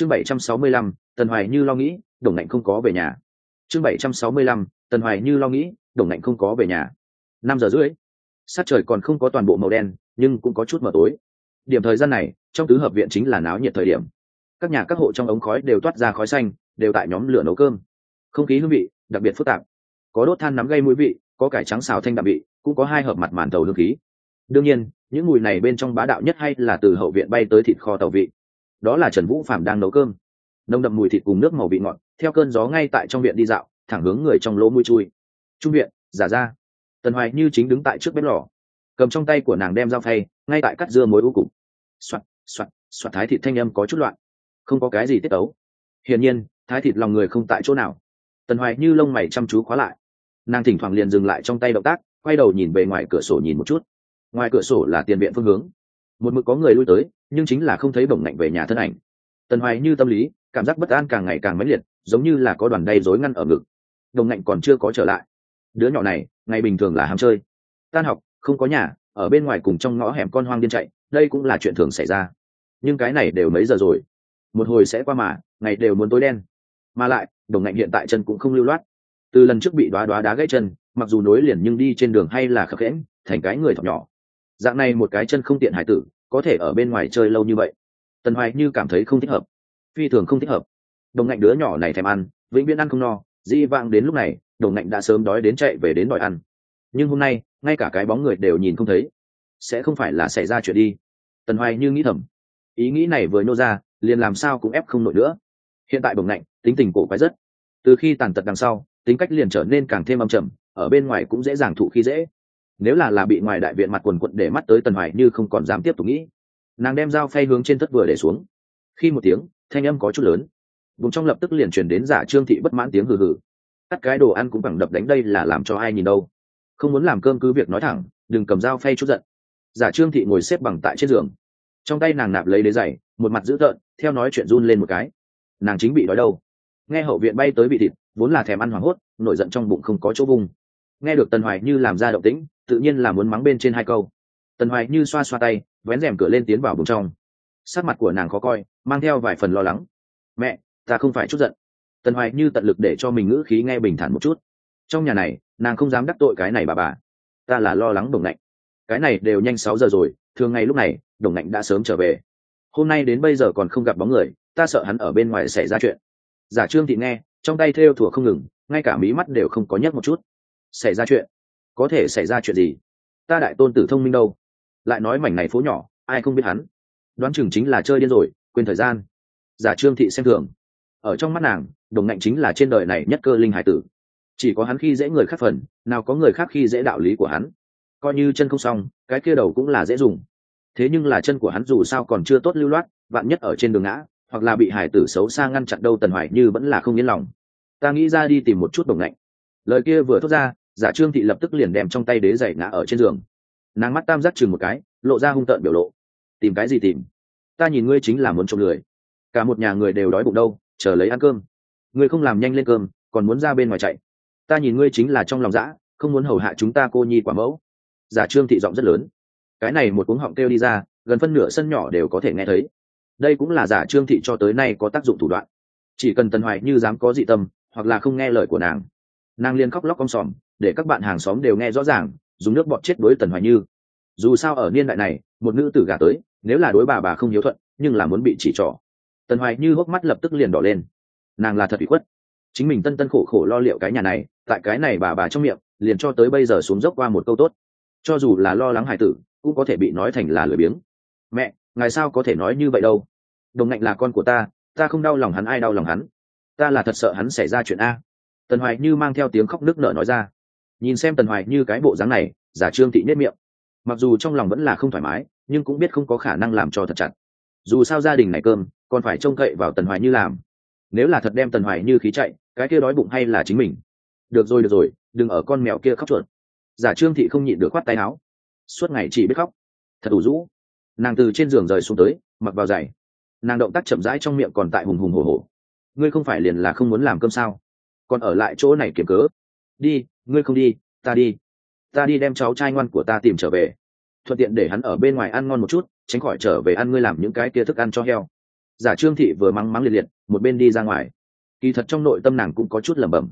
chương bảy trăm sáu mươi lăm, tần hoài như lo nghĩ, đồng ngạnh không có về nhà. Chương bảy trăm sáu mươi lăm, tần hoài như lo nghĩ, đồng ngạnh không có về nhà. Năm giờ rưỡi, sát trời còn không có toàn bộ màu đen, nhưng cũng có chút mờ tối. Điểm thời gian này, trong tứ hợp viện chính là náo nhiệt thời điểm. Các nhà các hộ trong ống khói đều toát ra khói xanh, đều tại nhóm lửa nấu cơm. Không khí hương vị, đặc biệt phức tạp. Có đốt than nắm gây mũi vị, có cải trắng xào thanh đạm vị, cũng có hai hợp mặt màn tàu hương khí. Đương nhiên, những mùi này bên trong bá đạo nhất hay là từ hậu viện bay tới thịt kho tàu vị đó là trần vũ phạm đang nấu cơm. Nồng đậm mùi thịt cùng nước màu vị ngọt, theo cơn gió ngay tại trong viện đi dạo, thẳng hướng người trong lỗ mũi chui. Trung viện, giả ra. Tần hoài như chính đứng tại trước bếp lò. Cầm trong tay của nàng đem dao phay, ngay tại cắt dưa muối u cục. Soạt soạt soạt, thái thịt thanh âm có chút loạn. Không có cái gì tiết tấu. hiển nhiên, thái thịt lòng người không tại chỗ nào. Tần hoài như lông mày chăm chú khóa lại. Nàng thỉnh thoảng liền dừng lại trong tay động tác, quay đầu nhìn về ngoài cửa sổ nhìn một chút. Ngoài cửa sổ là tiền viện phương hướng một mực có người lui tới, nhưng chính là không thấy bổng ngạnh về nhà thân ảnh. Tần hoài như tâm lý, cảm giác bất an càng ngày càng mãnh liệt, giống như là có đoàn đay rối ngăn ở ngực. Đồng ngạnh còn chưa có trở lại. Đứa nhỏ này, ngày bình thường là ham chơi. Tan học, không có nhà, ở bên ngoài cùng trong ngõ hẻm con hoang điên chạy, đây cũng là chuyện thường xảy ra. Nhưng cái này đều mấy giờ rồi? Một hồi sẽ qua mà, ngày đều muốn tối đen. Mà lại đồng ngạnh hiện tại chân cũng không lưu loát. Từ lần trước bị đoá đoá đá gãy chân, mặc dù nối liền nhưng đi trên đường hay là khập khẽn, thành cái người thọc nhỏ dạng này một cái chân không tiện hải tử, có thể ở bên ngoài chơi lâu như vậy. Tần hoài như cảm thấy không thích hợp. Phi thường không thích hợp. Đồng ngạnh đứa nhỏ này thèm ăn, vĩnh viễn ăn không no, di vang đến lúc này, đồng ngạnh đã sớm đói đến chạy về đến đòi ăn. Nhưng hôm nay, ngay cả cái bóng người đều nhìn không thấy. Sẽ không phải là xảy ra chuyện đi. Tần hoài như nghĩ thầm. Ý nghĩ này vừa nô ra, liền làm sao cũng ép không nổi nữa. Hiện tại bồng ngạnh, tính tình cổ quái rất. Từ khi tàn tật đằng sau, tính cách liền trở nên càng thêm âm trầm, ở bên ngoài cũng dễ dàng thụ khi dễ nếu là là bị ngoài đại viện mặt quần quận để mắt tới tần hoài như không còn dám tiếp tục nghĩ. Nàng đem dao phay hướng trên thất vừa để xuống. Khi một tiếng, thanh âm có chút lớn. Vùng trong lập tức liền chuyển đến giả trương thị bất mãn tiếng hừ hừ. Cắt cái đồ ăn cũng bằng đập đánh đây là làm cho ai nhìn đâu. Không muốn làm cơm cứ việc nói thẳng, đừng cầm dao phay chút giận. Giả trương thị ngồi xếp bằng tại trên giường. Trong tay nàng nạp lấy đế giày, một mặt dữ tợn, theo nói chuyện run lên một cái. Nàng chính bị đói đâu. Nghe hậu viện bay tới bị thịt, vốn là thèm ăn hoảng hốt, nổi giận trong bụng không có chỗ vùng nghe được tần hoài như làm ra động tĩnh, tự nhiên là muốn mắng bên trên hai câu. Tần hoài như xoa xoa tay, vén rèm cửa lên tiến vào bụng trong. Sắc mặt của nàng khó coi, mang theo vài phần lo lắng. Mẹ, ta không phải chút giận. Tần hoài như tận lực để cho mình ngữ khí nghe bình thản một chút. Trong nhà này, nàng không dám đắc tội cái này bà bà. Ta là lo lắng đồng lạnh cái này đều nhanh sáu giờ rồi, thường ngày lúc này, đồng lạnh đã sớm trở về. Hôm nay đến bây giờ còn không gặp bóng người, ta sợ hắn ở bên ngoài xảy ra chuyện. Giả trương thị nghe, trong tay thêu thủa không ngừng, ngay cả mí mắt đều không có nhấc một chút xảy ra chuyện? Có thể xảy ra chuyện gì? Ta đại tôn tử thông minh đâu? Lại nói mảnh này phố nhỏ, ai không biết hắn? Đoán chừng chính là chơi điên rồi, quên thời gian. Giả trương thị xem thường. Ở trong mắt nàng, đồng ngạnh chính là trên đời này nhất cơ linh hải tử. Chỉ có hắn khi dễ người khác phần, nào có người khác khi dễ đạo lý của hắn. Coi như chân không xong, cái kia đầu cũng là dễ dùng. Thế nhưng là chân của hắn dù sao còn chưa tốt lưu loát, vạn nhất ở trên đường ngã, hoặc là bị hải tử xấu xa ngăn chặn đâu tần hoài như vẫn là không yên lòng. Ta nghĩ ra đi tìm một chút đồng ngạnh lời kia vừa thốt ra, giả trương thị lập tức liền đem trong tay đế giày ngã ở trên giường. Nàng mắt tam giác chừng một cái, lộ ra hung tợn biểu lộ. Tìm cái gì tìm? Ta nhìn ngươi chính là muốn trộm người cả một nhà người đều đói bụng đâu, chờ lấy ăn cơm. Ngươi không làm nhanh lên cơm, còn muốn ra bên ngoài chạy. Ta nhìn ngươi chính là trong lòng dã, không muốn hầu hạ chúng ta cô nhi quả mẫu. Giả trương thị giọng rất lớn. Cái này một cuống họng kêu đi ra, gần phân nửa sân nhỏ đều có thể nghe thấy. Đây cũng là giả trương thị cho tới nay có tác dụng thủ đoạn. Chỉ cần tần hoài như dám có dị tâm, hoặc là không nghe lời của nàng nàng liền khóc lóc con sòm, để các bạn hàng xóm đều nghe rõ ràng, dùng nước bọt chết đối tần hoài như. Dù sao ở niên đại này, một nữ tử gà tới, nếu là đối bà bà không hiếu thuận, nhưng là muốn bị chỉ trỏ. Tần hoài như hốc mắt lập tức liền đỏ lên. Nàng là thật bị khuất. Chính mình tân tân khổ khổ lo liệu cái nhà này, tại cái này bà bà trong miệng, liền cho tới bây giờ xuống dốc qua một câu tốt. Cho dù là lo lắng hải tử, cũng có thể bị nói thành là lười biếng. Mẹ, ngài sao có thể nói như vậy đâu? Đồng ngạnh là con của ta ta không đau lòng hắn, ai đau lòng hắn? Ta là thật sợ hắn xảy ra chuyện a tần hoài như mang theo tiếng khóc nước nở nói ra. Nhìn xem tần hoài như cái bộ dáng này, giả trương thị nhất miệng. Mặc dù trong lòng vẫn là không thoải mái, nhưng cũng biết không có khả năng làm cho thật chặt. Dù sao gia đình này cơm, còn phải trông cậy vào tần hoài như làm. Nếu là thật đem tần hoài như khí chạy, cái kia đói bụng hay là chính mình? Được rồi được rồi, đừng ở con mèo kia khóc chuột. Giả trương thị không nhịn được khoát tay áo. Suốt ngày chỉ biết khóc. Thật ủ rũ. Nàng từ trên giường rời xuống tới, mặc vào giày. Nàng động tác chậm rãi trong miệng còn tại hùng hùng hồ hồ ngươi không phải liền là không muốn làm cơm sao? Còn ở lại chỗ này kiểm cớ. Đi, ngươi không đi, ta đi. Ta đi đem cháu trai ngoan của ta tìm trở về. Thuận tiện để hắn ở bên ngoài ăn ngon một chút, tránh khỏi trở về ăn ngươi làm những cái kia thức ăn cho heo. Giả trương thị vừa mắng mắng liệt liệt, một bên đi ra ngoài. Kỳ thật trong nội tâm nàng cũng có chút lẩm bẩm.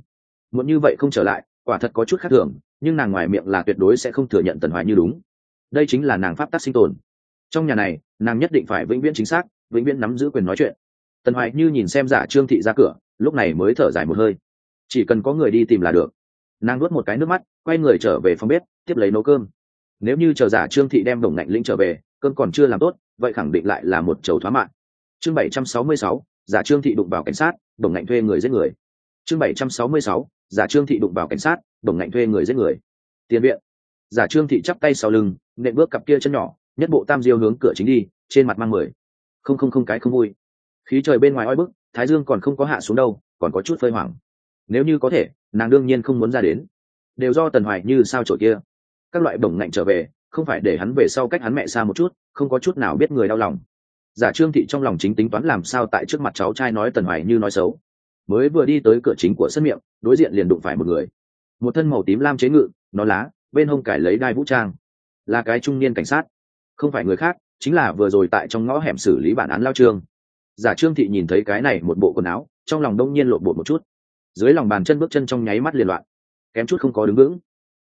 Muốn như vậy không trở lại, quả thật có chút khác thường, nhưng nàng ngoài miệng là tuyệt đối sẽ không thừa nhận tần hoài như đúng. Đây chính là nàng pháp tắc sinh tồn. Trong nhà này, nàng nhất định phải vĩnh viễn chính xác, vĩnh viễn nắm giữ quyền nói chuyện. Tần hoài như nhìn xem giả trương thị ra cửa, lúc này mới thở dài một hơi chỉ cần có người đi tìm là được. Nàng nuốt một cái nước mắt, quay người trở về phòng bếp, tiếp lấy nấu cơm. Nếu như chờ giả trương thị đem đồng ngạnh lĩnh trở về, cơm còn chưa làm tốt, vậy khẳng định lại là một chầu thoá mạng. Chương bảy trăm sáu mươi sáu, giả trương thị đụng vào cảnh sát, đồng ngạnh thuê người giết người. Chương bảy trăm sáu mươi sáu, giả trương thị đụng vào cảnh sát, đồng ngạnh thuê người giết người. Tiền viện. Giả trương thị chắp tay sau lưng, nện bước cặp kia chân nhỏ, nhất bộ tam diêu hướng cửa chính đi, trên mặt mang mười. Không không không cái không vui. Khí trời bên ngoài oi bức, thái dương còn không có hạ xuống đâu, còn có chút phơi hoảng nếu như có thể, nàng đương nhiên không muốn ra đến. Đều do tần hoài như sao trội kia. Các loại bổng ngạnh trở về, không phải để hắn về sau cách hắn mẹ xa một chút, không có chút nào biết người đau lòng. Giả trương thị trong lòng chính tính toán làm sao tại trước mặt cháu trai nói tần hoài như nói xấu. Mới vừa đi tới cửa chính của sân miệng, đối diện liền đụng phải một người. Một thân màu tím lam chế ngự, nó lá, bên hông cải lấy đai vũ trang. Là cái trung niên cảnh sát. Không phải người khác, chính là vừa rồi tại trong ngõ hẻm xử lý bản án lao trương. Giả trương thị nhìn thấy cái này một bộ quần áo, trong lòng đông nhiên lộn bột một chút dưới lòng bàn chân bước chân trong nháy mắt liên loạn, kém chút không có đứng vững.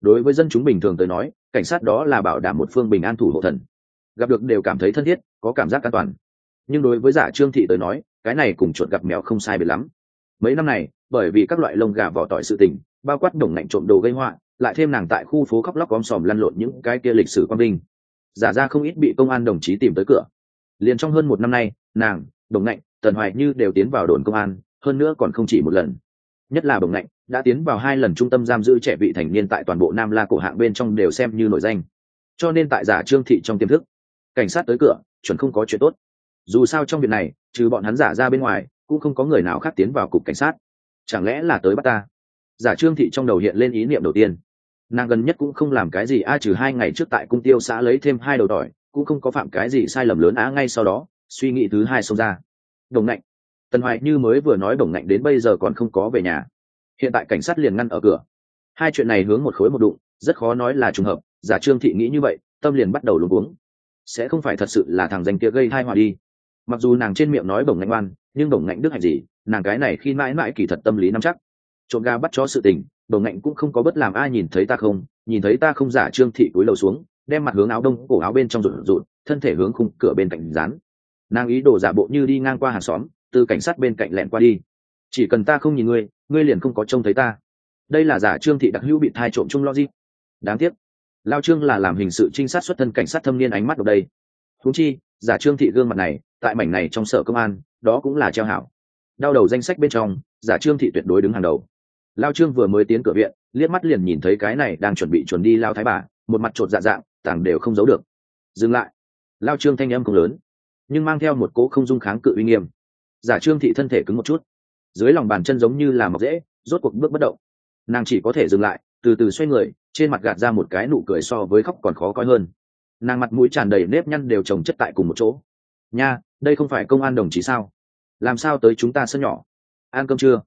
Đối với dân chúng bình thường tới nói, cảnh sát đó là bảo đảm một phương bình an thủ hộ thần. Gặp được đều cảm thấy thân thiết, có cảm giác an toàn. Nhưng đối với giả trương thị tới nói, cái này cùng chuột gặp mèo không sai biệt lắm. Mấy năm này, bởi vì các loại lông gà vỏ tỏi sự tình, bao quát đồng ngạnh trộm đồ gây họa, lại thêm nàng tại khu phố khóc lóc gom sòm lăn lộn những cái kia lịch sử quang vinh giả ra không ít bị công an đồng chí tìm tới cửa. Liền trong hơn một năm nay, nàng, đồng ngạnh tần hoài như đều tiến vào đồn công an, hơn nữa còn không chỉ một lần nhất là đồng lạnh đã tiến vào hai lần trung tâm giam giữ trẻ vị thành niên tại toàn bộ nam la cổ hạng bên trong đều xem như nổi danh. Cho nên tại giả trương thị trong tiềm thức, cảnh sát tới cửa, chuẩn không có chuyện tốt. Dù sao trong việc này, trừ bọn hắn giả ra bên ngoài, cũng không có người nào khác tiến vào cục cảnh sát. Chẳng lẽ là tới bắt ta? Giả trương thị trong đầu hiện lên ý niệm đầu tiên. Nàng gần nhất cũng không làm cái gì, a, trừ hai ngày trước tại cung tiêu xã lấy thêm hai đầu tỏi, cũng không có phạm cái gì sai lầm lớn á, ngay sau đó, suy nghĩ thứ hai xông ra. Đồng lạnh tần hoài như mới vừa nói đồng ngạnh đến bây giờ còn không có về nhà. Hiện tại cảnh sát liền ngăn ở cửa. Hai chuyện này hướng một khối một đụng, rất khó nói là trùng hợp, giả trương thị nghĩ như vậy, tâm liền bắt đầu luống cuống. Sẽ không phải thật sự là thằng danh kia gây thai họa đi. Mặc dù nàng trên miệng nói bổng ngạnh oan, nhưng bổng ngạnh đức hạnh gì, nàng cái này khi mãi mãi kỳ thật tâm lý nắm chắc. Trộm ga bắt chó sự tình, bổng ngạnh cũng không có bất làm ai nhìn thấy ta không, nhìn thấy ta không giả trương thị cúi lầu xuống, đem mặt hướng áo đông, cổ áo bên trong rụt rụt, thân thể hướng khung cửa bên cạnh rán nàng ý đồ giả bộ như đi ngang qua hàng xóm từ cảnh sát bên cạnh lẹn qua đi. Chỉ cần ta không nhìn ngươi ngươi liền không có trông thấy ta. Đây là giả trương thị đặc hữu bị thai trộm chung logic. Đáng tiếc. Lao trương là làm hình sự trinh sát xuất thân cảnh sát thâm niên ánh mắt ở đây. Thú chi, giả trương thị gương mặt này, tại mảnh này trong sở công an, đó cũng là treo hảo. Đau đầu danh sách bên trong, giả trương thị tuyệt đối đứng hàng đầu. Lao trương vừa mới tiến cửa viện, liếc mắt liền nhìn thấy cái này đang chuẩn bị chuẩn đi lao thái bà, một mặt trột dạ dạng tàng đều không giấu được. Dừng lại. Lao trương thanh âm không lớn, nhưng mang theo một cỗ không dung kháng cự uy nghiêm giả trương thị thân thể cứng một chút. Dưới lòng bàn chân giống như là mọc dễ, rốt cuộc bước bất động. Nàng chỉ có thể dừng lại, từ từ xoay người, trên mặt gạt ra một cái nụ cười so với khóc còn khó coi hơn. Nàng mặt mũi tràn đầy nếp nhăn đều trồng chất tại cùng một chỗ. Nha, đây không phải công an đồng chí sao? Làm sao tới chúng ta sân nhỏ? Ăn cơm chưa?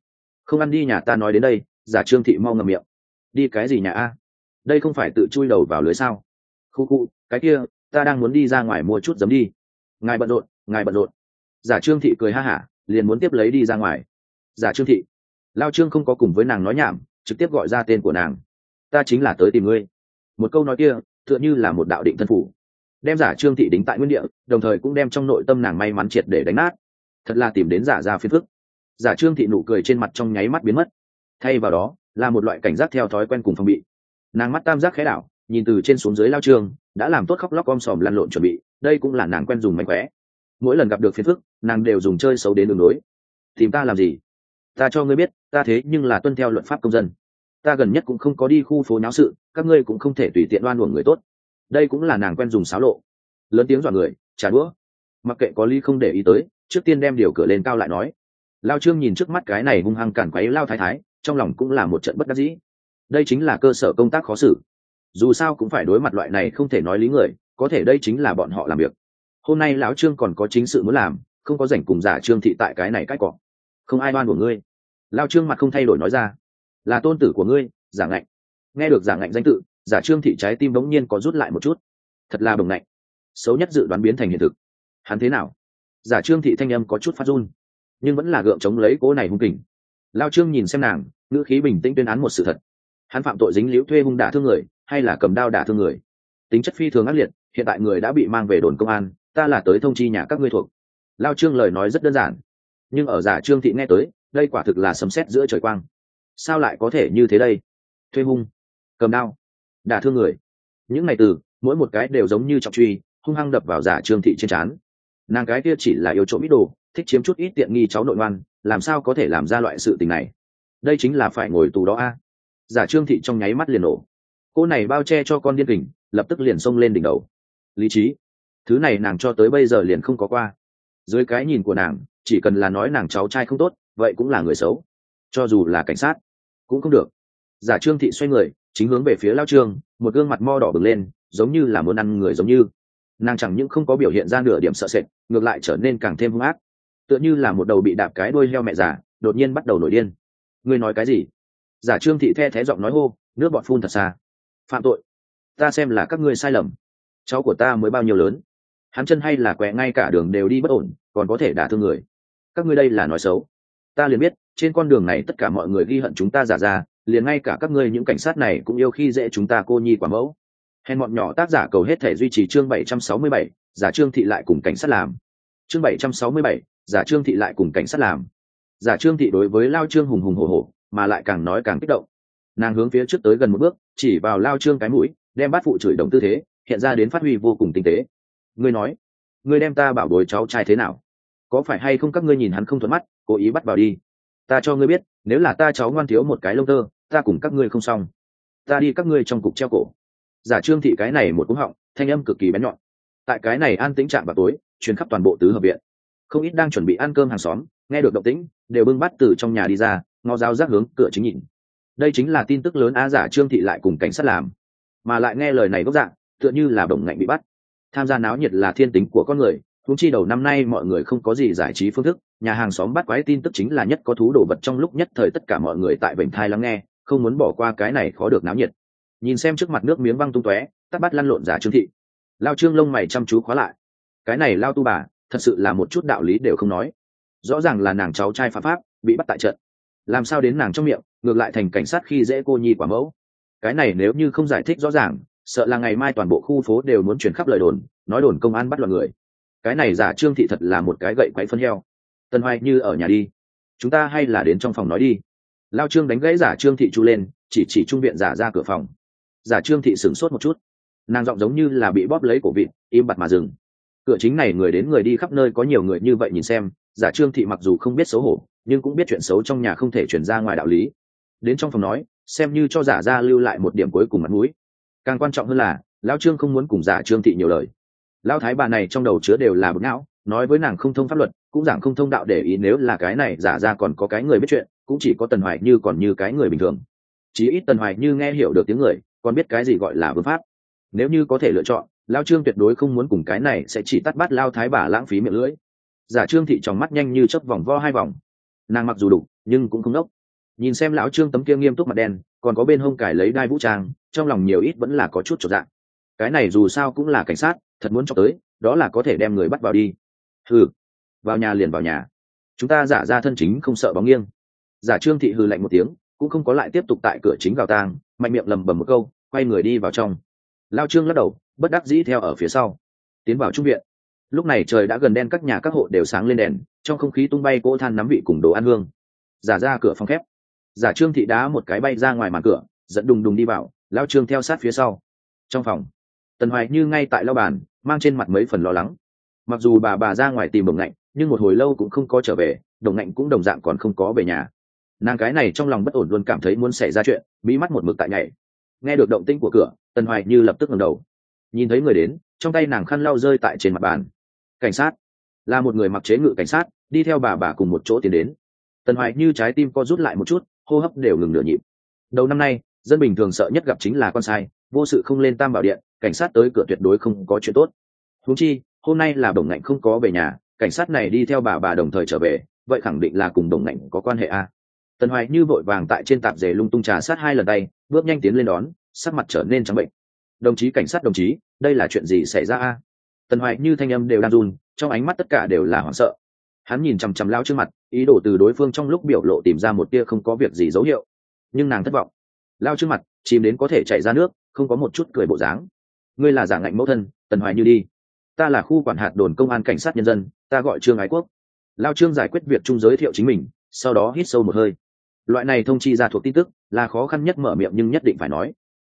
Không ăn đi nhà ta nói đến đây. Giả trương thị mau ngầm miệng. Đi cái gì nhà a? Đây không phải tự chui đầu vào lưới sao? Khu khu, cái kia, ta đang muốn đi ra ngoài mua chút giấm đi. Ngài bận rộn, ngài bận rộn giả trương thị cười ha hả, liền muốn tiếp lấy đi ra ngoài. Giả trương thị, lao trương không có cùng với nàng nói nhảm, trực tiếp gọi ra tên của nàng. Ta chính là tới tìm ngươi. Một câu nói kia, tựa như là một đạo định thân phủ. Đem giả trương thị đính tại nguyên địa, đồng thời cũng đem trong nội tâm nàng may mắn triệt để đánh nát. Thật là tìm đến giả ra phiền phức. Giả trương thị nụ cười trên mặt trong nháy mắt biến mất. Thay vào đó, là một loại cảnh giác theo thói quen cùng phong bị. Nàng mắt tam giác khẽ đảo, nhìn từ trên xuống dưới lao trương, đã làm tốt khóc lóc om sòm lăn lộn chuẩn bị, đây cũng là nàng quen dùng mánh khóe mỗi lần gặp được phiền phức, nàng đều dùng chơi xấu đến đường đối tìm ta làm gì? Ta cho ngươi biết, ta thế nhưng là tuân theo luật pháp công dân. Ta gần nhất cũng không có đi khu phố nháo sự, các ngươi cũng không thể tùy tiện đoan uổng người tốt. Đây cũng là nàng quen dùng xáo lộ. Lớn tiếng dọa người, trả đũa. Mặc kệ có ly không để ý tới, trước tiên đem điều cửa lên cao lại nói. Lao trương nhìn trước mắt cái này hung hăng cản quấy lao thái thái, trong lòng cũng là một trận bất đắc dĩ. Đây chính là cơ sở công tác khó xử. Dù sao cũng phải đối mặt loại này không thể nói lý người, có thể đây chính là bọn họ làm việc hôm nay lão trương còn có chính sự muốn làm, không có rảnh cùng giả trương thị tại cái này cách cọ. Không ai đoan của ngươi. Lao trương mặt không thay đổi nói ra. Là tôn tử của ngươi, giả ngạnh. Nghe được giả ngạnh danh tự, giả trương thị trái tim bỗng nhiên có rút lại một chút. Thật là bồng ngạnh. Xấu nhất dự đoán biến thành hiện thực. Hắn thế nào? Giả trương thị thanh âm có chút phát run, nhưng vẫn là gượng chống lấy cố này hung kình. Lao trương nhìn xem nàng, ngữ khí bình tĩnh tuyên án một sự thật. Hắn phạm tội dính liễu thuê hung đả thương người, hay là cầm đao đả thương người? Tính chất phi thường ác liệt, hiện tại người đã bị mang về đồn công an ta là tới thông chi nhà các ngươi thuộc. Lao trương lời nói rất đơn giản. Nhưng ở giả trương thị nghe tới, đây quả thực là sấm sét giữa trời quang. Sao lại có thể như thế đây? Thuê hung. Cầm đao. Đả thương người. Những ngày từ, mỗi một cái đều giống như trọng truy, hung hăng đập vào giả trương thị trên trán. Nàng cái kia chỉ là yêu trộm ít đồ, thích chiếm chút ít tiện nghi cháu nội ngoan, làm sao có thể làm ra loại sự tình này? Đây chính là phải ngồi tù đó a. Giả trương thị trong nháy mắt liền nổ. Cô này bao che cho con điên kình, lập tức liền xông lên đỉnh đầu. Lý trí thứ này nàng cho tới bây giờ liền không có qua. Dưới cái nhìn của nàng, chỉ cần là nói nàng cháu trai không tốt, vậy cũng là người xấu. Cho dù là cảnh sát, cũng không được. Giả trương thị xoay người, chính hướng về phía lao trương, một gương mặt mo đỏ bừng lên, giống như là muốn ăn người giống như. Nàng chẳng những không có biểu hiện ra nửa điểm sợ sệt, ngược lại trở nên càng thêm hung ác. Tựa như là một đầu bị đạp cái đuôi heo mẹ già, đột nhiên bắt đầu nổi điên. Ngươi nói cái gì? Giả trương thị the thé giọng nói hô, nước bọt phun thật xa. Phạm tội. Ta xem là các ngươi sai lầm. Cháu của ta mới bao nhiêu lớn? Hắn chân hay là quẹ ngay cả đường đều đi bất ổn còn có thể đả thương người. Các ngươi đây là nói xấu. Ta liền biết trên con đường này tất cả mọi người ghi hận chúng ta giả ra liền ngay cả các ngươi những cảnh sát này cũng yêu khi dễ chúng ta cô nhi quả mẫu. Hèn bọn nhỏ tác giả cầu hết thể duy trì chương 767, giả trương thị lại cùng cảnh sát làm. Chương 767, giả trương thị lại cùng cảnh sát làm. Giả trương thị đối với lao trương hùng hùng hổ hổ mà lại càng nói càng kích động. Nàng hướng phía trước tới gần một bước chỉ vào lao trương cái mũi đem bát phụ chửi đồng tư thế hiện ra đến phát huy vô cùng tinh tế ngươi nói, ngươi đem ta bảo bối cháu trai thế nào? Có phải hay không các ngươi nhìn hắn không thuận mắt, cố ý bắt vào đi? Ta cho ngươi biết, nếu là ta cháu ngoan thiếu một cái lông tơ, ta cùng các ngươi không xong. Ta đi các ngươi trong cục treo cổ. Giả trương thị cái này một cúng họng, thanh âm cực kỳ bén nhọn. Tại cái này an tĩnh trạng vào tối chuyến khắp toàn bộ tứ hợp viện. Không ít đang chuẩn bị ăn cơm hàng xóm, nghe được động tĩnh, đều bưng bắt từ trong nhà đi ra, ngó dao rác hướng cửa chính nhìn. Đây chính là tin tức lớn á, giả trương thị lại cùng cảnh sát làm, mà lại nghe lời này gốc dạng, tựa như là đồng ngạnh bị bắt tham gia náo nhiệt là thiên tính của con người thúng chi đầu năm nay mọi người không có gì giải trí phương thức, nhà hàng xóm bắt quái tin tức chính là nhất có thú đồ vật trong lúc nhất thời tất cả mọi người tại bệnh thai lắng nghe, không muốn bỏ qua cái này khó được náo nhiệt. Nhìn xem trước mặt nước miếng văng tung tóe tắt bắt lăn lộn giả trương thị. Lao trương lông mày chăm chú khóa lại. Cái này lao tu bà, thật sự là một chút đạo lý đều không nói. Rõ ràng là nàng cháu trai phạm pháp, bị bắt tại trận. Làm sao đến nàng trong miệng, ngược lại thành cảnh sát khi dễ cô nhi quả mẫu. Cái này nếu như không giải thích rõ ràng sợ là ngày mai toàn bộ khu phố đều muốn chuyển khắp lời đồn, nói đồn công an bắt loạn người. Cái này giả trương thị thật là một cái gậy quáy phân heo. Tân hoài như ở nhà đi. Chúng ta hay là đến trong phòng nói đi. Lao trương đánh gãy giả trương thị chu lên, chỉ chỉ trung viện giả ra cửa phòng. Giả trương thị sửng sốt một chút. Nàng giọng giống như là bị bóp lấy cổ vịt, im bặt mà dừng. Cửa chính này người đến người đi khắp nơi có nhiều người như vậy nhìn xem, giả trương thị mặc dù không biết xấu hổ, nhưng cũng biết chuyện xấu trong nhà không thể chuyển ra ngoài đạo lý. Đến trong phòng nói, xem như cho giả ra lưu lại một điểm cuối cùng mặt mũi càng quan trọng hơn là, lão trương không muốn cùng giả trương thị nhiều lời. Lão thái bà này trong đầu chứa đều là bực não, nói với nàng không thông pháp luật, cũng giảng không thông đạo để ý nếu là cái này giả ra còn có cái người biết chuyện, cũng chỉ có tần hoài như còn như cái người bình thường. Chí ít tần hoài như nghe hiểu được tiếng người, còn biết cái gì gọi là vương pháp. Nếu như có thể lựa chọn lao trương tuyệt đối không muốn cùng cái này sẽ chỉ tắt bắt lao thái bà lãng phí miệng lưỡi. Giả trương thị trong mắt nhanh như chớp vòng vo hai vòng. Nàng mặc dù đủ nhưng cũng không đốc nhìn xem lão trương tấm kia nghiêm túc mặt đen, còn có bên hông cải lấy đai vũ trang, trong lòng nhiều ít vẫn là có chút trọn dạng cái này dù sao cũng là cảnh sát, thật muốn cho tới, đó là có thể đem người bắt vào đi. Hừ, vào nhà liền vào nhà. Chúng ta giả ra thân chính không sợ bóng nghiêng. Giả trương thị hừ lạnh một tiếng, cũng không có lại tiếp tục tại cửa chính gào tang, mạnh miệng lầm bầm một câu, quay người đi vào trong. Lao trương lắc đầu, bất đắc dĩ theo ở phía sau. Tiến vào trung viện. Lúc này trời đã gần đen, các nhà các hộ đều sáng lên đèn, trong không khí tung bay cỗ than nắm vị cùng đồ ăn hương. Giả ra cửa phòng khép giả trương thị đá một cái bay ra ngoài màn cửa dẫn đùng đùng đi vào, lao trương theo sát phía sau. Trong phòng, tần hoài như ngay tại lao bàn, mang trên mặt mấy phần lo lắng. Mặc dù bà bà ra ngoài tìm đồng ngạnh, nhưng một hồi lâu cũng không có trở về, đồng ngạnh cũng đồng dạng còn không có về nhà. Nàng cái này trong lòng bất ổn luôn cảm thấy muốn xảy ra chuyện bí mắt một mực tại nhảy. Nghe được động tĩnh của cửa, tần hoài như lập tức ngẩng đầu. Nhìn thấy người đến, trong tay nàng khăn lau rơi tại trên mặt bàn. Cảnh sát. Là một người mặc chế ngự cảnh sát, đi theo bà bà cùng một chỗ tiến đến. Tần hoài như trái tim co rút lại một chút hô hấp đều ngừng nửa nhịp. Đầu năm nay, dân bình thường sợ nhất gặp chính là con sai, vô sự không lên tam bảo điện, cảnh sát tới cửa tuyệt đối không có chuyện tốt. Huống chi, hôm nay là đồng ngạnh không có về nhà, cảnh sát này đi theo bà bà đồng thời trở về, vậy khẳng định là cùng đồng ngạnh có quan hệ a. Tần hoài như vội vàng tại trên tạp dề lung tung trà sát hai lần tay, bước nhanh tiến lên đón, sắc mặt trở nên trắng bệnh. Đồng chí cảnh sát đồng chí, đây là chuyện gì xảy ra a? Tần hoài như thanh âm đều đang run, trong ánh mắt tất cả đều là hoảng sợ hắn nhìn chằm chằm lao trước mặt, ý đồ từ đối phương trong lúc biểu lộ tìm ra một tia không có việc gì dấu hiệu. Nhưng nàng thất vọng. Lao trước mặt, chìm đến có thể chạy ra nước, không có một chút cười bộ dáng. Ngươi là giả ngạnh mẫu thân, tần hoài như đi. Ta là khu quản hạt đồn công an cảnh sát nhân dân, ta gọi trương ái quốc. Lao trương giải quyết việc chung giới thiệu chính mình, sau đó hít sâu một hơi. Loại này thông chi ra thuộc tin tức, là khó khăn nhất mở miệng nhưng nhất định phải nói.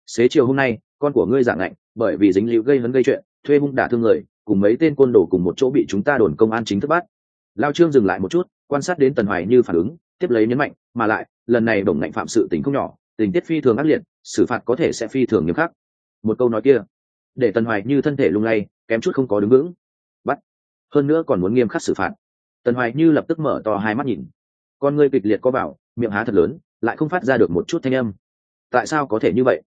Xế chiều hôm nay, con của ngươi giả ngạnh, bởi vì dính líu gây hấn gây chuyện, thuê hung đả thương người, cùng mấy tên côn đồ cùng một chỗ bị chúng ta đồn công an chính thức bắt lao trương dừng lại một chút, quan sát đến tần hoài như phản ứng, tiếp lấy nhấn mạnh, mà lại, lần này đồng ngạnh phạm sự tình không nhỏ, tình tiết phi thường ác liệt, xử phạt có thể sẽ phi thường nghiêm khắc. Một câu nói kia, để tần hoài như thân thể lung lay, kém chút không có đứng vững. Bắt. Hơn nữa còn muốn nghiêm khắc xử phạt. Tần hoài như lập tức mở to hai mắt nhìn. Con ngươi kịch liệt có bảo, miệng há thật lớn, lại không phát ra được một chút thanh âm. Tại sao có thể như vậy?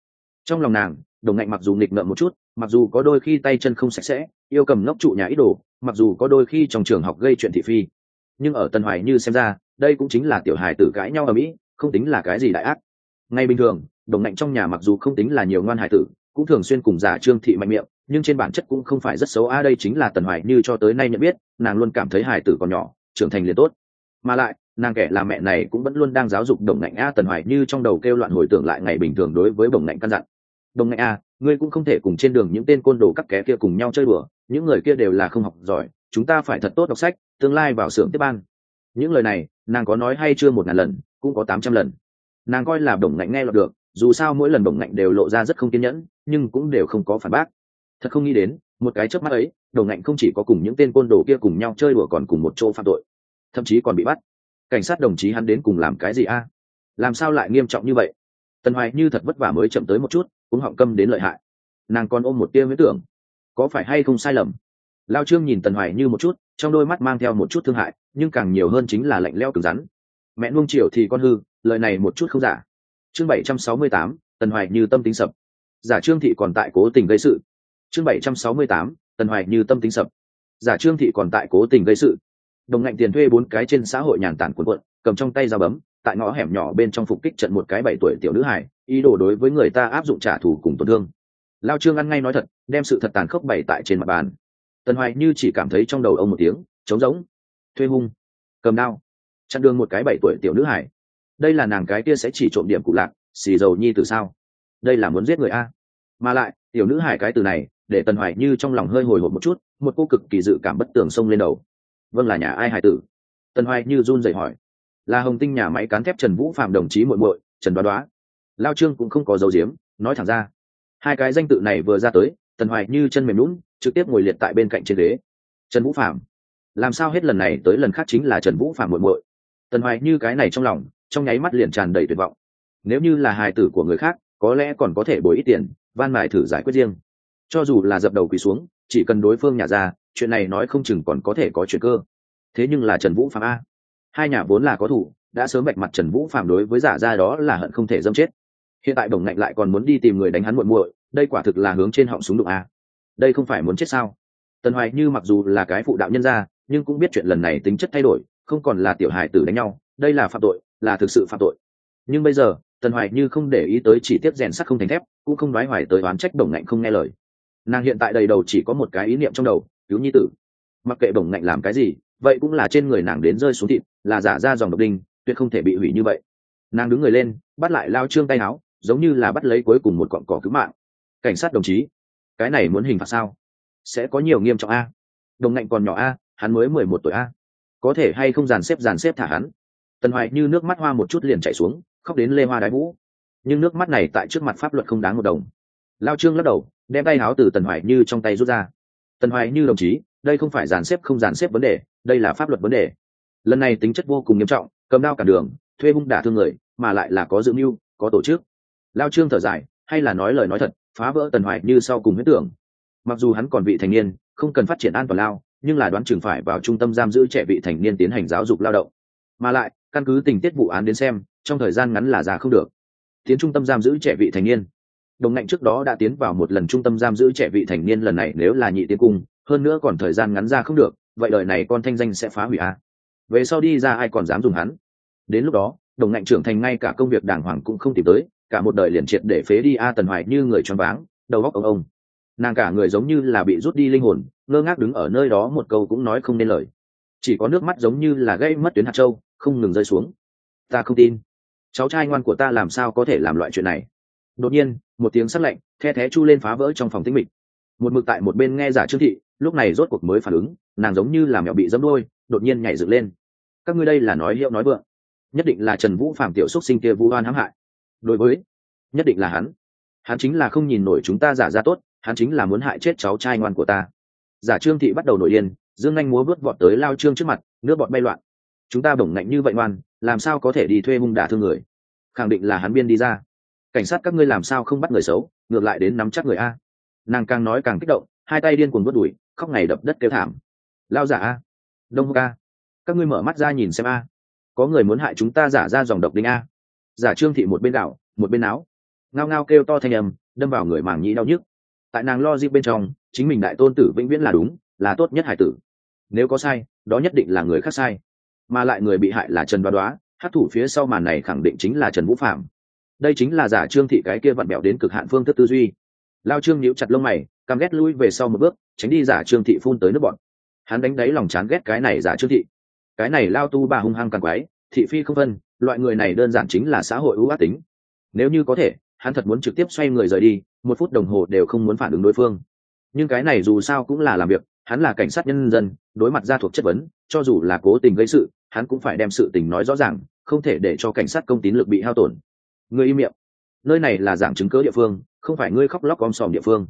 Trong lòng nàng đồng ngạnh mặc dù nghịch ngợm một chút mặc dù có đôi khi tay chân không sạch sẽ, yêu cầm ngốc trụ nhà ít đồ, mặc dù có đôi khi trong trường học gây chuyện thị phi. Nhưng ở tân hoài như xem ra, đây cũng chính là tiểu hài tử cãi nhau ở mỹ, không tính là cái gì đại ác. Ngay bình thường, đồng ngạnh trong nhà mặc dù không tính là nhiều ngoan hài tử, cũng thường xuyên cùng giả trương thị mạnh miệng, nhưng trên bản chất cũng không phải rất xấu. A đây chính là tần hoài như cho tới nay nhận biết, nàng luôn cảm thấy hài tử còn nhỏ, trưởng thành liền tốt. Mà lại, nàng kẻ là mẹ này cũng vẫn luôn đang giáo dục đồng ngạnh a tần hoài như trong đầu kêu loạn hồi tưởng lại ngày bình thường đối với đồng ngạnh căn dặn. Đồng ngạnh a ngươi cũng không thể cùng trên đường những tên côn đồ các ké kia cùng nhau chơi đùa, những người kia đều là không học giỏi, chúng ta phải thật tốt đọc sách, tương lai vào xưởng tiếp ban. Những lời này, nàng có nói hay chưa một ngàn lần, cũng có tám trăm lần. Nàng coi là đồng ngạnh nghe lọt được, dù sao mỗi lần đồng ngạnh đều lộ ra rất không kiên nhẫn, nhưng cũng đều không có phản bác. Thật không nghĩ đến, một cái chớp mắt ấy đồng ngạnh không chỉ có cùng những tên côn đồ kia cùng nhau chơi đùa còn cùng một chỗ phạm tội, thậm chí còn bị bắt. Cảnh sát đồng chí hắn đến cùng làm cái gì a? Làm sao lại nghiêm trọng như vậy? Tần hoài như thật vất vả mới chậm tới một chút cũng họng câm đến lợi hại. Nàng còn ôm một tia huyết tưởng. Có phải hay không sai lầm? Lao trương nhìn tần hoài như một chút, trong đôi mắt mang theo một chút thương hại, nhưng càng nhiều hơn chính là lạnh leo cứng rắn. Mẹ nuông chiều thì con hư, lời này một chút không giả. Chương bảy trăm sáu mươi tám, tần hoài như tâm tính sập. Giả trương thị còn tại cố tình gây sự. Chương bảy trăm sáu mươi tám, tần hoài như tâm tính sập. Giả trương thị còn tại cố tình gây sự. Đồng ngạnh tiền thuê bốn cái trên xã hội nhàn tản cuộn cuộn, cầm trong tay dao bấm tại ngõ hẻm nhỏ bên trong phục kích trận một cái bảy tuổi tiểu nữ hải ý đồ đối với người ta áp dụng trả thù cùng tổn thương. Lao trương ăn ngay nói thật, đem sự thật tàn khốc bày tại trên mặt bàn. Tần hoài như chỉ cảm thấy trong đầu ông một tiếng, trống rỗng, thuê hung, cầm đao, chặn đường một cái bảy tuổi tiểu nữ hải đây là nàng cái kia sẽ chỉ trộm điểm cụ lạc, xì dầu nhi từ sao? Đây là muốn giết người a. Mà lại, tiểu nữ hải cái từ này, để tần hoài như trong lòng hơi hồi hộp một chút, một cô cực kỳ dự cảm bất tường xông lên đầu. Vâng là nhà ai hải tử? Tần hoài như run rẩy hỏi là hồng tinh nhà máy cán thép trần vũ phạm đồng chí muội muội, trần đoá đoá. Lao trương cũng không có dấu diếm nói thẳng ra. Hai cái danh tự này vừa ra tới, tần hoài như chân mềm lún trực tiếp ngồi liệt tại bên cạnh trên ghế. Trần vũ phạm. Làm sao hết lần này tới lần khác chính là trần vũ phạm muội muội? Tần hoài như cái này trong lòng, trong nháy mắt liền tràn đầy tuyệt vọng. Nếu như là hài tử của người khác, có lẽ còn có thể bồi ít tiền, van mài thử giải quyết riêng. Cho dù là dập đầu quỳ xuống, chỉ cần đối phương nhà ra, chuyện này nói không chừng còn có thể có chuyện cơ. Thế nhưng là trần vũ phạm a hai nhà vốn là có thủ, đã sớm bạch mặt trần vũ phạm đối với giả ra đó là hận không thể dâm chết. Hiện tại đồng ngạnh lại còn muốn đi tìm người đánh hắn muộn muội, đây quả thực là hướng trên họng súng đụng a. Đây không phải muốn chết sao? Tần hoài như mặc dù là cái phụ đạo nhân gia, nhưng cũng biết chuyện lần này tính chất thay đổi, không còn là tiểu hài tử đánh nhau, đây là phạm tội, là thực sự phạm tội. Nhưng bây giờ, tần hoài như không để ý tới chỉ tiết rèn sắt không thành thép, cũng không nói hoài tới oán trách đồng ngạnh không nghe lời. Nàng hiện tại đầy đầu chỉ có một cái ý niệm trong đầu, cứu nhi tử. Mặc kệ đồng ngạnh làm cái gì, vậy cũng là trên người nàng đến rơi xuống thịt là giả ra dòng độc đinh, tuyệt không thể bị hủy như vậy. Nàng đứng người lên, bắt lại lao trương tay áo, giống như là bắt lấy cuối cùng một cọn cỏ cứu mạng. Cảnh sát đồng chí, cái này muốn hình phạt sao? Sẽ có nhiều nghiêm trọng a. Đồng ngạnh còn nhỏ a, hắn mới mười một tuổi a. Có thể hay không dàn xếp dàn xếp thả hắn? Tần hoài như nước mắt hoa một chút liền chảy xuống, khóc đến lê hoa đái vũ. Nhưng nước mắt này tại trước mặt pháp luật không đáng một đồng. Lao trương lắc đầu, đem tay áo từ tần hoài như trong tay rút ra. Tần hoài như đồng chí, đây không phải dàn xếp không dàn xếp vấn đề, đây là pháp luật vấn đề lần này tính chất vô cùng nghiêm trọng, cầm đao cản đường, thuê hung đả thương người, mà lại là có dự mưu, có tổ chức. Lao trương thở dài, hay là nói lời nói thật, phá vỡ tần hoài như sau cùng huyết tưởng. Mặc dù hắn còn vị thành niên, không cần phát triển an toàn lao, nhưng là đoán chừng phải vào trung tâm giam giữ trẻ vị thành niên tiến hành giáo dục lao động. Mà lại, căn cứ tình tiết vụ án đến xem, trong thời gian ngắn là già không được. Tiến trung tâm giam giữ trẻ vị thành niên. Đồng ngạnh trước đó đã tiến vào một lần trung tâm giam giữ trẻ vị thành niên, lần này nếu là nhị tiến cung, hơn nữa còn thời gian ngắn ra không được, vậy đời này con thanh danh sẽ phá hủy a. à? Về sau đi ra ai còn dám dùng hắn. Đến lúc đó, đồng ngạnh trưởng thành ngay cả công việc đàng hoàng cũng không tìm tới, cả một đời liền triệt để phế đi a tần hoài như người choáng váng, đầu góc ông ông. Nàng cả người giống như là bị rút đi linh hồn, ngơ ngác đứng ở nơi đó một câu cũng nói không nên lời. Chỉ có nước mắt giống như là gây mất tuyến hạt châu, không ngừng rơi xuống. Ta không tin. Cháu trai ngoan của ta làm sao có thể làm loại chuyện này? Đột nhiên, một tiếng sắt lạnh, the thé chu lên phá vỡ trong phòng tĩnh mịch. Một mực tại một bên nghe giả trương thị, lúc này rốt cuộc mới phản ứng nàng giống như là mẹo bị dẫm đôi, đột nhiên nhảy dựng lên. Các ngươi đây là nói hiệu nói vượng. Nhất định là trần vũ phạm tiểu xúc sinh kia vũ oan hãm hại. Đối với, nhất định là hắn. Hắn chính là không nhìn nổi chúng ta giả ra tốt, hắn chính là muốn hại chết cháu trai ngoan của ta. Giả trương thị bắt đầu nổi điên, dương anh múa vớt vọt tới lao trương trước mặt, nước bọt bay loạn. Chúng ta bổng ngạnh như vậy ngoan, làm sao có thể đi thuê hung đả thương người? Khẳng định là hắn biên đi ra. Cảnh sát các ngươi làm sao không bắt người xấu, ngược lại đến nắm chắc người a. Nàng càng nói càng kích động, hai tay điên cuồng vớt đùi khóc ngày đập đất kêu thảm lao giả a. Đông hô ca các ngươi mở mắt ra nhìn xem a. Có người muốn hại chúng ta giả ra dòng độc đinh a. Giả trương thị một bên đảo một bên áo. Ngao ngao kêu to thanh âm, đâm vào người màng nhĩ đau nhức. Tại nàng lo dịp bên trong, chính mình đại tôn tử vĩnh viễn là đúng, là tốt nhất hải tử. Nếu có sai, đó nhất định là người khác sai. Mà lại người bị hại là trần đoá đoá, hát thủ phía sau màn này khẳng định chính là trần vũ phạm đây chính là giả trương thị cái kia vặn bẹo đến cực hạn phương thức tư duy. Lao trương nhíu chặt lông mày, căm ghét lui về sau một bước, tránh đi giả trương thị phun tới nước bọn hắn đánh đáy lòng chán ghét cái này giả trương thị. Cái này lao tu bà hung hăng càng quái, thị phi không phân, loại người này đơn giản chính là xã hội ưu ác tính. Nếu như có thể, hắn thật muốn trực tiếp xoay người rời đi, một phút đồng hồ đều không muốn phản ứng đối phương. Nhưng cái này dù sao cũng là làm việc, hắn là cảnh sát nhân dân, đối mặt ra thuộc chất vấn, cho dù là cố tình gây sự, hắn cũng phải đem sự tình nói rõ ràng, không thể để cho cảnh sát công tín lực bị hao tổn. Người im miệng. Nơi này là giảng chứng cớ địa phương, không phải ngươi khóc lóc om sòm địa phương.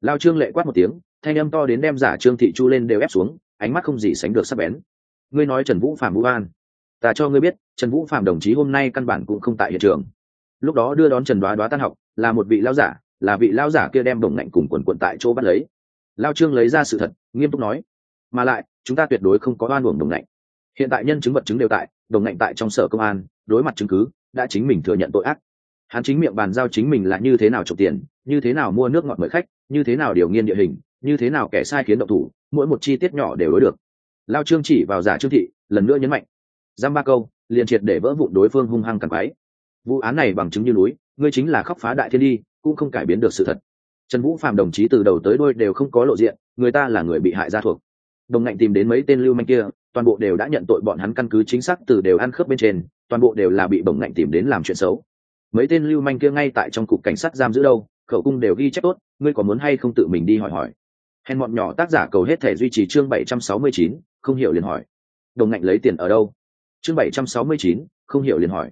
Lao trương lệ quát một tiếng thanh âm to đến đem giả trương thị chu lên đều ép xuống, ánh mắt không gì sánh được sắc bén. Ngươi nói trần vũ phạm vũ an. Ta cho ngươi biết, trần vũ phạm đồng chí hôm nay căn bản cũng không tại hiện trường. Lúc đó đưa đón trần đoá đoá tan học, là một vị lao giả, là vị lao giả kia đem đồng ngạnh cùng quần quận tại chỗ bắt lấy. Lao trương lấy ra sự thật, nghiêm túc nói, mà lại, chúng ta tuyệt đối không có oan uổng đồng ngạnh. Hiện tại nhân chứng vật chứng đều tại đồng ngạnh tại trong sở công an, đối mặt chứng cứ, đã chính mình thừa nhận tội ác. Hắn chính miệng bàn giao chính mình là như thế nào trộm tiền, như thế nào mua nước ngọt mời khách, như thế nào điều nghiên địa hình như thế nào kẻ sai khiến động thủ, mỗi một chi tiết nhỏ đều đối được. Lao trương chỉ vào giả trương thị, lần nữa nhấn mạnh. Giam ba câu, liền triệt để vỡ vụn đối phương hung hăng càng quái vụ án này bằng chứng như núi, ngươi chính là khóc phá đại thiên đi, cũng không cải biến được sự thật. Trần vũ phạm đồng chí từ đầu tới đôi đều không có lộ diện, người ta là người bị hại gia thuộc. Đồng ngạnh tìm đến mấy tên lưu manh kia, toàn bộ đều đã nhận tội bọn hắn căn cứ chính xác từ đều ăn khớp bên trên, toàn bộ đều là bị bổng ngạnh tìm đến làm chuyện xấu. Mấy tên lưu manh kia ngay tại trong cục cảnh sát giam giữ đâu, khẩu cung đều ghi chép tốt, ngươi có muốn hay không tự mình đi hỏi hỏi? Hèn bọn nhỏ tác giả cầu hết thể duy trì chương bảy trăm sáu mươi chín, không hiểu liền hỏi. Đồng ngạnh lấy tiền ở đâu? Chương bảy trăm sáu mươi chín, không hiểu liền hỏi.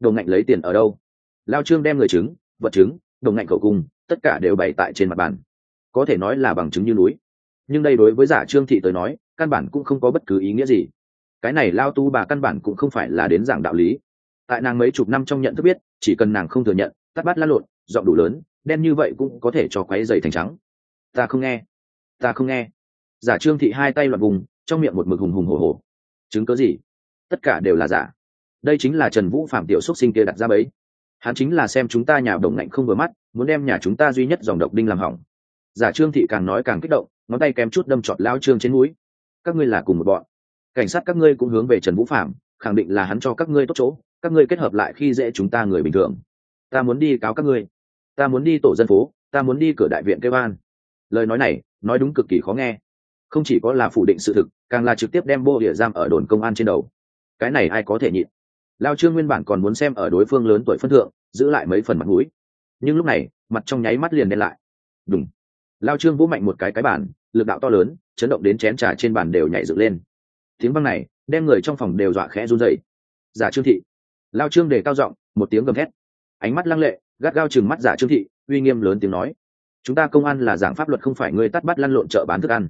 Đồng ngạnh lấy tiền ở đâu? Lao trương đem người chứng vật chứng đồng ngạnh khẩu cung, tất cả đều bày tại trên mặt bàn. Có thể nói là bằng chứng như núi. Nhưng đây đối với giả trương thị tới nói, căn bản cũng không có bất cứ ý nghĩa gì. Cái này lao tu bà căn bản cũng không phải là đến giảng đạo lý. Tại nàng mấy chục năm trong nhận thức biết, chỉ cần nàng không thừa nhận, tắt bát lăn lộn, giọng đủ lớn, đen như vậy cũng có thể cho quáy dày thành trắng. Ta không nghe ta không nghe. Giả trương thị hai tay loạt vùng, trong miệng một mực hùng hùng hồ hồ chứng cớ gì? Tất cả đều là giả. Đây chính là trần vũ phạm tiểu xúc sinh kia đặt ra bấy hắn chính là xem chúng ta nhà đồng ngạnh không vừa mắt, muốn đem nhà chúng ta duy nhất dòng độc đinh làm hỏng. Giả trương thị càng nói càng kích động, ngón tay kém chút đâm trọt lao trương trên núi các ngươi là cùng một bọn. Cảnh sát các ngươi cũng hướng về trần vũ phạm, khẳng định là hắn cho các ngươi tốt chỗ, các ngươi kết hợp lại khi dễ chúng ta người bình thường. Ta muốn đi cáo các ngươi. Ta muốn đi tổ dân phố, ta muốn đi cửa đại viện kêu an lời nói này, nói đúng cực kỳ khó nghe. Không chỉ có là phủ định sự thực, càng là trực tiếp đem bô địa giam ở đồn công an trên đầu. Cái này ai có thể nhịn? Lao trương nguyên bản còn muốn xem ở đối phương lớn tuổi phân thượng, giữ lại mấy phần mặt mũi. Nhưng lúc này, mặt trong nháy mắt liền đen lại. Đúng lao trương vũ mạnh một cái cái bản lực đạo to lớn, chấn động đến chén trà trên bàn đều nhảy dựng lên. Tiếng văng này, đem người trong phòng đều dọa khẽ run dậy giả trương thị. Lao trương đề cao giọng, một tiếng gầm thét. Ánh mắt lăng lệ, gắt gao chừng mắt giả trương thị, uy nghiêm lớn tiếng nói chúng ta công an là giảng pháp luật không phải ngươi tắt bắt lăn lộn chợ bán thức ăn.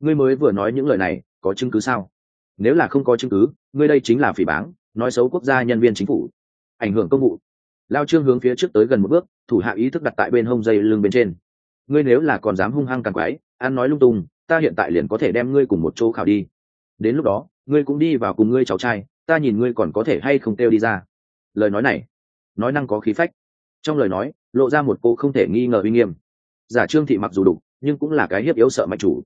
Ngươi mới vừa nói những lời này, có chứng cứ sao? Nếu là không có chứng cứ, ngươi đây chính là phỉ báng, nói xấu quốc gia nhân viên chính phủ. Ảnh hưởng công vụ. Lao trương hướng phía trước tới gần một bước, thủ hạ ý thức đặt tại bên hông dây lưng bên trên. Ngươi nếu là còn dám hung hăng càng quái, ăn nói lung tung, ta hiện tại liền có thể đem ngươi cùng một chỗ khảo đi. Đến lúc đó, ngươi cũng đi vào cùng ngươi cháu trai, ta nhìn ngươi còn có thể hay không kêu đi ra. Lời nói này, nói năng có khí phách. Trong lời nói, lộ ra một cô không thể nghi ngờ uy nghiêm giả trương thị mặc dù đủ nhưng cũng là cái hiếp yếu sợ mạnh chủ.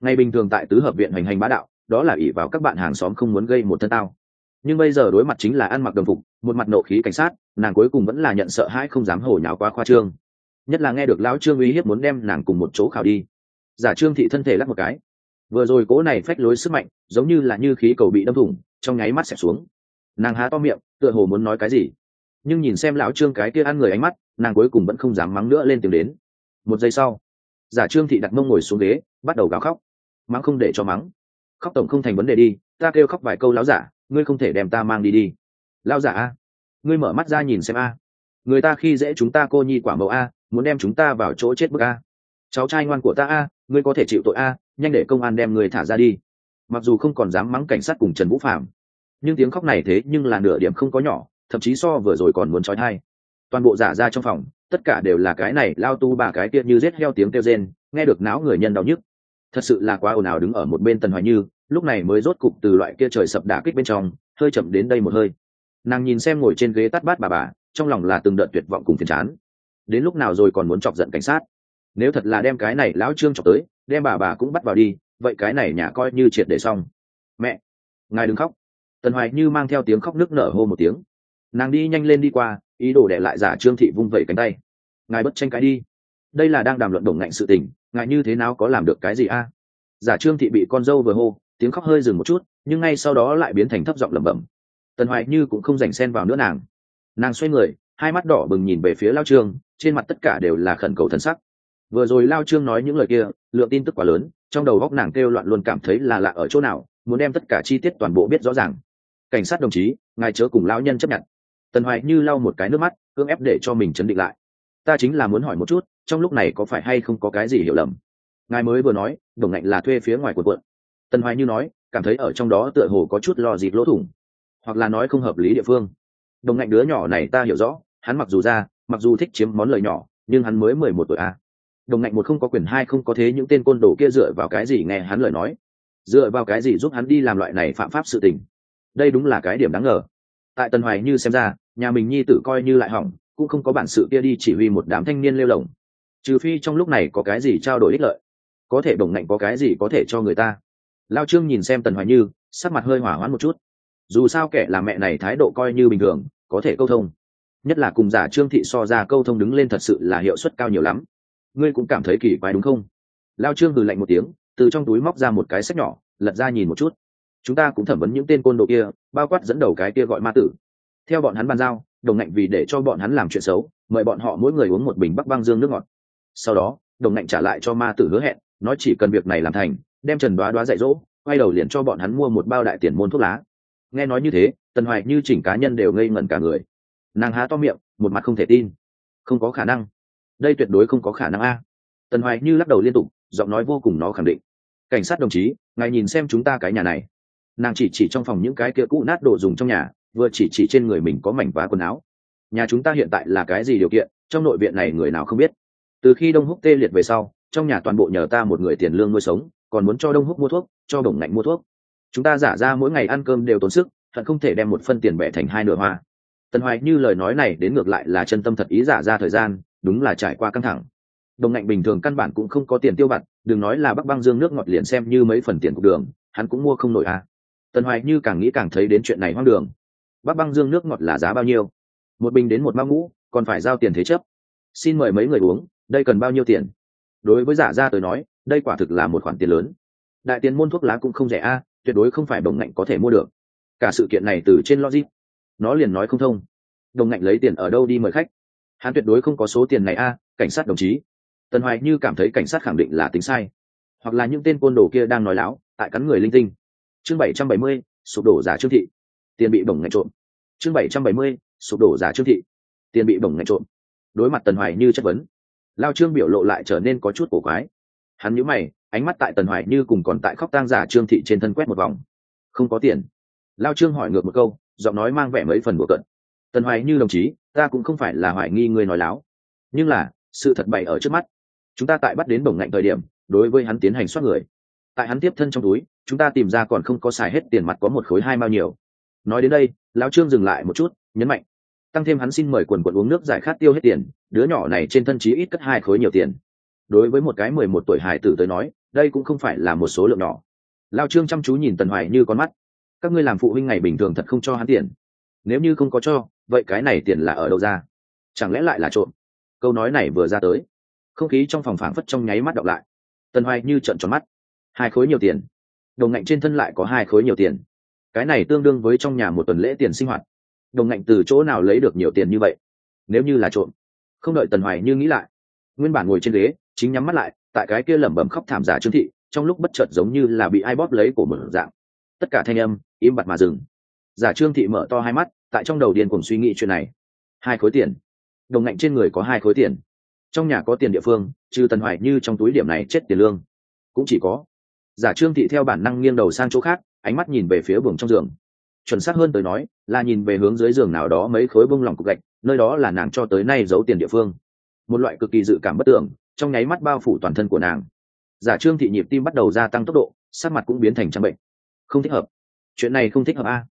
Ngày bình thường tại tứ hợp viện hành hành bá đạo, đó là ỷ vào các bạn hàng xóm không muốn gây một thân tao. Nhưng bây giờ đối mặt chính là ăn mặc đồng phục, một mặt nộ khí cảnh sát, nàng cuối cùng vẫn là nhận sợ hãi không dám hồi nháo quá khoa trương. Nhất là nghe được lão trương uy hiếp muốn đem nàng cùng một chỗ khảo đi. Giả trương thị thân thể lắc một cái. Vừa rồi cố này phách lối sức mạnh, giống như là như khí cầu bị đâm thủng, trong nháy mắt xẹp xuống. Nàng há to miệng, tựa hồ muốn nói cái gì. Nhưng nhìn xem lão trương cái kia ăn người ánh mắt, nàng cuối cùng vẫn không dám mắng nữa lên tiếng đến một giây sau, giả trương thị đặt mông ngồi xuống ghế, bắt đầu gào khóc. Mắng không để cho mắng. Khóc tổng không thành vấn đề đi, ta kêu khóc vài câu lão giả, ngươi không thể đem ta mang đi đi. Lão giả a, ngươi mở mắt ra nhìn xem a. Người ta khi dễ chúng ta cô nhi quả mẫu a, muốn đem chúng ta vào chỗ chết bức a. Cháu trai ngoan của ta a, ngươi có thể chịu tội a, nhanh để công an đem người thả ra đi. Mặc dù không còn dám mắng cảnh sát cùng trần vũ phạm nhưng tiếng khóc này thế nhưng là nửa điểm không có nhỏ, thậm chí so vừa rồi còn muốn trói thai. Toàn bộ giả ra trong phòng tất cả đều là cái này, lao tu bà cái kia như rết heo tiếng kêu rên, nghe được não người nhân đau nhức. Thật sự là quá ồn ào đứng ở một bên tần hoài như, lúc này mới rốt cục từ loại kia trời sập đả kích bên trong, hơi chậm đến đây một hơi. Nàng nhìn xem ngồi trên ghế tắt bát bà bà, trong lòng là từng đợt tuyệt vọng cùng phiền chán. Đến lúc nào rồi còn muốn chọc giận cảnh sát? Nếu thật là đem cái này lão trương chọc tới, đem bà bà cũng bắt vào đi, vậy cái này nhà coi như triệt để xong. Mẹ! Ngài đừng khóc. Tần hoài như mang theo tiếng khóc nước nở hô một tiếng. Nàng đi nhanh lên đi qua ý đồ để lại giả trương thị vung vẩy cánh tay. Ngài bất tranh cãi đi. Đây là đang đàm luận đồng ngạnh sự tình, ngài như thế nào có làm được cái gì a? Giả trương thị bị con dâu vừa hô, tiếng khóc hơi dừng một chút, nhưng ngay sau đó lại biến thành thấp giọng lẩm bẩm. Tần hoài như cũng không dành xen vào nữa nàng. Nàng xoay người, hai mắt đỏ bừng nhìn về phía lao trương, trên mặt tất cả đều là khẩn cầu thân sắc. Vừa rồi lao trương nói những lời kia, lượng tin tức quá lớn, trong đầu góc nàng kêu loạn luôn cảm thấy là lạ ở chỗ nào, muốn đem tất cả chi tiết toàn bộ biết rõ ràng. Cảnh sát đồng chí, ngài chớ cùng lão nhân chấp nhận tần hoài như lau một cái nước mắt, cưỡng ép để cho mình chấn định lại. Ta chính là muốn hỏi một chút, trong lúc này có phải hay không có cái gì hiểu lầm? Ngài mới vừa nói, đồng ngạnh là thuê phía ngoài của quận. Tần hoài như nói, cảm thấy ở trong đó tựa hồ có chút lo dịp lỗ thủng, hoặc là nói không hợp lý địa phương. Đồng ngạnh đứa nhỏ này ta hiểu rõ, hắn mặc dù ra, mặc dù thích chiếm món lời nhỏ, nhưng hắn mới mười một tuổi a à. đồng ngạnh một không có quyền, hai không có thế những tên côn đồ kia dựa vào cái gì nghe hắn lời nói. Dựa vào cái gì giúp hắn đi làm loại này phạm pháp sự tình? Đây đúng là cái điểm đáng ngờ tại tần hoài như xem ra, nhà mình nhi tử coi như lại hỏng, cũng không có bản sự kia đi chỉ huy một đám thanh niên lêu lồng. Trừ phi trong lúc này có cái gì trao đổi ích lợi. Có thể đồng ngạnh có cái gì có thể cho người ta. Lao trương nhìn xem tần hoài như, sắc mặt hơi hỏa hoãn một chút. Dù sao kẻ là mẹ này thái độ coi như bình thường, có thể câu thông. Nhất là cùng giả trương thị so ra câu thông đứng lên thật sự là hiệu suất cao nhiều lắm. Ngươi cũng cảm thấy kỳ quái đúng không? Lao trương hừ lạnh một tiếng, từ trong túi móc ra một cái sách nhỏ, lật ra nhìn một chút chúng ta cũng thẩm vấn những tên côn đồ kia, bao quát dẫn đầu cái kia gọi ma tử. Theo bọn hắn bàn giao, đồng ngạnh vì để cho bọn hắn làm chuyện xấu, mời bọn họ mỗi người uống một bình bắc băng dương nước ngọt. Sau đó, đồng ngạnh trả lại cho ma tử hứa hẹn, nói chỉ cần việc này làm thành, đem trần đoá đoá dạy dỗ, quay đầu liền cho bọn hắn mua một bao đại tiền môn thuốc lá. Nghe nói như thế, tần hoài như chỉnh cá nhân đều ngây ngẩn cả người. Nàng há to miệng, một mặt không thể tin. Không có khả năng. Đây tuyệt đối không có khả năng a. Tần hoài như lắc đầu liên tục, giọng nói vô cùng nó khẳng định. Cảnh sát đồng chí, ngài nhìn xem chúng ta cái nhà này nàng chỉ chỉ trong phòng những cái kia cũ nát đồ dùng trong nhà, vừa chỉ chỉ trên người mình có mảnh vá quần áo. Nhà chúng ta hiện tại là cái gì điều kiện, trong nội viện này người nào không biết? Từ khi đông húc tê liệt về sau, trong nhà toàn bộ nhờ ta một người tiền lương nuôi sống, còn muốn cho đông húc mua thuốc, cho đồng ngạnh mua thuốc. Chúng ta giả ra mỗi ngày ăn cơm đều tốn sức, thật không thể đem một phân tiền bẻ thành hai nửa hoa. Tần hoài như lời nói này đến ngược lại là chân tâm thật ý giả ra thời gian, đúng là trải qua căng thẳng. Đồng ngạnh bình thường căn bản cũng không có tiền tiêu vặt, đừng nói là bắc băng dương nước ngọt liền xem như mấy phần tiền cục đường, hắn cũng mua không nổi à tần hoài như càng nghĩ càng thấy đến chuyện này hoang đường. Bắc băng dương nước ngọt là giá bao nhiêu? Một bình đến một mao ngũ, còn phải giao tiền thế chấp. Xin mời mấy người uống, đây cần bao nhiêu tiền? Đối với giả gia tôi nói, đây quả thực là một khoản tiền lớn. Đại tiền môn thuốc lá cũng không rẻ a, tuyệt đối không phải đồng ngạnh có thể mua được. Cả sự kiện này từ trên logic, nó liền nói không thông. Đồng ngạnh lấy tiền ở đâu đi mời khách? Hắn tuyệt đối không có số tiền này a, cảnh sát đồng chí. Tần hoài như cảm thấy cảnh sát khẳng định là tính sai. Hoặc là những tên côn đồ kia đang nói láo, tại cắn người linh tinh chương bảy trăm bảy mươi, sụp đổ giả trương thị. Tiền bị bổng ngạch trộm. Chương bảy trăm bảy mươi, sụp đổ giả trương thị. Tiền bị bổng ngạch trộm. Đối mặt tần hoài như chất vấn, lao trương biểu lộ lại trở nên có chút cổ quái. Hắn nhíu mày, ánh mắt tại tần hoài như cùng còn tại khóc tang giả trương thị trên thân quét một vòng. Không có tiền. Lao trương hỏi ngược một câu, giọng nói mang vẻ mấy phần bừa cận tần hoài như đồng chí, ta cũng không phải là hoài nghi người nói láo. Nhưng là, sự thật bày ở trước mắt. Chúng ta tại bắt đến bổng ngạnh thời điểm, đối với hắn tiến hành soát người tại hắn tiếp thân trong túi, chúng ta tìm ra còn không có xài hết tiền mặt có một khối hai mao nhiều. Nói đến đây, lão trương dừng lại một chút, nhấn mạnh. Tăng thêm hắn xin mời quần quần uống nước giải khát tiêu hết tiền, đứa nhỏ này trên thân chí ít cất hai khối nhiều tiền. Đối với một cái mười một tuổi hải tử tới nói, đây cũng không phải là một số lượng nhỏ. Lao trương chăm chú nhìn tần hoài như con mắt. Các ngươi làm phụ huynh ngày bình thường thật không cho hắn tiền. Nếu như không có cho, vậy cái này tiền là ở đâu ra? Chẳng lẽ lại là trộm? Câu nói này vừa ra tới. Không khí trong phòng phảng phất trong nháy mắt đọc lại. Tần tần hoài như trận tròn mắt hai khối nhiều tiền. Đồng ngạnh trên thân lại có hai khối nhiều tiền. Cái này tương đương với trong nhà một tuần lễ tiền sinh hoạt. Đồng ngạnh từ chỗ nào lấy được nhiều tiền như vậy? Nếu như là trộm. Không đợi tần hoài như nghĩ lại. Nguyên bản ngồi trên ghế, chính nhắm mắt lại, tại cái kia lẩm bẩm khóc thảm giả trương thị, trong lúc bất chợt giống như là bị ai bóp lấy cổ mở dạng. Tất cả thanh âm, im bặt mà dừng. Giả trương thị mở to hai mắt, tại trong đầu điên cùng suy nghĩ chuyện này. Hai khối tiền. Đồng ngạnh trên người có hai khối tiền. Trong nhà có tiền địa phương, trừ tần hoài như trong túi điểm này chết tiền lương. Cũng chỉ có giả trương thị theo bản năng nghiêng đầu sang chỗ khác, ánh mắt nhìn về phía buồng trong giường. Chuẩn xác hơn tới nói, là nhìn về hướng dưới giường nào đó mấy khối bông lỏng cục gạch, nơi đó là nàng cho tới nay giấu tiền địa phương. Một loại cực kỳ dự cảm bất tưởng trong nháy mắt bao phủ toàn thân của nàng. Giả trương thị nhịp tim bắt đầu gia tăng tốc độ, sắc mặt cũng biến thành trắng bệnh. Không thích hợp. Chuyện này không thích hợp a.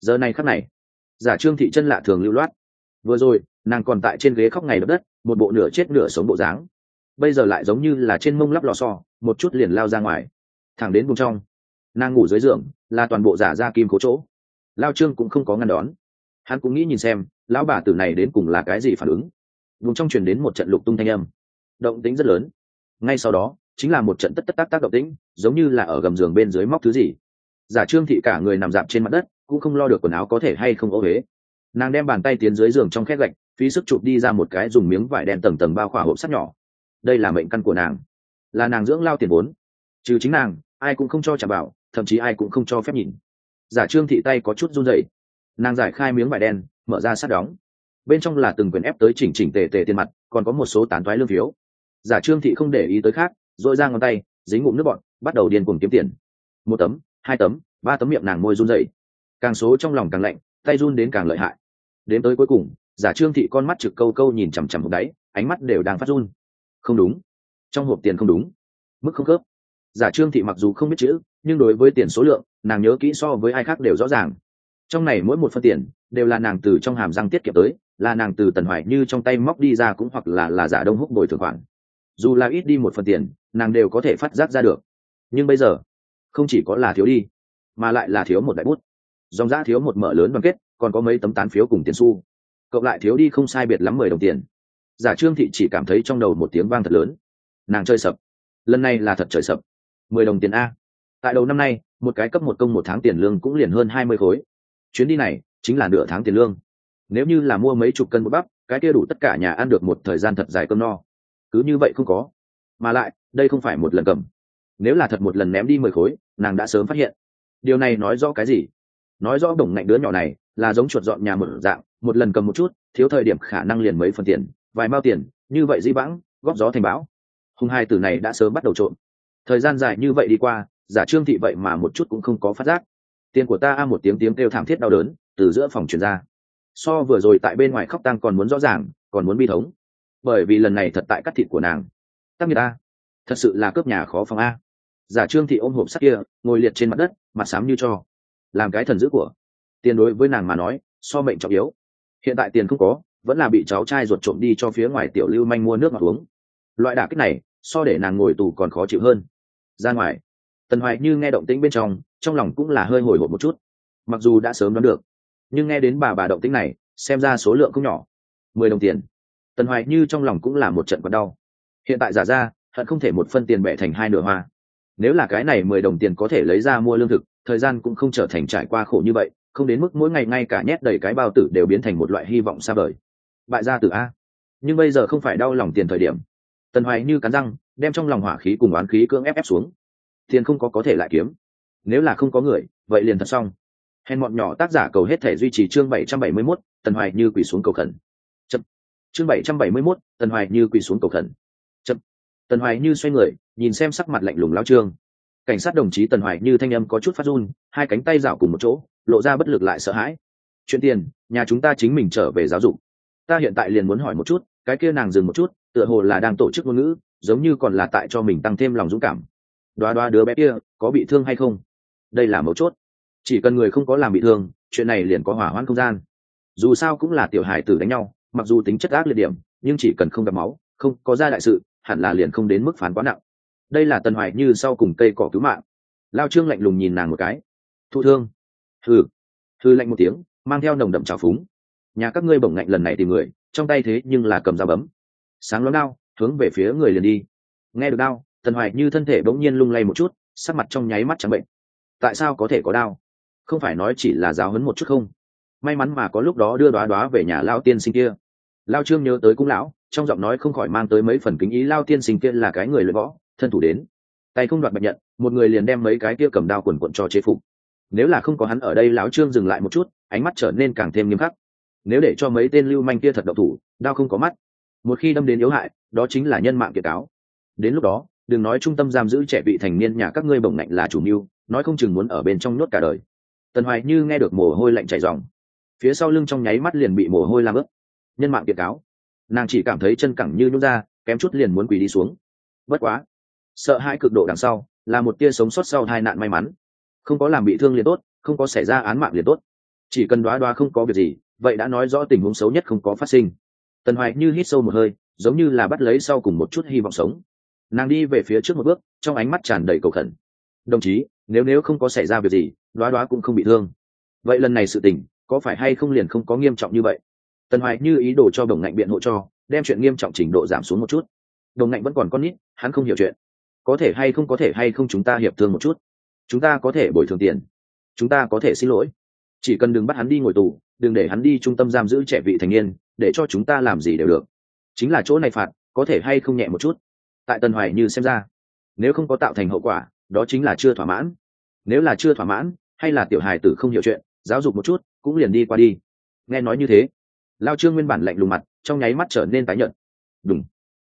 Giờ này khắc này, giả trương thị chân lạ thường lưu loát. Vừa rồi, nàng còn tại trên ghế khóc ngày đập đất, một bộ nửa chết nửa sống bộ dáng. Bây giờ lại giống như là trên mông lắp lò xo, một chút liền lao ra ngoài thẳng đến vùng trong. Nàng ngủ dưới giường, là toàn bộ giả ra kim cố chỗ. Lao trương cũng không có ngăn đón. Hắn cũng nghĩ nhìn xem, lão bà tử này đến cùng là cái gì phản ứng. Vùng trong truyền đến một trận lục tung thanh âm. Động tính rất lớn. Ngay sau đó, chính là một trận tất tất tác tác động tĩnh, giống như là ở gầm giường bên dưới móc thứ gì. Giả trương thị cả người nằm dạp trên mặt đất, cũng không lo được quần áo có thể hay không ô huế nàng đem bàn tay tiến dưới giường trong khét gạch, phí sức chụp đi ra một cái dùng miếng vải đen tầng tầng bao khỏa hộp sắt nhỏ. Đây là mệnh căn của nàng. Là nàng dưỡng lao tiền vốn. Trừ chính nàng ai cũng không cho trả bảo, thậm chí ai cũng không cho phép nhìn. Giả trương thị tay có chút run rẩy. Nàng giải khai miếng vải đen, mở ra sát đóng. Bên trong là từng quyền ép tới chỉnh chỉnh tề tề tiền mặt, còn có một số tán thoái lương phiếu. Giả trương thị không để ý tới khác dội ra ngón tay, dính ngụm nước bọn bắt đầu điên cuồng kiếm tiền. Một tấm, hai tấm, ba tấm miệng nàng môi run dậy càng số trong lòng càng lạnh, tay run đến càng lợi hại. Đến tới cuối cùng, giả trương thị con mắt trực câu câu nhìn chằm chằm hộp đáy, ánh mắt đều đang phát run. Không đúng. Trong hộp tiền không đúng. Mức không khớp giả trương thị mặc dù không biết chữ, nhưng đối với tiền số lượng, nàng nhớ kỹ so với ai khác đều rõ ràng. Trong này mỗi một phân tiền, đều là nàng từ trong hàm răng tiết kiệm tới, là nàng từ tần hoài như trong tay móc đi ra cũng hoặc là là giả đông húc bồi thường khoản. Dù là ít đi một phần tiền, nàng đều có thể phát giác ra được. Nhưng bây giờ, không chỉ có là thiếu đi, mà lại là thiếu một đại bút. Dòng giã thiếu một mở lớn bằng kết, còn có mấy tấm tán phiếu cùng tiền xu. Cộng lại thiếu đi không sai biệt lắm mười đồng tiền. Giả trương thị chỉ cảm thấy trong đầu một tiếng vang thật lớn. Nàng chơi sập. Lần này là thật trời sập mười đồng tiền a. Tại đầu năm nay, một cái cấp một công một tháng tiền lương cũng liền hơn hai mươi khối. Chuyến đi này chính là nửa tháng tiền lương. Nếu như là mua mấy chục cân bột bắp, cái kia đủ tất cả nhà ăn được một thời gian thật dài cơm no. Cứ như vậy không có. Mà lại, đây không phải một lần cầm. Nếu là thật một lần ném đi mười khối, nàng đã sớm phát hiện. Điều này nói rõ cái gì? Nói rõ đồng ngạnh đứa nhỏ này là giống chuột dọn nhà một dạng, một lần cầm một chút, thiếu thời điểm khả năng liền mấy phần tiền, vài mao tiền, như vậy di vãng, góp gió thành bão. Hùng hai từ này đã sớm bắt đầu trộm thời gian dài như vậy đi qua, giả trương thị vậy mà một chút cũng không có phát giác. Tiền của ta a một tiếng tiếng kêu thảm thiết đau đớn, từ giữa phòng truyền ra. So vừa rồi tại bên ngoài khóc tăng còn muốn rõ ràng, còn muốn bi thống. Bởi vì lần này thật tại cắt thịt của nàng. Tắc người ta thật sự là cướp nhà khó phòng a. Giả trương thị ôm hộp sắt kia, ngồi liệt trên mặt đất, mặt xám như cho. Làm cái thần dữ của. Tiền đối với nàng mà nói, so mệnh trọng yếu. Hiện tại tiền không có, vẫn là bị cháu trai ruột trộm đi cho phía ngoài tiểu lưu manh mua nước ngọt uống. Loại đả kích này, so để nàng ngồi tù còn khó chịu hơn ra ngoài. Tần hoài như nghe động tĩnh bên trong trong lòng cũng là hơi hồi hộp một chút. Mặc dù đã sớm đoán được, nhưng nghe đến bà bà động tĩnh này, xem ra số lượng không nhỏ. Mười đồng tiền. Tần hoài như trong lòng cũng là một trận còn đau. Hiện tại giả ra, hận không thể một phân tiền bẻ thành hai nửa hoa. Nếu là cái này mười đồng tiền có thể lấy ra mua lương thực, thời gian cũng không trở thành trải qua khổ như vậy, không đến mức mỗi ngày ngay cả nhét đầy cái bao tử đều biến thành một loại hy vọng xa vời. Bại gia tử a. Nhưng bây giờ không phải đau lòng tiền thời điểm. Tần hoài như cắn răng đem trong lòng hỏa khí cùng oán khí cưỡng ép ép xuống. Tiền không có có thể lại kiếm. Nếu là không có người, vậy liền thật xong. Hèn bọn nhỏ tác giả cầu hết thể duy trì chương bảy trăm bảy mươi mốt, tần hoài như quỳ xuống cầu khẩn. Chậm. chương bảy trăm bảy mươi mốt, tần hoài như quỳ xuống cầu khẩn. Chậm. tần hoài như xoay người, nhìn xem sắc mặt lạnh lùng lao trương. Cảnh sát đồng chí tần hoài như thanh âm có chút phát run, hai cánh tay dạo cùng một chỗ, lộ ra bất lực lại sợ hãi. Chuyện tiền, nhà chúng ta chính mình trở về giáo dục. Ta hiện tại liền muốn hỏi một chút, cái kia nàng dừng một chút, tựa hồ là đang tổ chức ngôn ngữ giống như còn là tại cho mình tăng thêm lòng dũng cảm. Đoá đoá đứa bé kia, có bị thương hay không? Đây là mấu chốt. Chỉ cần người không có làm bị thương, chuyện này liền có hỏa hoãn không gian. Dù sao cũng là tiểu hải tử đánh nhau, mặc dù tính chất ác liệt điểm, nhưng chỉ cần không gặp máu, không có ra đại sự, hẳn là liền không đến mức phán quá nặng. Đây là tần hoài như sau cùng cây cỏ cứu mạng. Lao trương lạnh lùng nhìn nàng một cái. Thụ thương. Hừ. Thư lạnh một tiếng, mang theo nồng đậm trào phúng. Nhà các ngươi bổng ngạnh lần này tìm người, trong tay thế nhưng là cầm dao bấm. Sáng lóng đao hướng về phía người liền đi. Nghe được đao, tần hoài như thân thể bỗng nhiên lung lay một chút, sắc mặt trong nháy mắt trắng bệnh. Tại sao có thể có đau không phải nói chỉ là giáo hấn một chút không? May mắn mà có lúc đó đưa đoá đoá về nhà lao tiên sinh kia. Lao trương nhớ tới cung lão, trong giọng nói không khỏi mang tới mấy phần kính ý, lao tiên sinh kia là cái người luyện võ, thân thủ đến. Tay không đoạt bạch nhận, một người liền đem mấy cái kia cầm đao quần quận cho chế phục. Nếu là không có hắn ở đây, lão trương dừng lại một chút, ánh mắt trở nên càng thêm nghiêm khắc. Nếu để cho mấy tên lưu manh kia thật độc thủ, đao không có mắt một khi đâm đến yếu hại, đó chính là nhân mạng kiệt cáo. Đến lúc đó, đừng nói trung tâm giam giữ trẻ vị thành niên nhà các ngươi bổng lạnh là chủ mưu, nói không chừng muốn ở bên trong nhốt cả đời. Tần hoài như nghe được mồ hôi lạnh chảy dòng phía sau lưng trong nháy mắt liền bị mồ hôi làm ướt. Nhân mạng kiệt cáo. Nàng chỉ cảm thấy chân cẳng như nhút ra, kém chút liền muốn quỳ đi xuống. Bất quá, sợ hãi cực độ đằng sau, là một tia sống sót sau hai nạn may mắn. Không có làm bị thương liền tốt, không có xảy ra án mạng liền tốt. Chỉ cần đoá đoá không có việc gì, vậy đã nói rõ tình huống xấu nhất không có phát sinh tần hoài như hít sâu một hơi, giống như là bắt lấy sau cùng một chút hy vọng sống. Nàng đi về phía trước một bước, trong ánh mắt tràn đầy cầu khẩn. Đồng chí, nếu nếu không có xảy ra việc gì, đoá đoá cũng không bị thương. Vậy lần này sự tình, có phải hay không liền không có nghiêm trọng như vậy? Tần hoài như ý đồ cho đồng ngạnh biện hộ cho, đem chuyện nghiêm trọng trình độ giảm xuống một chút. Đồng ngạnh vẫn còn con nít, hắn không hiểu chuyện. Có thể hay không có thể hay không chúng ta hiệp thương một chút? Chúng ta có thể bồi thường tiền. Chúng ta có thể xin lỗi. Chỉ cần đừng bắt hắn đi ngồi tù, đừng để hắn đi trung tâm giam giữ trẻ vị thành niên để cho chúng ta làm gì đều được. Chính là chỗ này phạt, có thể hay không nhẹ một chút. Tại tần hoài như xem ra, nếu không có tạo thành hậu quả, đó chính là chưa thỏa mãn. Nếu là chưa thỏa mãn, hay là tiểu hài tử không hiểu chuyện, giáo dục một chút, cũng liền đi qua đi. Nghe nói như thế, lao trương nguyên bản lạnh lùng mặt, trong nháy mắt trở nên tái nhợt. Đúng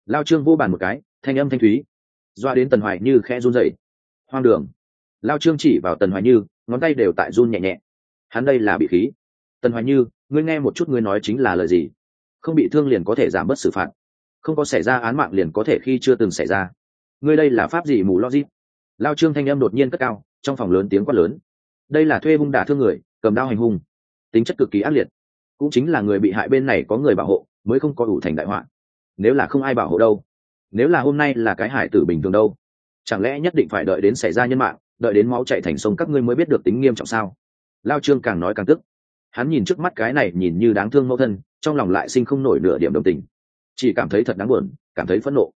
lao trương vô bàn một cái, thanh âm thanh thúy. Doa đến tần hoài như khẽ run dậy hoang đường. Lao trương chỉ vào tần hoài như, ngón tay đều tại run nhẹ nhẹ. Hắn đây là bị khí tần hoài như, ngươi nghe một chút ngươi nói chính là lời gì? Không bị thương liền có thể giảm bớt xử phạt. Không có xảy ra án mạng liền có thể khi chưa từng xảy ra. Ngươi đây là pháp gì mù logic? Lao trương thanh âm đột nhiên cất cao, trong phòng lớn tiếng quát lớn. Đây là thuê hung đả thương người, cầm đao hành hung. Tính chất cực kỳ ác liệt. Cũng chính là người bị hại bên này có người bảo hộ, mới không có đủ thành đại họa. Nếu là không ai bảo hộ đâu? Nếu là hôm nay là cái hải tử bình thường đâu? Chẳng lẽ nhất định phải đợi đến xảy ra nhân mạng, đợi đến máu chạy thành sông các ngươi mới biết được tính nghiêm trọng sao? Lao trương càng nói càng tức hắn nhìn trước mắt cái này nhìn như đáng thương mẫu thân, trong lòng lại sinh không nổi nửa điểm đồng tình. Chỉ cảm thấy thật đáng buồn, cảm thấy phẫn nộ.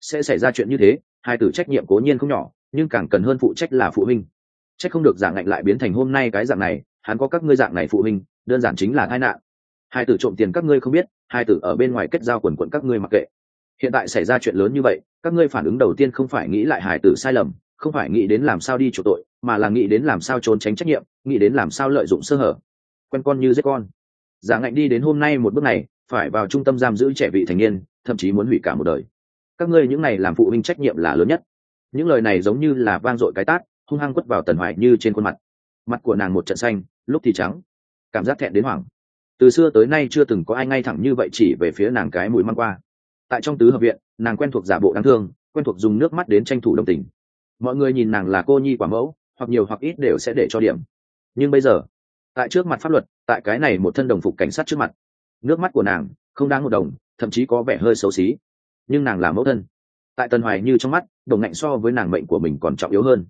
Sẽ xảy ra chuyện như thế, hai tử trách nhiệm cố nhiên không nhỏ, nhưng càng cần hơn phụ trách là phụ huynh. Trách không được dạng ngạnh lại biến thành hôm nay cái dạng này, hắn có các ngươi dạng này phụ huynh, đơn giản chính là tai nạn. Hai tử trộm tiền các ngươi không biết, hai tử ở bên ngoài kết giao quần quận các ngươi mặc kệ. Hiện tại xảy ra chuyện lớn như vậy, các ngươi phản ứng đầu tiên không phải nghĩ lại hải tử sai lầm, không phải nghĩ đến làm sao đi chủ tội, mà là nghĩ đến làm sao trốn tránh trách nhiệm, nghĩ đến làm sao lợi dụng sơ hở quen con như giết con. Giả ngạnh đi đến hôm nay một bước này, phải vào trung tâm giam giữ trẻ vị thành niên, thậm chí muốn hủy cả một đời. Các ngươi những này làm phụ huynh trách nhiệm là lớn nhất. Những lời này giống như là vang dội cái tát, hung hăng quất vào tần hoài như trên khuôn mặt. Mặt của nàng một trận xanh, lúc thì trắng, cảm giác thẹn đến hoảng. Từ xưa tới nay chưa từng có ai ngay thẳng như vậy chỉ về phía nàng cái mũi mang qua. Tại trong tứ hợp viện, nàng quen thuộc giả bộ đáng thương, quen thuộc dùng nước mắt đến tranh thủ đồng tình. Mọi người nhìn nàng là cô nhi quả mẫu, hoặc nhiều hoặc ít đều sẽ để cho điểm. Nhưng bây giờ tại trước mặt pháp luật, tại cái này một thân đồng phục cảnh sát trước mặt, nước mắt của nàng không đáng một đồng, thậm chí có vẻ hơi xấu xí. Nhưng nàng là mẫu thân. Tại tân hoài như trong mắt đồng ngạnh so với nàng mệnh của mình còn trọng yếu hơn.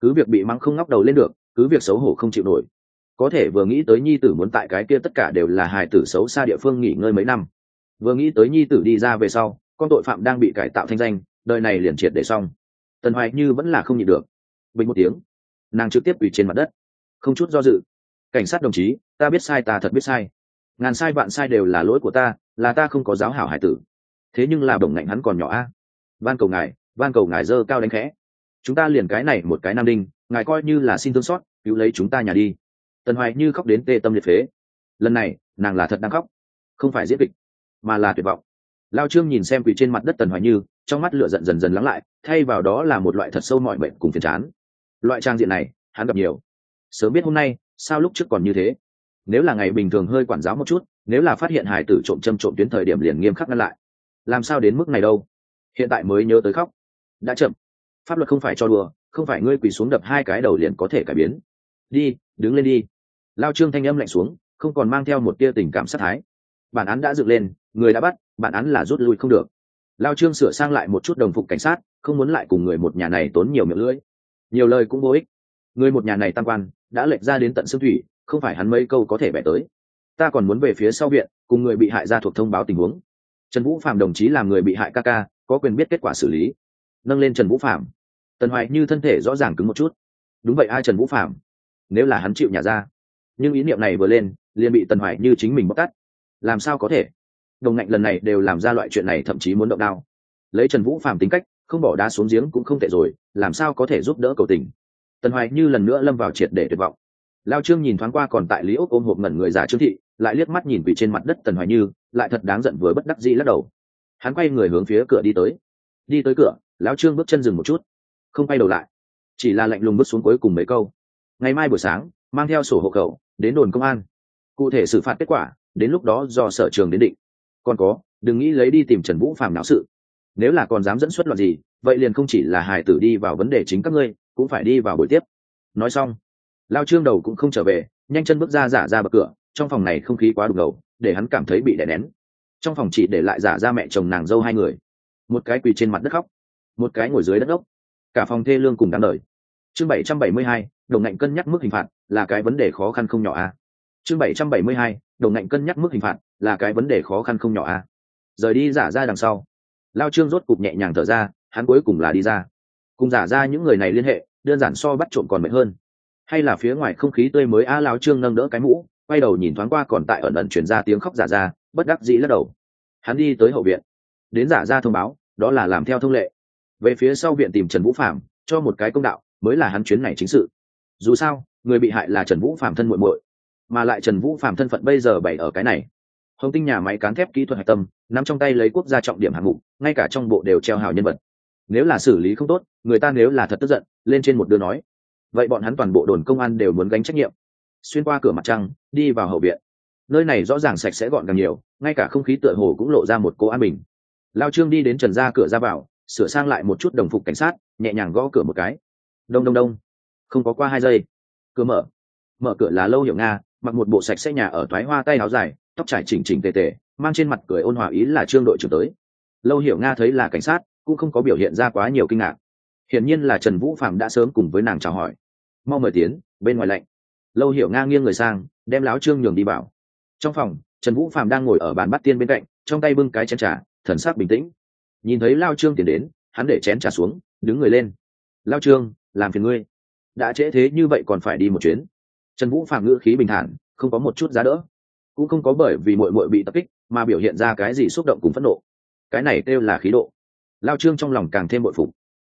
Cứ việc bị mắng không ngóc đầu lên được, cứ việc xấu hổ không chịu nổi. Có thể vừa nghĩ tới nhi tử muốn tại cái kia tất cả đều là hài tử xấu xa địa phương nghỉ ngơi mấy năm. Vừa nghĩ tới nhi tử đi ra về sau, con tội phạm đang bị cải tạo thanh danh, đời này liền triệt để xong. Tần hoài như vẫn là không nhịn được. Bình một tiếng, nàng trực tiếp ủy trên mặt đất. Không chút do dự cảnh sát đồng chí, ta biết sai, ta thật biết sai. Ngàn sai vạn sai đều là lỗi của ta, là ta không có giáo hảo hải tử. Thế nhưng là đồng ngạnh hắn còn nhỏ a. Van cầu ngài, van cầu ngài dơ cao đánh khẽ. Chúng ta liền cái này một cái nam đinh, ngài coi như là xin thương xót, cứu lấy chúng ta nhà đi. Tần hoài như khóc đến tê tâm liệt phế. Lần này, nàng là thật đang khóc. Không phải diễn kịch, mà là tuyệt vọng. Lao trương nhìn xem quỳ trên mặt đất tần hoài như, trong mắt lửa giận dần dần lắng lại, thay vào đó là một loại thật sâu mọi bệnh cùng phiền chán. Loại trang diện này, hắn gặp nhiều. Sớm biết hôm nay sao lúc trước còn như thế? Nếu là ngày bình thường hơi quản giáo một chút, nếu là phát hiện hải tử trộm châm trộm tuyến thời điểm liền nghiêm khắc ngăn lại. Làm sao đến mức này đâu? Hiện tại mới nhớ tới khóc. Đã chậm. Pháp luật không phải cho đùa, không phải ngươi quỳ xuống đập hai cái đầu liền có thể cải biến. Đi, đứng lên đi. Lao trương thanh âm lạnh xuống, không còn mang theo một tia tình cảm sát thái. Bản án đã dựng lên, người đã bắt, bản án là rút lui không được. Lao trương sửa sang lại một chút đồng phục cảnh sát, không muốn lại cùng người một nhà này tốn nhiều miệng lưỡi. Nhiều lời cũng vô ích. Người một nhà này tam quan đã lệch ra đến tận xương thủy, không phải hắn mấy câu có thể bẻ tới. Ta còn muốn về phía sau viện, cùng người bị hại ra thuộc thông báo tình huống. Trần vũ phạm đồng chí làm người bị hại ca ca, có quyền biết kết quả xử lý. Nâng lên trần vũ phạm tần hoài như thân thể rõ ràng cứng một chút. Đúng vậy, ai trần vũ phạm nếu là hắn chịu nhà ra. Nhưng ý niệm này vừa lên, liền bị tần hoài như chính mình bóc tắt làm sao có thể? Đồng ngạnh lần này đều làm ra loại chuyện này thậm chí muốn động đao. Lấy trần vũ phạm tính cách, không bỏ đá xuống giếng cũng không tệ rồi, làm sao có thể giúp đỡ cầu tình? Tần hoài như lần nữa lâm vào triệt để tuyệt vọng. Lao trương nhìn thoáng qua còn tại lý ốc ôm hộp ngẩn người giả trương thị, lại liếc mắt nhìn vì trên mặt đất tần hoài như, lại thật đáng giận vừa bất đắc dĩ lắc đầu. Hắn quay người hướng phía cửa đi tới. Đi tới cửa, lão trương bước chân dừng một chút, không quay đầu lại, chỉ là lạnh lùng bước xuống cuối cùng mấy câu. Ngày mai buổi sáng, mang theo sổ hộ khẩu, đến đồn công an. Cụ thể xử phạt kết quả, đến lúc đó do sở trường đến định. Còn có, đừng nghĩ lấy đi tìm trần vũ phàm não sự. Nếu là còn dám dẫn xuất loạn gì, vậy liền không chỉ là hải tử đi vào vấn đề chính các ngươi cũng phải đi vào buổi tiếp. Nói xong, lao trương đầu cũng không trở về, nhanh chân bước ra giả ra bậc cửa, trong phòng này không khí quá đục ngầu để hắn cảm thấy bị đè nén. Trong phòng chỉ để lại giả ra mẹ chồng nàng dâu hai người. Một cái quỳ trên mặt đất khóc, một cái ngồi dưới đất ốc cả phòng thê lương cùng đáng đời. Chương bảy trăm bảy mươi hai, đồng ngạnh cân nhắc mức hình phạt là cái vấn đề khó khăn không nhỏ a à. chương bảy trăm bảy mươi hai, đồng ngạnh cân nhắc mức hình phạt là cái vấn đề khó khăn không nhỏ a à. rời đi giả ra đằng sau, lao trương rốt cục nhẹ nhàng thở ra, hắn cuối cùng là đi ra cùng giả ra những người này liên hệ, đơn giản so bắt trộm còn mệt hơn. Hay là phía ngoài không khí tươi mới a láo trương nâng đỡ cái mũ, quay đầu nhìn thoáng qua còn tại ẩn ẩn chuyển ra tiếng khóc giả ra, bất đắc dĩ lắc đầu. Hắn đi tới hậu viện, đến giả ra thông báo, đó là làm theo thông lệ. Về phía sau viện tìm trần vũ phạm cho một cái công đạo, mới là hắn chuyến này chính sự. Dù sao, người bị hại là trần vũ phạm thân muội muội, mà lại trần vũ phạm thân phận bây giờ bày ở cái này. Hồng tinh nhà máy cán thép kỹ thuật hạch tâm, nắm trong tay lấy quốc gia trọng điểm hạng mục, ngay cả trong bộ đều treo hào nhân vật nếu là xử lý không tốt, người ta nếu là thật tức giận, lên trên một đưa nói. Vậy bọn hắn toàn bộ đồn công an đều muốn gánh trách nhiệm. Xuyên qua cửa mặt trăng, đi vào hậu viện. Nơi này rõ ràng sạch sẽ gọn càng nhiều, ngay cả không khí tựa hồ cũng lộ ra một cô an bình. Lao trương đi đến trần ra cửa ra vào, sửa sang lại một chút đồng phục cảnh sát, nhẹ nhàng gõ cửa một cái. Đông đông đông. Không có qua hai giây. Cửa mở. Mở cửa là lâu hiểu nga, mặc một bộ sạch sẽ nhà ở thoái hoa tay áo dài, tóc trải chỉnh chỉnh tề tề, mang trên mặt cười ôn hòa ý là trương đội trưởng tới. Lâu hiểu nga thấy là cảnh sát cũng không có biểu hiện ra quá nhiều kinh ngạc. Hiển nhiên là trần vũ phạm đã sớm cùng với nàng chào hỏi. Mau mời tiến, bên ngoài lạnh. Lâu hiểu nga nghiêng người sang, đem láo trương nhường đi bảo trong phòng, trần vũ phạm đang ngồi ở bàn bắt tiên bên cạnh, trong tay bưng cái chén trà, thần sắc bình tĩnh. Nhìn thấy lao trương tiến đến, hắn để chén trà xuống, đứng người lên. Lao trương, làm phiền ngươi. Đã trễ thế như vậy còn phải đi một chuyến. Trần vũ phạm ngữ khí bình thản, không có một chút giá đỡ. Cũng không có bởi vì mội mội bị tập kích, mà biểu hiện ra cái gì xúc động cùng phẫn nộ. Cái này kêu là khí độ lao trương trong lòng càng thêm bội phục.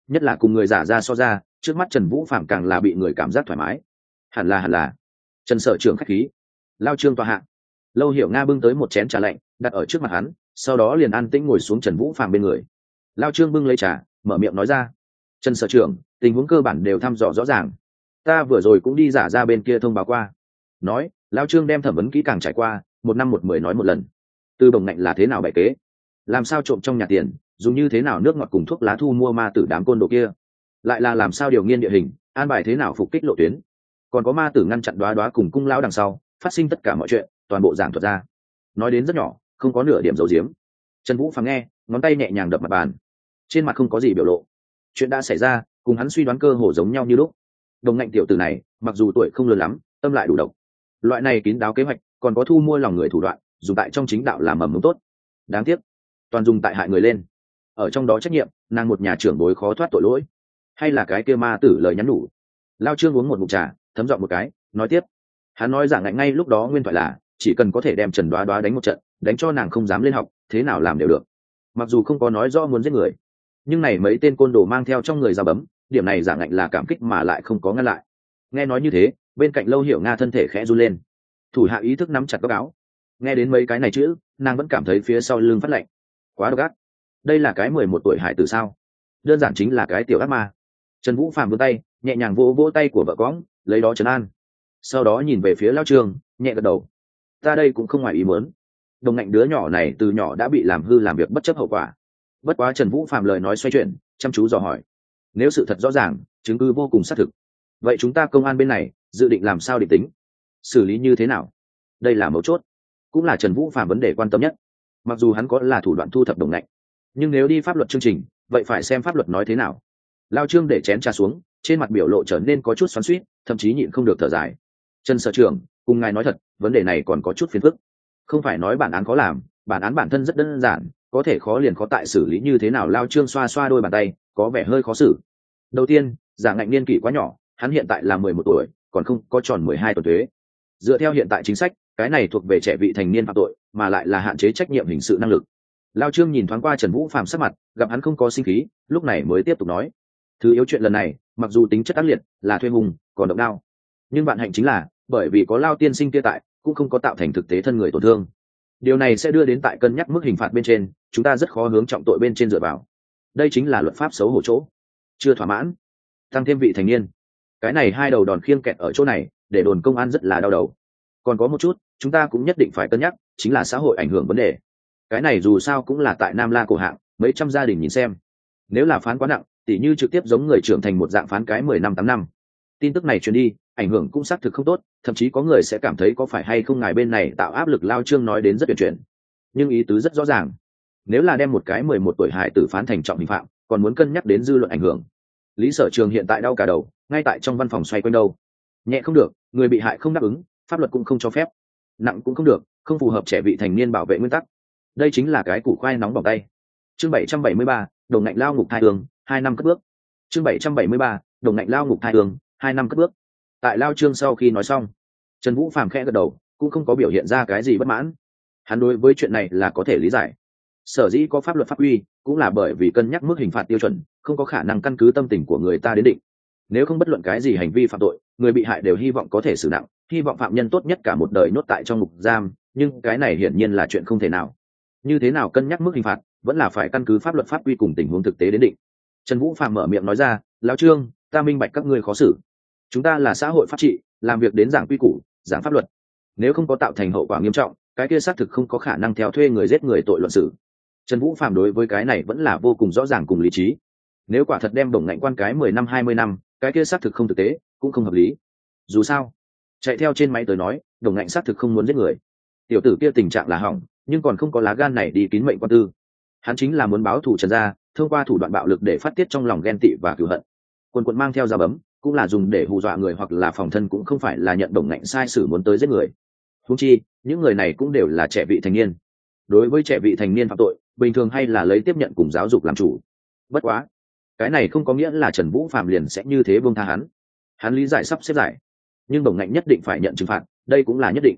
Nhất là cùng người giả ra so ra, trước mắt trần vũ phạm càng là bị người cảm giác thoải mái. Hẳn là hẳn là. Trần sở trưởng k h á c h khí. Lao trương tòa hạ. Lâu hiểu nga bưng tới một chén trà lạnh, đặt ở trước mặt hắn, sau đó liền an tĩnh ngồi xuống trần vũ phạm bên người. Lao trương bưng lấy trà, mở miệng nói ra. Trần sở trưởng, tình huống cơ bản đều thăm dò rõ ràng. Ta vừa rồi cũng đi giả ra bên kia thông báo qua. Nói, lao trương đem thẩm vấn kỹ càng trải qua, một năm một mười nói một lần. Từ bồng ngạnh là thế nào bày kế? Làm sao trộm trong nhà tiền? Dùng như thế nào nước ngọt cùng thuốc lá thu mua ma tử đám côn đồ kia. Lại là làm sao điều nghiên địa hình, an bài thế nào phục kích lộ tuyến. Còn có ma tử ngăn chặn đoá đoá cùng cung lão đằng sau, phát sinh tất cả mọi chuyện, toàn bộ giảng thuật ra. Nói đến rất nhỏ, không có nửa điểm dấu diếm trần vũ phàm nghe, ngón tay nhẹ nhàng đập mặt bàn. Trên mặt không có gì biểu lộ. Chuyện đã xảy ra, cùng hắn suy đoán cơ hồ giống nhau như lúc. Đồng ngạnh tiểu tử này, mặc dù tuổi không lớn lắm, tâm lại đủ độc. Loại này kín đáo kế hoạch, còn có thu mua lòng người thủ đoạn, dùng tại trong chính đạo làm mầm mống tốt. Đáng tiếc, toàn dùng tại hại người lên ở trong đó trách nhiệm, nàng một nhà trưởng bối khó thoát tội lỗi. Hay là cái kia ma tử lời nhắn đủ lao trương uống một mục trà, thấm dọn một cái, nói tiếp. Hắn nói rằng ngạnh ngay lúc đó nguyên thoại là, chỉ cần có thể đem trần đoá đoá đánh một trận, đánh cho nàng không dám lên học, thế nào làm đều được. Mặc dù không có nói rõ muốn giết người, nhưng này mấy tên côn đồ mang theo trong người ra bấm, điểm này giả ngạnh là cảm kích mà lại không có ngăn lại. Nghe nói như thế, bên cạnh lâu hiểu nga thân thể khẽ run lên. Thủ hạ ý thức nắm chặt góc áo. Nghe đến mấy cái này chữ, nàng vẫn cảm thấy phía sau lưng phát lạnh. Quá độc ác đây là cái mười một tuổi hải tử sao? Đơn giản chính là cái tiểu ác ma. Trần vũ phàm vươn tay, nhẹ nhàng vỗ vỗ tay của vợ cóng lấy đó trấn an. Sau đó nhìn về phía lao trường nhẹ gật đầu. Ta đây cũng không ngoài ý muốn. Đồng ngạnh đứa nhỏ này từ nhỏ đã bị làm hư làm việc bất chấp hậu quả. Bất quá trần vũ phạm lời nói xoay chuyển, chăm chú dò hỏi. Nếu sự thật rõ ràng, chứng cứ vô cùng xác thực. Vậy chúng ta công an bên này, dự định làm sao định tính? Xử lý như thế nào? Đây là mấu chốt. Cũng là trần vũ phạm vấn đề quan tâm nhất. Mặc dù hắn có là thủ đoạn thu thập đồng ngạnh nhưng nếu đi pháp luật chương trình, vậy phải xem pháp luật nói thế nào. Lao trương để chén trà xuống, trên mặt biểu lộ trở nên có chút xoắn suýt thậm chí nhịn không được thở dài. Trần sở trường, cùng ngài nói thật, vấn đề này còn có chút phiền phức. Không phải nói bản án khó làm, bản án bản thân rất đơn giản, có thể khó liền khó tại xử lý như thế nào lao trương xoa xoa đôi bàn tay, có vẻ hơi khó xử. Đầu tiên, giả ngạnh niên kỷ quá nhỏ, hắn hiện tại là mười một tuổi, còn không có tròn mười hai tuần thuế. Dựa theo hiện tại chính sách, cái này thuộc về trẻ vị thành niên phạm tội, mà lại là hạn chế trách nhiệm hình sự năng lực lao trương nhìn thoáng qua trần vũ phạm sắc mặt, gặp hắn không có sinh khí, lúc này mới tiếp tục nói. Thứ yếu chuyện lần này, mặc dù tính chất ác liệt, là thuê hùng, còn động đao. Nhưng bạn hạnh chính là, bởi vì có lao tiên sinh kia tại, cũng không có tạo thành thực tế thân người tổn thương. Điều này sẽ đưa đến tại cân nhắc mức hình phạt bên trên, chúng ta rất khó hướng trọng tội bên trên dựa vào. Đây chính là luật pháp xấu hổ chỗ. Chưa thỏa mãn. Tăng thêm vị thành niên. Cái này hai đầu đòn khiêng kẹt ở chỗ này, để đồn công an rất là đau đầu. Còn có một chút, chúng ta cũng nhất định phải cân nhắc, chính là xã hội ảnh hưởng vấn đề cái này dù sao cũng là tại nam la cổ hạng, mấy trăm gia đình nhìn xem. Nếu là phán quá nặng, tỉ như trực tiếp giống người trưởng thành một dạng phán cái mười năm, tám năm. Tin tức này truyền đi, ảnh hưởng cũng xác thực không tốt, thậm chí có người sẽ cảm thấy có phải hay không ngài bên này tạo áp lực lao trương nói đến rất tuyệt chuyện. nhưng ý tứ rất rõ ràng. Nếu là đem một cái mười một tuổi hải tử phán thành trọng hình phạm, còn muốn cân nhắc đến dư luận ảnh hưởng. Lý sở trường hiện tại đau cả đầu, ngay tại trong văn phòng xoay quanh đâu. Nhẹ không được, người bị hại không đáp ứng, pháp luật cũng không cho phép. Nặng cũng không được, không phù hợp trẻ vị thành niên bảo vệ nguyên tắc đây chính là cái củ khoai nóng bỏng tay. Chương bảy trăm bảy mươi ba, đồng ngạnh lao ngục thai tường hai năm cất bước. Chương bảy trăm bảy mươi ba, đồng ngạnh lao ngục thai tường hai năm cất bước. Tại lao trương sau khi nói xong, trần vũ phàm khẽ gật đầu, cũng không có biểu hiện ra cái gì bất mãn. Hắn đối với chuyện này là có thể lý giải. Sở dĩ có pháp luật pháp uy cũng là bởi vì cân nhắc mức hình phạt tiêu chuẩn, không có khả năng căn cứ tâm tình của người ta đến định. Nếu không bất luận cái gì hành vi phạm tội, người bị hại đều hy vọng có thể xử nặng, hy vọng phạm nhân tốt nhất cả một đời nhốt tại trong ngục giam, nhưng cái này hiển nhiên là chuyện không thể nào như thế nào cân nhắc mức hình phạt, vẫn là phải căn cứ pháp luật pháp quy cùng tình huống thực tế đến định. Trần vũ phạm mở miệng nói ra lao trương, ta minh bạch các ngươi khó xử. Chúng ta là xã hội pháp trị, làm việc đến giảng quy củ, giảng pháp luật. Nếu không có tạo thành hậu quả nghiêm trọng, cái kia xác thực không có khả năng theo thuê người giết người tội luận xử. Trần vũ phạm đối với cái này vẫn là vô cùng rõ ràng cùng lý trí. Nếu quả thật đem đồng ngạnh quan cái mười năm, hai mươi năm, cái kia xác thực không thực tế, cũng không hợp lý. Dù sao, chạy theo trên máy tới nói đồng ngạnh xác thực không muốn giết người. Tiểu tử kia tình trạng là hỏng nhưng còn không có lá gan này đi kín mệnh quan tư. Hắn chính là muốn báo thù trần gia, thông qua thủ đoạn bạo lực để phát tiết trong lòng ghen tị và cửu hận. Quân quận mang theo dao bấm, cũng là dùng để hù dọa người hoặc là phòng thân cũng không phải là nhận đồng ngạnh sai sử muốn tới giết người. Húng chi, những người này cũng đều là trẻ vị thành niên. Đối với trẻ vị thành niên phạm tội, bình thường hay là lấy tiếp nhận cùng giáo dục làm chủ. Bất quá, cái này không có nghĩa là trần vũ phạm liền sẽ như thế buông tha hắn. Hắn lý giải sắp xếp giải. Nhưng đồng ngạnh nhất định phải nhận trừng phạt, đây cũng là nhất định.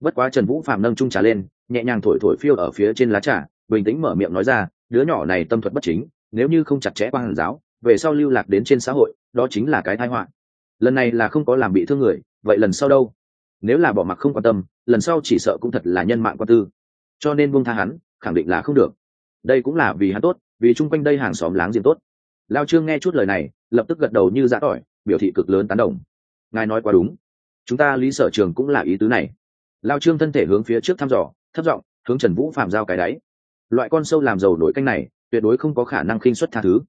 Bất quá trần vũ phạm nâng trung trả lên nhẹ nhàng thổi thổi phiêu ở phía trên lá trà, bình tĩnh mở miệng nói ra, đứa nhỏ này tâm thuật bất chính, nếu như không chặt chẽ quan hàn giáo, về sau lưu lạc đến trên xã hội, đó chính là cái thái họa. Lần này là không có làm bị thương người, vậy lần sau đâu? Nếu là bỏ mặc không quan tâm, lần sau chỉ sợ cũng thật là nhân mạng quan tư. Cho nên buông tha hắn, khẳng định là không được. Đây cũng là vì hắn tốt, vì chung quanh đây hàng xóm láng giềng tốt. Lao trương nghe chút lời này, lập tức gật đầu như giã tỏi, biểu thị cực lớn tán đồng. Ngài nói quá đúng. Chúng ta lý sở trường cũng là ý tứ này. Lao trương thân thể hướng phía trước thăm dò thấp giọng, hướng trần vũ phạm giao cái đáy. Loại con sâu làm giàu nổi canh này, tuyệt đối không có khả năng khinh xuất tha thứ.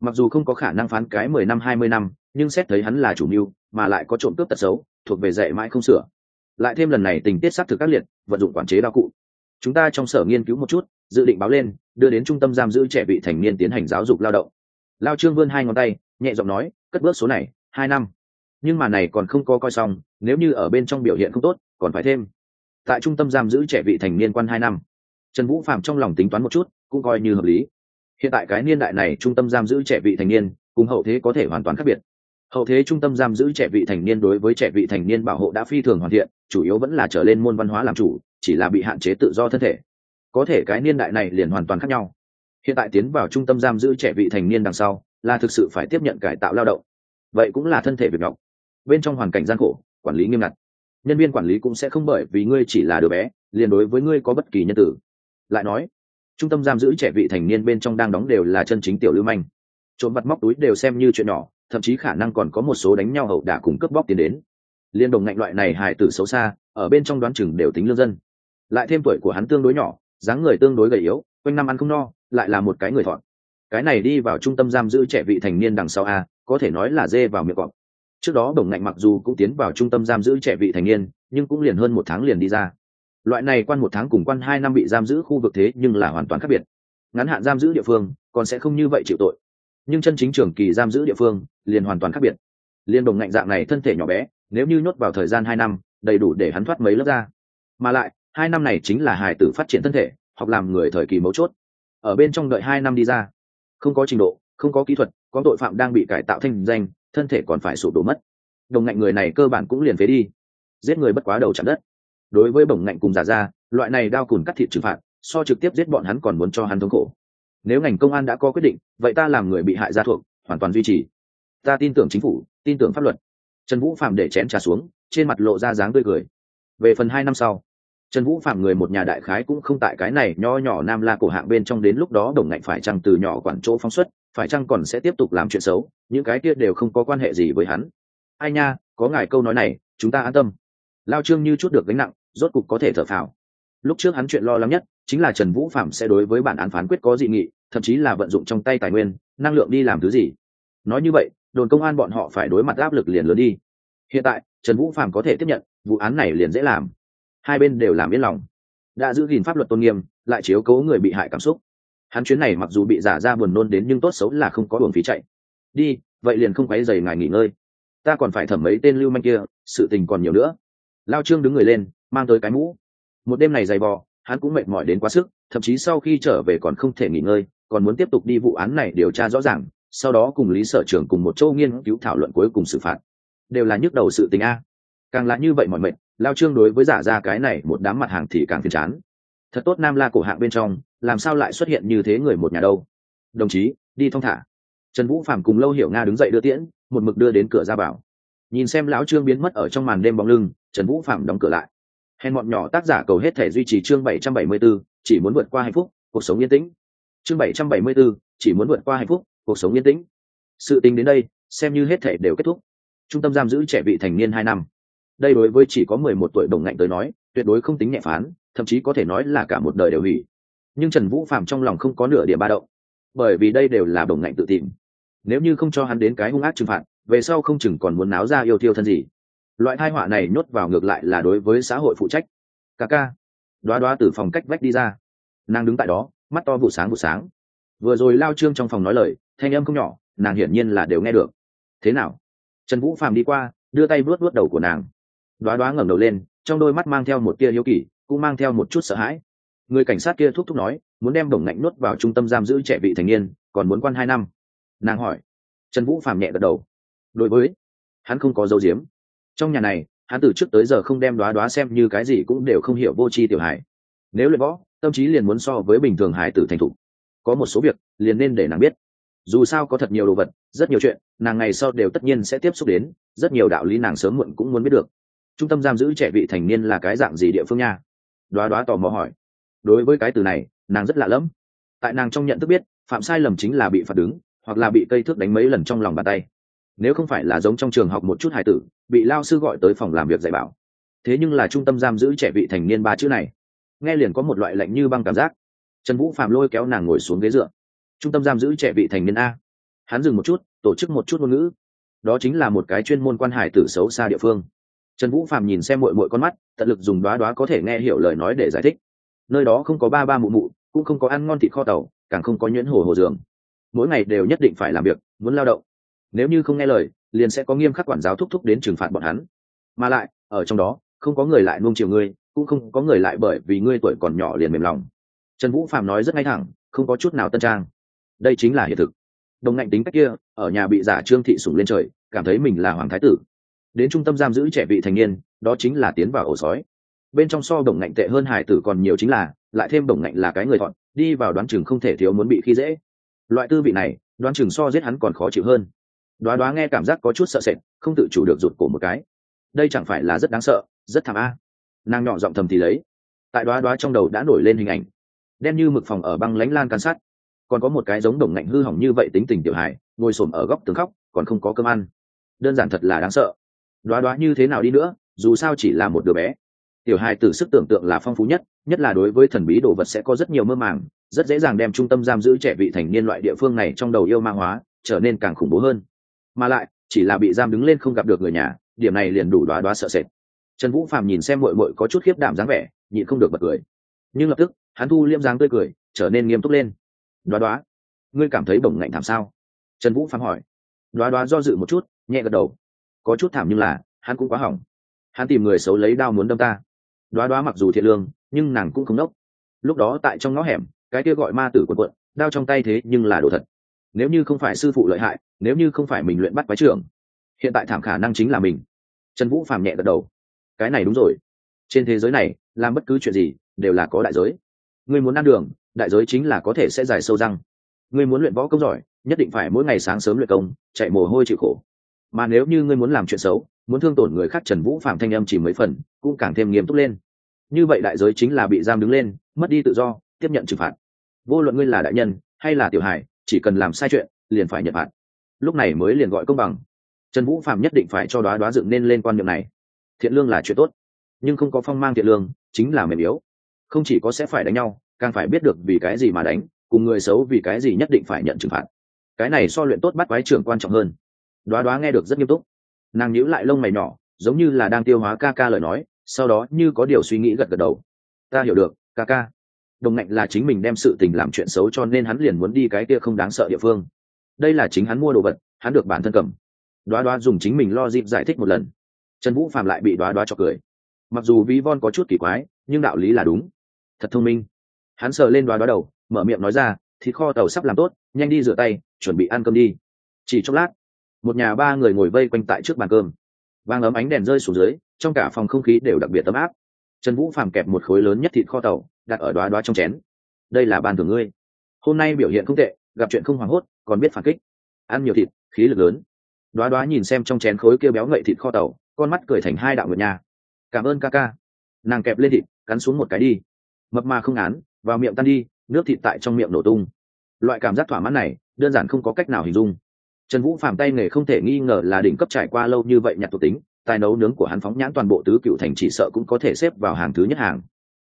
Mặc dù không có khả năng phán cái mười năm, hai mươi năm, nhưng xét thấy hắn là chủ mưu, mà lại có trộm cướp tật xấu, thuộc về dạy mãi không sửa. Lại thêm lần này tình tiết xác thực các liệt, vận dụng quản chế đao cụ. Chúng ta trong sở nghiên cứu một chút, dự định báo lên, đưa đến trung tâm giam giữ trẻ vị thành niên tiến hành giáo dục lao động. Lao trương vươn hai ngón tay, nhẹ giọng nói, cất bước số này, hai năm. Nhưng mà này còn không có coi xong, nếu như ở bên trong biểu hiện không tốt, còn phải thêm tại trung tâm giam giữ trẻ vị thành niên quan hai năm. Trần vũ phạm trong lòng tính toán một chút, cũng coi như hợp lý. Hiện tại cái niên đại này trung tâm giam giữ trẻ vị thành niên, cùng hậu thế có thể hoàn toàn khác biệt. Hậu thế trung tâm giam giữ trẻ vị thành niên đối với trẻ vị thành niên bảo hộ đã phi thường hoàn thiện, chủ yếu vẫn là trở lên môn văn hóa làm chủ, chỉ là bị hạn chế tự do thân thể. Có thể cái niên đại này liền hoàn toàn khác nhau. Hiện tại tiến vào trung tâm giam giữ trẻ vị thành niên đằng sau, là thực sự phải tiếp nhận cải tạo lao động. Vậy cũng là thân thể việc ngọc bên trong hoàn cảnh gian khổ, quản lý nghiêm ngặt nhân viên quản lý cũng sẽ không bởi vì ngươi chỉ là đứa bé, liền đối với ngươi có bất kỳ nhân tử. Lại nói, trung tâm giam giữ trẻ vị thành niên bên trong đang đóng đều là chân chính tiểu lưu manh. Trộm vặt móc túi đều xem như chuyện nhỏ, thậm chí khả năng còn có một số đánh nhau hậu đả cùng cướp bóc tiền đến. Liên đồng ngạnh loại này hại tử xấu xa, ở bên trong đoán chừng đều tính lương dân. Lại thêm tuổi của hắn tương đối nhỏ, dáng người tương đối gầy yếu, quanh năm ăn không no, lại là một cái người thọn. Cái này đi vào trung tâm giam giữ trẻ vị thành niên đằng sau a, có thể nói là dê vào miệng cọp trước đó đồng ngạnh mặc dù cũng tiến vào trung tâm giam giữ trẻ vị thành niên, nhưng cũng liền hơn một tháng liền đi ra. Loại này quan một tháng cùng quan hai năm bị giam giữ khu vực thế nhưng là hoàn toàn khác biệt. Ngắn hạn giam giữ địa phương, còn sẽ không như vậy chịu tội. Nhưng chân chính trường kỳ giam giữ địa phương, liền hoàn toàn khác biệt. Liên đồng ngạnh dạng này thân thể nhỏ bé, nếu như nhốt vào thời gian hai năm, đầy đủ để hắn thoát mấy lớp ra mà lại, hai năm này chính là hài tử phát triển thân thể hoặc làm người thời kỳ mấu chốt. Ở bên trong đợi hai năm đi ra. Không có trình độ, không có kỹ thuật, có tội phạm đang bị cải tạo thành danh thân thể còn phải sụp đổ mất. Đồng ngạnh người này cơ bản cũng liền phế đi. Giết người bất quá đầu chạm đất. Đối với bổng ngạnh cùng giả ra loại này đao cùn cắt thịt trừng phạt, so trực tiếp giết bọn hắn còn muốn cho hắn thống khổ. Nếu ngành công an đã có quyết định, vậy ta làm người bị hại gia thuộc, hoàn toàn duy trì. Ta tin tưởng chính phủ, tin tưởng pháp luật. Trần vũ phạm để chén trà xuống, trên mặt lộ ra dáng tươi cười. Về phần hai năm sau, trần vũ phạm người một nhà đại khái cũng không tại cái này nho nhỏ nam la cổ hạng bên trong đến lúc đó đồng ngạnh phải chăng từ nhỏ quản chỗ phóng xuất phải chăng còn sẽ tiếp tục làm chuyện xấu? Những cái kia đều không có quan hệ gì với hắn. Ai nha, có ngài câu nói này, chúng ta an tâm. Lao trương như chút được gánh nặng, rốt cục có thể thở phào. Lúc trước hắn chuyện lo lắng nhất, chính là trần vũ phạm sẽ đối với bản án phán quyết có dị nghị, thậm chí là vận dụng trong tay tài nguyên, năng lượng đi làm thứ gì. Nói như vậy, đồn công an bọn họ phải đối mặt áp lực liền lớn đi. Hiện tại, trần vũ phạm có thể tiếp nhận, vụ án này liền dễ làm. Hai bên đều làm yên lòng. Đã giữ gìn pháp luật tôn nghiêm, lại chiếu cố người bị hại cảm xúc hắn chuyến này mặc dù bị giả ra buồn nôn đến nhưng tốt xấu là không có đường phí chạy. Đi, vậy liền không quấy dày ngài nghỉ ngơi. Ta còn phải thẩm mấy tên lưu manh kia, sự tình còn nhiều nữa. Lao trương đứng người lên, mang tới cái mũ. Một đêm này dày vò, hắn cũng mệt mỏi đến quá sức, thậm chí sau khi trở về còn không thể nghỉ ngơi, còn muốn tiếp tục đi vụ án này điều tra rõ ràng, sau đó cùng lý sở trưởng cùng một châu nghiên cứu thảo luận cuối cùng xử phạt. Đều là nhức đầu sự tình a. Càng là như vậy mọi mệt, lao trương đối với giả ra cái này một đám mặt hàng thì càng phiền chán thật tốt nam la cổ hạng bên trong làm sao lại xuất hiện như thế người một nhà đâu? Đồng chí đi thong thả. Trần vũ phạm cùng lâu hiểu nga đứng dậy đưa tiễn một mực đưa đến cửa ra bảo nhìn xem lão trương biến mất ở trong màn đêm bóng lưng trần vũ phạm đóng cửa lại. Hèn bọn nhỏ tác giả cầu hết thể duy trì chương bảy trăm bảy mươi 774, chỉ muốn vượt qua hạnh phúc cuộc sống yên tĩnh. Chương bảy trăm bảy mươi 774, chỉ muốn vượt qua hạnh phúc cuộc sống yên tĩnh. Sự tình đến đây xem như hết thể đều kết thúc. Trung tâm giam giữ trẻ vị thành niên hai năm. Đây đối với chỉ có mười một tuổi đồng ngạnh tới nói tuyệt đối không tính nhẹ phán, thậm chí có thể nói là cả một đời đều hủy. Nhưng trần vũ phạm trong lòng không có nửa điểm ba động, bởi vì đây đều là đồng ngạnh tự tìm. Nếu như không cho hắn đến cái hung ác trừng phạt, về sau không chừng còn muốn náo ra yêu thiêu thân gì. Loại thai họa này nhốt vào ngược lại là đối với xã hội phụ trách. Ca ca. Đoá đoá từ phòng cách vách đi ra. Nàng đứng tại đó, mắt to vụ sáng vụ sáng. Vừa rồi lao trương trong phòng nói lời, thanh âm không nhỏ, nàng hiển nhiên là đều nghe được. Thế nào? Trần vũ phàm đi qua, đưa tay vuốt vuốt đầu của nàng. Đoá đoá ngẩng đầu lên trong đôi mắt mang theo một tia hiếu kỳ, cũng mang theo một chút sợ hãi. Người cảnh sát kia thúc thúc nói, muốn đem đồng ngạnh nuốt vào trung tâm giam giữ trẻ vị thành niên, còn muốn quan hai năm. Nàng hỏi. Trần vũ phàm nhẹ gật đầu. Đối với, hắn không có dấu diếm trong nhà này, hắn từ trước tới giờ không đem đoá đoá xem như cái gì cũng đều không hiểu vô tri tiểu hải nếu luyện võ, tâm trí liền muốn so với bình thường hải tử thành thục. Có một số việc, liền nên để nàng biết. Dù sao có thật nhiều đồ vật, rất nhiều chuyện, nàng ngày sau đều tất nhiên sẽ tiếp xúc đến, rất nhiều đạo lý nàng sớm muộn cũng muốn biết được trung tâm giam giữ trẻ vị thành niên là cái dạng gì địa phương nha? Đoá đoá tò mò hỏi. Đối với cái từ này, nàng rất lạ lẫm. Tại nàng trong nhận thức biết, phạm sai lầm chính là bị phạt đứng, hoặc là bị cây thước đánh mấy lần trong lòng bàn tay. Nếu không phải là giống trong trường học một chút hài tử, bị lao sư gọi tới phòng làm việc dạy bảo. Thế nhưng là trung tâm giam giữ trẻ vị thành niên ba chữ này. Nghe liền có một loại lạnh như băng cảm giác. Trần vũ phạm lôi kéo nàng ngồi xuống ghế dựa. Trung tâm giam giữ trẻ vị thành niên a. Hắn dừng một chút, tổ chức một chút ngôn ngữ. Đó chính là một cái chuyên môn quan hải tử xấu xa địa phương trần vũ phạm nhìn xem mội mội con mắt, tận lực dùng đoá đoá có thể nghe hiểu lời nói để giải thích. Nơi đó không có ba ba mụ mụ, cũng không có ăn ngon thịt kho tàu, càng không có nhuyễn hồ hồ giường. Mỗi ngày đều nhất định phải làm việc, muốn lao động. Nếu như không nghe lời, liền sẽ có nghiêm khắc quản giáo thúc thúc đến trừng phạt bọn hắn. Mà lại, ở trong đó, không có người lại nuông chiều ngươi, cũng không có người lại bởi vì ngươi tuổi còn nhỏ liền mềm lòng. Trần vũ phạm nói rất ngay thẳng, không có chút nào tân trang. Đây chính là hiện thực. Đồng ngạnh tính cách kia, ở nhà bị giả trương thị sủng lên trời, cảm thấy mình là hoàng thái tử đến trung tâm giam giữ trẻ vị thành niên, đó chính là tiến vào ổ sói. Bên trong so đồng ngạnh tệ hơn hải tử còn nhiều chính là, lại thêm đồng ngạnh là cái người thọn, đi vào đoán chừng không thể thiếu muốn bị khi dễ. Loại tư vị này, đoán chừng so giết hắn còn khó chịu hơn. Đoá đoá nghe cảm giác có chút sợ sệt, không tự chủ được rụt cổ một cái. Đây chẳng phải là rất đáng sợ, rất thảm a. Nàng nhỏ giọng thầm thì lấy. Tại đoá đoá trong đầu đã nổi lên hình ảnh. Đen như mực phòng ở băng lánh lan can sát còn có một cái giống đồng ngạnh hư hỏng như vậy tính tình tiểu hài, ngồi xổm ở góc tường khóc, còn không có cơm ăn. Đơn giản thật là đáng sợ đoá đoá như thế nào đi nữa, dù sao chỉ là một đứa bé. Tiểu hài từ sức tưởng tượng là phong phú nhất nhất là đối với thần bí đồ vật sẽ có rất nhiều mơ màng, rất dễ dàng đem trung tâm giam giữ trẻ vị thành niên loại địa phương này trong đầu yêu ma hóa, trở nên càng khủng bố hơn. Mà lại, chỉ là bị giam đứng lên không gặp được người nhà, điểm này liền đủ đoá đoá sợ sệt. Trần vũ phạm nhìn xem mội mội có chút khiếp đảm dáng vẻ, nhịn không được bật cười. Nhưng lập tức, hắn thu liêm dáng tươi cười, trở nên nghiêm túc lên. Đoá đoá, ngươi cảm thấy bổng ngạnh thảm sao? Trần vũ phạm hỏi. Đoá đoá do dự một chút, nhẹ gật đầu có chút thảm nhưng là, hắn cũng quá hỏng. Hắn tìm người xấu lấy đao muốn đâm ta. Đoá đoá mặc dù thiệt lương, nhưng nàng cũng không nốc. Lúc đó tại trong ngõ hẻm, cái kia gọi ma tử quần quận, đao trong tay thế nhưng là đồ thật. Nếu như không phải sư phụ lợi hại, nếu như không phải mình luyện bắt quái trưởng, hiện tại thảm khả năng chính là mình. Trần vũ phàm nhẹ gật đầu. Cái này đúng rồi. Trên thế giới này, làm bất cứ chuyện gì, đều là có đại giới. Ngươi muốn ăn đường, đại giới chính là có thể sẽ dài sâu răng. Ngươi muốn luyện võ công giỏi, nhất định phải mỗi ngày sáng sớm luyện công, chạy mồ hôi chịu khổ mà nếu như ngươi muốn làm chuyện xấu muốn thương tổn người khác trần vũ phạm thanh âm chỉ mấy phần cũng càng thêm nghiêm túc lên. Như vậy đại giới chính là bị giam đứng lên mất đi tự do tiếp nhận trừng phạt. Vô luận ngươi là đại nhân hay là tiểu Hải, chỉ cần làm sai chuyện liền phải nhận phạt. Lúc này mới liền gọi công bằng. Trần vũ phạm nhất định phải cho đoá đoá dựng nên lên quan niệm này. Thiện lương là chuyện tốt nhưng không có phong mang thiện lương chính là mềm yếu. Không chỉ có sẽ phải đánh nhau càng phải biết được vì cái gì mà đánh cùng người xấu vì cái gì nhất định phải nhận trừng phạt. Cái này so luyện tốt bắt quái trưởng quan trọng hơn đoá đoá nghe được rất nghiêm túc. Nàng nhíu lại lông mày nhỏ, giống như là đang tiêu hóa ca ca lời nói, sau đó như có điều suy nghĩ gật gật đầu. Ta hiểu được, ca ca. Đồng ngạnh là chính mình đem sự tình làm chuyện xấu cho nên hắn liền muốn đi cái kia không đáng sợ địa phương. Đây là chính hắn mua đồ vật, hắn được bản thân cầm. Đoá đoá dùng chính mình lo dịp giải thích một lần. Trần vũ phạm lại bị đoá đoá cho cười. Mặc dù ví von có chút kỳ quái, nhưng đạo lý là đúng. Thật thông minh. Hắn sờ lên đoá đoá đầu, mở miệng nói ra, thịt kho tàu sắp làm tốt, nhanh đi rửa tay, chuẩn bị ăn cơm đi. Chỉ chốc lát một nhà ba người ngồi vây quanh tại trước bàn cơm. Vang ấm ánh đèn rơi xuống dưới, trong cả phòng không khí đều đặc biệt ấm áp. Trần vũ phàm kẹp một khối lớn nhất thịt kho tàu, đặt ở đoá đoá trong chén. Đây là bàn thưởng ngươi. Hôm nay biểu hiện không tệ, gặp chuyện không hoảng hốt, còn biết phản kích. Ăn nhiều thịt, khí lực lớn. Đoá đoá nhìn xem trong chén khối kêu béo ngậy thịt kho tàu, con mắt cười thành hai đạo ngược nhà cảm ơn ca ca. Nàng kẹp lên thịt, cắn xuống một cái đi. Mập mà không án vào miệng tan đi, nước thịt tại trong miệng nổ tung. Loại cảm giác thỏa mãn này, đơn giản không có cách nào hình dung trần vũ phàm tay nghề không thể nghi ngờ là đỉnh cấp trải qua lâu như vậy nhặt thuộc tính, tài nấu nướng của hắn phóng nhãn toàn bộ tứ cựu thành chỉ sợ cũng có thể xếp vào hàng thứ nhất hàng.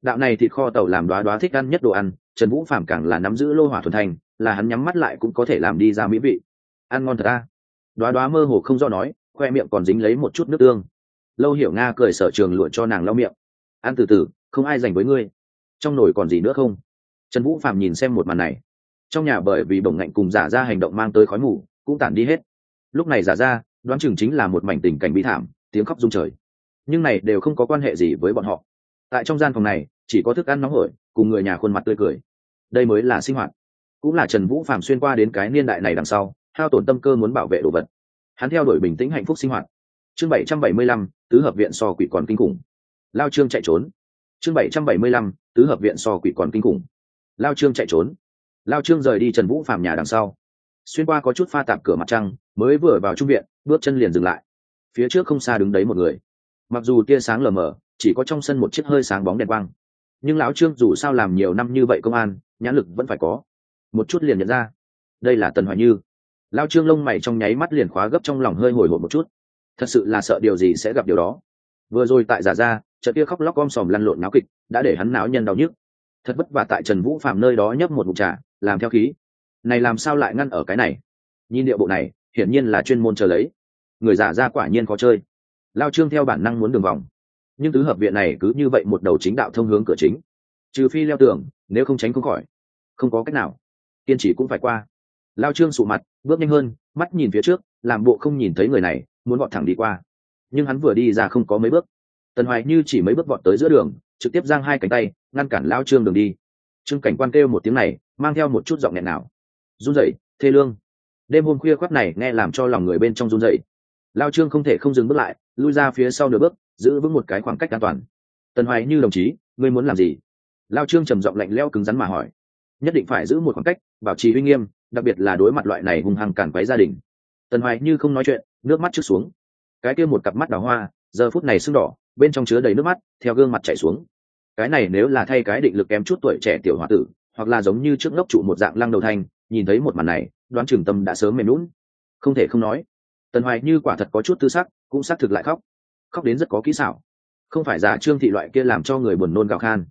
Đạo này thịt kho tàu làm đoá đoá thích ăn nhất đồ ăn, trần vũ phàm càng là nắm giữ lô hỏa thuần thành là hắn nhắm mắt lại cũng có thể làm đi ra mỹ vị. Ăn ngon thật ta đoá đoá mơ hồ không do nói, khoe miệng còn dính lấy một chút nước tương. Lâu hiểu nga cười sở trường lụa cho nàng lau miệng. Ăn từ từ, không ai dành với ngươi. Trong nồi còn gì nữa không? Trần vũ phạm nhìn xem một màn này. Trong nhà bởi vì bổng ngạnh cùng giả ra hành động mang tới khói mù cũng tản đi hết. Lúc này giả ra, đoán chừng chính là một mảnh tình cảnh bi thảm, tiếng khóc rung trời. Nhưng này đều không có quan hệ gì với bọn họ. Tại trong gian phòng này, chỉ có thức ăn nóng hổi, cùng người nhà khuôn mặt tươi cười. Đây mới là sinh hoạt. Cũng là trần vũ phạm xuyên qua đến cái niên đại này đằng sau, hao tổn tâm cơ muốn bảo vệ đồ vật. Hắn theo đuổi bình tĩnh hạnh phúc sinh hoạt. Chương bảy trăm bảy mươi lăm, tứ hợp viện so quỷ còn kinh khủng. Lao trương chạy trốn. Chương bảy trăm bảy mươi lăm, tứ hợp viện so quỷ còn kinh khủng. Lao trương chạy trốn. Lao trương rời đi trần vũ phạm nhà đằng sau xuyên qua có chút pha tạp cửa mặt trăng, mới vừa vào trung viện, bước chân liền dừng lại. Phía trước không xa đứng đấy một người. Mặc dù tia sáng lờ mờ, chỉ có trong sân một chiếc hơi sáng bóng đèn quang. Nhưng lão trương dù sao làm nhiều năm như vậy công an, nhãn lực vẫn phải có. Một chút liền nhận ra. Đây là tần hoài như. Lao trương lông mày trong nháy mắt liền khóa gấp trong lòng hơi hồi hộp một chút. Thật sự là sợ điều gì sẽ gặp điều đó. Vừa rồi tại giả ra, trận kia khóc lóc om sòm lăn lộn náo kịch, đã để hắn não nhân đau nhức. Thật vất vả tại trần vũ phạm nơi đó nhấp một mục trà, làm theo khí này làm sao lại ngăn ở cái này? Nhìn điệu bộ này, hiển nhiên là chuyên môn chờ lấy. Người giả ra quả nhiên có chơi. Lao trương theo bản năng muốn đường vòng. Nhưng tứ hợp viện này cứ như vậy một đầu chính đạo thông hướng cửa chính. Trừ phi leo tường, nếu không tránh không khỏi. Không có cách nào. Kiên trì cũng phải qua. Lao trương sụ mặt, bước nhanh hơn, mắt nhìn phía trước, làm bộ không nhìn thấy người này, muốn gọn thẳng đi qua. Nhưng hắn vừa đi ra không có mấy bước. Tần hoài như chỉ mấy bước vọt tới giữa đường, trực tiếp giang hai cánh tay, ngăn cản lao trương đường đi. Trương cảnh quan kêu một tiếng này, mang theo một chút giọng nghẹn nào run rẩy, thê lương. Đêm hôm khuya khoác này nghe làm cho lòng người bên trong run rẩy. Lao trương không thể không dừng bước lại, lui ra phía sau nửa bước, giữ vững một cái khoảng cách an toàn. Tần hoài như đồng chí, ngươi muốn làm gì? Lao trương trầm giọng lạnh leo cứng rắn mà hỏi. Nhất định phải giữ một khoảng cách, bảo trì uy nghiêm, đặc biệt là đối mặt loại này hung hăng cản quấy gia đình. Tần hoài như không nói chuyện, nước mắt trước xuống. Cái kia một cặp mắt đào hoa, giờ phút này sưng đỏ, bên trong chứa đầy nước mắt, theo gương mặt chảy xuống. Cái này nếu là thay cái định lực kém chút tuổi trẻ tiểu h tử, hoặc là giống như trước ngốc trụ một dạng lăng đầu thanh nhìn thấy một màn này, đoán trường tâm đã sớm mềm lún không thể không nói, tần hoài như quả thật có chút tư sắc, cũng xác thực lại khóc. Khóc đến rất có kỹ xảo. Không phải giả trương thị loại kia làm cho người buồn nôn gào khan,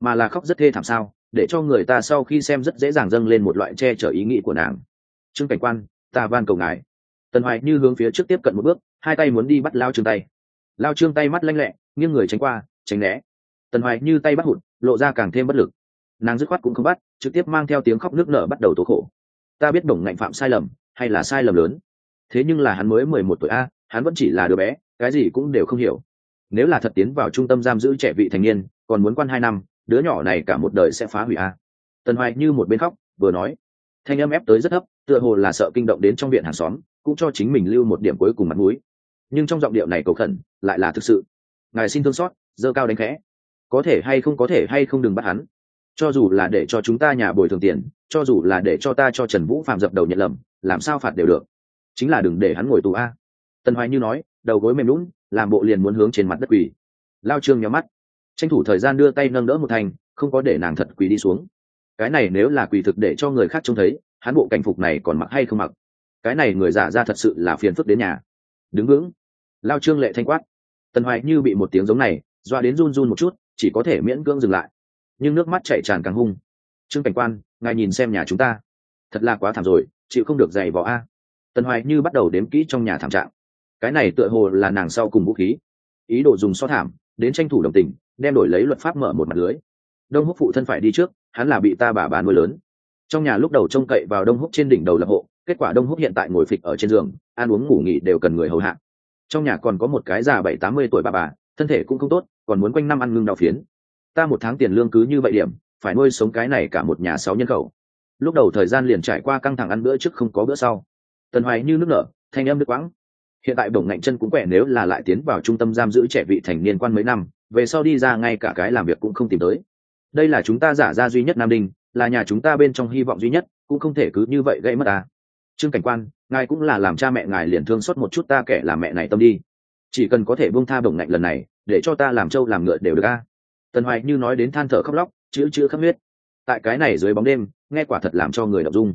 mà là khóc rất thê thảm sao, để cho người ta sau khi xem rất dễ dàng dâng lên một loại che chở ý nghĩ của nàng. Trương cảnh quan, ta van cầu ngài. Tần hoài như hướng phía trước tiếp cận một bước, hai tay muốn đi bắt lao trương tay. Lao trương tay mắt lanh lẹ, nghiêng người tránh qua, tránh né. Tần hoài như tay bắt hụt, lộ ra càng thêm bất lực nàng dứt khoát cũng không bắt, trực tiếp mang theo tiếng khóc nước nở bắt đầu tố khổ. Ta biết đồng ngạnh phạm sai lầm, hay là sai lầm lớn. Thế nhưng là hắn mới mười một tuổi a, hắn vẫn chỉ là đứa bé, cái gì cũng đều không hiểu. Nếu là thật tiến vào trung tâm giam giữ trẻ vị thành niên, còn muốn quan hai năm, đứa nhỏ này cả một đời sẽ phá hủy a. Tần hoài như một bên khóc, vừa nói. Thanh âm ép tới rất thấp, tựa hồ là sợ kinh động đến trong viện hàng xóm, cũng cho chính mình lưu một điểm cuối cùng mặt mũi. Nhưng trong giọng điệu này cầu khẩn, lại là thực sự. Ngài xin thương xót, dơ cao đánh khẽ. Có thể hay không có thể hay không đừng bắt hắn cho dù là để cho chúng ta nhà bồi thường tiền, cho dù là để cho ta cho trần vũ phạm dập đầu nhận lầm, làm sao phạt đều được. Chính là đừng để hắn ngồi tù a. Tần hoài như nói, đầu gối mềm lún, làm bộ liền muốn hướng trên mặt đất quỳ. Lao trương nhắm mắt. Tranh thủ thời gian đưa tay nâng đỡ một thành, không có để nàng thật quỳ đi xuống. Cái này nếu là quỳ thực để cho người khác trông thấy, hắn bộ cảnh phục này còn mặc hay không mặc? Cái này người giả ra thật sự là phiền phức đến nhà. Đứng vững. Lao trương lệ thanh quát. Tần hoài như bị một tiếng giống này, doa đến run run một chút, chỉ có thể miễn cưỡng dừng lại nhưng nước mắt chảy tràn càng hung. Trương cảnh quan, ngài nhìn xem nhà chúng ta. Thật là quá thảm rồi, chịu không được dày vò a. Tần hoài như bắt đầu đếm kỹ trong nhà thảm trạng. Cái này tựa hồ là nàng sau cùng vũ khí. Ý đồ dùng so thảm, đến tranh thủ đồng tình, đem đổi lấy luật pháp mở một mặt lưới. Đông húc phụ thân phải đi trước, hắn là bị ta bà bà nuôi lớn. Trong nhà lúc đầu trông cậy vào đông húc trên đỉnh đầu lập hộ, kết quả đông húc hiện tại ngồi phịch ở trên giường, ăn uống ngủ nghỉ đều cần người hầu hạ. Trong nhà còn có một cái già bảy tám mươi tuổi bà bà, thân thể cũng không tốt, còn muốn quanh năm ăn ngưng đau phiến ta một tháng tiền lương cứ như vậy điểm, phải nuôi sống cái này cả một nhà sáu nhân khẩu. Lúc đầu thời gian liền trải qua căng thẳng ăn bữa trước không có bữa sau. Tần hoài như nước nở, thanh âm nước quãng. Hiện tại bổng ngạnh chân cũng quẻ nếu là lại tiến vào trung tâm giam giữ trẻ vị thành niên quan mấy năm, về sau đi ra ngay cả cái làm việc cũng không tìm tới. Đây là chúng ta giả ra duy nhất nam đinh, là nhà chúng ta bên trong hy vọng duy nhất, cũng không thể cứ như vậy gây mất ta. Trương cảnh quan, ngài cũng là làm cha mẹ ngài liền thương xót một chút ta kẻ làm mẹ này tâm đi. Chỉ cần có thể buông tha bổng ngạnh lần này, để cho ta làm trâu làm ngựa đều được a tần hoài như nói đến than thở khóc lóc, chữ chữ khắp huyết. Tại cái này dưới bóng đêm, nghe quả thật làm cho người đọc dung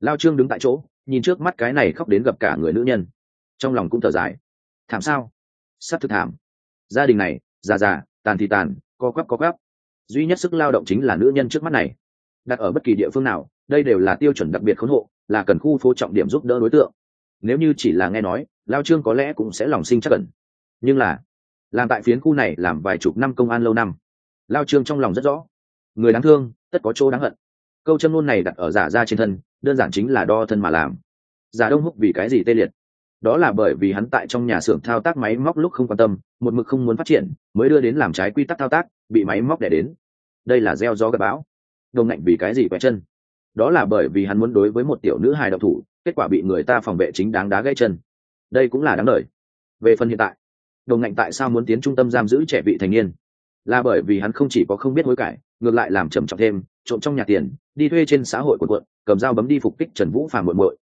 lao trương đứng tại chỗ, nhìn trước mắt cái này khóc đến gặp cả người nữ nhân. Trong lòng cũng thở dài. Thảm sao? Sắp thực thảm. Gia đình này, già già, tàn thì tàn, co quắp co quắp. Duy nhất sức lao động chính là nữ nhân trước mắt này. Đặt ở bất kỳ địa phương nào, đây đều là tiêu chuẩn đặc biệt khốn hộ, là cần khu phố trọng điểm giúp đỡ đối tượng. Nếu như chỉ là nghe nói, lao trương có lẽ cũng sẽ lòng sinh chắc cẩn nhưng là, làm tại phiến khu này làm vài chục năm công an lâu năm lao trương trong lòng rất rõ. Người đáng thương, tất có chỗ đáng hận. Câu châm ngôn này đặt ở giả ra trên thân, đơn giản chính là đo thân mà làm. Giả đông húc vì cái gì tê liệt? Đó là bởi vì hắn tại trong nhà xưởng thao tác máy móc lúc không quan tâm, một mực không muốn phát triển, mới đưa đến làm trái quy tắc thao tác, bị máy móc đẻ đến. Đây là gieo gió gặp bão. Đồng ngạnh vì cái gì quẹt chân? Đó là bởi vì hắn muốn đối với một tiểu nữ hài độc thủ, kết quả bị người ta phòng vệ chính đáng đá gãy chân. Đây cũng là đáng lời về phần hiện tại đồng ngạnh tại sao muốn tiến trung tâm giam giữ trẻ vị thành niên? Là bởi vì hắn không chỉ có không biết hối cải, ngược lại làm trầm trọng thêm, trộm trong nhà tiền, đi thuê trên xã hội của quận, cầm dao bấm đi phục kích trần vũ phàm muộn muội.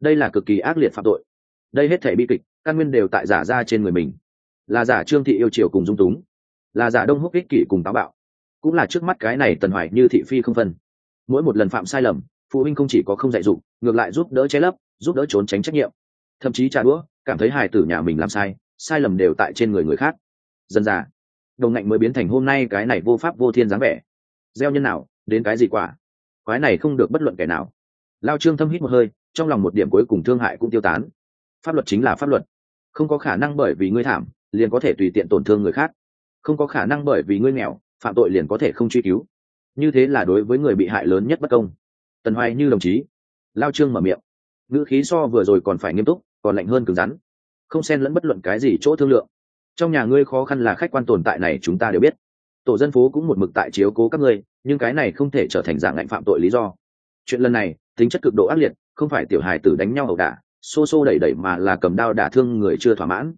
Đây là cực kỳ ác liệt phạm tội. Đây hết thể bi kịch, căn nguyên đều tại giả ra trên người mình. Là giả trương thị yêu triều cùng dung túng, là giả đông húc ích kỷ cùng táo bạo. Cũng là trước mắt cái này tần hoài như thị phi không phân. Mỗi một lần phạm sai lầm, phụ huynh không chỉ có không dạy dụng ngược lại giúp đỡ che lấp, giúp đỡ trốn tránh trách nhiệm. Thậm chí trả đũa, cảm thấy hài tử nhà mình làm sai sai lầm đều tại trên người người khác. Dân già đồng ngạnh mới biến thành hôm nay cái này vô pháp vô thiên dáng vẻ. Gieo nhân nào, đến cái gì quả? Quái này không được bất luận kẻ nào. Lao trương thâm hít một hơi, trong lòng một điểm cuối cùng thương hại cũng tiêu tán. Pháp luật chính là pháp luật. Không có khả năng bởi vì ngươi thảm, liền có thể tùy tiện tổn thương người khác. Không có khả năng bởi vì ngươi nghèo, phạm tội liền có thể không truy cứu. Như thế là đối với người bị hại lớn nhất bất công. Tần hoài như đồng chí. Lao trương mở miệng. Ngữ khí so vừa rồi còn phải nghiêm túc, còn lạnh hơn cứng rắn. Không xen lẫn bất luận cái gì chỗ thương lượng trong nhà ngươi khó khăn là khách quan tồn tại này chúng ta đều biết. Tổ dân phố cũng một mực tại chiếu cố các ngươi, nhưng cái này không thể trở thành dạng ngạnh phạm tội lý do. Chuyện lần này, tính chất cực độ ác liệt, không phải tiểu hài tử đánh nhau ẩu đả, xô xô đẩy đẩy mà là cầm đao đả thương người chưa thỏa mãn.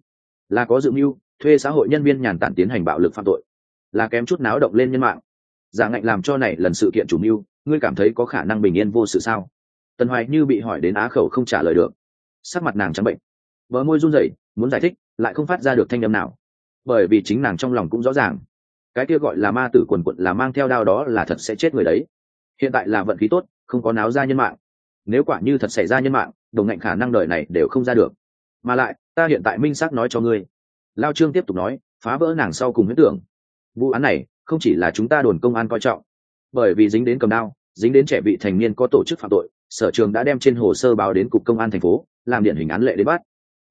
Là có dự mưu, thuê xã hội nhân viên nhàn tản tiến hành bạo lực phạm tội. Là kém chút náo động lên nhân mạng. Giả ngạnh làm cho này lần sự kiện chủ mưu, ngươi cảm thấy có khả năng bình yên vô sự sao? Tần hoài như bị hỏi đến á khẩu không trả lời được. Sắc mặt nàng trắng bệnh. Vợ môi run rẩy, muốn giải thích lại không phát ra được thanh âm nào. Bởi vì chính nàng trong lòng cũng rõ ràng, cái kia gọi là ma tử quần quận là mang theo đao đó là thật sẽ chết người đấy. Hiện tại là vận khí tốt, không có náo ra nhân mạng. Nếu quả như thật xảy ra nhân mạng, đồng ngạnh khả năng đời này đều không ra được. Mà lại, ta hiện tại minh xác nói cho ngươi. Lao trương tiếp tục nói, phá vỡ nàng sau cùng huyết tưởng. Vụ án này, không chỉ là chúng ta đồn công an coi trọng. Bởi vì dính đến cầm đao, dính đến trẻ vị thành niên có tổ chức phạm tội, sở trường đã đem trên hồ sơ báo đến cục công an thành phố, làm điển hình án lệ đến bắt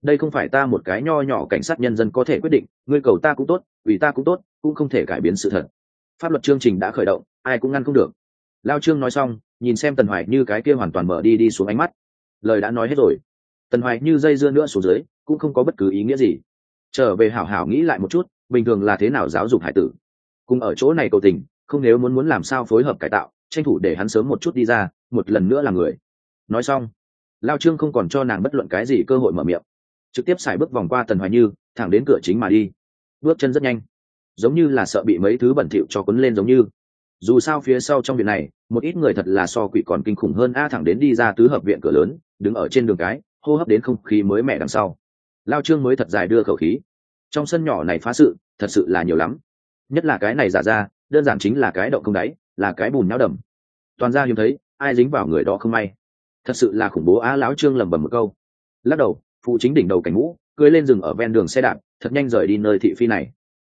đây không phải ta một cái nho nhỏ cảnh sát nhân dân có thể quyết định, ngươi cầu ta cũng tốt, vì ta cũng tốt, cũng không thể cải biến sự thật. Pháp luật chương trình đã khởi động, ai cũng ngăn không được. Lao trương nói xong, nhìn xem tần hoài như cái kia hoàn toàn mở đi đi xuống ánh mắt. Lời đã nói hết rồi. Tần hoài như dây dưa nữa xuống dưới, cũng không có bất cứ ý nghĩa gì. Trở về hảo hảo nghĩ lại một chút, bình thường là thế nào giáo dục hải tử. Cùng ở chỗ này cầu tình, không nếu muốn muốn làm sao phối hợp cải tạo, tranh thủ để hắn sớm một chút đi ra, một lần nữa là người. Nói xong, lao trương không còn cho nàng bất luận cái gì cơ hội mở miệng trực tiếp xài bước vòng qua tần hoài như, thẳng đến cửa chính mà đi. Bước chân rất nhanh. Giống như là sợ bị mấy thứ bẩn thỉu cho quấn lên giống như. Dù sao phía sau trong viện này, một ít người thật là so quỷ còn kinh khủng hơn a, thẳng đến đi ra tứ hợp viện cửa lớn, đứng ở trên đường cái, hô hấp đến không khí mới mẻ đằng sau. Lao trương mới thật dài đưa khẩu khí. Trong sân nhỏ này phá sự, thật sự là nhiều lắm. Nhất là cái này giả ra, đơn giản chính là cái động không đáy, là cái bùn nháo đầm. Toàn ra hiếm thấy, ai dính vào người đó không may. Thật sự là khủng bố á lão trương lẩm bẩm một câu. Lắc đầu phụ chính đỉnh đầu cảnh ngũ cưới lên rừng ở ven đường xe đạp thật nhanh rời đi nơi thị phi này.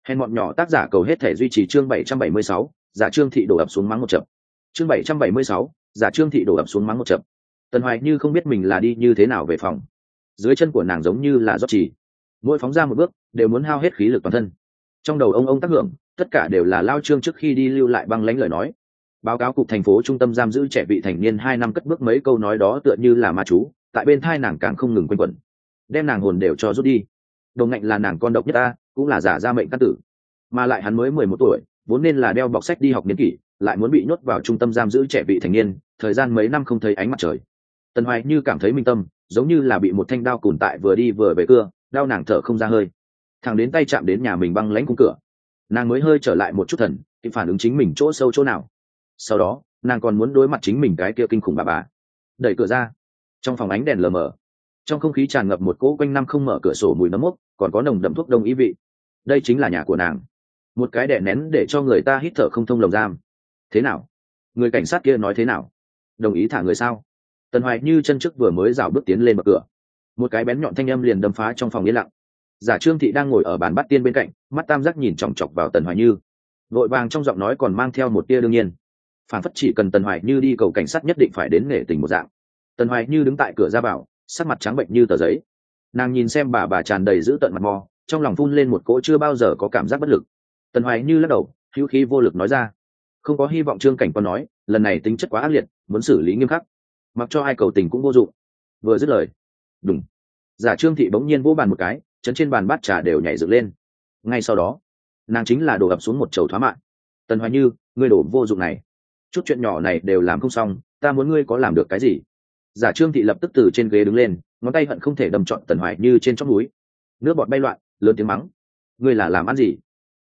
Hèn bọn nhỏ tác giả cầu hết thể duy trì chương 776, giả trương thị đổ ập xuống mắng một chậm chương 776, giả trương thị đổ ập xuống mắng một chậm tần hoài như không biết mình là đi như thế nào về phòng. Dưới chân của nàng giống như là rót chỉ mỗi phóng ra một bước đều muốn hao hết khí lực toàn thân. Trong đầu ông ông tác hưởng tất cả đều là lao trương trước khi đi lưu lại băng lãnh lời nói. Báo cáo cục thành phố trung tâm giam giữ trẻ vị thành niên hai năm cất bước mấy câu nói đó tựa như là ma chú tại bên thai nàng càng không ngừng quanh quẩn đem nàng hồn đều cho rút đi. Đồng ngạnh là nàng con độc nhất ta, cũng là giả ra mệnh căn tử. Mà lại hắn mới mười một tuổi, vốn nên là đeo bọc sách đi học niên kỷ, lại muốn bị nhốt vào trung tâm giam giữ trẻ vị thành niên, thời gian mấy năm không thấy ánh mặt trời. Tần hoài như cảm thấy minh tâm, giống như là bị một thanh đao cùn tại vừa đi vừa về cưa đau nàng thở không ra hơi. Thằng đến tay chạm đến nhà mình băng lãnh cung cửa. Nàng mới hơi trở lại một chút thần, kịp phản ứng chính mình chỗ sâu chỗ nào. Sau đó, nàng còn muốn đối mặt chính mình cái kia kinh khủng bà bà. Đẩy cửa ra. Trong phòng ánh đèn lờ mờ trong không khí tràn ngập một cỗ quanh năm không mở cửa sổ mùi nấm mốc, còn có nồng đậm thuốc đông ý vị. Đây chính là nhà của nàng. Một cái đè nén để cho người ta hít thở không thông lồng giam. Thế nào? Người cảnh sát kia nói thế nào? Đồng ý thả người sao? Tần hoài như chân trước vừa mới rào bước tiến lên mở cửa. Một cái bén nhọn thanh âm liền đâm phá trong phòng yên lặng. Giả trương thị đang ngồi ở bàn bắt tiên bên cạnh, mắt tam giác nhìn chòng chọc vào tần hoài như. Vội vàng trong giọng nói còn mang theo một tia đương nhiên. Phản phất chỉ cần tần hoài như đi cầu cảnh sát nhất định phải đến nể tình một dạng. Tần hoài như đứng tại cửa ra vào sắc mặt trắng bệnh như tờ giấy. Nàng nhìn xem bà bà tràn đầy giữ tận mặt mò, trong lòng phun lên một cỗ chưa bao giờ có cảm giác bất lực. Tần hoài như lắc đầu, hữu khí vô lực nói ra, không có hy vọng trương cảnh quan nói, lần này tính chất quá ác liệt, muốn xử lý nghiêm khắc. Mặc cho ai cầu tình cũng vô dụng. Vừa dứt lời đúng giả trương thị bỗng nhiên vỗ bàn một cái, chấn trên bàn bát trà đều nhảy dựng lên. Ngay sau đó, nàng chính là đổ ập xuống một chầu thoá mạng tần hoài như, ngươi đổ vô dụng này. Chút chuyện nhỏ này đều làm không xong, ta muốn ngươi có làm được cái gì? Giả trương thị lập tức từ trên ghế đứng lên, ngón tay hận không thể đầm trọn tần hoài như trên chót núi. Nước bọt bay loạn, lớn tiếng mắng. Ngươi là làm ăn gì?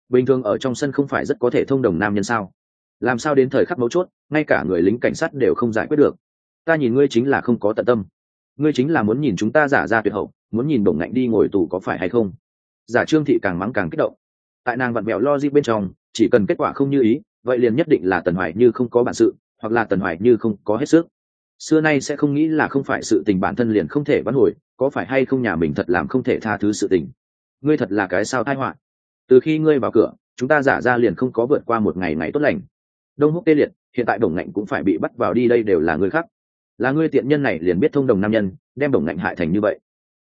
Bình thường ở trong sân không phải rất có thể thông đồng nam nhân sao? Làm sao đến thời khắc mấu chốt, ngay cả người lính cảnh sát đều không giải quyết được? Ta nhìn ngươi chính là không có tận tâm. Ngươi chính là muốn nhìn chúng ta giả ra tuyệt hậu, muốn nhìn bổng ngạnh đi ngồi tù có phải hay không? Giả trương thị càng mắng càng kích động. Tại nàng vặn mẹo lo di bên trong, chỉ cần kết quả không như ý, vậy liền nhất định là tần hoài như không có bản sự, hoặc là tần hoài như không có hết sức xưa nay sẽ không nghĩ là không phải sự tình bản thân liền không thể vãn hồi, có phải hay không nhà mình thật làm không thể tha thứ sự tình? Ngươi thật là cái sao thai họa. Từ khi ngươi vào cửa, chúng ta giả ra liền không có vượt qua một ngày ngày tốt lành. Đông húc tê liệt, hiện tại đồng ngạnh cũng phải bị bắt vào đi đây đều là ngươi khác. Là ngươi tiện nhân này liền biết thông đồng nam nhân, đem đồng ngạnh hại thành như vậy.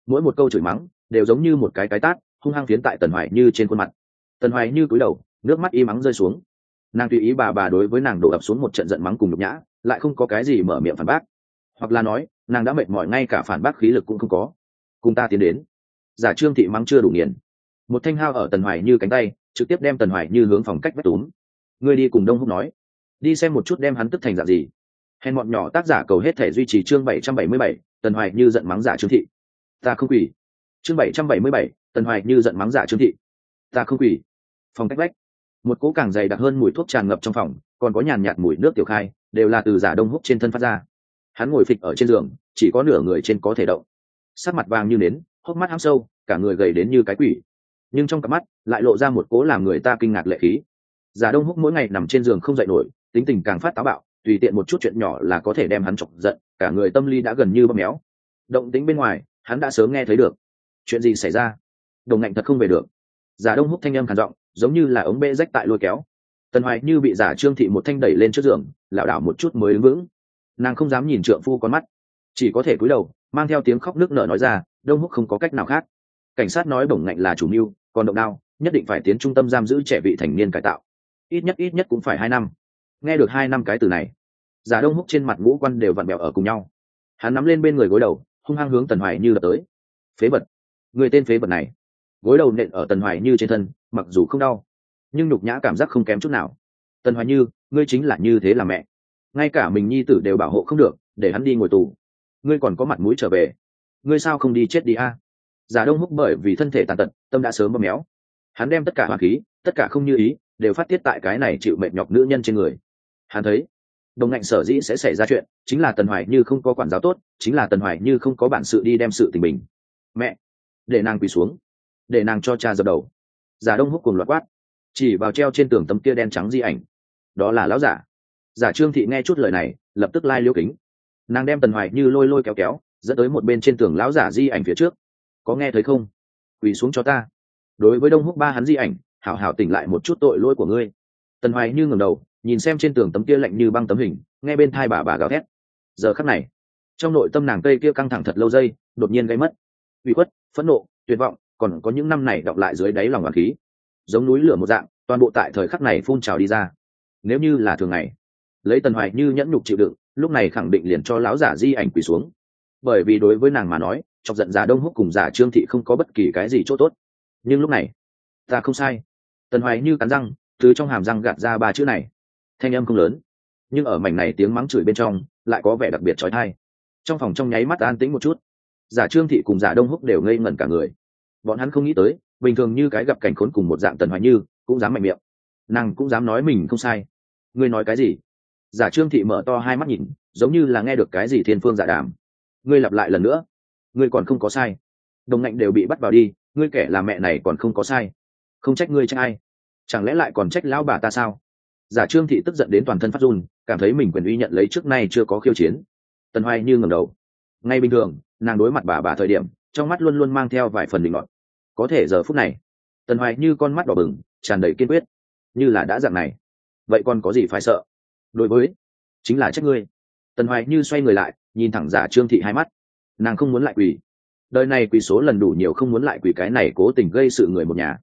Mỗi một câu chửi mắng, đều giống như một cái cái tát, hung hăng phiến tại tần hoài như trên khuôn mặt. Tần hoài như cúi đầu, nước mắt y mắng rơi xuống. Nàng tùy ý bà bà đối với nàng đổ ập xuống một trận giận mắng cùng nhục nhã lại không có cái gì mở miệng phản bác. Hoặc là nói, nàng đã mệt mỏi ngay cả phản bác khí lực cũng không có. Cùng ta tiến đến. Giả trương thị mắng chưa đủ nghiền. Một thanh hao ở tần hoài như cánh tay, trực tiếp đem tần hoài như hướng phòng cách vách túm. Ngươi đi cùng đông húc nói. Đi xem một chút đem hắn tức thành dạng gì. Hèn bọn nhỏ tác giả cầu hết thể duy trì chương bảy trăm bảy mươi bảy, tần hoài như giận mắng giả trương thị. Ta không quỷ chương bảy trăm bảy mươi bảy, tần hoài như giận mắng giả trương thị. Ta không quỷ phòng cách vách. Một cỗ càng dày đặc hơn mùi thuốc tràn ngập trong phòng, còn có nhàn nhạt mùi nước tiểu khai đều là từ giả đông húc trên thân phát ra. Hắn ngồi phịch ở trên giường, chỉ có nửa người trên có thể động. Sắc mặt vàng như nến, hốc mắt hăm sâu, cả người gầy đến như cái quỷ. Nhưng trong cặp mắt lại lộ ra một cố làm người ta kinh ngạc lệ khí. Giả đông húc mỗi ngày nằm trên giường không dậy nổi, tính tình càng phát táo bạo, tùy tiện một chút chuyện nhỏ là có thể đem hắn chọc giận, cả người tâm lý đã gần như bóp méo. Động tính bên ngoài, hắn đã sớm nghe thấy được. Chuyện gì xảy ra? Đồng ngạnh thật không về được. Giả đông húc thanh âm khản giọng, giống như là ống bê rách tại lôi kéo. Tần hoài như bị giả trương thị một thanh đẩy lên trước giường lảo đảo một chút mới đứng vững. Nàng không dám nhìn trượng phu con mắt, chỉ có thể cúi đầu, mang theo tiếng khóc nước nở nói ra, đông húc không có cách nào khác. Cảnh sát nói bổng ngạnh là chủ mưu, còn động đao, nhất định phải tiến trung tâm giam giữ trẻ vị thành niên cải tạo. Ít nhất ít nhất cũng phải hai năm. Nghe được hai năm cái từ này, giả đông húc trên mặt ngũ quan đều vặn bẹo ở cùng nhau. Hắn nắm lên bên người gối đầu, hung hăng hướng tần hoài như đập tới. Phế vật, người tên phế vật này. Gối đầu nện ở tần hoài như trên thân, mặc dù không đau, nhưng nhục nhã cảm giác không kém chút nào tần hoài như, ngươi chính là như thế là mẹ. Ngay cả mình nhi tử đều bảo hộ không được, để hắn đi ngồi tù. Ngươi còn có mặt mũi trở về. Ngươi sao không đi chết đi a? Giả đông húc bởi vì thân thể tàn tật, tâm đã sớm bơm méo. Hắn đem tất cả hoàng khí, tất cả không như ý, đều phát tiết tại cái này chịu mệt nhọc nữ nhân trên người. Hắn thấy, đồng ngạnh sở dĩ sẽ xảy ra chuyện, chính là tần hoài như không có quản giáo tốt, chính là tần hoài như không có bản sự đi đem sự tình bình. Mẹ, để nàng quỳ xuống, để nàng cho cha dập đầu. Giả đông húc cùng loạt quát, chỉ vào treo trên tường tấm kia đen trắng di ảnh đó là lão giả. Giả trương thị nghe chút lời này lập tức lai kính. Nàng đem tần hoài như lôi lôi kéo kéo dẫn tới một bên trên tường lão giả di ảnh phía trước. Có nghe thấy không? Quỳ xuống cho ta. Đối với đông húc ba hắn di ảnh hảo hảo tỉnh lại một chút tội lỗi của ngươi. Tần hoài như ngầm đầu nhìn xem trên tường tấm kia lạnh như băng tấm hình nghe bên thai bà bà gào thét. Giờ khắc này trong nội tâm nàng cây kia căng thẳng thật lâu dây, đột nhiên gây mất. Uy khuất phẫn nộ tuyệt vọng còn có những năm này đọng lại dưới đáy lòng hoàng khí. Giống núi lửa một dạng toàn bộ tại thời khắc này phun trào đi ra nếu như là thường ngày. Lấy tần hoài như nhẫn nhục chịu đựng, lúc này khẳng định liền cho lão giả di ảnh quỳ xuống. Bởi vì đối với nàng mà nói, chọc giận giả đông húc cùng giả trương thị không có bất kỳ cái gì chỗ tốt. Nhưng lúc này, ta không sai. Tần hoài như cắn răng, từ trong hàm răng gạt ra ba chữ này. Thanh âm không lớn, nhưng ở mảnh này tiếng mắng chửi bên trong, lại có vẻ đặc biệt trói thai trong phòng trong nháy mắt an tĩnh một chút, giả trương thị cùng giả đông húc đều ngây ngẩn cả người. Bọn hắn không nghĩ tới, bình thường như cái gặp cảnh khốn cùng một dạng tần hoài như, cũng dám mạnh miệng. Nàng cũng dám nói mình không sai ngươi nói cái gì? Giả trương thị mở to hai mắt nhìn, giống như là nghe được cái gì thiên phương giả đàm. Ngươi lặp lại lần nữa. Ngươi còn không có sai. Đồng ngạnh đều bị bắt vào đi, ngươi kẻ là mẹ này còn không có sai. Không trách ngươi trách ai? Chẳng lẽ lại còn trách lão bà ta sao? Giả trương thị tức giận đến toàn thân phát run, cảm thấy mình quyền uy nhận lấy trước nay chưa có khiêu chiến. Tần hoài như ngầm đầu. Ngay bình thường, nàng đối mặt bà bà thời điểm, trong mắt luôn luôn mang theo vài phần bình luận có thể giờ phút này, tần hoài như con mắt đỏ bừng, tràn đầy kiên quyết. Như là đã dạng này vậy còn có gì phải sợ? Đối với, chính là trách ngươi. Tần hoài như xoay người lại, nhìn thẳng giả trương thị hai mắt. Nàng không muốn lại quỳ. Đời này quỳ số lần đủ nhiều không muốn lại quỳ cái này cố tình gây sự người một nhà.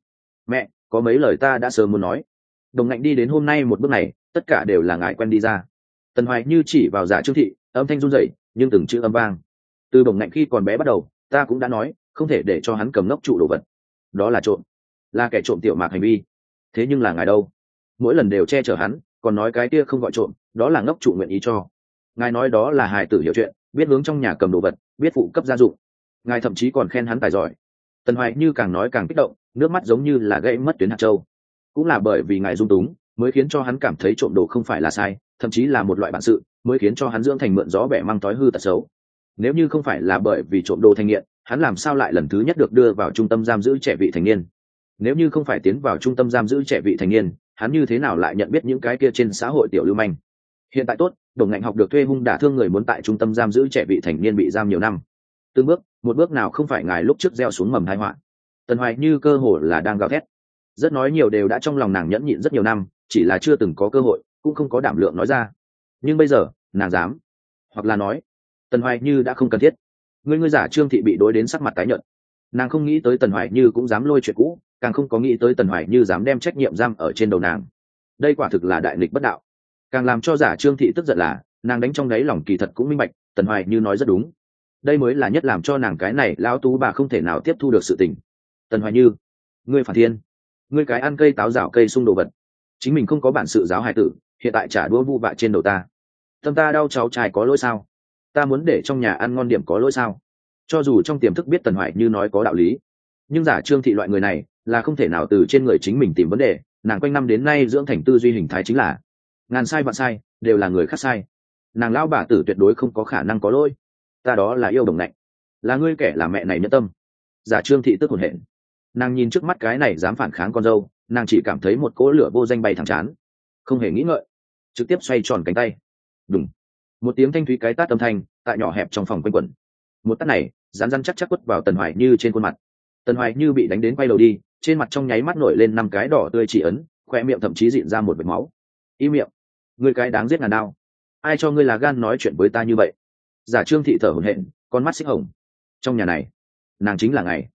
Mẹ, có mấy lời ta đã sớm muốn nói. Đồng ngạnh đi đến hôm nay một bước này, tất cả đều là ngài quen đi ra. Tần hoài như chỉ vào giả trương thị, âm thanh run rẩy, nhưng từng chữ âm vang. Từ đồng ngạnh khi còn bé bắt đầu, ta cũng đã nói, không thể để cho hắn cầm ngốc trụ đồ vật. Đó là trộm. Là kẻ trộm tiểu mạc hành vi. Thế nhưng là ngài đâu? Mỗi lần đều che chở hắn, còn nói cái kia không gọi trộm, đó là ngốc chủ nguyện ý cho. Ngài nói đó là hài tử hiểu chuyện, biết hướng trong nhà cầm đồ vật, biết phụ cấp gia dụng. Ngài thậm chí còn khen hắn tài giỏi. Tần hoài như càng nói càng kích động, nước mắt giống như là gãy mất tuyến hạt châu. Cũng là bởi vì ngài dung túng, mới khiến cho hắn cảm thấy trộm đồ không phải là sai, thậm chí là một loại bản sự, mới khiến cho hắn dưỡng thành mượn gió bẻ mang tói hư tật xấu. Nếu như không phải là bởi vì trộm đồ thành nghiện, hắn làm sao lại lần thứ nhất được đưa vào trung tâm giam giữ trẻ vị thành niên? Nếu như không phải tiến vào trung tâm giam giữ trẻ vị thành niên hắn như thế nào lại nhận biết những cái kia trên xã hội tiểu lưu manh? Hiện tại tốt, đồng ngạnh học được thuê hung đả thương người muốn tại trung tâm giam giữ trẻ vị thành niên bị giam nhiều năm. Từng bước, một bước nào không phải ngài lúc trước gieo xuống mầm thái họa. Tần hoài như cơ hồ là đang gào thét. Rất nói nhiều đều đã trong lòng nàng nhẫn nhịn rất nhiều năm, chỉ là chưa từng có cơ hội, cũng không có đảm lượng nói ra. Nhưng bây giờ, nàng dám. Hoặc là nói, tần hoài như đã không cần thiết. Người ngươi giả trương thị bị đối đến sắc mặt tái nhợt. Nàng không nghĩ tới tần hoài như cũng dám lôi chuyện cũ càng không có nghĩ tới tần hoài như dám đem trách nhiệm giam ở trên đầu nàng. Đây quả thực là đại nghịch bất đạo. Càng làm cho giả trương thị tức giận là, nàng đánh trong đáy lòng kỳ thật cũng minh bạch, tần hoài như nói rất đúng. Đây mới là nhất làm cho nàng cái này lão tú bà không thể nào tiếp thu được sự tình. Tần hoài như, ngươi phản thiên. Ngươi cái ăn cây táo rào cây sung đồ vật. Chính mình không có bản sự giáo hài tử, hiện tại trả đũa vu vạ trên đầu ta. Tâm ta đau cháu trai có lỗi sao? Ta muốn để trong nhà ăn ngon điểm có lỗi sao? Cho dù trong tiềm thức biết tần hoài như nói có đạo lý nhưng giả trương thị loại người này, là không thể nào từ trên người chính mình tìm vấn đề, nàng quanh năm đến nay dưỡng thành tư duy hình thái chính là, ngàn sai vạn sai, đều là người khác sai. Nàng lão bà tử tuyệt đối không có khả năng có lỗi. Ta đó là yêu đồng lạnh. Là ngươi kẻ là mẹ này nhân tâm. Giả trương thị tức hồn hển. Nàng nhìn trước mắt cái này dám phản kháng con dâu, nàng chỉ cảm thấy một cỗ lửa vô danh bay thẳng chán. Không hề nghĩ ngợi. Trực tiếp xoay tròn cánh tay. Đúng một tiếng thanh thúy cái tát âm thanh, tại nhỏ hẹp trong phòng quanh quẩn. Một tát này rán rán chắc chắc quất vào tần hoài như trên khuôn mặt tần hoài như bị đánh đến quay đầu đi, trên mặt trong nháy mắt nổi lên năm cái đỏ tươi chỉ ấn khoe miệng thậm chí dịn ra một vệt máu. Y miệng người cái đáng giết ngàn đao. Ai cho ngươi là gan nói chuyện với ta như vậy? Giả trương thị thở hổn hển, con mắt xích hồng. Trong nhà này, nàng chính là ngày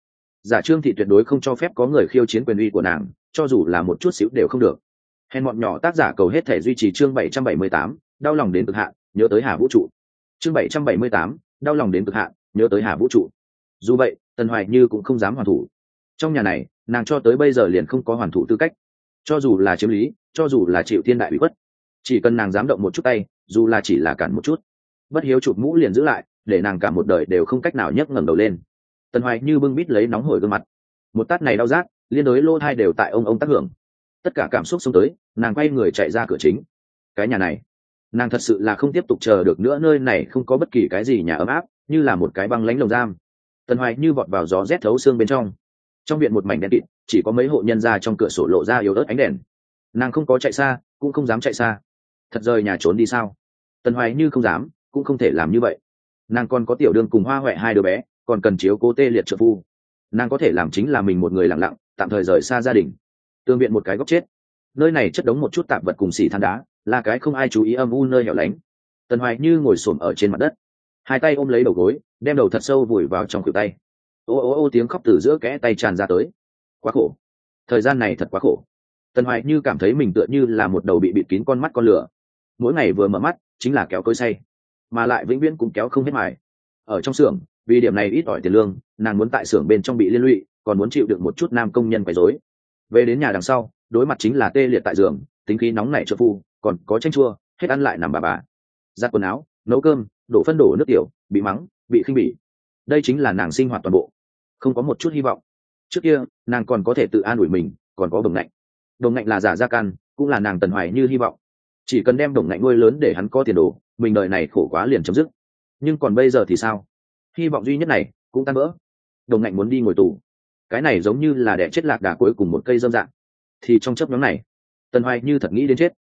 giả trương thị tuyệt đối không cho phép có người khiêu chiến quyền uy của nàng, cho dù là một chút xíu đều không được. Hèn bọn nhỏ tác giả cầu hết thể duy trì chương bảy trăm bảy mươi tám, đau lòng đến cực hạn, nhớ tới hà vũ trụ. Chương bảy trăm bảy mươi tám, đau lòng đến cực hạn, nhớ tới hà vũ trụ. Dù vậy tần hoài như cũng không dám hoàn thủ. Trong nhà này, nàng cho tới bây giờ liền không có hoàn thủ tư cách. Cho dù là chiếm lý, cho dù là chịu thiên đại bị khuất, chỉ cần nàng dám động một chút tay, dù là chỉ là cản một chút, bất hiếu chụp mũ liền giữ lại, để nàng cả một đời đều không cách nào nhấc ngẩng đầu lên. Tần hoài như bưng bít lấy nóng hổi gương mặt. Một tát này đau rát, liên đối lô thai đều tại ông ông tác hưởng. Tất cả cảm xúc xông tới, nàng quay người chạy ra cửa chính. Cái nhà này, nàng thật sự là không tiếp tục chờ được nữa, nơi này không có bất kỳ cái gì nhà ấm áp, như là một cái băng lánh lồng giam tần hoài như vọt vào gió rét thấu xương bên trong. Trong viện một mảnh đen kịt, chỉ có mấy hộ nhân ra trong cửa sổ lộ ra yếu ớt ánh đèn. Nàng không có chạy xa, cũng không dám chạy xa. Thật rời nhà trốn đi sao? Tần hoài như không dám, cũng không thể làm như vậy. Nàng còn có tiểu đương cùng hoa huệ hai đứa bé, còn cần chiếu cố tê liệt trợ phu. Nàng có thể làm chính là mình một người lặng lặng, tạm thời rời xa gia đình. Tương viện một cái góc chết. Nơi này chất đống một chút tạp vật cùng xỉ than đá, là cái không ai chú ý âm u nơi hẻo lánh. Tần hoài như ngồi xổm ở trên mặt đất hai tay ôm lấy đầu gối, đem đầu thật sâu vùi vào trong cựu tay. Ô ô ô, tiếng khóc từ giữa kẽ tay tràn ra tới. Quá khổ. Thời gian này thật quá khổ. Tần hoài như cảm thấy mình tựa như là một đầu bị bịt kín con mắt con lửa. Mỗi ngày vừa mở mắt, chính là kéo cối say. Mà lại vĩnh viễn cũng kéo không hết mài. Ở trong xưởng, vì điểm này ít ỏi tiền lương, nàng muốn tại xưởng bên trong bị liên lụy, còn muốn chịu được một chút nam công nhân quấy rối. Về đến nhà đằng sau, đối mặt chính là tê liệt tại giường, tính khí nóng nảy trợ phu, còn có tranh chua, hết ăn lại nằm bà bà. Giặt quần áo nấu cơm, đổ phân, đổ nước tiểu, bị mắng, bị khinh bỉ. Đây chính là nàng sinh hoạt toàn bộ. Không có một chút hy vọng. Trước kia, nàng còn có thể tự an ủi mình, còn có đồng ngạnh. Đồng ngạnh là giả gia can, cũng là nàng tần hoài như hy vọng. Chỉ cần đem đồng ngạnh nuôi lớn để hắn có tiền đồ, mình đợi này khổ quá liền chấm dứt. Nhưng còn bây giờ thì sao? Hy vọng duy nhất này cũng tan vỡ. Đồng ngạnh muốn đi ngồi tù. Cái này giống như là đẻ chết lạc đà cuối cùng một cây dâm dạng. Thì trong chấp nhóm này, tần hoài như thật nghĩ đến chết.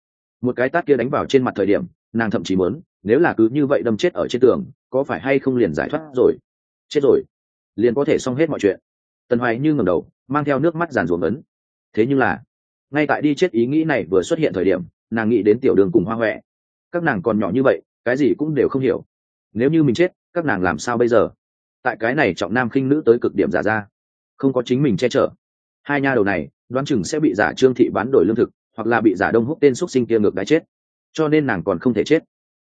Một cái tát kia đánh vào trên mặt thời điểm nàng thậm chí muốn, nếu là cứ như vậy đâm chết ở trên tường, có phải hay không liền giải thoát rồi? Chết rồi. Liền có thể xong hết mọi chuyện. Tần hoài như ngầm đầu, mang theo nước mắt giàn ruộng ấn. Thế nhưng là, ngay tại đi chết ý nghĩ này vừa xuất hiện thời điểm, nàng nghĩ đến tiểu đường cùng hoa huệ. Các nàng còn nhỏ như vậy, cái gì cũng đều không hiểu. Nếu như mình chết, các nàng làm sao bây giờ? Tại cái này trọng nam khinh nữ tới cực điểm giả ra. Không có chính mình che chở. Hai nha đầu này, đoán chừng sẽ bị giả trương thị bán đổi lương thực, hoặc là bị giả đông húc tên xúc sinh kia ngược cái chết cho nên nàng còn không thể chết.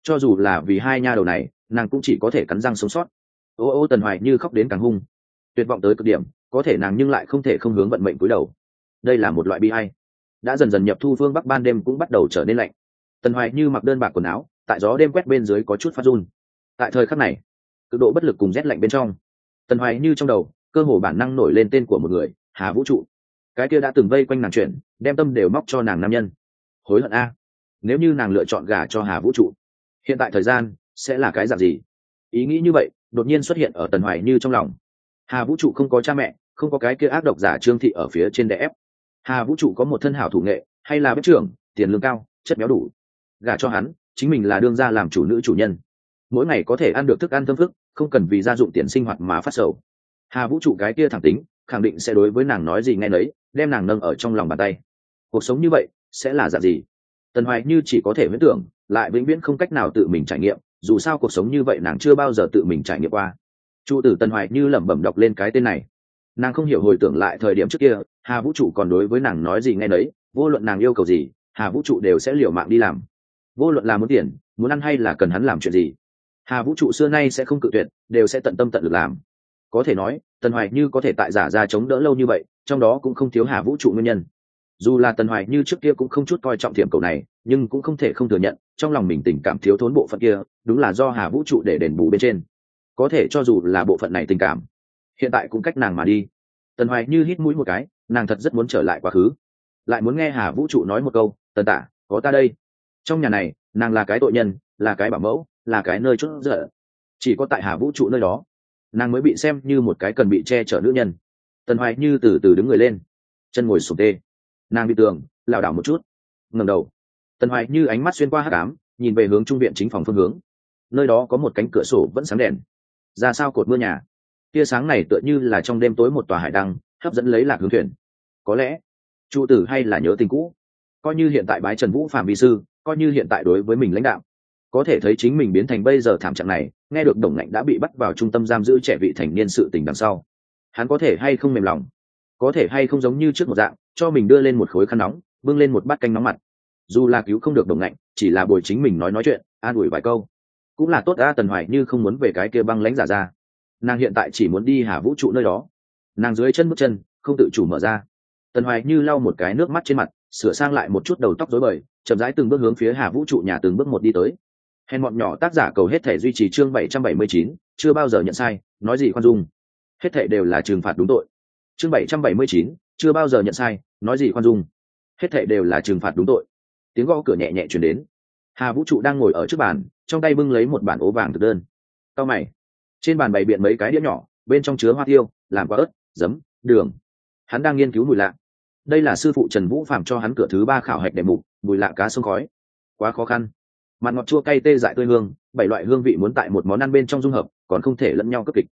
Cho dù là vì hai nha đầu này, nàng cũng chỉ có thể cắn răng sống sót. Ô ô, tần hoài như khóc đến càng hung. Tuyệt vọng tới cực điểm, có thể nàng nhưng lại không thể không hướng vận mệnh cúi đầu. Đây là một loại bi hay đã dần dần nhập thu phương bắc ban đêm cũng bắt đầu trở nên lạnh. Tần hoài như mặc đơn bạc quần áo, tại gió đêm quét bên dưới có chút phát run. Tại thời khắc này, cực độ bất lực cùng rét lạnh bên trong, tần hoài như trong đầu, cơ hồ bản năng nổi lên tên của một người, hà vũ trụ. Cái kia đã từng vây quanh nàng chuyển đem tâm đều móc cho nàng nam nhân. Hối hận a nếu như nàng lựa chọn gà cho hà vũ trụ, hiện tại thời gian sẽ là cái dạng gì? Ý nghĩ như vậy, đột nhiên xuất hiện ở tần hoài như trong lòng. Hà vũ trụ không có cha mẹ, không có cái kia ác độc giả trương thị ở phía trên đè ép. Hà vũ trụ có một thân hảo thủ nghệ, hay là bếp trưởng, tiền lương cao, chất béo đủ. Gả cho hắn, chính mình là đương gia làm chủ nữ chủ nhân. Mỗi ngày có thể ăn được thức ăn thơm phức, không cần vì gia dụng tiền sinh hoạt mà phát sầu. Hà vũ trụ cái kia thẳng tính, khẳng định sẽ đối với nàng nói gì nghe nấy, đem nàng nâng ở trong lòng bàn tay. Cuộc sống như vậy sẽ là dạng gì? Tần hoài như chỉ có thể huyễn tưởng, lại vĩnh viễn không cách nào tự mình trải nghiệm, dù sao cuộc sống như vậy nàng chưa bao giờ tự mình trải nghiệm qua. Trụ tử tần hoài như lẩm bẩm đọc lên cái tên này. Nàng không hiểu hồi tưởng lại thời điểm trước kia, hà vũ trụ còn đối với nàng nói gì nghe nấy, vô luận nàng yêu cầu gì, hà vũ trụ đều sẽ liều mạng đi làm. Vô luận là muốn tiền, muốn ăn hay là cần hắn làm chuyện gì, hà vũ trụ xưa nay sẽ không cự tuyệt, đều sẽ tận tâm tận lực làm. Có thể nói, tần hoài như có thể tại giả ra chống đỡ lâu như vậy, trong đó cũng không thiếu hà vũ trụ nguyên nhân dù là tần hoài như trước kia cũng không chút coi trọng thiểm cầu này, nhưng cũng không thể không thừa nhận, trong lòng mình tình cảm thiếu thốn bộ phận kia, đúng là do hà vũ trụ để đền bù bên trên. Có thể cho dù là bộ phận này tình cảm, hiện tại cũng cách nàng mà đi. Tần hoài như hít mũi một cái, nàng thật rất muốn trở lại quá khứ. Lại muốn nghe hà vũ trụ nói một câu, tần tả có ta đây. Trong nhà này, nàng là cái tội nhân, là cái bảo mẫu, là cái nơi chốt dở chỉ có tại hà vũ trụ nơi đó, nàng mới bị xem như một cái cần bị che chở nữ nhân. Tần hoài như từ từ đứng người lên, chân ngồi sụp tê nàng bị tường, lảo đảo một chút. Ngầm đầu. Tần hoài như ánh mắt xuyên qua hát cám nhìn về hướng trung viện chính phòng phương hướng. Nơi đó có một cánh cửa sổ vẫn sáng đèn. Ra sao cột mưa nhà? Tia sáng này tựa như là trong đêm tối một tòa hải đăng, hấp dẫn lấy lạc hướng thuyền. Có lẽ trụ tử hay là nhớ tình cũ. Coi như hiện tại bái trần vũ phạm vi sư, coi như hiện tại đối với mình lãnh đạo, có thể thấy chính mình biến thành bây giờ thảm trạng này, nghe được đồng ngạnh đã bị bắt vào trung tâm giam giữ trẻ vị thành niên sự tình đằng sau. Hắn có thể hay không mềm lòng? Có thể hay không giống như trước một dạng, cho mình đưa lên một khối khăn nóng, bưng lên một bát canh nóng mặt. Dù là cứu không được đồng ngạnh, chỉ là bồi chính mình nói nói chuyện, an ủi vài câu. Cũng là tốt đã, tần hoài như không muốn về cái kia băng lãnh giả ra. Nàng hiện tại chỉ muốn đi hà vũ trụ nơi đó. Nàng dưới chân bước chân, không tự chủ mở ra. Tần hoài như lau một cái nước mắt trên mặt, sửa sang lại một chút đầu tóc rối bời, chậm rãi từng bước hướng phía hà vũ trụ nhà từng bước một đi tới. Hèn bọn nhỏ tác giả cầu hết thể duy trì chương bảy trăm bảy mươi chín, chưa bao giờ nhận sai, nói gì khoan dung. Hết thể đều là trừng phạt đúng tội chương bảy trăm bảy mươi chín, chưa bao giờ nhận sai, nói gì khoan dung. Hết thề đều là trừng phạt đúng tội. Tiếng gõ cửa nhẹ nhẹ chuyển đến. Hà vũ trụ đang ngồi ở trước bàn, trong tay bưng lấy một bản ố vàng thực đơn. Cao mày. Trên bàn bày biện mấy cái đĩa nhỏ, bên trong chứa hoa tiêu, làm quả ớt, giấm, đường. Hắn đang nghiên cứu mùi lạ. Đây là sư phụ trần vũ phạm cho hắn cửa thứ ba khảo hạch đề mục, mùi lạ cá sông khói. Quá khó khăn. Mặt ngọt chua cay tê dại tươi hương, bảy loại hương vị muốn tại một món ăn bên trong dung hợp, còn không thể lẫn nhau cấp kịch.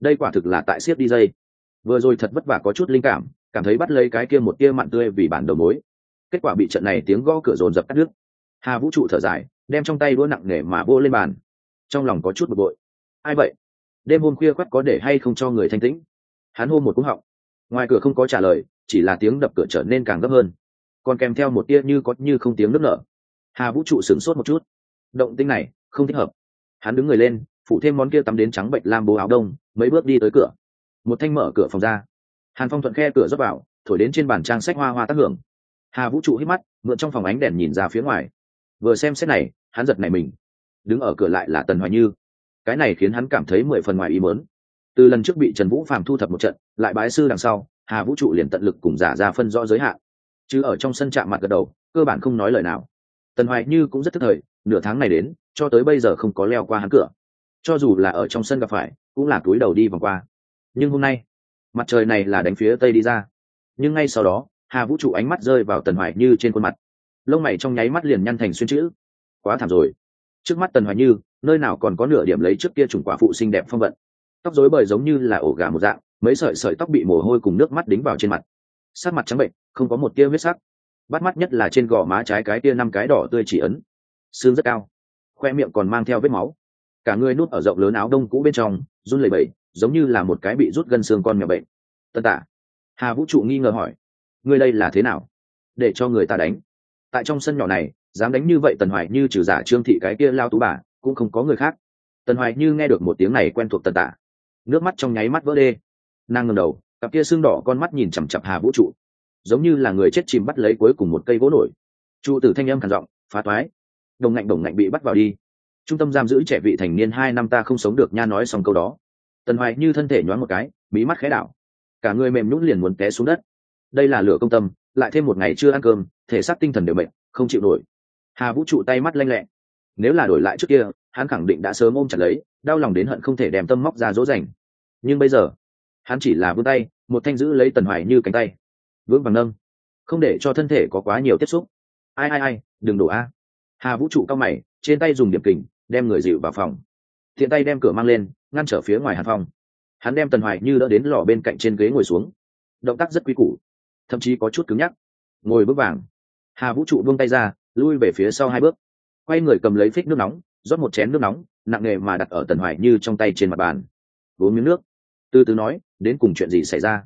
Đây quả thực là tại siết đi dây vừa rồi thật vất vả có chút linh cảm cảm thấy bắt lấy cái kia một tia mặn tươi vì bản đầu mối. Kết quả bị trận này tiếng gõ cửa rồn dập cắt đứt. Hà vũ trụ thở dài, đem trong tay đũa nặng nề mà vô lên bàn. Trong lòng có chút bực bội. Ai vậy? Đêm hôm khuya quắt có để hay không cho người thanh tĩnh? Hắn hô một cú họng. Ngoài cửa không có trả lời, chỉ là tiếng đập cửa trở nên càng gấp hơn. Còn kèm theo một tia như có như không tiếng nước nở. Hà vũ trụ sửng sốt một chút. Động tinh này, không thích hợp. Hắn đứng người lên phụ thêm món kia tắm đến trắng bệnh lam bố áo đông, mấy bước đi tới cửa một thanh mở cửa phòng ra. Hàn phong thuận khe cửa rót vào, thổi đến trên bàn trang sách hoa hoa tác hưởng. Hà vũ trụ hít mắt, mượn trong phòng ánh đèn nhìn ra phía ngoài. Vừa xem xét này, hắn giật này mình. Đứng ở cửa lại là tần hoài như. Cái này khiến hắn cảm thấy mười phần ngoài ý mớn từ lần trước bị trần vũ phàm thu thập một trận, lại bái sư đằng sau, hà vũ trụ liền tận lực cùng giả ra phân rõ giới hạn. Chứ ở trong sân chạm mặt gật đầu, cơ bản không nói lời nào. Tần hoài như cũng rất thức thời, nửa tháng này đến, cho tới bây giờ không có leo qua hắn cửa. Cho dù là ở trong sân gặp phải, cũng là túi đầu đi vòng qua nhưng hôm nay, mặt trời này là đánh phía tây đi ra. Nhưng ngay sau đó, hà vũ trụ ánh mắt rơi vào tần hoài như trên khuôn mặt. Lông mày trong nháy mắt liền nhăn thành xuyên chữ. Quá thảm rồi. Trước mắt tần hoài như, nơi nào còn có nửa điểm lấy trước kia chủng quả phụ xinh đẹp phong vận. Tóc rối bời giống như là ổ gà một dạng, mấy sợi sợi tóc bị mồ hôi cùng nước mắt đính vào trên mặt. Sát mặt trắng bệnh, không có một tia huyết sắc. Bắt mắt nhất là trên gò má trái cái tia năm cái đỏ tươi chỉ ấn. Xương rất cao, khoe miệng còn mang theo vết máu. Cả người nút ở rộng lớn áo đông cũ bên trong, run lẩy bẩy giống như là một cái bị rút gân xương con mèo bệnh. Tân tả hà vũ trụ nghi ngờ hỏi, ngươi đây là thế nào? Để cho người ta đánh. Tại trong sân nhỏ này, dám đánh như vậy tần hoài như trừ giả trương thị cái kia lao tú bà, cũng không có người khác. Tần hoài như nghe được một tiếng này quen thuộc tần tả nước mắt trong nháy mắt vỡ đê. Nàng ngầm đầu, cặp kia xương đỏ con mắt nhìn chằm chặp hà vũ trụ, giống như là người chết chìm bắt lấy cuối cùng một cây gỗ nổi. Trụ tử thanh âm khản giọng, phá toái. Đồng ngạnh đồng ngạnh bị bắt vào đi. Trung tâm giam giữ trẻ vị thành niên hai năm ta không sống được nha nói xong câu đó tần hoài như thân thể nhoáng một cái bí mắt khẽ đảo. Cả người mềm nhũng liền muốn té xuống đất. Đây là lửa công tâm, lại thêm một ngày chưa ăn cơm, thể xác tinh thần đều mệt, không chịu nổi. Hà vũ trụ tay mắt lanh lẹ. Nếu là đổi lại trước kia, hắn khẳng định đã sớm ôm chặt lấy, đau lòng đến hận không thể đem tâm móc ra dỗ dành. Nhưng bây giờ, hắn chỉ là vươn tay, một thanh giữ lấy tần hoài như cánh tay. Vững vàng nâng. Không để cho thân thể có quá nhiều tiếp xúc. Ai ai ai, đừng đổ a. Hà vũ trụ cao mày, trên tay dùng điểm kình, đem người dịu vào phòng thiện tay đem cửa mang lên, ngăn trở phía ngoài hàn phong. Hắn đem tần hoài như đỡ đến lò bên cạnh trên ghế ngồi xuống. Động tác rất quy củ, thậm chí có chút cứng nhắc. Ngồi bước vàng. Hà vũ trụ buông tay ra, lui về phía sau hai bước. Quay người cầm lấy phích nước nóng, rót một chén nước nóng, nặng nề mà đặt ở tần hoài như trong tay trên mặt bàn. Uống miếng nước. Từ từ nói, đến cùng chuyện gì xảy ra?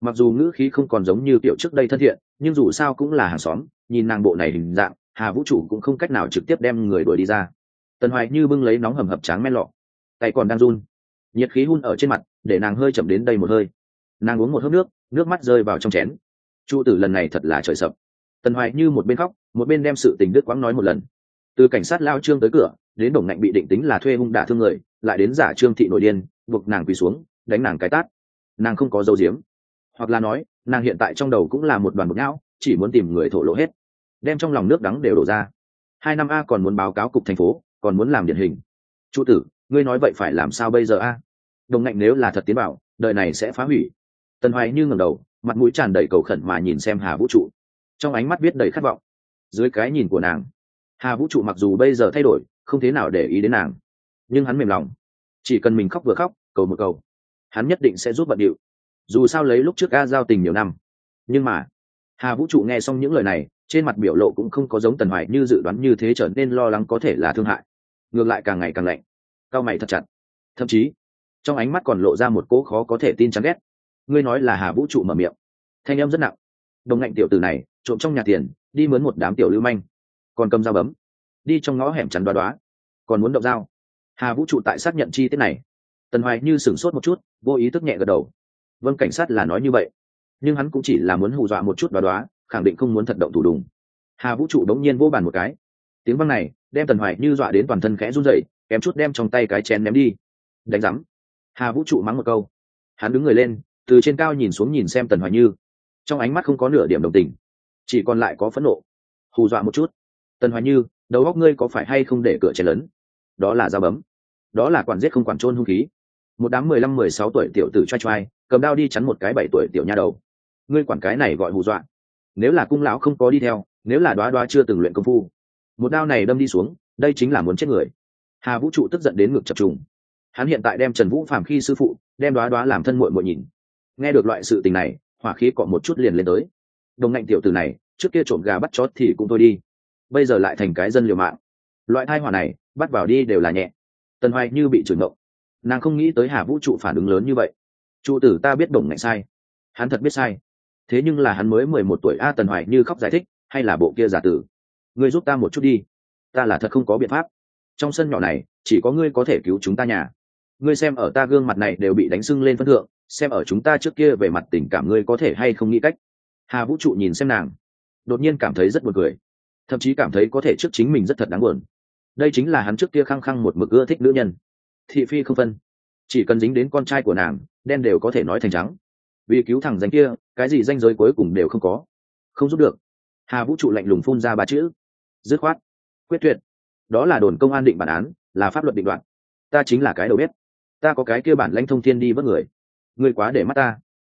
Mặc dù ngữ khí không còn giống như kiểu trước đây thân thiện, nhưng dù sao cũng là hàng xóm, nhìn nàng bộ này hình dạng, hà vũ trụ cũng không cách nào trực tiếp đem người đuổi đi ra tần hoài như bưng lấy nóng hầm hập tráng men lọ. Tay còn đang run. Nhiệt khí hun ở trên mặt, để nàng hơi chậm đến đây một hơi. Nàng uống một hớp nước nước mắt rơi vào trong chén. Trụ tử lần này thật là trời sập. Tần hoài như một bên khóc, một bên đem sự tình đức quãng nói một lần. Từ cảnh sát lao trương tới cửa, đến đồng ngạnh bị định tính là thuê hung đả thương người, lại đến giả trương thị nội điên, buộc nàng quỳ xuống, đánh nàng cái tát. Nàng không có dấu diếm hoặc là nói, nàng hiện tại trong đầu cũng là một đoàn bực não chỉ muốn tìm người thổ lộ hết. Đem trong lòng nước đắng đều đổ ra. Hai năm a còn muốn báo cáo cục thành phố còn muốn làm điển hình. Trụ tử, ngươi nói vậy phải làm sao bây giờ a? Đồng ngạnh nếu là thật tiến bảo, đời này sẽ phá hủy. Tần hoài như ngẩng đầu, mặt mũi tràn đầy cầu khẩn mà nhìn xem hà vũ trụ. Trong ánh mắt biết đầy khát vọng. Dưới cái nhìn của nàng, hà vũ trụ mặc dù bây giờ thay đổi, không thế nào để ý đến nàng. Nhưng hắn mềm lòng. Chỉ cần mình khóc vừa khóc, cầu một cầu, hắn nhất định sẽ giúp bận điệu. Dù sao lấy lúc trước a giao tình nhiều năm. Nhưng mà, hà vũ trụ nghe xong những lời này trên mặt biểu lộ cũng không có giống tần hoài như dự đoán như thế trở nên lo lắng có thể là thương hại. Ngược lại càng ngày càng lạnh. Cao mày thật chặt. Thậm chí, trong ánh mắt còn lộ ra một cỗ khó có thể tin chán ghét. Ngươi nói là hà vũ trụ mở miệng. Thanh em rất nặng. Đồng ngạnh tiểu tử này, trộm trong nhà tiền, đi mướn một đám tiểu lưu manh. Còn cầm dao bấm. Đi trong ngõ hẻm chắn đoá đoá. Còn muốn động dao. Hà vũ trụ tại xác nhận chi tiết này. Tần hoài như sửng sốt một chút, vô ý thức nhẹ gật đầu. Vâng cảnh sát là nói như vậy. Nhưng hắn cũng chỉ là muốn hù dọa một chút đoá đoá khẳng định không muốn thật động thủ đùng. Hà vũ trụ đống nhiên vô bàn một cái. Tiếng văng này đem tần hoài như dọa đến toàn thân khẽ run rẩy, kém chút đem trong tay cái chén ném đi. Đánh rắm hà vũ trụ mắng một câu. Hắn đứng người lên, từ trên cao nhìn xuống nhìn xem tần hoài như. Trong ánh mắt không có nửa điểm đồng tình, chỉ còn lại có phẫn nộ. Hù dọa một chút. Tần hoài như, đầu góc ngươi có phải hay không để cửa chén lớn? Đó là dao bấm. Đó là quản giết không quản trôn hung khí. Một đám mười lăm, mười sáu tuổi tiểu tử choai choai, cầm đao đi chắn một cái bảy tuổi tiểu nha đầu. Ngươi quản cái này gọi hù dọa nếu là cung lão không có đi theo, nếu là đoá đoá chưa từng luyện công phu, một đao này đâm đi xuống, đây chính là muốn chết người. Hà vũ trụ tức giận đến ngực chập trùng. Hắn hiện tại đem trần vũ phàm khi sư phụ, đem đoá đoá làm thân muội muội nhìn. Nghe được loại sự tình này, hỏa khí cọ một chút liền lên tới. Đồng ngạnh tiểu tử này, trước kia trộm gà bắt chót thì cũng thôi đi. Bây giờ lại thành cái dân liều mạng. Loại thai hỏa này, bắt vào đi đều là nhẹ. Tần hoài như bị chửi mộng nàng không nghĩ tới hà vũ trụ phản ứng lớn như vậy. Trụ tử ta biết đồng ngạnh sai. Hắn thật biết sai thế nhưng là hắn mới mười một tuổi, a tần hoài như khóc giải thích, hay là bộ kia giả tử? Ngươi giúp ta một chút đi. Ta là thật không có biện pháp. Trong sân nhỏ này, chỉ có ngươi có thể cứu chúng ta nhà. Ngươi xem ở ta gương mặt này đều bị đánh sưng lên phân thượng, xem ở chúng ta trước kia về mặt tình cảm ngươi có thể hay không nghĩ cách. Hà vũ trụ nhìn xem nàng, đột nhiên cảm thấy rất buồn cười. Thậm chí cảm thấy có thể trước chính mình rất thật đáng buồn. Đây chính là hắn trước kia khăng khăng một mực ưa thích nữ nhân. Thị phi không phân. Chỉ cần dính đến con trai của nàng, đen đều có thể nói thành trắng vì cứu thằng danh kia, cái gì danh giới cuối cùng đều không có. Không giúp được. Hà vũ trụ lạnh lùng phun ra ba chữ. Dứt khoát. Quyết tuyệt. Đó là đồn công an định bản án, là pháp luật định đoạn. Ta chính là cái đầu biết ta có cái kia bản lãnh thông thiên đi vớt người. Người quá để mắt ta.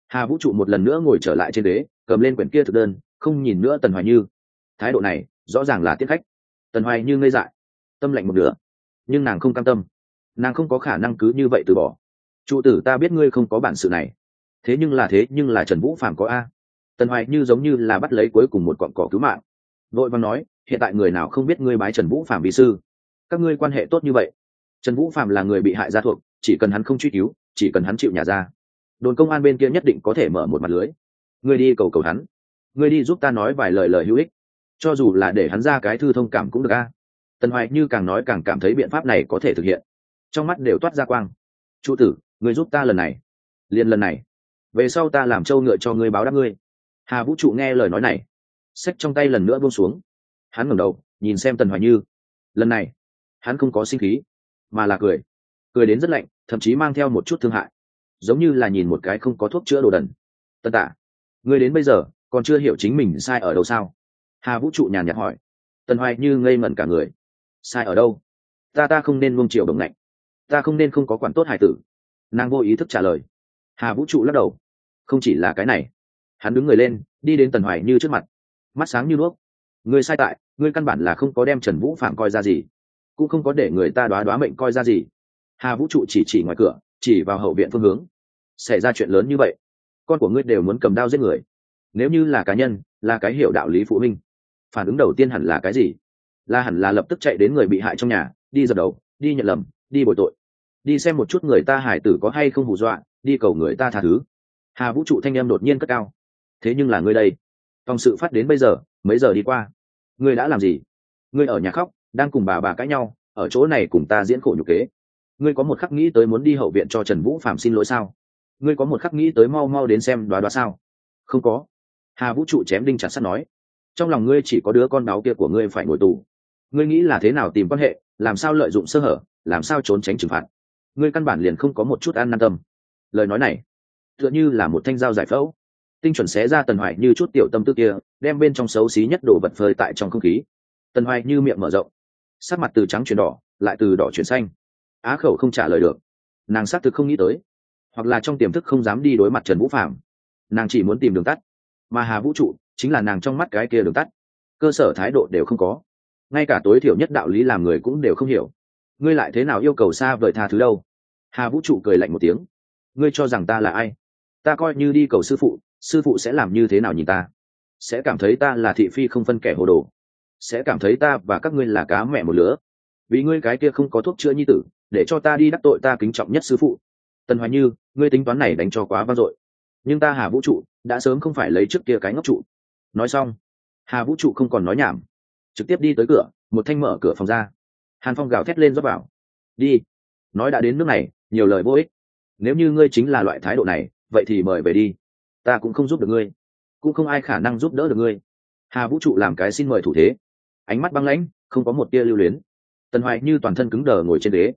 Hà vũ trụ một lần nữa ngồi trở lại trên đế cầm lên quyển kia thực đơn, không nhìn nữa tần hoài như. Thái độ này, rõ ràng là tiết khách. Tần hoài như ngây dại. Tâm lạnh một nửa. Nhưng nàng không cam tâm. Nàng không có khả năng cứ như vậy từ bỏ. Trụ tử ta biết ngươi không có bản sự này thế nhưng là thế, nhưng là trần vũ phạm có a. Tần hoài như giống như là bắt lấy cuối cùng một cọn cỏ cứu mạng. Vội văn nói, hiện tại người nào không biết ngươi bái trần vũ phạm vì sư? Các ngươi quan hệ tốt như vậy. Trần vũ phạm là người bị hại gia thuộc, chỉ cần hắn không truy cứu, chỉ cần hắn chịu nhà ra, đồn công an bên kia nhất định có thể mở một mặt lưới. Ngươi đi cầu cầu hắn. Ngươi đi giúp ta nói vài lời lời hữu ích. Cho dù là để hắn ra cái thư thông cảm cũng được a. Tần hoài như càng nói càng cảm thấy biện pháp này có thể thực hiện. Trong mắt đều toát ra quang. Trụ tử, ngươi giúp ta lần này. Liền lần này về sau ta làm trâu ngựa cho ngươi báo đáp ngươi. Hà vũ trụ nghe lời nói này sách trong tay lần nữa buông xuống. Hắn ngẩng đầu, nhìn xem tần hoài như. Lần này, hắn không có sinh khí, mà là cười. Cười đến rất lạnh, thậm chí mang theo một chút thương hại. Giống như là nhìn một cái không có thuốc chữa đồ đần. Tân tả ngươi đến bây giờ, còn chưa hiểu chính mình sai ở đâu sao? Hà vũ trụ nhàn nhạt hỏi. Tần hoài như ngây ngẩn cả người. Sai ở đâu? Ta ta không nên buông chiều đồng lạnh. Ta không nên không có quản tốt hải tử. Nàng vô ý thức trả lời. Hà vũ trụ lắc đầu không chỉ là cái này. Hắn đứng người lên, đi đến tần hoài như trước mặt. Mắt sáng như đuốc. Người sai tại, người căn bản là không có đem trần vũ phạm coi ra gì. Cũng không có để người ta đoá đoá mệnh coi ra gì. Hà vũ trụ chỉ chỉ ngoài cửa, chỉ vào hậu viện phương hướng. Xảy ra chuyện lớn như vậy, con của ngươi đều muốn cầm đao giết người. Nếu như là cá nhân, là cái hiểu đạo lý phụ huynh. Phản ứng đầu tiên hẳn là cái gì? Là hẳn là lập tức chạy đến người bị hại trong nhà, đi dập đầu, đi nhận lầm, đi bồi tội. Đi xem một chút người ta hải tử có hay không hù dọa, đi cầu người ta tha thứ hà vũ trụ thanh em đột nhiên cất cao. Thế nhưng là ngươi đây. Phòng sự phát đến bây giờ, mấy giờ đi qua? Ngươi đã làm gì? Ngươi ở nhà khóc, đang cùng bà bà cãi nhau, ở chỗ này cùng ta diễn khổ nhục kế. Ngươi có một khắc nghĩ tới muốn đi hậu viện cho trần vũ phạm xin lỗi sao? Ngươi có một khắc nghĩ tới mau mau đến xem đoá đoá sao? Không có. Hà vũ trụ chém đinh chặt sắt nói. Trong lòng ngươi chỉ có đứa con báo kia của ngươi phải ngồi tù. Ngươi nghĩ là thế nào tìm quan hệ, làm sao lợi dụng sơ hở, làm sao trốn tránh trừng phạt? Ngươi căn bản liền không có một chút an nan tâm. Lời nói này tựa như là một thanh dao giải phẫu. Tinh chuẩn xé ra tần hoài như chút tiểu tâm tư kia, đem bên trong xấu xí nhất đồ vật phơi tại trong không khí. Tần hoài như miệng mở rộng, sắc mặt từ trắng chuyển đỏ, lại từ đỏ chuyển xanh. Á khẩu không trả lời được. Nàng xác thực không nghĩ tới, hoặc là trong tiềm thức không dám đi đối mặt trần vũ phạm nàng chỉ muốn tìm đường tắt. Mà hà vũ trụ chính là nàng trong mắt cái kia đường tắt. Cơ sở thái độ đều không có. Ngay cả tối thiểu nhất đạo lý làm người cũng đều không hiểu. Ngươi lại thế nào yêu cầu xa vời tha thứ đâu? Hà vũ trụ cười lạnh một tiếng. Ngươi cho rằng ta là ai? Ta coi như đi cầu sư phụ sư phụ sẽ làm như thế nào nhìn ta? Sẽ cảm thấy ta là thị phi không phân kẻ hồ đồ. Sẽ cảm thấy ta và các ngươi là cá mẹ một lứa. Vì ngươi cái kia không có thuốc chữa nhi tử, để cho ta đi đắc tội ta kính trọng nhất sư phụ. Tần hoài như, ngươi tính toán này đánh cho quá vang dội. Nhưng ta hà vũ trụ, đã sớm không phải lấy trước kia cái ngốc trụ. Nói xong, hà vũ trụ không còn nói nhảm. Trực tiếp đi tới cửa, một thanh mở cửa phòng ra. Hàn phong gào thét lên rót vào. Đi. Nói đã đến nước này, nhiều lời vô ích. Nếu như ngươi chính là loại thái độ này vậy thì mời về đi. Ta cũng không giúp được ngươi, cũng không ai khả năng giúp đỡ được ngươi. Hà vũ trụ làm cái xin mời thủ thế. Ánh mắt băng lãnh, không có một tia lưu luyến. Tần hoài như toàn thân cứng đờ ngồi trên ghế,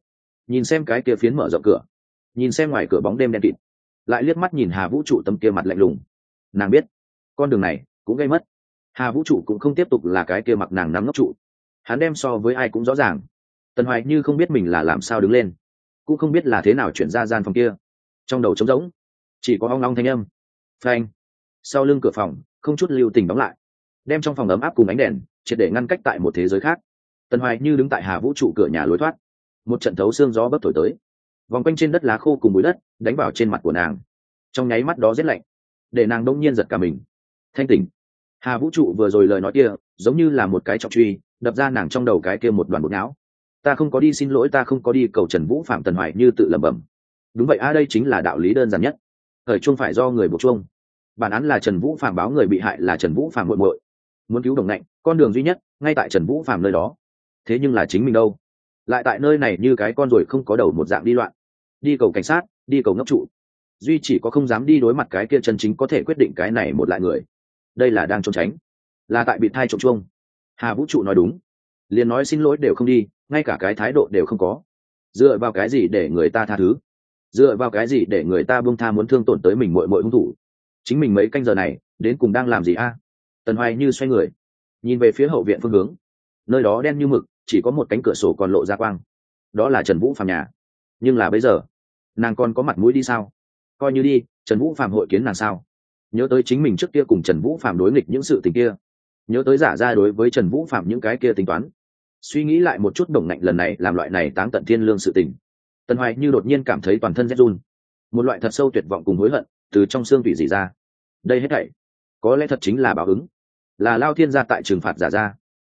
nhìn xem cái kia phiến mở rộng cửa, nhìn xem ngoài cửa bóng đêm đen kịt, lại liếc mắt nhìn hà vũ trụ tâm kia mặt lạnh lùng. Nàng biết, con đường này cũng gây mất. Hà vũ trụ cũng không tiếp tục là cái kia mặc nàng nắm ngốc trụ. Hắn đem so với ai cũng rõ ràng. Tần hoài như không biết mình là làm sao đứng lên, cũng không biết là thế nào chuyển ra gian phòng kia. Trong đầu trống rỗng chỉ có hoang long thanh âm. Phanh. Sau lưng cửa phòng, không chút lưu tình đóng lại. Đem trong phòng ấm áp cùng ánh đèn, triệt để ngăn cách tại một thế giới khác. Tần hoài như đứng tại hà vũ trụ cửa nhà lối thoát. Một trận thấu xương gió bấp thổi tới. Vòng quanh trên đất lá khô cùng bụi đất, đánh vào trên mặt của nàng. Trong nháy mắt đó rét lạnh, để nàng đông nhiên giật cả mình. Thanh tỉnh. Hà vũ trụ vừa rồi lời nói kia, giống như là một cái trọng truy, đập ra nàng trong đầu cái kia một đoàn bột não. Ta không có đi xin lỗi, ta không có đi cầu trần vũ phạm tần hoài như tự lẩm bẩm. Đúng vậy, a, đây chính là đạo lý đơn giản nhất thời trung phải do người buộc chung bản án là trần vũ Phàm báo người bị hại là trần vũ Phàm muội muội. Muốn cứu đồng nạnh, con đường duy nhất ngay tại trần vũ Phàm nơi đó. Thế nhưng là chính mình đâu? Lại tại nơi này như cái con ruồi không có đầu một dạng đi loạn. Đi cầu cảnh sát đi cầu ngốc trụ. Duy chỉ có không dám đi đối mặt cái kia chân chính có thể quyết định cái này một lại người. Đây là đang trốn tránh. Là tại bị thai trộm chuông. Hà vũ trụ nói đúng. Liền nói xin lỗi đều không đi ngay cả cái thái độ đều không có. Dựa vào cái gì để người ta tha thứ? Dựa vào cái gì để người ta buông tha muốn thương tổn tới mình mội mội hung thủ? Chính mình mấy canh giờ này, đến cùng đang làm gì a? Tần hoài như xoay người, nhìn về phía hậu viện phương hướng. Nơi đó đen như mực, chỉ có một cánh cửa sổ còn lộ ra quang. Đó là trần vũ phàm nhà. Nhưng là bây giờ, nàng còn có mặt mũi đi sao? Coi như đi, trần vũ phàm hội kiến nàng sao? Nhớ tới chính mình trước kia cùng trần vũ phàm đối nghịch những sự tình kia. Nhớ tới giả ra đối với trần vũ phạm những cái kia tính toán. Suy nghĩ lại một chút đồng ngạnh lần này làm loại này táng tận thiên lương sự tình tần hoài như đột nhiên cảm thấy toàn thân rét run. Một loại thật sâu tuyệt vọng cùng hối hận từ trong xương tủy gì ra. Đây hết thảy, có lẽ thật chính là báo ứng. Là lao thiên gia tại trừng phạt giả ra.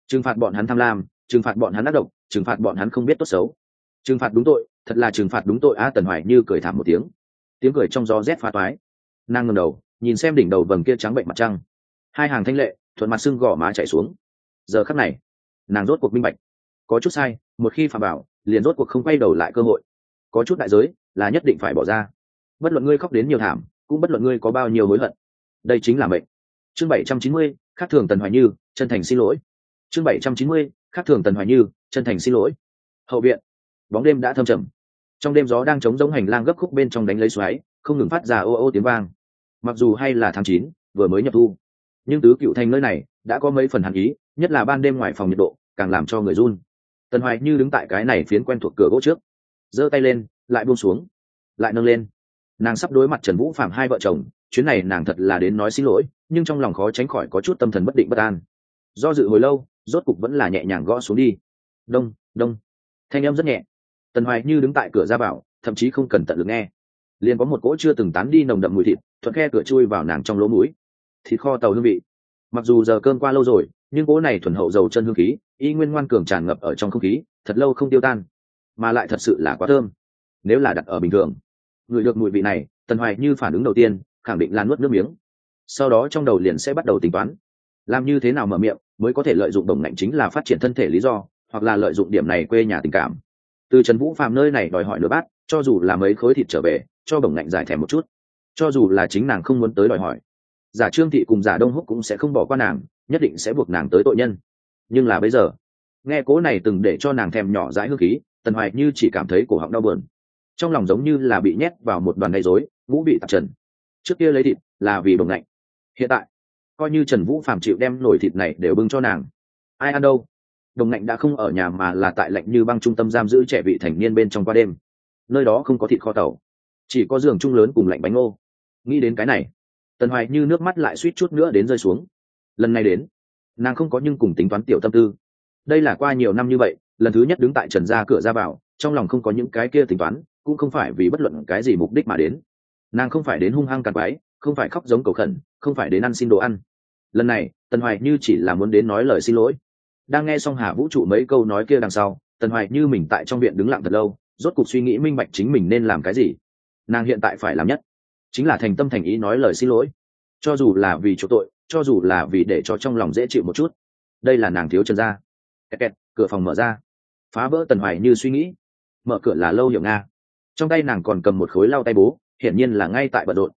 Trừng phạt bọn hắn tham lam, trừng phạt bọn hắn ác độc, trừng phạt bọn hắn không biết tốt xấu. Trừng phạt đúng tội, thật là trừng phạt đúng tội a tần hoài như cười thảm một tiếng. Tiếng cười trong gió rét phá toái. Nàng ngầm đầu, nhìn xem đỉnh đầu vầng kia trắng bệnh mặt trăng. Hai hàng thanh lệ, thuận mặt xương gò má chạy xuống. Giờ khắc này, nàng rốt cuộc minh bạch. Có chút sai, một khi phạm bảo liền rốt cuộc không quay đầu lại cơ hội có chút đại giới, là nhất định phải bỏ ra. Bất luận ngươi khóc đến nhiều thảm, cũng bất luận ngươi có bao nhiêu hối hận. Đây chính là mệnh. Chương bảy trăm chín mươi, khác thường tần hoài như, chân thành xin lỗi. Chương bảy trăm chín mươi, khác thường tần hoài như, chân thành xin lỗi. Hậu viện. Bóng đêm đã thâm trầm. Trong đêm gió đang chống giống hành lang gấp khúc bên trong đánh lấy xoáy, không ngừng phát ra ô ô tiếng vang. Mặc dù hay là tháng chín, vừa mới nhập thu, nhưng tứ cựu thành nơi này đã có mấy phần hàn ý, nhất là ban đêm ngoài phòng nhiệt độ, càng làm cho người run. Tần hoài như đứng tại cái này phiến quen thuộc cửa gỗ trước giơ tay lên, lại buông xuống, lại nâng lên. Nàng sắp đối mặt trần vũ phạm hai vợ chồng, chuyến này nàng thật là đến nói xin lỗi, nhưng trong lòng khó tránh khỏi có chút tâm thần bất định bất an. Do dự hồi lâu, rốt cục vẫn là nhẹ nhàng gõ xuống đi. Đông đông. Thanh em rất nhẹ. Tần hoài như đứng tại cửa ra vào, thậm chí không cần tận lực nghe. Liền có một cỗ chưa từng tán đi nồng đậm mùi thịt, thuận khe cửa chui vào nàng trong lỗ mũi. Thịt kho tàu hương vị. Mặc dù giờ cơm qua lâu rồi, nhưng cỗ này thuần hậu dầu chân hương khí, y nguyên ngoan cường tràn ngập ở trong không khí, thật lâu không tiêu tan mà lại thật sự là quá thơm. Nếu là đặt ở bình thường người được mùi vị này, tần hoài như phản ứng đầu tiên, khẳng định là nuốt nước miếng. Sau đó trong đầu liền sẽ bắt đầu tính toán, làm như thế nào mở miệng mới có thể lợi dụng đồng ngạnh chính là phát triển thân thể lý do, hoặc là lợi dụng điểm này quê nhà tình cảm. Từ trần vũ phạm nơi này đòi hỏi nửa bát, cho dù là mấy khối thịt trở về, cho đồng ngạnh giải thèm một chút. Cho dù là chính nàng không muốn tới đòi hỏi, giả trương thị cùng giả đông húc cũng sẽ không bỏ qua nàng, nhất định sẽ buộc nàng tới tội nhân. Nhưng là bây giờ, nghe cố này từng để cho nàng thèm nhỏ dãi hương khí tần hoài như chỉ cảm thấy cổ họng đau bờn trong lòng giống như là bị nhét vào một đoàn gây dối ngũ bị tạp trần. Trước kia lấy thịt là vì đồng lạnh hiện tại, coi như trần vũ phàm chịu đem nổi thịt này đều bưng cho nàng. Ai ăn đâu? Đồng ngạnh đã không ở nhà mà là tại lạnh như băng trung tâm giam giữ trẻ vị thành niên bên trong qua đêm. Nơi đó không có thịt kho tàu, chỉ có giường chung lớn cùng lạnh bánh ngô. Nghĩ đến cái này, tần hoài như nước mắt lại suýt chút nữa đến rơi xuống. Lần này đến, nàng không có nhưng cùng tính toán tiểu tâm tư. Đây là qua nhiều năm như vậy lần thứ nhất đứng tại trần gia cửa ra vào, trong lòng không có những cái kia tính toán, cũng không phải vì bất luận cái gì mục đích mà đến. Nàng không phải đến hung hăng càn quái không phải khóc giống cầu khẩn, không phải đến ăn xin đồ ăn. Lần này, tần hoài như chỉ là muốn đến nói lời xin lỗi. Đang nghe xong hà vũ trụ mấy câu nói kia đằng sau, tần hoài như mình tại trong viện đứng lặng thật lâu, rốt cuộc suy nghĩ minh bạch chính mình nên làm cái gì. Nàng hiện tại phải làm nhất, chính là thành tâm thành ý nói lời xin lỗi. Cho dù là vì chỗ tội, cho dù là vì để cho trong lòng dễ chịu một chút. Đây là nàng thiếu trần gia. Kẹt kẹt, cửa phòng mở ra phá vỡ tần hoài như suy nghĩ. Mở cửa là lâu hiểu nga. Trong tay nàng còn cầm một khối lau tay bố, hiển nhiên là ngay tại bận rộn.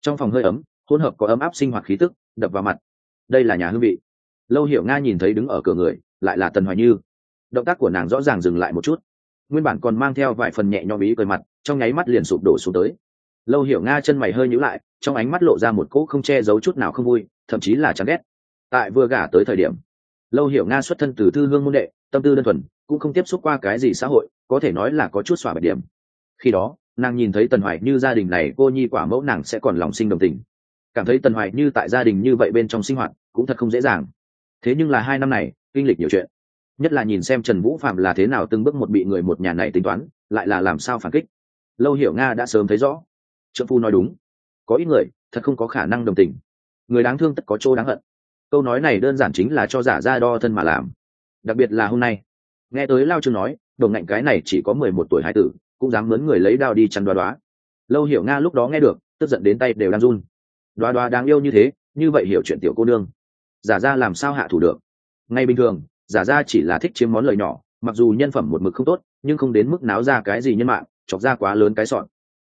Trong phòng hơi ấm, hỗn hợp có ấm áp sinh hoạt khí tức, đập vào mặt. Đây là nhà hương vị. Lâu hiểu nga nhìn thấy đứng ở cửa người, lại là tần hoài như. Động tác của nàng rõ ràng dừng lại một chút. Nguyên bản còn mang theo vài phần nhẹ nhõm ý cười mặt, trong nháy mắt liền sụp đổ xuống tới. Lâu hiểu nga chân mày hơi nhíu lại, trong ánh mắt lộ ra một cỗ không che giấu chút nào không vui, thậm chí là chán ghét. Tại vừa gả tới thời điểm, lâu hiểu nga xuất thân từ thư hương môn đệ, tâm tư đơn thuần cũng không tiếp xúc qua cái gì xã hội, có thể nói là có chút xỏa bạch điểm. Khi đó, nàng nhìn thấy tần hoài như gia đình này, cô nhi quả mẫu nàng sẽ còn lòng sinh đồng tình. Cảm thấy tần hoài như tại gia đình như vậy bên trong sinh hoạt, cũng thật không dễ dàng. Thế nhưng là hai năm này, kinh lịch nhiều chuyện. Nhất là nhìn xem trần vũ phạm là thế nào từng bước một bị người một nhà này tính toán, lại là làm sao phản kích. Lâu hiểu nga đã sớm thấy rõ. Trợ phu nói đúng. Có ít người, thật không có khả năng đồng tình. Người đáng thương tất có chỗ đáng hận. Câu nói này đơn giản chính là cho giả ra đo thân mà làm. Đặc biệt là hôm nay nghe tới lao trương nói, đồng ngạnh cái này chỉ có mười một tuổi hai tử, cũng dám mướn người lấy đao đi chăn đoá đoá. Lâu hiểu nga lúc đó nghe được, tức giận đến tay đều đang run. Đoá đoá đáng yêu như thế, như vậy hiểu chuyện tiểu cô nương. Giả ra làm sao hạ thủ được? Ngay bình thường, giả ra chỉ là thích chiếm món lời nhỏ, mặc dù nhân phẩm một mực không tốt, nhưng không đến mức náo ra cái gì nhân mạng, chọc ra quá lớn cái sọn.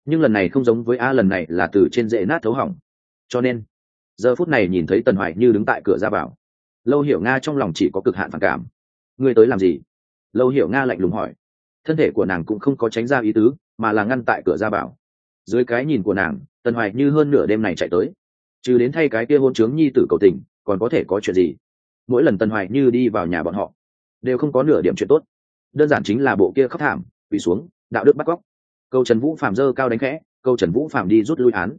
Nhưng lần này không giống với a lần này là từ trên dễ nát thấu hỏng. Cho nên, giờ phút này nhìn thấy tần hoài như đứng tại cửa ra vào. Lâu hiểu nga trong lòng chỉ có cực hạn phản cảm. Ngươi tới làm gì? Lâu hiểu nga lạnh lùng hỏi. Thân thể của nàng cũng không có tránh ra ý tứ, mà là ngăn tại cửa ra bảo. dưới cái nhìn của nàng, tần hoài như hơn nửa đêm này chạy tới. Trừ đến thay cái kia hôn trướng nhi tử cầu tình, còn có thể có chuyện gì? Mỗi lần tần hoài như đi vào nhà bọn họ, đều không có nửa điểm chuyện tốt. Đơn giản chính là bộ kia khóc thảm bị xuống, đạo đức bắt cóc. Câu trần vũ phạm dơ cao đánh khẽ, câu trần vũ phạm đi rút lui án.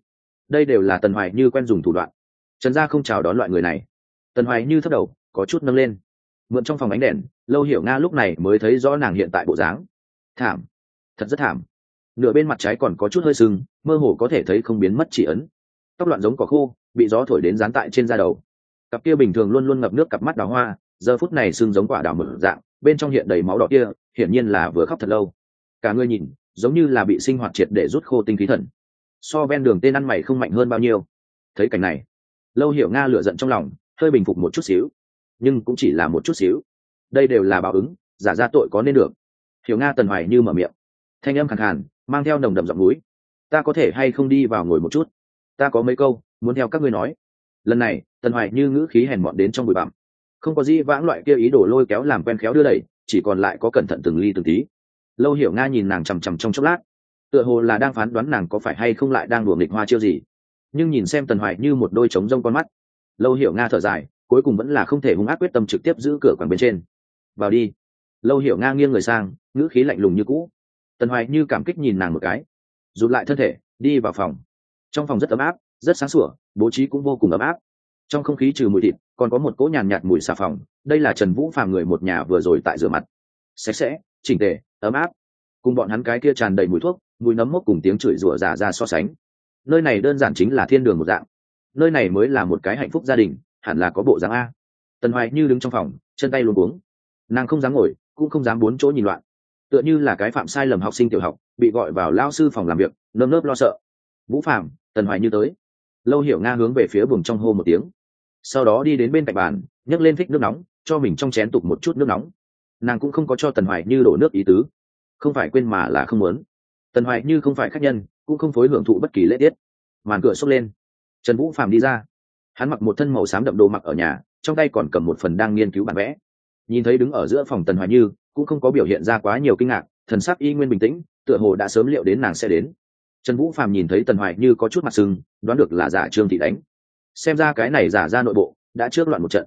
Đây đều là tần hoài như quen dùng thủ đoạn. Trần gia không chào đón loại người này. Tần hoài như thất đầu, có chút nâng lên. Mượn trong phòng ánh đèn lâu hiểu nga lúc này mới thấy rõ nàng hiện tại bộ dáng. Thảm. Thật rất thảm. Nửa bên mặt trái còn có chút hơi sưng, mơ hồ có thể thấy không biến mất chỉ ấn. Tóc loạn giống cỏ khô, bị gió thổi đến dán tại trên da đầu. Cặp kia bình thường luôn luôn ngập nước cặp mắt đào hoa, giờ phút này sưng giống quả đào mở dạng, bên trong hiện đầy máu đỏ kia, hiển nhiên là vừa khóc thật lâu. Cả người nhìn, giống như là bị sinh hoạt triệt để rút khô tinh khí thần. So ven đường tên ăn mày không mạnh hơn bao nhiêu. Thấy cảnh này, lâu hiểu nga lựa giận trong lòng, hơi bình phục một chút xíu. Nhưng cũng chỉ là một chút xíu đây đều là báo ứng, giả ra tội có nên được. Hiểu nga tần hoài như mở miệng. Thanh âm khẳng khàn, mang theo nồng đậm giọng núi. Ta có thể hay không đi vào ngồi một chút? Ta có mấy câu, muốn theo các ngươi nói. Lần này, tần hoài như ngữ khí hèn mọn đến trong bụi bặm. Không có gì vãng loại kia ý đồ lôi kéo làm quen khéo đưa đẩy, chỉ còn lại có cẩn thận từng ly từng tí. Lâu hiểu nga nhìn nàng chằm chằm trong chốc lát. Tựa hồ là đang phán đoán nàng có phải hay không lại đang đùa nghịch hoa chiêu gì. Nhưng nhìn xem tần hoài như một đôi trống rông con mắt, lâu hiểu nga thở dài, cuối cùng vẫn là không thể hung ác quyết tâm trực tiếp giữ cửa quảng bên trên vào đi. Lâu hiểu nga nghiêng người sang, ngữ khí lạnh lùng như cũ. Tần hoài như cảm kích nhìn nàng một cái, rụt lại thân thể, đi vào phòng. Trong phòng rất ấm áp, rất sáng sủa, bố trí cũng vô cùng ấm áp. Trong không khí trừ mùi thịt, còn có một cỗ nhàn nhạt mùi xà phòng, đây là trần vũ phàm người một nhà vừa rồi tại rửa mặt. Sạch sẽ, chỉnh tề, ấm áp. Cùng bọn hắn cái kia tràn đầy mùi thuốc, mùi nấm mốc cùng tiếng chửi rủa già ra so sánh. Nơi này đơn giản chính là thiên đường một dạng. Nơi này mới là một cái hạnh phúc gia đình, hẳn là có bộ dáng a. Tần hoài như đứng trong phòng, chân tay luôn uống nàng không dám ngồi, cũng không dám bốn chỗ nhìn loạn. Tựa như là cái phạm sai lầm học sinh tiểu học, bị gọi vào lao sư phòng làm việc, nơm nớp lo sợ. Vũ phạm tần hoài như tới. Lâu hiểu nga hướng về phía buồng trong hô một tiếng. Sau đó đi đến bên cạnh bàn, nhấc lên thích nước nóng, cho mình trong chén tục một chút nước nóng. Nàng cũng không có cho tần hoài như đổ nước ý tứ. Không phải quên mà là không muốn. Tần hoài như không phải khách nhân, cũng không phối hưởng thụ bất kỳ lễ tiết. Màn cửa xốc lên. Trần vũ phàm đi ra. Hắn mặc một thân màu xám đậm đồ mặc ở nhà, trong tay còn cầm một phần đang nghiên cứu bản vẽ nhìn thấy đứng ở giữa phòng tần hoài như, cũng không có biểu hiện ra quá nhiều kinh ngạc, thần sắc y nguyên bình tĩnh, tựa hồ đã sớm liệu đến nàng sẽ đến. Trần vũ phàm nhìn thấy tần hoài như có chút mặt sưng, đoán được là giả trương thị đánh. Xem ra cái này giả ra nội bộ, đã trước loạn một trận.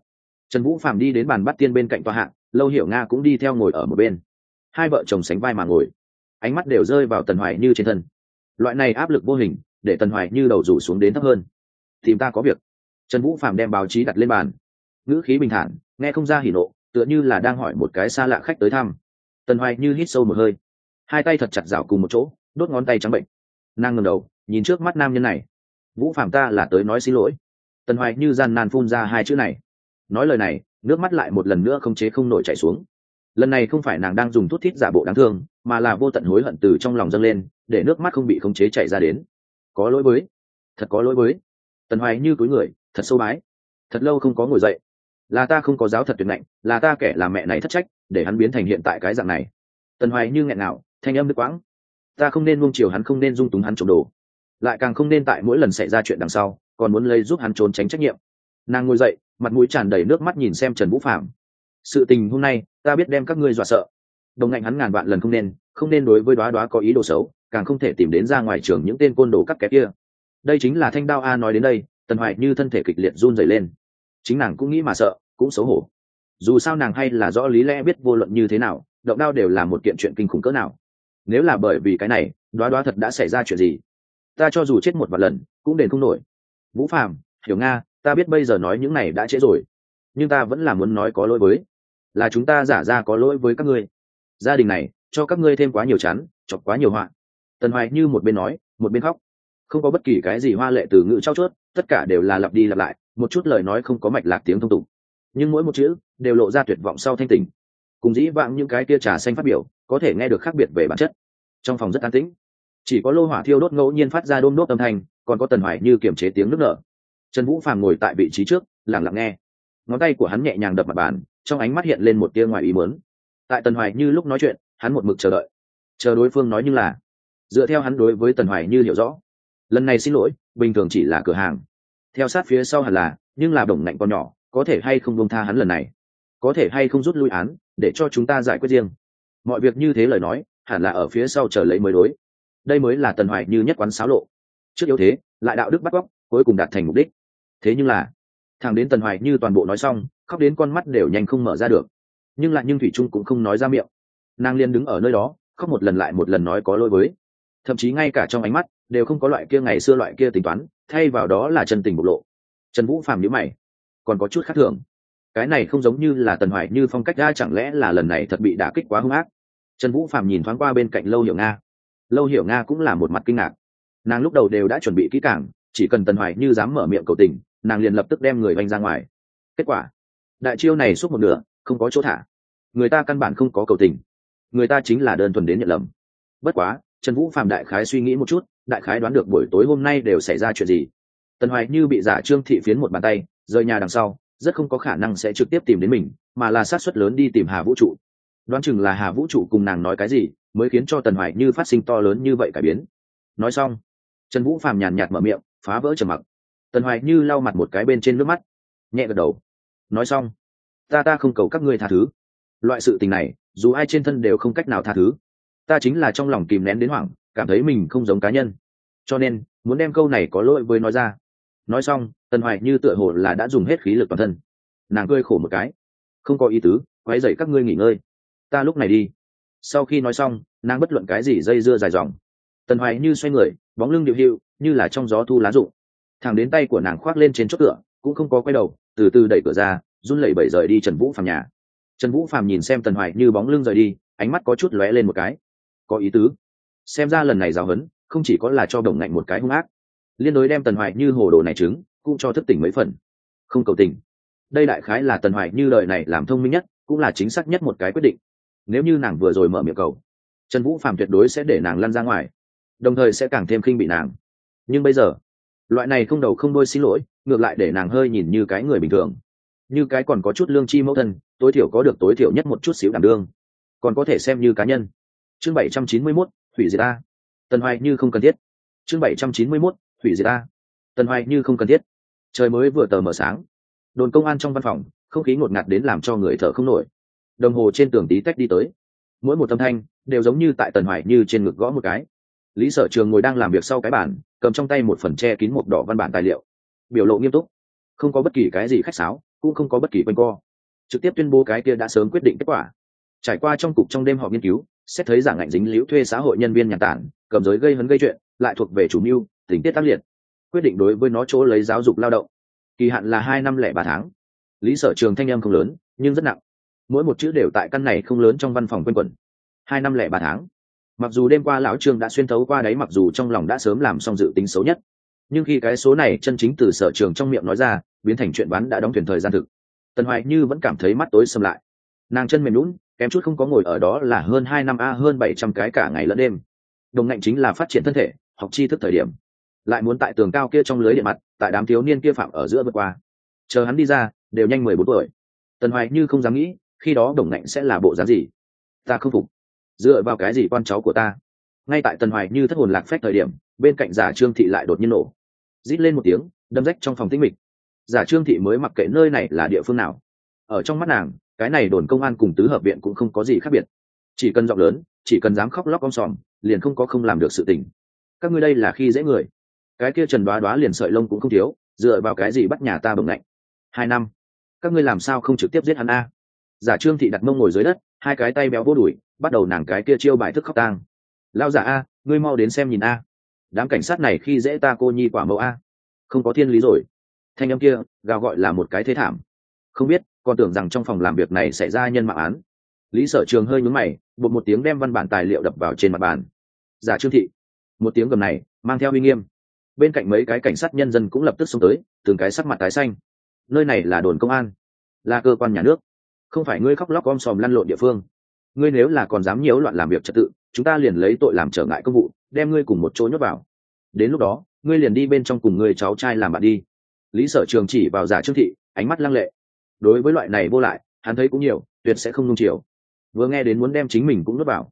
Trần vũ phàm đi đến bàn bắt tiên bên cạnh tòa hạng, lâu hiểu nga cũng đi theo ngồi ở một bên. Hai vợ chồng sánh vai mà ngồi. Ánh mắt đều rơi vào tần hoài như trên thân. Loại này áp lực vô hình, để tần hoài như đầu rủ xuống đến thấp hơn. Tìm ta có việc. Trần vũ phàm đem báo chí đặt lên bàn. Ngữ khí bình thản, nghe không ra hỉ nộ tựa như là đang hỏi một cái xa lạ khách tới thăm. Tần hoài như hít sâu một hơi. Hai tay thật chặt rảo cùng một chỗ, đốt ngón tay trắng bệnh. Nàng ngầm đầu, nhìn trước mắt nam nhân này. Vũ phạm ta là tới nói xin lỗi. Tần hoài như gian nan phun ra hai chữ này. Nói lời này, nước mắt lại một lần nữa không chế không nổi chảy xuống. Lần này không phải nàng đang dùng thuốc thít giả bộ đáng thương, mà là vô tận hối hận từ trong lòng dâng lên, để nước mắt không bị khống chế chảy ra đến. Có lỗi với. Thật có lỗi với. Tần hoài như cúi người, thật sâu bái. Thật lâu không có ngồi dậy là ta không có giáo thật tuyệt ngạnh, là ta kẻ làm mẹ này thất trách, để hắn biến thành hiện tại cái dạng này. Tần hoài như nghẹn nào thanh âm nước quãng. Ta không nên buông chiều hắn, không nên dung túng hắn trộm đồ. Lại càng không nên tại mỗi lần xảy ra chuyện đằng sau, còn muốn lấy giúp hắn trốn tránh trách nhiệm. Nàng ngồi dậy, mặt mũi tràn đầy nước mắt nhìn xem trần vũ phạm sự tình hôm nay, ta biết đem các ngươi dọa sợ. Đồng ngạnh hắn ngàn vạn lần không nên không nên đối với đoá đoá có ý đồ xấu, càng không thể tìm đến ra ngoài trường những tên côn đồ cắt kép kia. Đây chính là thanh đao a nói đến đây, tần hoài như thân thể kịch liệt run dày lên chính nàng cũng nghĩ mà sợ cũng xấu hổ. Dù sao nàng hay là rõ lý lẽ biết vô luận như thế nào động đao đều là một kiện chuyện kinh khủng cỡ nào. Nếu là bởi vì cái này đoá đoá thật đã xảy ra chuyện gì? Ta cho dù chết một vài lần cũng đền không nổi. Vũ phàm, hiểu nga ta biết bây giờ nói những này đã trễ rồi nhưng ta vẫn là muốn nói có lỗi với. Là chúng ta giả ra có lỗi với các ngươi. Gia đình này cho các ngươi thêm quá nhiều chán chọc quá nhiều họa. Tần hoài như một bên nói một bên khóc. Không có bất kỳ cái gì hoa lệ từ ngữ trao chuốt tất cả đều là lặp đi lặp lại một chút lời nói không có mạch lạc tiếng thông tục. Nhưng mỗi một chữ đều lộ ra tuyệt vọng sau thanh tình cùng dĩ vãng những cái kia trà xanh phát biểu, có thể nghe được khác biệt về bản chất. Trong phòng rất an tĩnh. Chỉ có lô hỏa thiêu đốt ngẫu nhiên phát ra đôm đốt âm thanh, còn có tần hoài như kiềm chế tiếng nước nở. Trần vũ phàm ngồi tại vị trí trước lẳng lặng nghe. Ngón tay của hắn nhẹ nhàng đập mặt bàn, trong ánh mắt hiện lên một tia ngoài ý mớn tại tần hoài như lúc nói chuyện, hắn một mực chờ đợi. Chờ đối phương nói như là. Dựa theo hắn đối với tần hoài như hiểu rõ. Lần này xin lỗi, bình thường chỉ là cửa hàng theo sát phía sau hẳn là, nhưng là đồng ngạnh con nhỏ, có thể hay không buông tha hắn lần này? Có thể hay không rút lui án, để cho chúng ta giải quyết riêng? Mọi việc như thế lời nói, hẳn là ở phía sau chờ lấy mới đối. Đây mới là tần hoài như nhất quán xáo lộ. Trước yếu thế, lại đạo đức bắt cóc cuối cùng đạt thành mục đích. Thế nhưng là, thằng đến tần hoài như toàn bộ nói xong, khóc đến con mắt đều nhanh không mở ra được. Nhưng lại nhưng thủy trung cũng không nói ra miệng. Nàng liên đứng ở nơi đó, khóc một lần lại một lần nói có lỗi với. Thậm chí ngay cả trong ánh mắt đều không có loại kia ngày xưa loại kia tính toán, thay vào đó là chân tình bộc lộ. Trần vũ phàm nhữ mày, còn có chút khác thường. Cái này không giống như là tần hoài như phong cách ra chẳng lẽ là lần này thật bị đả kích quá hung ác? Trần vũ phàm nhìn thoáng qua bên cạnh lâu hiểu nga. Lâu hiểu nga cũng là một mặt kinh ngạc. Nàng lúc đầu đều đã chuẩn bị kỹ càng, chỉ cần tần hoài như dám mở miệng cầu tình, nàng liền lập tức đem người vanh ra ngoài. Kết quả, đại chiêu này suốt một nửa, không có chỗ thả. Người ta căn bản không có cầu tình. Người ta chính là đơn thuần đến nhận lầm. Bất quá trần vũ phạm đại khái suy nghĩ một chút, đại khái đoán được buổi tối hôm nay đều xảy ra chuyện gì. Tần hoài như bị giả trương thị phiến một bàn tay, rời nhà đằng sau, rất không có khả năng sẽ trực tiếp tìm đến mình, mà là sát suất lớn đi tìm hà vũ trụ. Đoán chừng là hà vũ trụ cùng nàng nói cái gì, mới khiến cho tần hoài như phát sinh to lớn như vậy cải biến. Nói xong, trần vũ phàm nhàn nhạt mở miệng, phá vỡ trầm mặc. Tần hoài như lau mặt một cái bên trên nước mắt, nhẹ gật đầu. Nói xong, ta ta không cầu các ngươi tha thứ. Loại sự tình này, dù ai trên thân đều không cách nào tha thứ ta chính là trong lòng kìm nén đến hoảng, cảm thấy mình không giống cá nhân. Cho nên, muốn đem câu này có lỗi với nói ra. Nói xong, tần hoài như tựa hồ là đã dùng hết khí lực toàn thân. Nàng cười khổ một cái. Không có ý tứ quay dậy các ngươi nghỉ ngơi. Ta lúc này đi. Sau khi nói xong, nàng bất luận cái gì dây dưa dài dòng. Tần hoài như xoay người, bóng lưng điệu hiệu, như là trong gió thu lá rụng. Thẳng đến tay của nàng khoác lên trên chốt cửa, cũng không có quay đầu, từ từ đẩy cửa ra, run lẩy bẩy rời đi trần vũ phàm nhà. Trần vũ phàm nhìn xem tần hoài như bóng lưng rời đi, ánh mắt có chút lóe lên một cái có ý tứ. Xem ra lần này giáo huấn, không chỉ có là cho đồng ngạnh một cái hung ác, liên đối đem tần hoài như hồ đồ này trứng cũng cho thức tỉnh mấy phần. Không cầu tình. Đây đại khái là tần hoài như đời này làm thông minh nhất, cũng là chính xác nhất một cái quyết định. Nếu như nàng vừa rồi mở miệng cầu, trần vũ phạm tuyệt đối sẽ để nàng lăn ra ngoài, đồng thời sẽ càng thêm khinh bị nàng. Nhưng bây giờ, loại này không đầu không đôi xin lỗi, ngược lại để nàng hơi nhìn như cái người bình thường. Như cái còn có chút lương chi mẫu thân, tối thiểu có được tối thiểu nhất một chút xíu đảm đương. Còn có thể xem như cá nhân chương bảy trăm chín mươi 791, hủy diệt a. Tần hoài như không cần thiết. Chương bảy trăm chín mươi 791, hủy diệt a. Tần hoài như không cần thiết. Trời mới vừa tờ mờ sáng. Đồn công an trong văn phòng không khí ngột ngạt đến làm cho người thở không nổi. Đồng hồ trên tường tí tách đi tới. Mỗi một âm thanh đều giống như tại tần hoài như trên ngực gõ một cái. Lý sở trường ngồi đang làm việc sau cái bản cầm trong tay một phần che kín một đỏ văn bản tài liệu. Biểu lộ nghiêm túc. Không có bất kỳ cái gì khách sáo cũng không có bất kỳ quanh co. Trực tiếp tuyên bố cái kia đã sớm quyết định kết quả. Trải qua trong cục trong đêm họ nghiên cứu xét thấy giảng ngạnh dính liễu thuê xã hội nhân viên nhà tản, cầm giới gây hấn gây chuyện, lại thuộc về chủ mưu, tình tiết tác liệt, quyết định đối với nó chỗ lấy giáo dục lao động. Kỳ hạn là hai năm lẻ ba tháng. Lý sở trường thanh em không lớn, nhưng rất nặng. Mỗi một chữ đều tại căn này không lớn trong văn phòng q quẩn. Hai năm lẻ ba tháng. Mặc dù đêm qua lão trương đã xuyên thấu qua đấy mặc dù trong lòng đã sớm làm xong dự tính xấu nhất, nhưng khi cái số này chân chính từ sở trường trong miệng nói ra, biến thành chuyện bán đã đóng thuyền thời gian thực. Tần hoài như vẫn cảm thấy mắt tối xâm lại. Nàng chân mềm lún kém chút không có ngồi ở đó là hơn hai năm a hơn bảy trăm cái cả ngày lẫn đêm. Đồng ngạnh chính là phát triển thân thể, học tri thức thời điểm. Lại muốn tại tường cao kia trong lưới điện mặt, tại đám thiếu niên kia phạm ở giữa vượt qua. Chờ hắn đi ra, đều nhanh mười bốn tuổi. Tần hoài như không dám nghĩ, khi đó đồng ngạnh sẽ là bộ dáng gì? Ta không phục. Dựa vào cái gì con cháu của ta? Ngay tại tần hoài như thất hồn lạc phép thời điểm, bên cạnh giả trương thị lại đột nhiên nổ. Rít lên một tiếng, đâm rách trong phòng tĩnh mịch. Giả trương thị mới mặc kệ nơi này là địa phương nào. Ở trong mắt nàng cái này đồn công an cùng tứ hợp viện cũng không có gì khác biệt. Chỉ cần giọng lớn, chỉ cần dám khóc lóc om sòm, liền không có không làm được sự tình. Các ngươi đây là khi dễ người. Cái kia trần đoá đoá liền sợi lông cũng không thiếu, dựa vào cái gì bắt nhà ta bồng lạnh hai năm. Các ngươi làm sao không trực tiếp giết hắn a? Giả trương thị đặt mông ngồi dưới đất, hai cái tay béo vô đùi, bắt đầu nàng cái kia chiêu bài thức khóc tang. Lao giả a, ngươi mau đến xem nhìn a. Đám cảnh sát này khi dễ ta cô nhi quả mẫu a. Không có thiên lý rồi. Thanh âm kia, gào gọi là một cái thế thảm. Không biết còn tưởng rằng trong phòng làm việc này xảy ra nhân mạng án. Lý sở trường hơi nhún mày, bột một tiếng đem văn bản tài liệu đập vào trên mặt bàn. Giả trương thị, một tiếng gầm này mang theo uy nghiêm. Bên cạnh mấy cái cảnh sát nhân dân cũng lập tức xông tới, từng cái sắc mặt tái xanh. Nơi này là đồn công an, là cơ quan nhà nước. Không phải ngươi khóc lóc om sòm lăn lộn địa phương. Ngươi nếu là còn dám nhiễu loạn làm việc trật tự, chúng ta liền lấy tội làm trở ngại công vụ, đem ngươi cùng một chỗ nhốt vào. Đến lúc đó, ngươi liền đi bên trong cùng người cháu trai làm bạn đi. Lý sở trường chỉ vào giả trương thị, ánh mắt lăng lệ đối với loại này vô lại, hắn thấy cũng nhiều, tuyệt sẽ không nung chiều. Vừa nghe đến muốn đem chính mình cũng nuốt vào.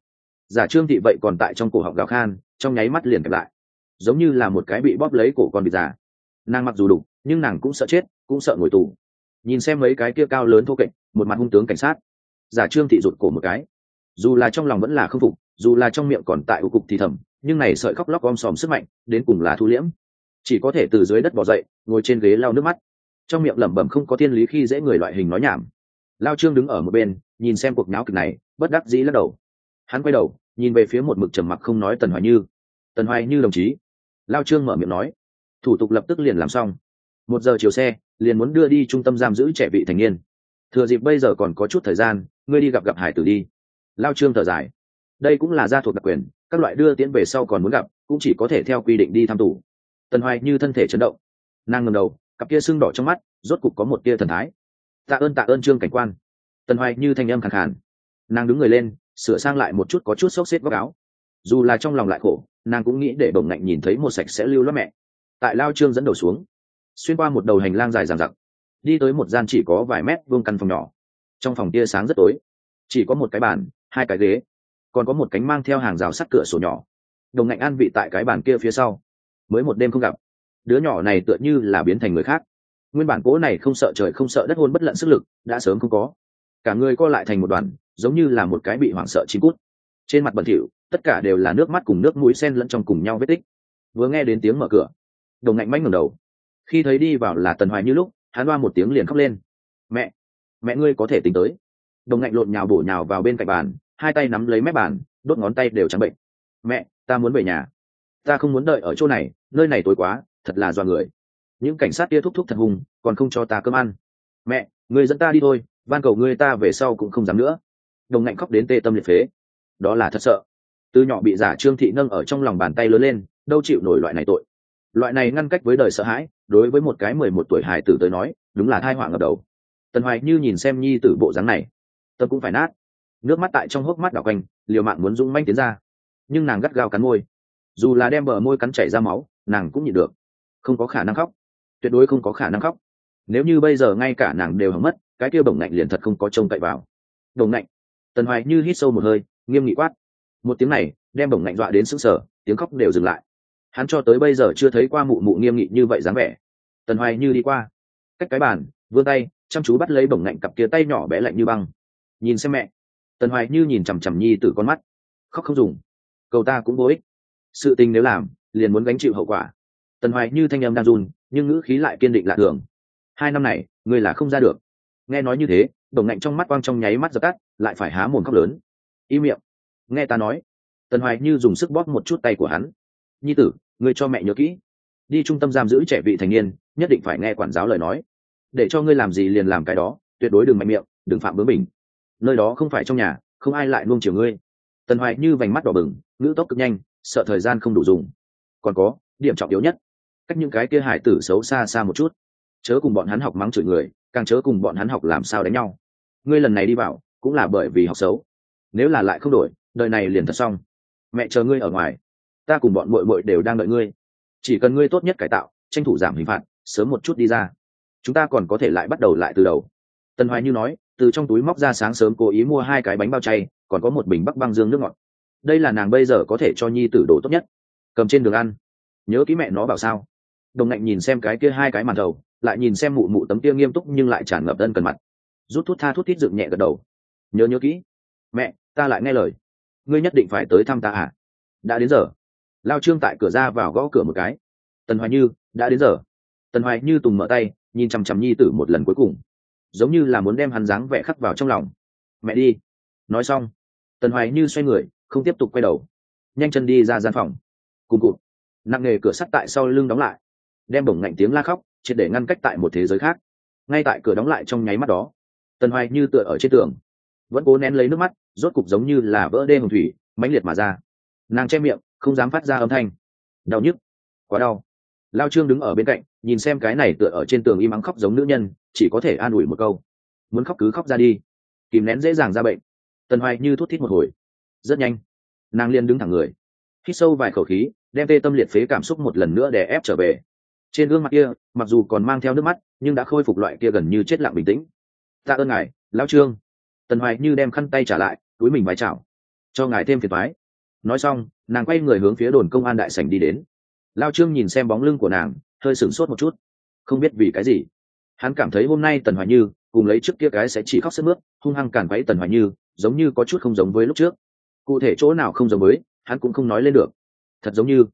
Giả trương thị vậy còn tại trong cổ họng gào khan, trong nháy mắt liền kẹp lại. Giống như là một cái bị bóp lấy cổ con bị già. Nàng mặc dù đủ nhưng nàng cũng sợ chết, cũng sợ ngồi tù. Nhìn xem mấy cái kia cao lớn thô kệch, một mặt hung tướng cảnh sát. Giả trương thị rụt cổ một cái. Dù là trong lòng vẫn là k phục, dù là trong miệng còn tại ưu cục thì thầm, nhưng này sợi khóc lóc om sòm sức mạnh, đến cùng là thu liễm. Chỉ có thể từ dưới đất bỏ dậy, ngồi trên ghế lau nước mắt trong miệng lẩm bẩm không có thiên lý khi dễ người loại hình nói nhảm. Lao trương đứng ở một bên, nhìn xem cuộc náo kịch này, bất đắc dĩ lắc đầu. Hắn quay đầu, nhìn về phía một mực trầm mặc không nói tần hoài như. Tần hoài như đồng chí. Lao trương mở miệng nói. Thủ tục lập tức liền làm xong. Một giờ chiều xe, liền muốn đưa đi trung tâm giam giữ trẻ vị thành niên. Thừa dịp bây giờ còn có chút thời gian, ngươi đi gặp gặp hải tử đi. Lao trương thở dài. Đây cũng là gia thuộc đặc quyền, các loại đưa tiễn về sau còn muốn gặp, cũng chỉ có thể theo quy định đi thăm tù. Tần hoài như thân thể chấn động. Nàng ngầm đầu cặp kia sưng đỏ trong mắt, rốt cục có một tia thần thái. Tạ ơn tạ ơn trương cảnh quan. Tần hoài như thanh âm khẳng khàn. Nàng đứng người lên, sửa sang lại một chút có chút xốc xếp góc áo. Dù là trong lòng lại khổ, nàng cũng nghĩ để bổng ngạnh nhìn thấy một sạch sẽ lưu lót mẹ. Tại lao trương dẫn đầu xuống, xuyên qua một đầu hành lang dài dằng dặc, đi tới một gian chỉ có vài mét vuông căn phòng nhỏ. Trong phòng tia sáng rất tối, chỉ có một cái bàn, hai cái ghế, còn có một cánh mang theo hàng rào sắt cửa sổ nhỏ. Đồng ngạnh an vị tại cái bàn kia phía sau. Mới một đêm không gặp đứa nhỏ này tựa như là biến thành người khác. Nguyên bản cố này không sợ trời không sợ đất hôn bất lận sức lực, đã sớm không có. Cả người co lại thành một đoàn, giống như là một cái bị hoảng sợ chim cút. Trên mặt bẩn thỉu, tất cả đều là nước mắt cùng nước mũi sen lẫn trong cùng nhau vết tích. Vừa nghe đến tiếng mở cửa, đồng ngạnh mánh ngẩng đầu. Khi thấy đi vào là tần hoài như lúc, hắn loa một tiếng liền khóc lên. Mẹ mẹ ngươi có thể tính tới. Đồng ngạnh lộn nhào bổ nhào vào bên cạnh bàn, hai tay nắm lấy mép bàn, đốt ngón tay đều trắng bệnh. Mẹ, ta muốn về nhà. Ta không muốn đợi ở chỗ này, nơi này tối quá thật là do người. Những cảnh sát kia thúc thúc thật hùng, còn không cho ta cơm ăn. Mẹ, người dẫn ta đi thôi, van cầu ngươi ta về sau cũng không dám nữa. Đồng ngạnh khóc đến tê tâm liệt phế. Đó là thật sợ. Từ nhỏ bị giả trương thị nâng ở trong lòng bàn tay lớn lên, đâu chịu nổi loại này tội. Loại này ngăn cách với đời sợ hãi, đối với một cái mười một tuổi hài tử tới nói, đúng là thai họa ngập đầu. Tần hoài như nhìn xem nhi tử bộ dáng này, tâm cũng phải nát. Nước mắt tại trong hốc mắt đảo quanh, liều mạng muốn rung manh tiến ra. Nhưng nàng gắt gao cắn môi. Dù là đem bờ môi cắn chảy ra máu, nàng cũng nhịn được không có khả năng khóc. Tuyệt đối không có khả năng khóc. Nếu như bây giờ ngay cả nàng đều hỏng mất, cái kia bổng ngạnh liền thật không có trông cậy vào. Đồng ngạnh. Tần hoài như hít sâu một hơi, nghiêm nghị quát. Một tiếng này, đem bổng ngạnh dọa đến sững sờ, tiếng khóc đều dừng lại. Hắn cho tới bây giờ chưa thấy qua mụ mụ nghiêm nghị như vậy dáng vẻ. Tần hoài như đi qua. Cách cái bàn, vươn tay, chăm chú bắt lấy bổng ngạnh cặp kia tay nhỏ bé lạnh như băng. Nhìn xem mẹ. Tần hoài như nhìn chằm chằm nhi từ con mắt. Khóc không dùng. Cầu ta cũng vô ích. Sự tình nếu làm, liền muốn gánh chịu hậu quả tần hoài như thanh em đang run, nhưng ngữ khí lại kiên định lạ thường. Hai năm này người là không ra được. Nghe nói như thế, đồng ngạnh trong mắt quang trong nháy mắt dập tắt, lại phải há mồm khóc lớn. Y miệng. Nghe ta nói. Tần hoài như dùng sức bóp một chút tay của hắn. Nhi tử, ngươi cho mẹ nhớ kỹ. Đi trung tâm giam giữ trẻ vị thành niên, nhất định phải nghe quản giáo lời nói. Để cho ngươi làm gì liền làm cái đó, tuyệt đối đừng mạnh miệng, đừng phạm bướng mình nơi đó không phải trong nhà, không ai lại nuông chiều ngươi. Tần hoài như vành mắt đỏ bừng, ngữ tốc cực nhanh, sợ thời gian không đủ dùng. Còn có, điểm trọng yếu nhất cách những cái kia hải tử xấu xa xa một chút. Chớ cùng bọn hắn học mắng chửi người, càng chớ cùng bọn hắn học làm sao đánh nhau. Ngươi lần này đi vào, cũng là bởi vì học xấu. Nếu là lại không đổi, đời này liền thật xong. Mẹ chờ ngươi ở ngoài. Ta cùng bọn mội mội đều đang đợi ngươi. Chỉ cần ngươi tốt nhất cải tạo, tranh thủ giảm hình phạt, sớm một chút đi ra. Chúng ta còn có thể lại bắt đầu lại từ đầu. Tần hoài như nói, từ trong túi móc ra sáng sớm cố ý mua hai cái bánh bao chay, còn có một bình bắc băng dương nước ngọt. Đây là nàng bây giờ có thể cho nhi tử đồ tốt nhất. Cầm trên đường ăn. Nhớ kỹ mẹ nó bảo sao đồng ngạnh nhìn xem cái kia hai cái màn đầu lại nhìn xem mụ mụ tấm kia nghiêm túc nhưng lại tràn ngập ân cần mặt. Rút thuốc tha thuốc tít dựng nhẹ gật đầu. Nhớ nhớ kỹ. Mẹ, ta lại nghe lời. Ngươi nhất định phải tới thăm ta à? Đã đến giờ. Lao trương tại cửa ra vào gõ cửa một cái. Tần hoài như, đã đến giờ. Tần hoài như tùng mở tay, nhìn chằm chằm nhi tử một lần cuối cùng. Giống như là muốn đem hắn dáng vẽ khắc vào trong lòng. Mẹ đi. Nói xong, tần hoài như xoay người, không tiếp tục quay đầu. Nhanh chân đi ra gian phòng. Cùng cụt. Nặng nghề cửa sắt tại sau lưng đóng lại đem bổng ngạnh tiếng la khóc, triệt để ngăn cách tại một thế giới khác. Ngay tại cửa đóng lại trong nháy mắt đó, tần hoài như tựa ở trên tường, vẫn cố nén lấy nước mắt, rốt cục giống như là vỡ đê hồng thủy, mãnh liệt mà ra. Nàng che miệng, không dám phát ra âm thanh. Đau nhức, quá đau. Lao trương đứng ở bên cạnh, nhìn xem cái này tựa ở trên tường im ắng khóc giống nữ nhân, chỉ có thể an ủi một câu. Muốn khóc cứ khóc ra đi. Kìm nén dễ dàng ra bệnh. Tần hoài như thút thít một hồi. Rất nhanh, nàng liên đứng thẳng người. Hít sâu vài khẩu khí, đem tê tâm liệt phế cảm xúc một lần nữa để ép trở về trên gương mặt kia, mặc dù còn mang theo nước mắt, nhưng đã khôi phục loại kia gần như chết lặng bình tĩnh. Tạ ơn ngài, lão trương. Tần hoài như đem khăn tay trả lại, túi mình vái chào. Cho ngài thêm phiền thoái nói xong, nàng quay người hướng phía đồn công an đại sảnh đi đến. Lao trương nhìn xem bóng lưng của nàng, hơi sửng sốt một chút. Không biết vì cái gì. Hắn cảm thấy hôm nay tần hoài như, cùng lấy trước kia cái sẽ chỉ khóc sức mướt, hung hăng cản quấy tần hoài như, giống như có chút không giống với lúc trước. Cụ thể chỗ nào không giống với, hắn cũng không nói lên được. Thật giống như,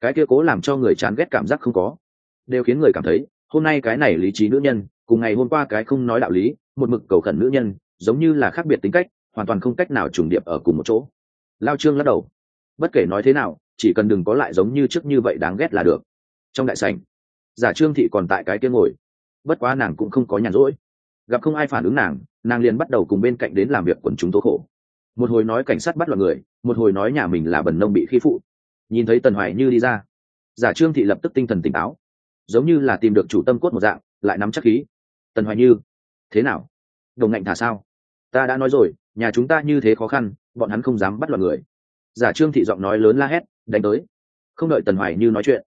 cái kia cố làm cho người chán ghét cảm giác không có đều khiến người cảm thấy, hôm nay cái này lý trí nữ nhân, cùng ngày hôm qua cái không nói đạo lý, một mực cầu khẩn nữ nhân, giống như là khác biệt tính cách, hoàn toàn không cách nào trùng điệp ở cùng một chỗ. Lao trương lắc đầu. Bất kể nói thế nào, chỉ cần đừng có lại giống như trước như vậy đáng ghét là được. Trong đại sảnh, giả trương thị còn tại cái kia ngồi. Bất quá nàng cũng không có nhàn rỗi. Gặp không ai phản ứng nàng nàng liền bắt đầu cùng bên cạnh đến làm việc quần chúng tố khổ. Một hồi nói cảnh sát bắt loạt người, một hồi nói nhà mình là bần nông bị khi phụ. Nhìn thấy tần hoài như đi ra, giả trương thị lập tức tinh thần tỉnh táo giống như là tìm được chủ tâm cốt một dạng, lại nắm chắc khí. Tần hoài như, thế nào? Đồng ngạnh thả sao? Ta đã nói rồi, nhà chúng ta như thế khó khăn, bọn hắn không dám bắt loạn người. Giả trương thị giọng nói lớn la hét, đánh tới. Không đợi tần hoài như nói chuyện,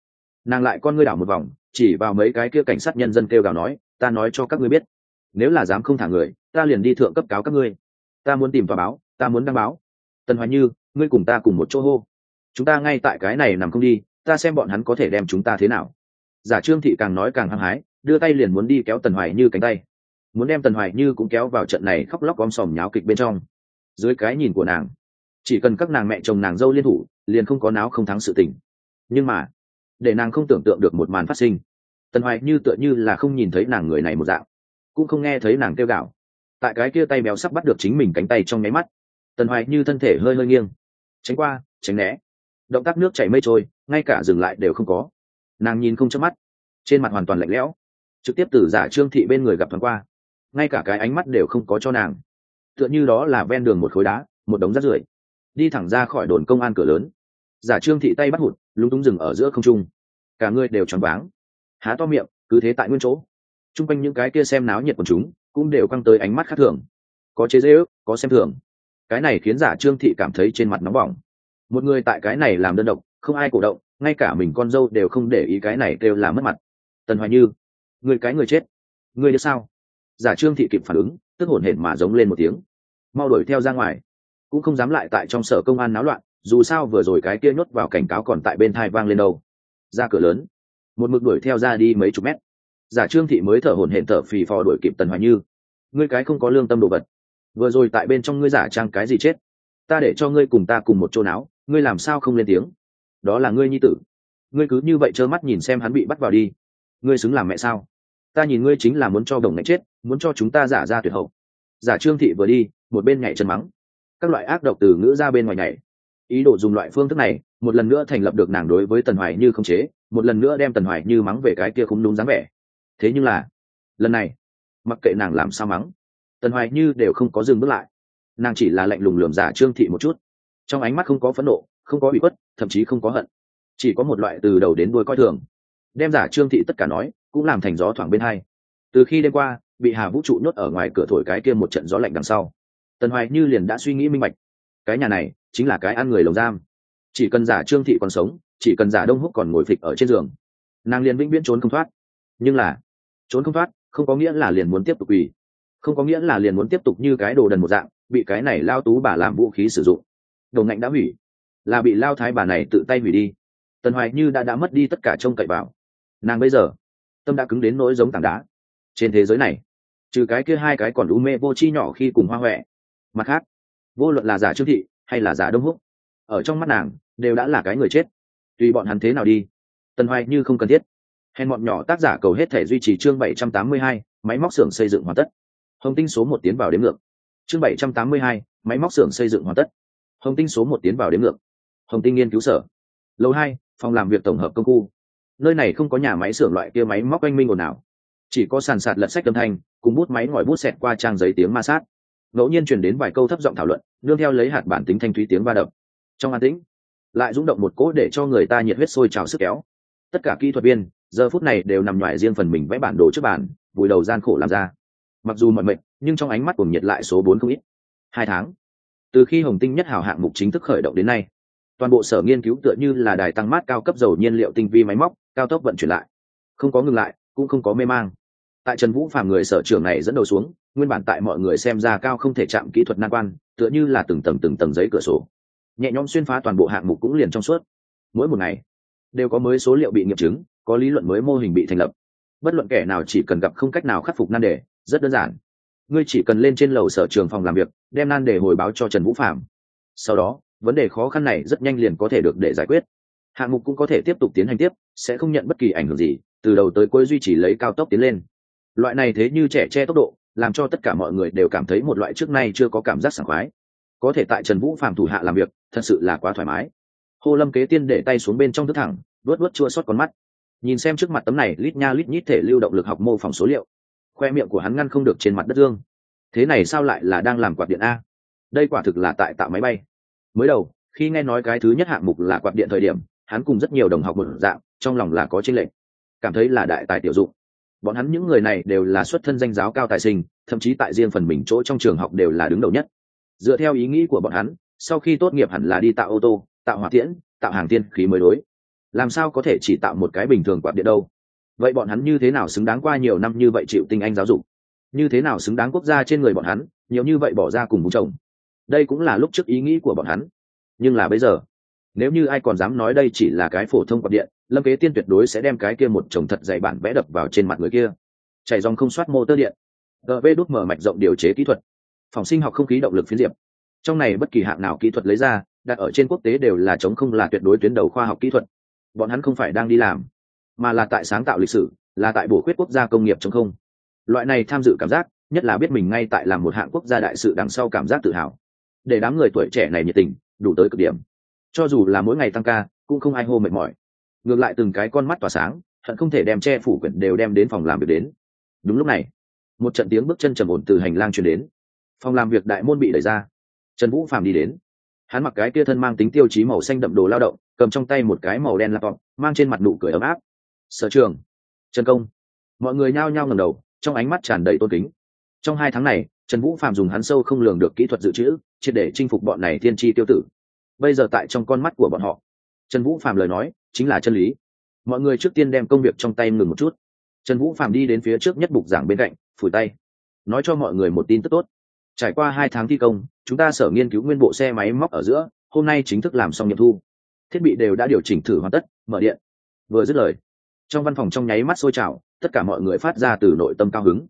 nàng lại con ngươi đảo một vòng, chỉ vào mấy cái kia cảnh sát nhân dân kêu gào nói, ta nói cho các ngươi biết, nếu là dám không thả người, ta liền đi thượng cấp cáo các ngươi. Ta muốn tìm tòa báo, ta muốn đăng báo. Tần hoài như, ngươi cùng ta cùng một chỗ hô. Chúng ta ngay tại cái này nằm không đi, ta xem bọn hắn có thể đem chúng ta thế nào giả trương thị càng nói càng hăng hái, đưa tay liền muốn đi kéo tần hoài như cánh tay. Muốn đem tần hoài như cũng kéo vào trận này khóc lóc om sòm nháo kịch bên trong. Dưới cái nhìn của nàng, chỉ cần các nàng mẹ chồng nàng dâu liên thủ, liền không có náo không thắng sự tình. Nhưng mà, để nàng không tưởng tượng được một màn phát sinh, tần hoài như tựa như là không nhìn thấy nàng người này một dạng, cũng không nghe thấy nàng kêu gạo tại cái kia tay béo sắp bắt được chính mình cánh tay trong nháy mắt, tần hoài như thân thể hơi hơi nghiêng. Tránh qua, tránh né. Động tác nước chảy mây trôi, ngay cả dừng lại đều không có nàng nhìn không chớp mắt, trên mặt hoàn toàn lạnh lẽo, trực tiếp từ giả trương thị bên người gặp thoáng qua, ngay cả cái ánh mắt đều không có cho nàng. Tựa như đó là ven đường một khối đá, một đống rác rưởi, đi thẳng ra khỏi đồn công an cửa lớn. Giả trương thị tay bắt hụt, lúng túng rừng ở giữa không trung. Cả người đều tròn váng, há to miệng, cứ thế tại nguyên chỗ. T r u n g quanh những cái kia xem náo nhiệt của chúng, cũng đều căng tới ánh mắt khác thường. Có chế dễ ước, có xem thường. Cái này khiến giả trương thị cảm thấy trên mặt nóng bỏng. Một người tại cái này làm đơn độc không ai cổ động, ngay cả mình con dâu đều không để ý cái này kêu là mất mặt. Tần hoài như, người cái người chết, người được sao? Giả trương thị kịp phản ứng, tức hổn hển mà giống lên một tiếng. Mau đuổi theo ra ngoài. Cũng không dám lại tại trong sở công an náo loạn, dù sao vừa rồi cái kia nhốt vào cảnh cáo còn tại bên thai vang lên đâu. Ra cửa lớn. Một mực đuổi theo ra đi mấy chục mét. Giả trương thị mới thở hổn hển thở phì phò đuổi kịp tần hoài như. Ngươi cái không có lương tâm đồ vật. Vừa rồi tại bên trong ngươi giả trang cái gì chết? Ta để cho ngươi cùng ta cùng một chỗ não ngươi làm sao không lên tiếng? Đó là ngươi nhi tử. Ngươi cứ như vậy trơ mắt nhìn xem hắn bị bắt vào đi. Ngươi xứng làm mẹ sao? Ta nhìn ngươi chính là muốn cho đồng ngạch chết, muốn cho chúng ta giả ra tuyệt hậu. Giả trương thị vừa đi, một bên nhảy chân mắng. Các loại ác độc từ ngữ ra bên ngoài nhảy. Ý đồ dùng loại phương thức này, một lần nữa thành lập được nàng đối với tần hoài như không chế, một lần nữa đem tần hoài như mắng về cái kia không đúng dáng vẻ. Thế nhưng là, lần này, mặc kệ nàng làm sao mắng, tần hoài như đều không có dừng bước lại. Nàng chỉ là lạnh lùng lườm giả trương thị một chút. Trong ánh mắt không có phẫn nộ không có bị khuất, thậm chí không có hận. Chỉ có một loại từ đầu đến đuôi coi thường. Đem giả trương thị tất cả nói, cũng làm thành gió thoảng bên hai. Từ khi đêm qua, bị hà vũ trụ nhốt ở ngoài cửa thổi cái kia một trận gió lạnh đằng sau, tần hoài như liền đã suy nghĩ minh bạch. Cái nhà này, chính là cái ăn người lồng giam. Chỉ cần giả trương thị còn sống, chỉ cần giả đông húc còn ngồi phịch ở trên giường, nàng liền vĩnh viễn trốn không thoát. Nhưng là, trốn không thoát, không có nghĩa là liền muốn tiếp tục quỳ. Không có nghĩa là liền muốn tiếp tục như cái đồ đần một dạng, bị cái này lao tú bà làm vũ khí sử dụng. Đầu ngạnh đã hủy là bị lao thái bà này tự tay hủy đi. Tần hoài như đã đã mất đi tất cả trông cậy vào. Nàng bây giờ, tâm đã cứng đến nỗi giống tảng đá. Trên thế giới này, trừ cái kia hai cái còn u mê vô chi nhỏ khi cùng hoa huệ mặt khác, vô luận là giả trương thị hay là giả đông húc, ở trong mắt nàng đều đã là cái người chết. Tùy bọn hắn thế nào đi, tần hoài như không cần thiết. Hèn bọn nhỏ tác giả cầu hết thể duy trì chương bảy trăm tám mươi hai, máy móc xưởng xây dựng hoàn tất. Hồng tinh số một tiến vào đếm ngược. Chương bảy trăm tám mươi hai, máy móc xưởng xây dựng hoàn tất. Hồng tinh số một tiến vào đếm ngược hồng tinh nghiên cứu sở. Lầu hai, phòng làm việc tổng hợp công khu. Nơi này không có nhà máy xưởng loại kia máy móc oanh minh ồn ào. Chỉ có sàn sạt lật sách âm thanh, cùng bút máy ngòi bút xẹt qua trang giấy tiếng ma sát. Ngẫu nhiên truyền đến vài câu thấp giọng thảo luận, nương theo lấy hạt bản tính thanh thúy tiếng va đập. Trong an tĩnh, lại rung động một cỗ để cho người ta nhiệt huyết sôi trào sức kéo. Tất cả kỹ thuật viên, giờ phút này đều nằm ngoài riêng phần mình vẽ bản đồ trước bản vùi đầu gian khổ làm ra. Mặc dù mọi mệnh, nhưng trong ánh mắt cùng nhiệt lại số bốn không ít. Hai tháng. Từ khi hồng tinh nhất hào hạng mục chính thức khởi động đến nay toàn bộ sở nghiên cứu tựa như là đài tăng mát cao cấp dầu nhiên liệu tinh vi máy móc, cao tốc vận chuyển lại. Không có ngừng lại, cũng không có mê mang. Tại trần vũ phàm người sở trường này dẫn đầu xuống, nguyên bản tại mọi người xem ra cao không thể chạm kỹ thuật nan quan, tựa như là từng tầng từng tầng giấy cửa sổ. Nhẹ nhõm xuyên phá toàn bộ hạng mục cũng liền trong suốt. Mỗi một ngày, đều có mới số liệu bị nghiệm chứng, có lý luận mới mô hình bị thành lập. Bất luận kẻ nào chỉ cần gặp không cách nào khắc phục nan đề, rất đơn giản. Ngươi chỉ cần lên trên lầu sở trường phòng làm việc, đem nan đề hồi báo cho trần vũ phạm sau đó vấn đề khó khăn này rất nhanh liền có thể được để giải quyết. Hạng mục cũng có thể tiếp tục tiến hành tiếp, sẽ không nhận bất kỳ ảnh hưởng gì, từ đầu tới cuối duy trì lấy cao tốc tiến lên. Loại này thế như trẻ che tốc độ, làm cho tất cả mọi người đều cảm thấy một loại trước nay chưa có cảm giác sảng khoái. Có thể tại trần vũ phạm thủ hạ làm việc, thật sự là quá thoải mái. Hô lâm kế tiên để tay xuống bên trong thức thẳng vớt vớt chua xót con mắt. Nhìn xem trước mặt tấm này, lít nha lít nhít thể lưu động lực học mô phỏng số liệu. Khoe miệng của hắn ngăn không được trên mặt đất dương. Thế này sao lại là đang làm quạt điện a? Đây quả thực là tại tạo máy bay mới đầu, khi nghe nói cái thứ nhất hạng mục là quạt điện thời điểm, hắn cùng rất nhiều đồng học một dạng, trong lòng là có tranh lệch, cảm thấy là đại tài tiểu dụng. Bọn hắn những người này đều là xuất thân danh giáo cao tài sinh, thậm chí tại riêng phần mình chỗ trong trường học đều là đứng đầu nhất. Dựa theo ý nghĩ của bọn hắn, sau khi tốt nghiệp hẳn là đi tạo ô tô, tạo hỏa tiễn, tạo hàng tiên khí mới đối. Làm sao có thể chỉ tạo một cái bình thường quạt điện đâu? Vậy bọn hắn như thế nào xứng đáng qua nhiều năm như vậy chịu tinh anh giáo dục? Như thế nào xứng đáng quốc gia trên người bọn hắn, nhiều như vậy bỏ ra cùng bố chồng? Đây cũng là lúc trước ý nghĩ của bọn hắn. Nhưng là bây giờ, nếu như ai còn dám nói đây chỉ là cái phổ thông quạt điện, lâm kế tiên tuyệt đối sẽ đem cái kia một chồng thật dày bản vẽ đập vào trên mặt người kia. Chạy dòng không soát mô tơ điện. Gv đốt mở mạch rộng điều chế kỹ thuật. Phòng sinh học không khí động lực phiến diệp. Trong này bất kỳ hạng nào kỹ thuật lấy ra, đặt ở trên quốc tế đều là chống không là tuyệt đối tuyến đầu khoa học kỹ thuật. Bọn hắn không phải đang đi làm, mà là tại sáng tạo lịch sử, là tại bổ khuyết quốc gia công nghiệp chống không. Loại này tham dự cảm giác, nhất là biết mình ngay tại làm một hạng quốc gia đại sự đằng sau cảm giác tự hào để đám người tuổi trẻ này nhiệt tình, đủ tới cực điểm. Cho dù là mỗi ngày tăng ca, cũng không ai hô mệt mỏi. Ngược lại từng cái con mắt tỏa sáng, hận không thể đem che phủ quyển đều đem đến phòng làm việc đến. Đúng lúc này, một trận tiếng bước chân trầm ổn từ hành lang truyền đến. Phòng làm việc đại môn bị đẩy ra. Trần vũ phàm đi đến. Hắn mặc cái kia thân mang tính tiêu chí màu xanh đậm đồ lao động, cầm trong tay một cái màu đen laptop, mang trên mặt nụ cười ấm áp. Sở trường trần công. Mọi người nhao nhao ngầm đầu, trong ánh mắt tràn đầy tôn kính. Trong hai tháng này, trần vũ phạm dùng hắn sâu không lường được kỹ thuật dự trữ triệt để chinh phục bọn này thiên tri tiêu tử. Bây giờ tại trong con mắt của bọn họ, trần vũ phạm lời nói chính là chân lý. Mọi người trước tiên đem công việc trong tay ngừng một chút. Trần vũ phạm đi đến phía trước nhất bục giảng bên cạnh, phủi tay. Nói cho mọi người một tin tức tốt. Trải qua hai tháng thi công, chúng ta sở nghiên cứu nguyên bộ xe máy móc ở giữa, hôm nay chính thức làm xong nghiệm thu. Thiết bị đều đã điều chỉnh thử hoàn tất, mở điện. Vừa dứt lời, trong văn phòng trong nháy mắt sôi trào, tất cả mọi người phát ra từ nội tâm cao hứng.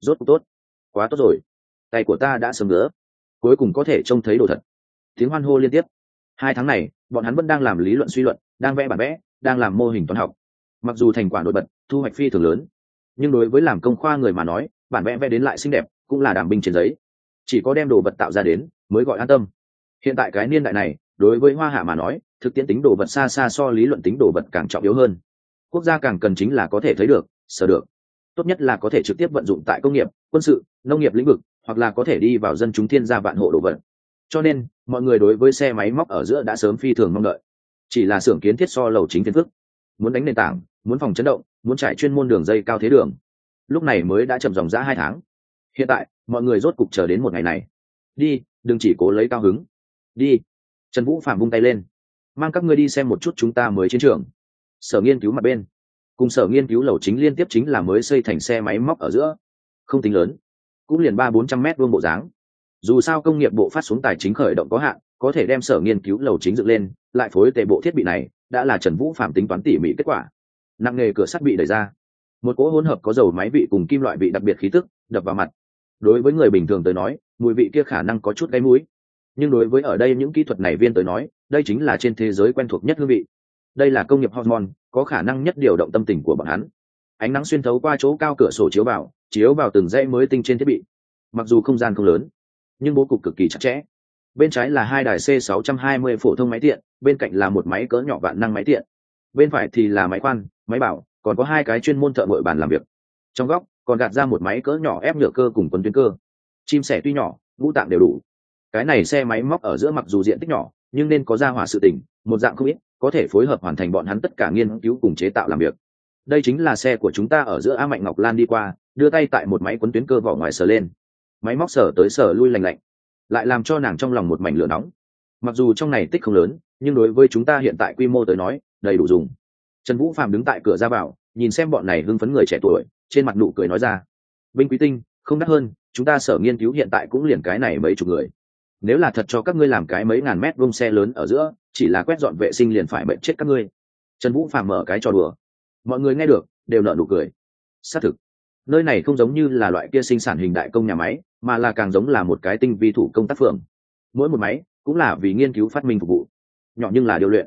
Rốt cuộc tốt. Quá tốt rồi. Tay của ta đã sớm nữa cuối cùng có thể trông thấy đồ thật. Tiếng hoan hô liên tiếp. Hai tháng này, bọn hắn vẫn đang làm lý luận suy luận, đang vẽ bản vẽ, đang làm mô hình toán học. Mặc dù thành quả nổi bật, thu hoạch phi thường lớn, nhưng đối với làm công khoa người mà nói, bản vẽ vẽ đến lại xinh đẹp, cũng là đảm binh trên giấy. Chỉ có đem đồ vật tạo ra đến, mới gọi an tâm. Hiện tại cái niên đại này, đối với hoa hạ mà nói, thực tiễn tính đồ vật xa xa so lý luận tính đồ vật càng trọng yếu hơn. Quốc gia càng cần chính là có thể thấy được, sở được. Tốt nhất là có thể trực tiếp vận dụng tại công nghiệp, quân sự, nông nghiệp lĩnh vực hoặc là có thể đi vào dân chúng thiên gia vạn hộ đồ vật. Cho nên, mọi người đối với xe máy móc ở giữa đã sớm phi thường mong đợi. Chỉ là xưởng kiến thiết so lầu chính phiên phức. Muốn đánh nền tảng, muốn phòng chấn động, muốn trải chuyên môn đường dây cao thế đường. Lúc này mới đã chậm dòng ra hai tháng. Hiện tại, mọi người rốt cục chờ đến một ngày này. Đi, đừng chỉ cố lấy cao hứng. Đi. Trần vũ phạm vung tay lên. Mang các ngươi đi xem một chút chúng ta mới chiến trường. Sở nghiên cứu mặt bên. Cùng sở nghiên cứu lầu chính liên tiếp chính là mới xây thành xe máy móc ở giữa. Không tính lớn cũng liền ba bốn trăm mét vuông bộ dáng. Dù sao công nghiệp bộ phát xuống tài chính khởi động có hạn, có thể đem sở nghiên cứu lầu chính dựng lên, lại phối tệ bộ thiết bị này, đã là trần vũ phạm tính toán tỉ mỉ kết quả. Nặng nghề cửa sắt bị đẩy ra. Một cỗ hỗn hợp có dầu máy vị cùng kim loại vị đặc biệt khí tức, đập vào mặt. Đối với người bình thường tới nói, mùi vị kia khả năng có chút gáy mũi. Nhưng đối với ở đây những kỹ thuật này viên tới nói, đây chính là trên thế giới quen thuộc nhất hương vị. Đây là công nghiệp hormone, có khả năng nhất điều động tâm tình của bọn hắn. Ánh nắng xuyên thấu qua chỗ cao cửa sổ chiếu vào chiếu vào từng dãy mới tinh trên thiết bị. Mặc dù không gian không lớn, nhưng bố cục cực kỳ chặt chẽ. Bên trái là hai đài c 620 phổ thông máy tiện, bên cạnh là một máy cỡ nhỏ vạn năng máy tiện. Bên phải thì là máy khoan, máy bảo, còn có hai cái chuyên môn thợ ngội bàn làm việc. Trong góc, còn gạt ra một máy cỡ nhỏ ép nhựa cơ cùng quân tuyến cơ. Chim sẻ tuy nhỏ, ngũ tạng đều đủ. Cái này xe máy móc ở giữa mặc dù diện tích nhỏ, nhưng nên có ra hỏa sự tình, một dạng không ít, có thể phối hợp hoàn thành bọn hắn tất cả nghiên cứu cùng chế tạo làm việc. Đây chính là xe của chúng ta ở giữa a mạnh ngọc lan đi qua đưa tay tại một máy quấn tuyến cơ vỏ ngoài sờ lên. Máy móc sờ tới sờ lui lành lạnh, lại làm cho nàng trong lòng một mảnh lửa nóng. Mặc dù trong này tích không lớn, nhưng đối với chúng ta hiện tại quy mô tới nói, đầy đủ dùng. Trần vũ phạm đứng tại cửa ra vào, nhìn xem bọn này hưng phấn người trẻ tuổi, trên mặt nụ cười nói ra. Binh quý tinh, không đắt hơn, chúng ta sở nghiên cứu hiện tại cũng liền cái này mấy chục người. Nếu là thật cho các ngươi làm cái mấy ngàn mét vuông xe lớn ở giữa, chỉ là quét dọn vệ sinh liền phải mệnh chết các ngươi. Trần vũ phạm mở cái trò đùa. Mọi người nghe được, đều nợ nụ cười. Xác thực nơi này không giống như là loại kia sinh sản hình đại công nhà máy, mà là càng giống là một cái tinh vi thủ công tác phường. Mỗi một máy cũng là vì nghiên cứu phát minh phục vụ. Nhỏ nhưng là điều luyện.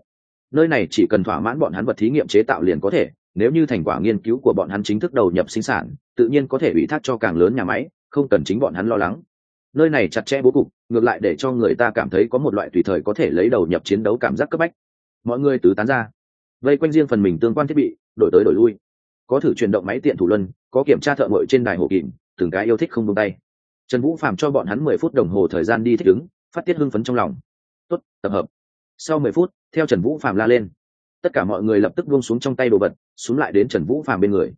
Nơi này chỉ cần thỏa mãn bọn hắn vật thí nghiệm chế tạo liền có thể, nếu như thành quả nghiên cứu của bọn hắn chính thức đầu nhập sinh sản, tự nhiên có thể ủy thác cho càng lớn nhà máy, không cần chính bọn hắn lo lắng. Nơi này chặt chẽ bố cục, ngược lại để cho người ta cảm thấy có một loại tùy thời có thể lấy đầu nhập chiến đấu cảm giác cấp bách. Mọi người tứ tán ra. Vây quanh riêng phần mình tương quan thiết bị, đổi tới đổi lui có thử chuyển động máy tiện thủ luân, có kiểm tra thợ mội trên đài hồ kìm, từng cái yêu thích không tung tay. Trần vũ phạm cho bọn hắn mười phút đồng hồ thời gian đi thích ứng, phát tiết hưng phấn trong lòng. Tốt, tập hợp. Sau mười phút, theo trần vũ phạm la lên. Tất cả mọi người lập tức buông xuống trong tay đồ vật, xuống lại đến trần vũ phạm bên người.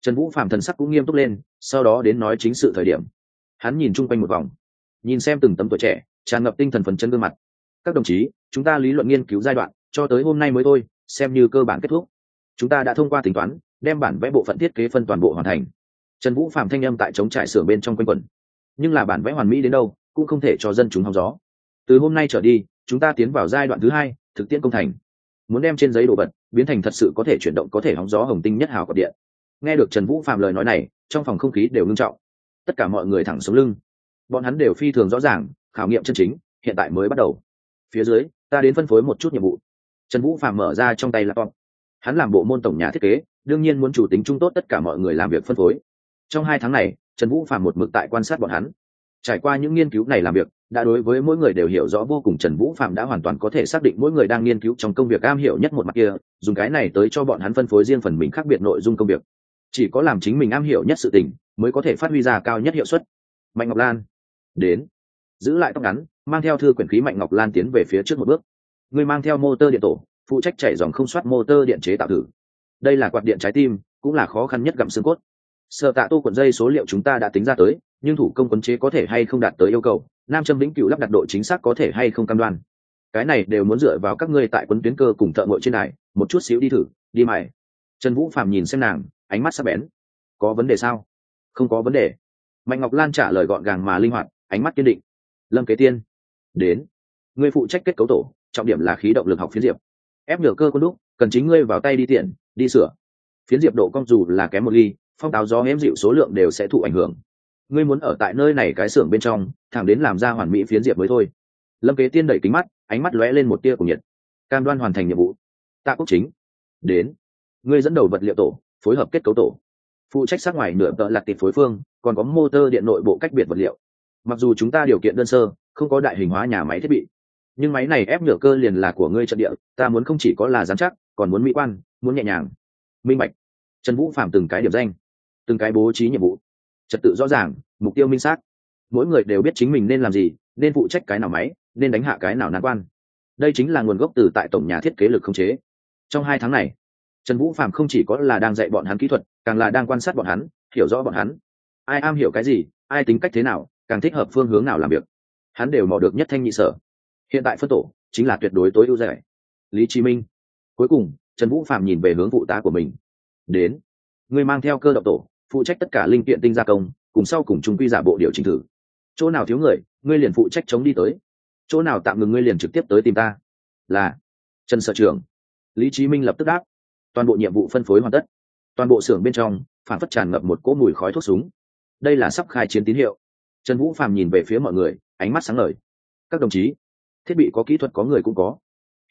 Trần vũ phạm thần sắc cũng nghiêm túc lên, sau đó đến nói chính sự thời điểm. Hắn nhìn chung quanh một vòng. Nhìn xem từng tấm tuổi trẻ, tràn ngập tinh thần phần chân gương mặt. Các đồng chí, chúng ta lý luận nghiên cứu giai đoạn, cho tới hôm nay mới thôi, xem như cơ bản kết thúc. Chúng ta đã thông qua tính toán đem bản vẽ bộ phận thiết kế phân toàn bộ hoàn thành. Trần vũ phạm thanh âm tại chống trại xưởng bên trong quanh quẩn. Nhưng là bản vẽ hoàn mỹ đến đâu, cũng không thể cho dân chúng hóng gió. Từ hôm nay trở đi, chúng ta tiến vào giai đoạn thứ hai, thực tiễn công thành. Muốn đem trên giấy đồ vật biến thành thật sự có thể chuyển động, có thể hóng gió hồng tinh nhất hào cọc điện. Nghe được trần vũ phạm lời nói này, trong phòng không khí đều ngưng trọng. Tất cả mọi người thẳng xuống lưng. Bọn hắn đều phi thường rõ ràng, khảo nghiệm chân chính, hiện tại mới bắt đầu. Phía dưới, ta đến phân phối một chút nhiệm vụ. Trần vũ phạm mở ra trong tay laptop hắn làm bộ môn tổng nhà thiết kế, đương nhiên muốn chủ tính chung tốt tất cả mọi người làm việc phân phối. Trong hai tháng này, trần vũ phạm một mực tại quan sát bọn hắn. Trải qua những nghiên cứu này làm việc, đã đối với mỗi người đều hiểu rõ vô cùng trần vũ phạm đã hoàn toàn có thể xác định mỗi người đang nghiên cứu trong công việc am hiểu nhất một mặt kia, dùng cái này tới cho bọn hắn phân phối riêng phần mình khác biệt nội dung công việc. Chỉ có làm chính mình am hiểu nhất sự tình, mới có thể phát huy ra cao nhất hiệu suất. Mạnh ngọc lan, đến. Giữ lại tóc ngắn, mang theo thư quyển khí mạnh ngọc lan tiến về phía trước một bước. Người mang theo motor điện tổ phụ trách chạy dòng không soát motor điện chế tạo thử. Đây là quạt điện trái tim, cũng là khó khăn nhất gặm xương cốt. Sợ tạ tô cuộn dây số liệu chúng ta đã tính ra tới, nhưng thủ công quấn chế có thể hay không đạt tới yêu cầu, nam châm vĩnh cửu lắp đặt độ chính xác có thể hay không cam đoan. Cái này đều muốn dựa vào các ngươi tại quấn tuyến cơ cùng thợ ngội trên này, một chút xíu đi thử, đi mày. Trần vũ phạm nhìn xem nàng, ánh mắt sắc bén. Có vấn đề sao? Không có vấn đề. Mạnh ngọc lan trả lời gọn gàng mà linh hoạt, ánh mắt kiên định. Lâm kế tiên. Đến. Ngươi phụ trách kết cấu tổ, trọng điểm là khí động lực học phiến diệp ép nhờ cơ có lúc cần chính ngươi vào tay đi tiện, đi sửa. Phiến diệp độ cong dù là kém một ly, phong táo gió ém dịu số lượng đều sẽ thụ ảnh hưởng. Ngươi muốn ở tại nơi này cái xưởng bên trong, thẳng đến làm ra hoàn mỹ phiến diệp mới thôi. Lâm kế tiên đẩy kính mắt, ánh mắt lóe lên một tia của nhiệt. Cam đoan hoàn thành nhiệm vụ. Tạ quốc chính. Đến. Ngươi dẫn đầu vật liệu tổ, phối hợp kết cấu tổ. Phụ trách sát ngoài nửa tợ lạc tịp phối phương, còn có motor điện nội bộ cách biệt vật liệu. Mặc dù chúng ta điều kiện đơn sơ, không có đại hình hóa nhà máy thiết bị nhưng máy này ép nhựa cơ liền là của ngươi trận địa, ta muốn không chỉ có là giám chắc, còn muốn mỹ quan, muốn nhẹ nhàng. Minh bạch. Trần vũ phạm từng cái điểm danh, từng cái bố trí nhiệm vụ. Trật tự rõ ràng, mục tiêu minh xác. Mỗi người đều biết chính mình nên làm gì, nên phụ trách cái nào máy, nên đánh hạ cái nào nạn quan. Đây chính là nguồn gốc từ tại tổng nhà thiết kế lực không chế. Trong hai tháng này, trần vũ phạm không chỉ có là đang dạy bọn hắn kỹ thuật, càng là đang quan sát bọn hắn, hiểu rõ bọn hắn. Ai am hiểu cái gì, ai tính cách thế nào, càng thích hợp phương hướng nào làm việc. Hắn đều mò được nhất thanh nhị sở hiện tại phân tổ chính là tuyệt đối tối ưu rẻ. Lý chí minh. Cuối cùng, trần vũ phạm nhìn về hướng phụ tá của mình. Đến. Người mang theo cơ động tổ, phụ trách tất cả linh kiện tinh gia công, cùng sau cùng chúng quy giả bộ điều chỉnh thử. Chỗ nào thiếu người, ngươi liền phụ trách chống đi tới. Chỗ nào tạm ngừng ngươi liền trực tiếp tới tìm ta. Là. Trần sở trưởng. Lý chí minh lập tức đáp. Toàn bộ nhiệm vụ phân phối hoàn tất. Toàn bộ xưởng bên trong, phản phất tràn ngập một cỗ mùi khói thuốc súng. Đây là sắp khai chiến tín hiệu. Trần vũ phàm nhìn về phía mọi người, ánh mắt sáng ngời. Các đồng chí thiết bị có kỹ thuật có người cũng có.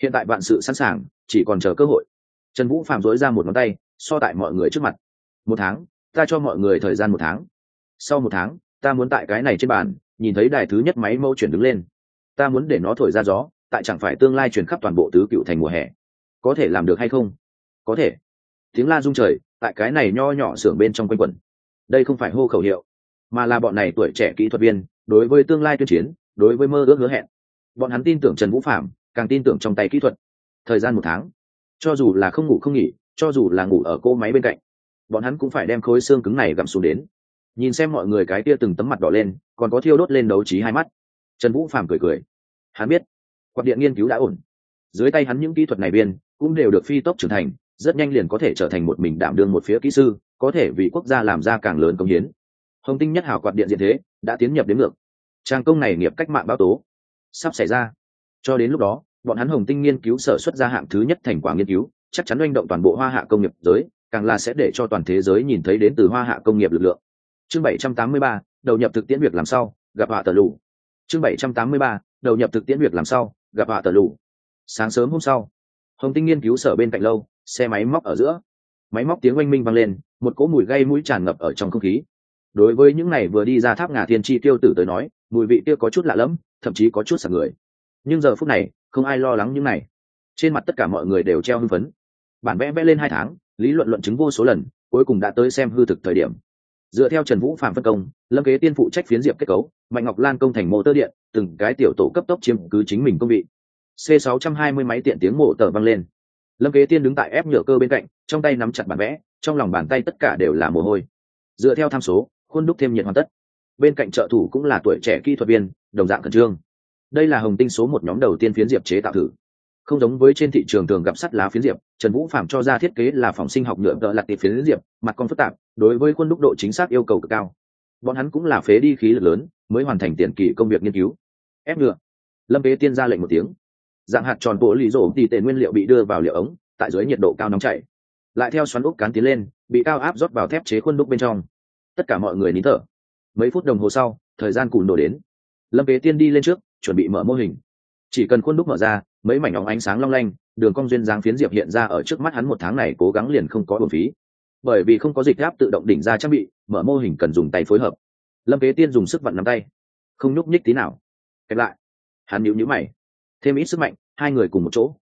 Hiện tại bạn sự sẵn sàng, chỉ còn chờ cơ hội. Trần vũ phàm dối ra một ngón tay, so tại mọi người trước mặt. Một tháng, ta cho mọi người thời gian một tháng. Sau một tháng, ta muốn tại cái này trên bàn, nhìn thấy đài thứ nhất máy mẫu chuyển đứng lên. Ta muốn để nó thổi ra gió, tại chẳng phải tương lai chuyển khắp toàn bộ tứ cựu thành mùa hè. Có thể làm được hay không? Có thể. Tiếng la rung trời, tại cái này nho nhỏ xưởng bên trong quanh quẩn. Đây không phải hô khẩu hiệu, mà là bọn này tuổi trẻ kỹ thuật viên, đối với tương lai tuyên chiến, đối với mơ ước hứa hẹn bọn hắn tin tưởng trần vũ phạm càng tin tưởng trong tay kỹ thuật. Thời gian một tháng, cho dù là không ngủ không nghỉ, cho dù là ngủ ở cô máy bên cạnh, bọn hắn cũng phải đem khối xương cứng này gặm xuống đến. Nhìn xem mọi người cái tia từng tấm mặt đỏ lên, còn có thiêu đốt lên đấu trí hai mắt. Trần vũ Phạm cười cười. Hắn biết, quạt điện nghiên cứu đã ổn. Dưới tay hắn những kỹ thuật này biên, cũng đều được phi tốc trưởng thành, rất nhanh liền có thể trở thành một mình đảm đương một phía kỹ sư, có thể vì quốc gia làm ra càng lớn công hiến. Hồng tinh nhất hảo quạt điện diện thế, đã tiến nhập đến ngược. Trang công này nghiệp cách mạng báo tố sắp xảy ra. Cho đến lúc đó bọn hắn hồng tinh nghiên cứu sở xuất ra hạng thứ nhất thành quả nghiên cứu chắc chắn oanh động toàn bộ hoa hạ công nghiệp giới càng là sẽ để cho toàn thế giới nhìn thấy đến từ hoa hạ công nghiệp lực lượng. Chương 783, đầu nhập thực tiễn việc làm sau gặp họa tờ lù. Chương 783, đầu nhập thực tiễn việc làm sau gặp họa tờ lù. Sáng sớm hôm sau hồng tinh nghiên cứu sở bên cạnh lâu xe máy móc ở giữa. Máy móc tiếng oanh minh vang lên một cỗ mùi gây mũi tràn ngập ở trong không khí. Đối với những này vừa đi ra tháp ngà thiên chi tiêu tử tới nói mùi vị kia có chút lạ lẫm thậm chí có chút sạc người. Nhưng giờ phút này, không ai lo lắng những này. Trên mặt tất cả mọi người đều treo hưng phấn. Bản vẽ vẽ lên hai tháng, lý luận luận chứng vô số lần, cuối cùng đã tới xem hư thực thời điểm. Dựa theo trần vũ phạm phân công, lâm kế tiên phụ trách phiến diệp kết cấu, mạnh ngọc lan công thành mô tơ điện, từng cái tiểu tổ cấp tốc chiếm cứ chính mình công vị. C 620 máy tiện tiếng mộ tờ vang lên. Lâm kế tiên đứng tại ép nhựa cơ bên cạnh, trong tay nắm chặt bản vẽ, trong lòng bàn tay tất cả đều là mồ hôi. Dựa theo tham số, khuôn đúc thêm nhiệt hoàn tất. Bên cạnh trợ thủ cũng là tuổi trẻ kỹ thuật viên đồng dạng khẩn trương. Đây là hồng tinh số một nhóm đầu tiên phiến diệp chế tạo thử. Không giống với trên thị trường thường gặp sắt lá phiến diệp, trần vũ phạm cho ra thiết kế là phòng sinh học nhựa đỡ lạc tiệp phiến diệp, mặt con phức tạp, đối với khuôn đúc độ chính xác yêu cầu cực cao. Bọn hắn cũng là phế đi khí lực lớn, mới hoàn thành tiền kỳ công việc nghiên cứu. Ép nhựa lâm kế tiên ra lệnh một tiếng. Dạng hạt tròn bộ lì rổ thì tệ nguyên liệu bị đưa vào liệu ống, tại dưới nhiệt độ cao nóng chảy. Lại theo xoắn ốc cán tiến lên, bị cao áp rót vào thép chế khuôn đúc bên trong. Tất cả mọi người nín thở. Mấy phút đồng hồ sau, thời gian cùn đổ đến lâm kế tiên đi lên trước, chuẩn bị mở mô hình. Chỉ cần khuôn đúc mở ra, mấy mảnh óng ánh sáng long lanh, đường cong duyên dáng phiến diệp hiện ra ở trước mắt hắn một tháng này cố gắng liền không có bổn phí. Bởi vì không có dịch áp tự động đỉnh ra trang bị, mở mô hình cần dùng tay phối hợp. Lâm kế tiên dùng sức vặn nắm tay. Không nhúc nhích tí nào. Kẹp lại. Hắn nhíu nhíu mày. Thêm ít sức mạnh, hai người cùng một chỗ.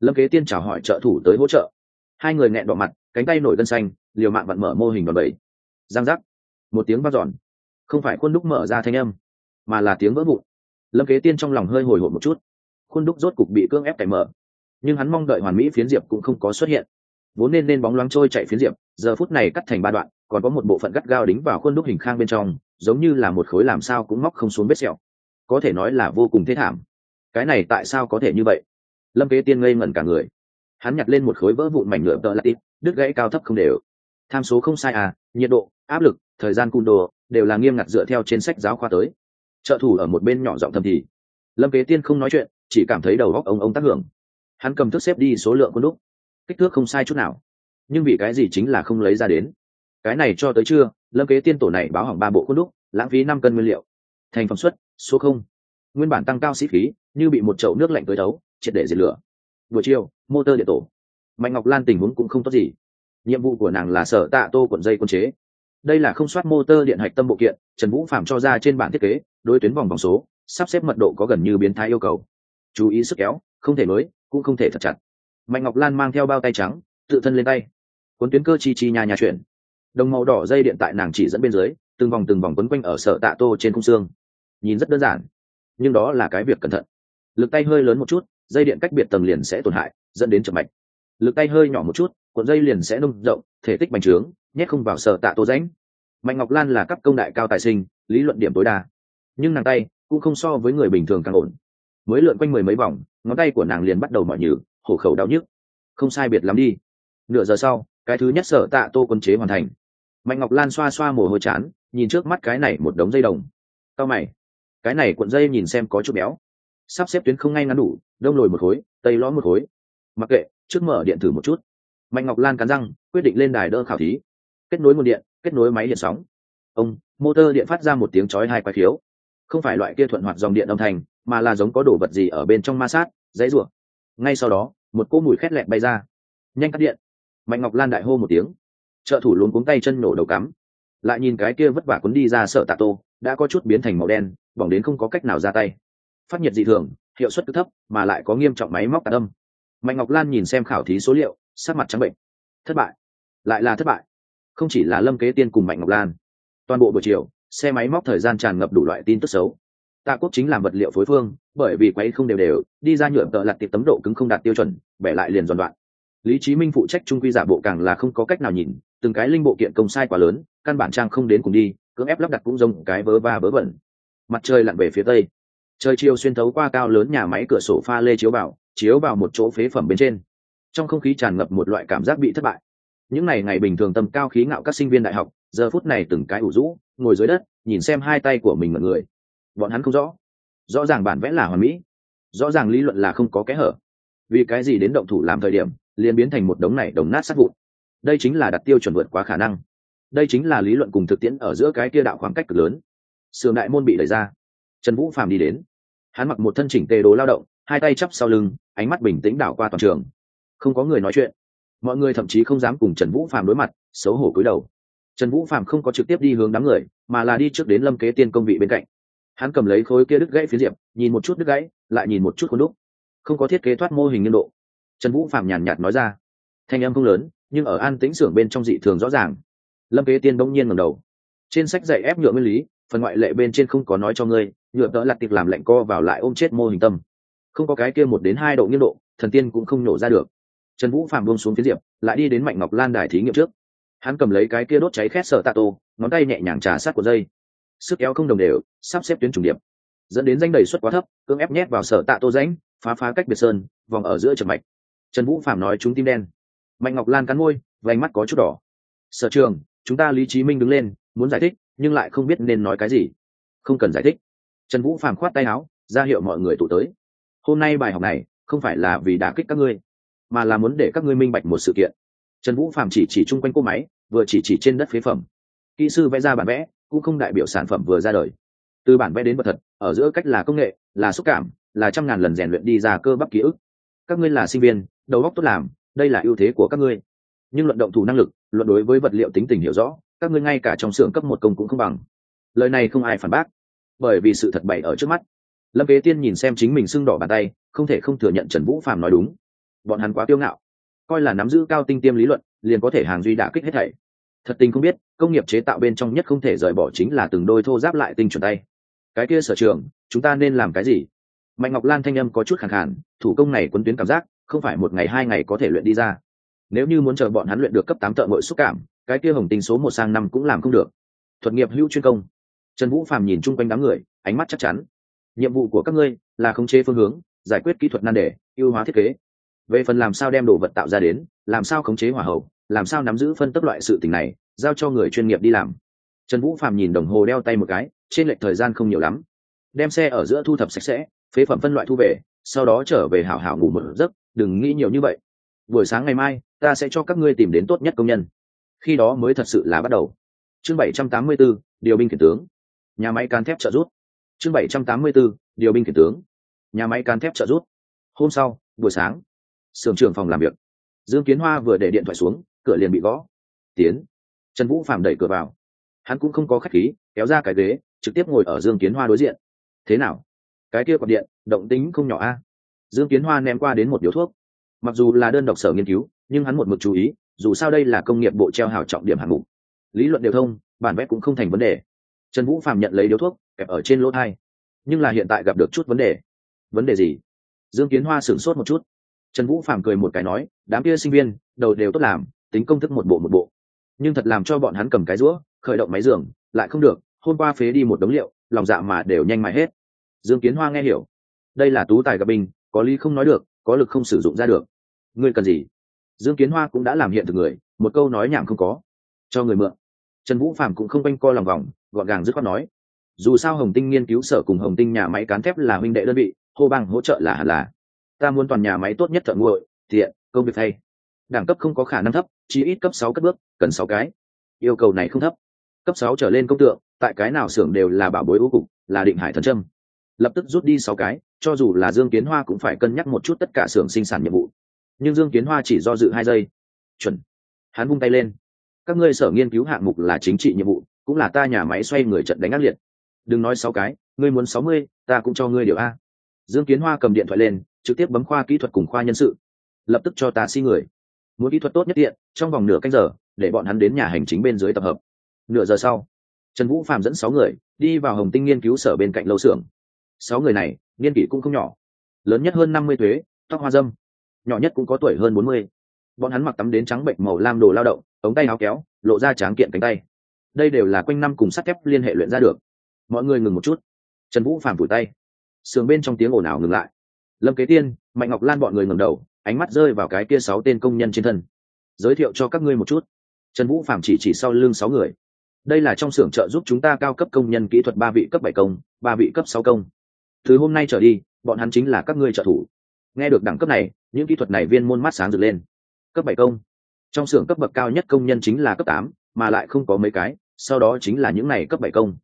Lâm kế tiên chào hỏi trợ thủ tới hỗ trợ. Hai người nghẹn đỏ mặt, cánh tay nổi gân xanh, liều mạng vặn mở mô hình đòn bẩy. Giang giác. Một tiếng vắt giòn không phải khuôn đúc mở ra thanh âm mà là tiếng vỡ vụn. Lâm kế tiên trong lòng hơi hồi hộp một chút. Khuôn đúc rốt cục bị cưỡng ép cải mở. Nhưng hắn mong đợi hoàn mỹ phiến diệp cũng không có xuất hiện. Vốn nên nên bóng loáng trôi chạy phiến diệp giờ phút này cắt thành ba đoạn còn có một bộ phận gắt gao đính vào khuôn đúc hình khang bên trong giống như là một khối làm sao cũng móc không xuống vết sẹo. Có thể nói là vô cùng thế thảm. Cái này tại sao có thể như vậy? Lâm kế tiên ngây ngẩn cả người. Hắn nhặt lên một khối vỡ vụn mảnh nhựa tợ tít, đứt gãy cao thấp không đều. Tham số không sai à nhiệt độ áp lực thời gian cung đồ đều là nghiêm ngặt dựa theo trên sách giáo khoa tới trợ thủ ở một bên nhỏ giọng thầm thì. Lâm kế tiên không nói chuyện, chỉ cảm thấy đầu góc ông ông tác hưởng. Hắn cầm thước xếp đi số lượng con đúc. Kích thước không sai chút nào. Nhưng vì cái gì chính là không lấy ra đến? Cái này cho tới chưa lâm kế tiên tổ này báo hỏng ba bộ con đúc, lãng phí năm cân nguyên liệu. Thành phẩm suất, số không. Nguyên bản tăng cao sĩ khí, như bị một chậu nước lạnh tới thấu triệt để diệt lửa. Buổi chiều motor điện tổ. Mạnh ngọc lan tình huống cũng không tốt gì. Nhiệm vụ của nàng là sở tạ tô cuộn dây quân chế đây là không soát motor điện hạch tâm bộ kiện, trần vũ phạm cho ra trên bản thiết kế, đối tuyến vòng vòng số, sắp xếp mật độ có gần như biến thái yêu cầu. Chú ý sức kéo, không thể nối cũng không thể thật chặt. Mạnh ngọc lan mang theo bao tay trắng, tự thân lên tay. Cuốn tuyến cơ chi chi nhà nhà chuyển. Đồng màu đỏ dây điện tại nàng chỉ dẫn bên dưới, từng vòng từng vòng quấn quanh ở sở tạ tô trên khung xương. Nhìn rất đơn giản, nhưng đó là cái việc cẩn thận. Lực tay hơi lớn một chút, dây điện cách biệt tầng liền sẽ tổn hại, dẫn đến chậm mạch. Lực tay hơi nhỏ một chút, cuộn dây liền sẽ nông rộng, thể tích bành trướng nhét không vào sở tạ tô rãnh. Mạnh ngọc lan là cấp công đại cao tài sinh, lý luận điểm tối đa. Nhưng nàng tay cũng không so với người bình thường càng ổn. Mới lượn quanh mười mấy vòng, ngón tay của nàng liền bắt đầu mỏi nhừ, hổ khẩu đau nhức. Không sai biệt lắm đi. Nửa giờ sau, cái thứ nhất sở tạ tô quân chế hoàn thành. Mạnh ngọc lan xoa xoa mồ hôi chán, nhìn trước mắt cái này một đống dây đồng. Cao mày, cái này cuộn dây nhìn xem có chút béo. Sắp xếp tuyến không ngay ngắn đủ, đông lồi một khối, tây ló một khối. Mặc kệ, trước mở điện thử một chút. Mạnh ngọc lan cắn răng, quyết định lên đài đỡ khảo thí kết nối nguồn điện, kết nối máy điện sóng. Ông motor điện phát ra một tiếng chói hai quái khiếu. Không phải loại kia thuận hoạt dòng điện âm thanh, mà là giống có đồ vật gì ở bên trong ma sát, dãy rủa. Ngay sau đó, một cỗ mùi khét lẹn bay ra. Nhanh cắt điện. Mạnh ngọc lan đại hô một tiếng. Trợ thủ luôn cuống tay chân nổ đầu cắm. Lại nhìn cái kia vất vả cuốn đi ra sợ tạ tô, đã có chút biến thành màu đen, bỏng đến không có cách nào ra tay. Phát nhiệt dị thường, hiệu suất cứ thấp, mà lại có nghiêm trọng máy móc tạc âm. Mạnh ngọc lan nhìn xem khảo thí số liệu sát mặt trắng bệnh. Thất bại. Lại là thất bại không chỉ là lâm kế tiên cùng mạnh ngọc lan. Toàn bộ buổi chiều, xe máy móc thời gian tràn ngập đủ loại tin tức xấu. Tạ quốc chính làm vật liệu phối phương, bởi vì quấy không đều đều, đi ra nhựa tợ lặt tiệp tấm độ cứng không đạt tiêu chuẩn, bẻ lại liền giòn đoạn. Lý trí minh phụ trách trung quy giả bộ càng là không có cách nào nhìn, từng cái linh bộ kiện công sai quá lớn, căn bản trang không đến cùng đi, cưỡng ép lắp đặt cũng giống cái vớ va vớ vẩn. Mặt trời lặn về phía tây. Trời chiều xuyên thấu qua cao lớn nhà máy cửa sổ pha lê chiếu vào chiếu vào một chỗ phế phẩm bên trên. Trong không khí tràn ngập một loại cảm giác bị thất bại những ngày ngày bình thường tầm cao khí ngạo các sinh viên đại học, giờ phút này từng cái ủ rũ, ngồi dưới đất, nhìn xem hai tay của mình mọi người. Bọn hắn không rõ. Rõ ràng bản vẽ là hoàn mỹ. Rõ ràng lý luận là không có kẽ hở. Vì cái gì đến động thủ làm thời điểm, liền biến thành một đống này đồng nát sát vụn. Đây chính là đặt tiêu chuẩn vượt quá khả năng. Đây chính là lý luận cùng thực tiễn ở giữa cái kia đạo khoảng cách cực lớn. Sườn đại môn bị đẩy ra. Trần vũ phàm đi đến. Hắn mặc một thân chỉnh tề đồ lao động, hai tay chắp sau lưng, ánh mắt bình tĩnh đảo qua toàn trường. Không có người nói chuyện mọi người thậm chí không dám cùng trần vũ phàm đối mặt, xấu hổ cúi đầu. Trần vũ phàm không có trực tiếp đi hướng đám người, mà là đi trước đến lâm kế tiên công vị bên cạnh. Hắn cầm lấy khối kia đứt gãy phía diệp, nhìn một chút đứt gãy, lại nhìn một chút khuôn đúc. Không có thiết kế thoát mô hình nhân độ. Trần vũ phạm nhàn nhạt nói ra. Thanh âm không lớn, nhưng ở an tĩnh xưởng bên trong dị thường rõ ràng. Lâm kế tiên bỗng nhiên ngầm đầu. Trên sách dạy ép nhựa nguyên lý, phần ngoại lệ bên trên không có nói cho ngươi, nhựa đỡ lặt tiệc làm lạnh co vào lại ôm chết mô hình tâm. Không có cái kia một đến hai độ nghiêng độ, thần tiên cũng không nổ ra được trần vũ phạm buông xuống phía diệp, lại đi đến mạnh ngọc lan đài thí nghiệm trước. Hắn cầm lấy cái kia đốt cháy khét sợ tạ tô, ngón tay nhẹ nhàng trà sát của dây. Sức kéo không đồng đều, sắp xếp tuyến trùng điệp. Dẫn đến danh đầy suất quá thấp, cưỡng ép nhét vào sở tạ tô rãnh, phá phá cách biệt sơn, vòng ở giữa trầm mạch. Trần vũ phạm nói chúng tim đen. Mạnh ngọc lan cắn môi, vành mắt có chút đỏ. Sở trường, chúng ta lý trí minh đứng lên, muốn giải thích, nhưng lại không biết nên nói cái gì. Không cần giải thích. Trần vũ phạm khoát tay áo, ra hiệu mọi người tụ tới. Hôm nay bài học này, không phải là vì đả kích các ngươi mà là muốn để các ngươi minh bạch một sự kiện. Trần vũ phạm chỉ chỉ chung quanh cô máy, vừa chỉ chỉ trên đất phế phẩm. Kỹ sư vẽ ra bản vẽ, cũng không đại biểu sản phẩm vừa ra đời. Từ bản vẽ đến vật thật, ở giữa cách là công nghệ, là xúc cảm, là trăm ngàn lần rèn luyện đi ra cơ bắp ký ức. Các ngươi là sinh viên, đầu óc tốt làm, đây là ưu thế của các ngươi. Nhưng luận động thủ năng lực, luận đối với vật liệu tính tình hiểu rõ, các ngươi ngay cả trong xưởng cấp một công cũng không bằng. Lời này không ai phản bác, bởi vì sự thật bày ở trước mắt. Lâm kế tiên nhìn xem chính mình sưng đỏ bàn tay, không thể không thừa nhận trần vũ Phạm nói đúng bọn hắn quá kiêu ngạo. Coi là nắm giữ cao tinh tiêm lý luận, liền có thể hàng duy đả kích hết thảy. Thật tình không biết, công nghiệp chế tạo bên trong nhất không thể rời bỏ chính là từng đôi thô giáp lại tinh chuẩn tay. Cái kia sở trường, chúng ta nên làm cái gì? Mạnh ngọc lan thanh âm có chút khẳng khản thủ công này quấn tuyến cảm giác, không phải một ngày hai ngày có thể luyện đi ra. Nếu như muốn chờ bọn hắn luyện được cấp tám thợ ngội xúc cảm, cái kia hồng tinh số một sang năm cũng làm không được. Thuật nghiệp hữu chuyên công. Trần vũ phàm nhìn chung quanh đám người, ánh mắt chắc chắn. Nhiệm vụ của các ngươi là khống chế phương hướng, giải quyết kỹ thuật nan đề, ưu hóa thiết kế về phần làm sao đem đồ vật tạo ra đến làm sao khống chế hỏa hậu làm sao nắm giữ phân tích loại sự tình này giao cho người chuyên nghiệp đi làm. Trần vũ Phạm nhìn đồng hồ đeo tay một cái trên lệch thời gian không nhiều lắm. Đem xe ở giữa thu thập sạch sẽ phế phẩm phân loại thu về sau đó trở về hảo hảo ngủ một giấc đừng nghĩ nhiều như vậy. Buổi sáng ngày mai ta sẽ cho các ngươi tìm đến tốt nhất công nhân. Khi đó mới thật sự là bắt đầu. Chương bảy trăm tám mươi 784, điều binh khiển tướng. Nhà máy can thép trợ rút chương bảy trăm tám mươi 784, điều binh khiển tướng. Nhà máy can thép trợ rút hôm sau buổi sáng sưởng trưởng phòng làm việc. Dương kiến hoa vừa để điện thoại xuống, cửa liền bị gõ. Tiến. Trần vũ phạm đẩy cửa vào. Hắn cũng không có khách khí, kéo ra cái ghế, trực tiếp ngồi ở dương kiến hoa đối diện. Thế nào? Cái kia còn điện, động tính không nhỏ a. Dương kiến hoa ném qua đến một điếu thuốc. Mặc dù là đơn độc sở nghiên cứu, nhưng hắn một mực chú ý, dù sao đây là công nghiệp bộ treo hào trọng điểm hạng mục. Lý luận đều thông, bản vẽ cũng không thành vấn đề. Trần vũ phạm nhận lấy điếu thuốc, kẹp ở trên lỗ thai. Nhưng là hiện tại gặp được chút vấn đề. Vấn đề gì? Dương kiến hoa sửng sốt một chút trần vũ Phàm cười một cái nói, đám kia sinh viên, đầu đều tốt làm, tính công thức một bộ một bộ. Nhưng thật làm cho bọn hắn cầm cái rũa, khởi động máy giường, lại không được, hôm qua phế đi một đống liệu, lòng dạ mà đều nhanh mãi hết. Dương kiến hoa nghe hiểu. Đây là tú tài gặp binh có lý không nói được, có lực không sử dụng ra được. Ngươi cần gì? Dương kiến hoa cũng đã làm hiện thực người, một câu nói nhảm không có. Cho người mượn. Trần vũ phạm cũng không quanh co lòng vòng, gọn gàng dứt khoát nói. Dù sao hồng tinh nghiên cứu sở cùng hồng tinh nhà máy cán thép là huynh đệ đơn vị, hô bằng hỗ trợ là hẳn là ta muốn toàn nhà máy tốt nhất thợ nguội, tiện, công việc thay đẳng cấp không có khả năng thấp, chỉ ít cấp sáu cất bước, cần sáu cái. Yêu cầu này không thấp. Cấp sáu trở lên công tượng, tại cái nào xưởng đều là bảo bối ưu cục, là định hải thần trâm lập tức rút đi sáu cái, cho dù là dương kiến hoa cũng phải cân nhắc một chút tất cả xưởng sinh sản nhiệm vụ. Nhưng dương kiến hoa chỉ do dự hai giây. Chuẩn. Hắn vung tay lên. Các ngươi sở nghiên cứu hạng mục là chính trị nhiệm vụ, cũng là ta nhà máy xoay người trận đánh ác liệt. Đừng nói sáu cái, ngươi muốn sáu mươi, ta cũng cho ngươi điều a. Dương kiến hoa cầm điện thoại lên trực tiếp bấm khoa kỹ thuật cùng khoa nhân sự. Lập tức cho ta si người. Muốn kỹ thuật tốt nhất tiện, trong vòng nửa canh giờ, để bọn hắn đến nhà hành chính bên dưới tập hợp. Nửa giờ sau, trần vũ phạm dẫn sáu người đi vào hồng tinh nghiên cứu sở bên cạnh lâu xưởng. Sáu người này niên kỷ cũng không nhỏ. Lớn nhất hơn năm mươi thuế tóc hoa dâm. Nhỏ nhất cũng có tuổi hơn bốn mươi. Bọn hắn mặc tắm đến trắng bệnh màu lam đồ lao động, ống tay áo kéo, lộ ra tráng kiện cánh tay. Đây đều là quanh năm cùng sắt thép liên hệ luyện ra được. Mọi người ngừng một chút. Trần vũ phàm vùi tay. Sườn bên trong tiếng ồn ào ngừng lại lâm kế tiên, mạnh ngọc lan bọn người ngầm đầu, ánh mắt rơi vào cái kia sáu tên công nhân trên thân. Giới thiệu cho các ngươi một chút. Trần vũ phàm chỉ chỉ sau lưng sáu người. Đây là trong xưởng trợ giúp chúng ta cao cấp công nhân kỹ thuật ba vị cấp bảy công, ba vị cấp sáu công. Từ hôm nay trở đi, bọn hắn chính là các ngươi trợ thủ. Nghe được đẳng cấp này, những kỹ thuật này viên môn mắt sáng rực lên. Cấp bảy công. Trong xưởng cấp bậc cao nhất công nhân chính là cấp tám, mà lại không có mấy cái, sau đó chính là những này cấp bảy công.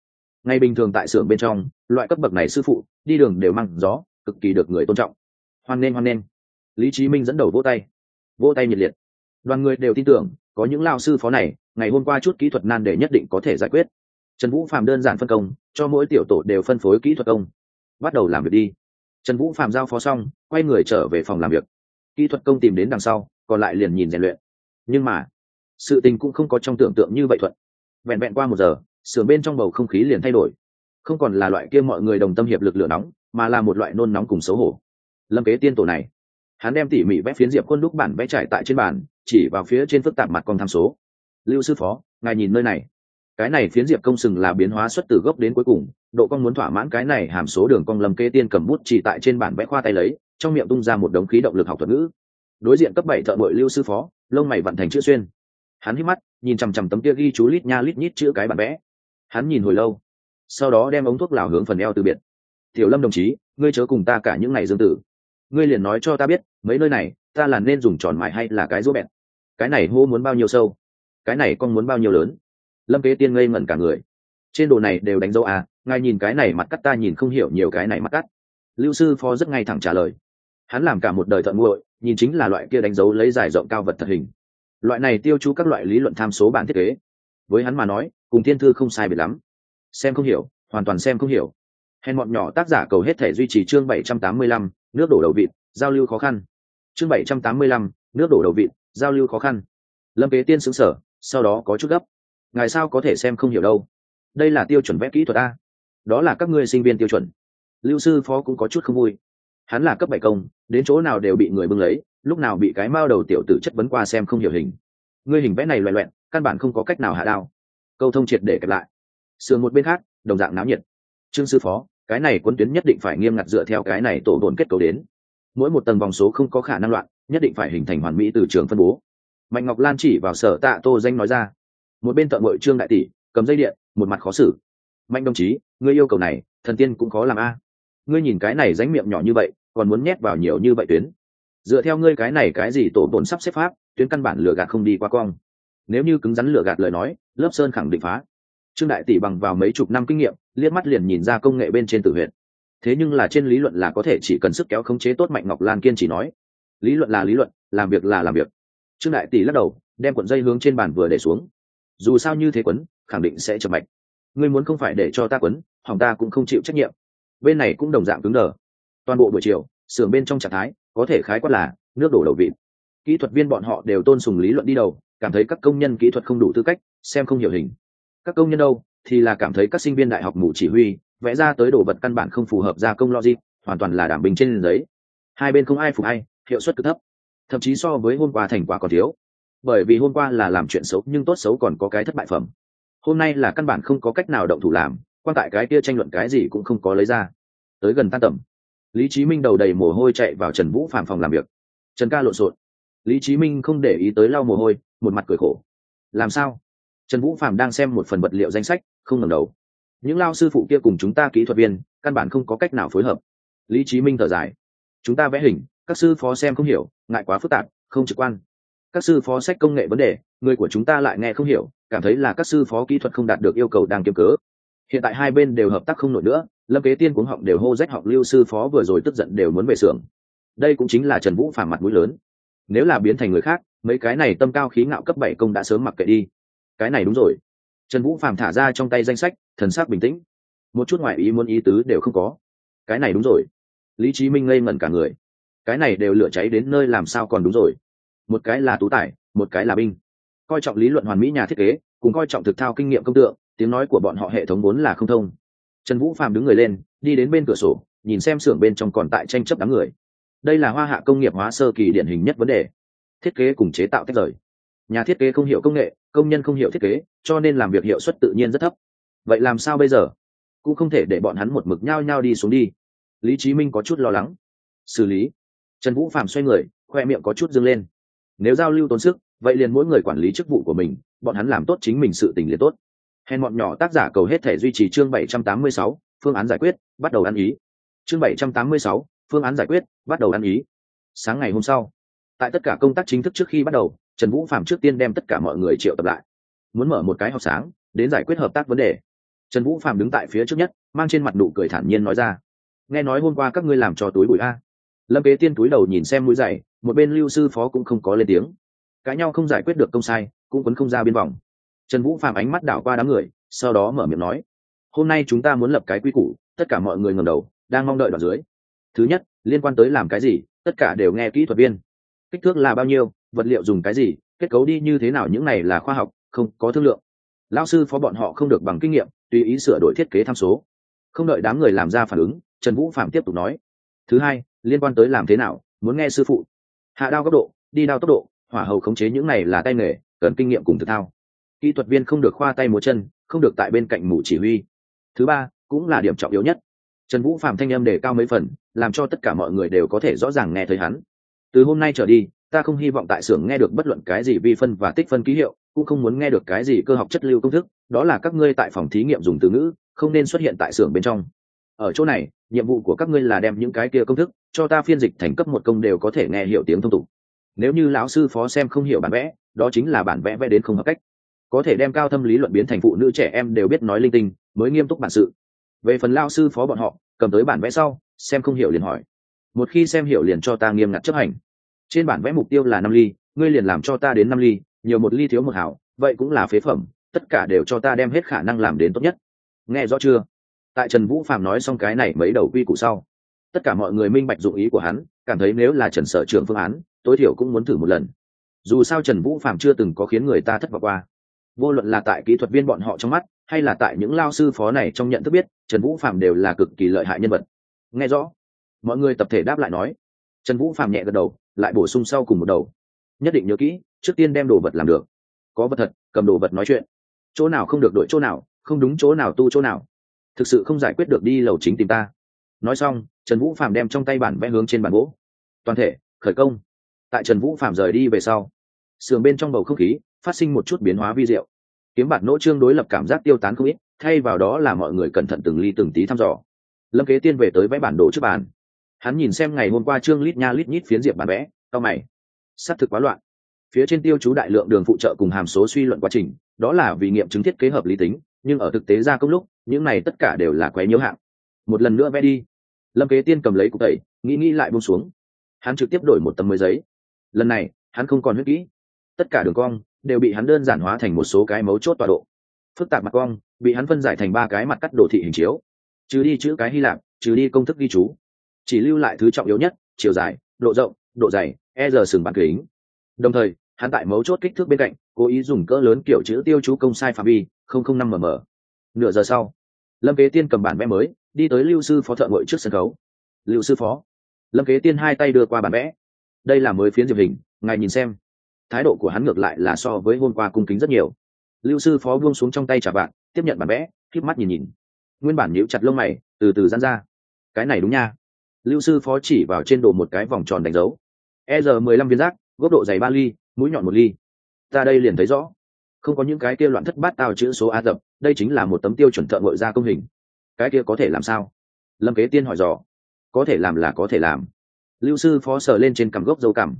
Ngay bình thường tại xưởng bên trong, loại cấp bậc này sư phụ, đi đường đều măng gió cực kỳ được người tôn trọng. Hoan nghênh hoan nghênh. Lý trí minh dẫn đầu vỗ tay. Vỗ tay nhiệt liệt. Đoàn người đều tin tưởng, có những lao sư phó này, ngày hôm qua chút kỹ thuật nan để nhất định có thể giải quyết. Trần vũ phạm đơn giản phân công, cho mỗi tiểu tổ đều phân phối kỹ thuật công. Bắt đầu làm việc đi. Trần vũ phạm giao phó xong, quay người trở về phòng làm việc. Kỹ thuật công tìm đến đằng sau, còn lại liền nhìn rèn luyện. Nhưng mà, sự tình cũng không có trong tưởng tượng như vậy thuận. Vẹn vẹn qua một giờ sửa bên trong bầu không khí liền thay đổi. Không còn là loại kia mọi người đồng tâm hiệp lực lửa nóng mà là một loại nôn nóng cùng xấu hổ. Lâm kế tiên tổ này, hắn đem tỉ mỉ vẽ phiến diệp quân đúc bản vẽ trải tại trên bàn, chỉ vào phía trên phức tạp mặt con tham số. Lưu sư phó, ngài nhìn nơi này. Cái này phiến diệp công sừng là biến hóa xuất từ gốc đến cuối cùng, độ con muốn thỏa mãn cái này hàm số đường cong. Lâm kế tiên cầm bút chỉ tại trên bản vẽ khoa tay lấy, trong miệng tung ra một đống khí động lực học thuật ngữ. Đối diện cấp bảy thợ bội lưu sư phó, lông mày vận thành chữ xuyên. Hắn hít mắt, nhìn chằm chằm tấm kia ghi chú lít nha lít nhít chữ cái bản vẽ. Hắn nhìn hồi lâu, sau đó đem ống thuốc lào hướng phần eo từ biệt tiểu lâm đồng chí, ngươi chớ cùng ta cả những ngày dương tử. Ngươi liền nói cho ta biết, mấy nơi này, ta là nên dùng tròn mại hay là cái rỗ bẹn cái này hô muốn bao nhiêu sâu? Cái này con muốn bao nhiêu lớn? Lâm kế tiên ngây ngẩn cả người. Trên đồ này đều đánh dấu à ngài nhìn cái này mặt cắt ta nhìn không hiểu nhiều cái này mặt cắt. Lưu sư phó rất ngay thẳng trả lời. Hắn làm cả một đời thợ nguội nhìn chính là loại kia đánh dấu lấy giải rộng cao vật thật hình. Loại này tiêu chú các loại lý luận tham số bản thiết kế. Với hắn mà nói, cùng thiên thư không sai biệt lắm. Xem không hiểu, hoàn toàn xem không hiểu hèn bọn nhỏ tác giả cầu hết thể duy trì chương bảy trăm tám mươi lăm, nước đổ đầu vịt, giao lưu khó khăn. Chương bảy trăm tám mươi lăm, nước đổ đầu vịt, giao lưu khó khăn. Lâm kế tiên xứng sở sau đó có chút gấp. Ngài sao có thể xem không hiểu đâu? Đây là tiêu chuẩn vẽ kỹ thuật a. Đó là các ngươi sinh viên tiêu chuẩn. Lưu sư phó cũng có chút không vui. Hắn là cấp bảy công, đến chỗ nào đều bị người bưng lấy, lúc nào bị cái mao đầu tiểu tử chất vấn qua xem không hiểu hình. Ngươi hình vẽ này loẹ loẹn, căn bản không có cách nào hạ đao. Câu thông triệt để kẹp lại. Sườn một bên khác, đồng dạng náo nhiệt trương sư phó, cái này quân tuyến nhất định phải nghiêm ngặt dựa theo cái này tổ đồn kết cấu đến. Mỗi một tầng vòng số không có khả năng loạn, nhất định phải hình thành hoàn mỹ từ trường phân bố. Mạnh ngọc lan chỉ vào sở tạ tô danh nói ra. Một bên tận mội trương đại tỷ, cầm dây điện, một mặt khó xử. Mạnh đồng chí, ngươi yêu cầu này, thần tiên cũng khó làm a. Ngươi nhìn cái này ránh miệng nhỏ như vậy, còn muốn nhét vào nhiều như vậy tuyến. Dựa theo ngươi cái này cái gì tổ tồn sắp xếp pháp, tuyến căn bản lửa gạt không đi qua cong. Nếu như cứng rắn lửa gạt lời nói, lớp sơn khẳng định phá trương đại tỷ bằng vào mấy chục năm kinh nghiệm, liếc mắt liền nhìn ra công nghệ bên trên tử huyện thế nhưng là trên lý luận là có thể chỉ cần sức kéo khống chế tốt mạnh ngọc lan kiên chỉ nói. Lý luận là lý luận, làm việc là làm việc. Trương đại tỷ lắc đầu, đem cuộn dây hướng trên bàn vừa để xuống. Dù sao như thế quấn, khẳng định sẽ chậm mạch. Ngươi muốn không phải để cho ta quấn, hỏng ta cũng không chịu trách nhiệm. Bên này cũng đồng dạng cứng đờ. Toàn bộ buổi chiều xưởng bên trong trạng thái, có thể khái quát là nước đổ đầu vịt. Kỹ thuật viên bọn họ đều tôn sùng lý luận đi đầu, cảm thấy các công nhân kỹ thuật không đủ tư cách, xem không hiểu hình các công nhân đâu, thì là cảm thấy các sinh viên đại học mù chỉ huy, vẽ ra tới đồ vật căn bản không phù hợp gia công logic, hoàn toàn là đảm bình trên giấy. Hai bên không ai phục hay hiệu suất cực thấp. Thậm chí so với hôm qua thành quả còn thiếu. Bởi vì hôm qua là làm chuyện xấu, nhưng tốt xấu còn có cái thất bại phẩm. Hôm nay là căn bản không có cách nào động thủ làm, quan tại cái kia tranh luận cái gì cũng không có lấy ra. Tới gần tan tầm. Lý trí minh đầu đầy mồ hôi chạy vào trần vũ phạm phòng làm việc. Trần ca lộn xộn. Lý trí minh không để ý tới lau mồ hôi, một mặt cười khổ. Làm sao? Trần vũ phạm đang xem một phần vật liệu danh sách, không ngẩng đầu. Những lao sư phụ kia cùng chúng ta kỹ thuật viên, căn bản không có cách nào phối hợp. Lý trí minh thở dài. Chúng ta vẽ hình, các sư phó xem không hiểu, ngại quá phức tạp, không trực quan. Các sư phó sách công nghệ vấn đề, người của chúng ta lại nghe không hiểu, cảm thấy là các sư phó kỹ thuật không đạt được yêu cầu đang kiếm cớ. Hiện tại hai bên đều hợp tác không nổi nữa, lâm kế tiên cuống họng đều hô rách học lưu sư phó vừa rồi tức giận đều muốn về xưởng. Đây cũng chính là trần vũ phàm mặt mũi lớn. Nếu là biến thành người khác, mấy cái này tâm cao khí ngạo cấp bảy công đã sớm mặc kệ đi cái này đúng rồi. Trần vũ phàm thả ra trong tay danh sách thần sắc bình tĩnh. Một chút ngoại ý muốn ý tứ đều không có. Cái này đúng rồi. Lý trí minh ngây ngẩn cả người. Cái này đều lửa cháy đến nơi làm sao còn đúng rồi. Một cái là tú tài, một cái là binh. Coi trọng lý luận hoàn mỹ nhà thiết kế cùng coi trọng thực thao kinh nghiệm công tượng tiếng nói của bọn họ hệ thống vốn là không thông. Trần vũ phàm đứng người lên đi đến bên cửa sổ nhìn xem xưởng bên trong còn tại tranh chấp đám người. Đây là hoa hạ công nghiệp hóa sơ kỳ điển hình nhất vấn đề. Thiết kế cùng chế tạo tách rời. Nhà thiết kế không hiểu công nghệ công nhân không hiểu thiết kế cho nên làm việc hiệu suất tự nhiên rất thấp. Vậy làm sao bây giờ? Cũng không thể để bọn hắn một mực nhao nhao đi xuống đi. Lý trí minh có chút lo lắng. Xử lý. Trần vũ phạm xoay người khoe miệng có chút dâng lên. Nếu giao lưu tốn sức vậy liền mỗi người quản lý chức vụ của mình bọn hắn làm tốt chính mình sự tình liền tốt. Hèn bọn nhỏ tác giả cầu hết thể duy trì chương 786, phương án giải quyết bắt đầu ăn ý. Chương 786, phương án giải quyết bắt đầu ăn ý. Sáng ngày hôm sau tại tất cả công tác chính thức trước khi bắt đầu trần vũ phạm trước tiên đem tất cả mọi người triệu tập lại. Muốn mở một cái học sáng, đến giải quyết hợp tác vấn đề. Trần vũ phạm đứng tại phía trước nhất, mang trên mặt nụ cười thản nhiên nói ra. Nghe nói hôm qua các ngươi làm cho túi bụi a. Lâm kế tiên túi đầu nhìn xem mũi dày, một bên lưu sư phó cũng không có lên tiếng. Cãi nhau không giải quyết được công sai, cũng quấn không ra biên vòng. Trần vũ phạm ánh mắt đảo qua đám người, sau đó mở miệng nói, hôm nay chúng ta muốn lập cái quy củ, tất cả mọi người ngầm đầu, đang mong đợi đoạn dưới. Thứ nhất, liên quan tới làm cái gì, tất cả đều nghe kỹ thuật viên. Kích thước là bao nhiêu? Vật liệu dùng cái gì, kết cấu đi như thế nào, những này là khoa học, không có thương lượng. Lao sư phó bọn họ không được bằng kinh nghiệm, tùy ý sửa đổi thiết kế tham số. Không đợi đám người làm ra phản ứng, trần vũ phạm tiếp tục nói, thứ hai, liên quan tới làm thế nào, muốn nghe sư phụ. Hạ đao góc độ, đi đao tốc độ, hỏa hầu khống chế những này là tay nghề, cần kinh nghiệm cùng thực thao. Kỹ thuật viên không được khoa tay múa chân, không được tại bên cạnh mù chỉ huy. Thứ ba, cũng là điểm trọng yếu nhất. Trần vũ phạm thanh âm đề cao mấy phần, làm cho tất cả mọi người đều có thể rõ ràng nghe thấy hắn. Từ hôm nay trở đi ta không hy vọng tại xưởng nghe được bất luận cái gì vi phân và tích phân ký hiệu, cũng không muốn nghe được cái gì cơ học chất lưu công thức, đó là các ngươi tại phòng thí nghiệm dùng từ ngữ, không nên xuất hiện tại xưởng bên trong. Ở chỗ này, nhiệm vụ của các ngươi là đem những cái kia công thức, cho ta phiên dịch thành cấp một công đều có thể nghe hiểu tiếng thông tục. Nếu như lão sư phó xem không hiểu bản vẽ, đó chính là bản vẽ vẽ đến không hợp cách. Có thể đem cao thâm lý luận biến thành phụ nữ trẻ em đều biết nói linh tinh, mới nghiêm túc bản sự. Về phần lao sư phó bọn họ, cầm tới bản vẽ sau, xem không hiểu liền hỏi. Một khi xem hiểu liền cho ta nghiêm ngặt chấp hành trên bản vẽ mục tiêu là năm ly, ngươi liền làm cho ta đến năm ly, nhiều một ly thiếu một hảo vậy cũng là phế phẩm, tất cả đều cho ta đem hết khả năng làm đến tốt nhất. Nghe rõ chưa? Tại trần vũ phạm nói xong cái này mấy đầu quy củ sau, tất cả mọi người minh bạch dụng ý của hắn, cảm thấy nếu là trần sở trường phương án, tối thiểu cũng muốn thử một lần. Dù sao trần vũ phạm chưa từng có khiến người ta thất vọng qua. Vô luận là tại kỹ thuật viên bọn họ trong mắt, hay là tại những lao sư phó này trong nhận thức biết, trần vũ phạm đều là cực kỳ lợi hại nhân vật. Nghe rõ, mọi người tập thể đáp lại nói trần vũ phạm nhẹ gật đầu, lại bổ sung sau cùng một đầu. Nhất định nhớ kỹ, trước tiên đem đồ vật làm được. Có vật thật, cầm đồ vật nói chuyện. Chỗ nào không được đổi chỗ nào, không đúng chỗ nào tu chỗ nào. Thực sự không giải quyết được đi lầu chính tìm ta. Nói xong, trần vũ phạm đem trong tay bản vẽ hướng trên bản gỗ. Toàn thể, khởi công. Tại trần vũ phạm rời đi về sau, sườn bên trong bầu không khí phát sinh một chút biến hóa vi diệu. Kiếm bạt nỗ trương đối lập cảm giác tiêu tán không ít, thay vào đó là mọi người cẩn thận từng ly từng tí thăm dò. Lâm kế tiên về tới vẽ bản đồ trước bàn hắn nhìn xem ngày hôm qua trương lít nha lít nhít phiến diệp bán vẽ tao mày. S á c thực quá loạn. Phía trên tiêu chú đại lượng đường phụ trợ cùng hàm số suy luận quá trình, đó là vì nghiệm chứng thiết kế hợp lý tính, nhưng ở thực tế ra công lúc, những này tất cả đều là quấy nhiễu hạng. Một lần nữa vẽ đi. Lâm kế tiên cầm lấy cục tẩy, nghĩ nghĩ lại bông xuống. Hắn trực tiếp đổi một tấm mới giấy. Lần này, hắn không còn huyết kỹ. Tất cả đường cong đều bị hắn đơn giản hóa thành một số cái mấu chốt tọa độ. Phức tạp mặt cong bị hắn phân giải thành ba cái mặt cắt đồ thị hình chiếu. Trừ đi chữ cái hy lạp, trừ đi công thức ghi chú chỉ lưu lại thứ trọng yếu nhất, chiều dài, độ rộng, độ dày e giờ sừng bàn kính. Đồng thời, hắn tại mấu chốt kích thước bên cạnh, cố ý dùng cỡ lớn kiểu chữ tiêu chú công sai phạm vi, không không năm mm nửa giờ sau, lâm kế tiên cầm bản vẽ mới, đi tới lưu sư phó thợ ngội trước sân khấu. Lưu sư phó. Lâm kế tiên hai tay đưa qua bản vẽ. Đây là mới phiến diệp hình, ngài nhìn xem. Thái độ của hắn ngược lại là so với hôm qua cung kính rất nhiều. Lưu sư phó buông xuống trong tay trả bạn tiếp nhận bản vẽ k mắt nhìn nhìn. Nguyên bản nhíu chặt lông mày, từ từ dán ra. Cái này đúng nha lưu sư phó chỉ vào trên đồ một cái vòng tròn đánh dấu. E r mười lăm viên rác góc độ dày ba ly, mũi nhọn một ly. Ta đây liền thấy rõ. Không có những cái kia loạn thất bát tao chữ số a tập, đây chính là một tấm tiêu chuẩn thợ ngội ra công hình. Cái kia có thể làm sao? Lâm kế tiên hỏi dò. Có thể làm là có thể làm. Lưu sư phó sờ lên trên cằm gốc dâu cằm.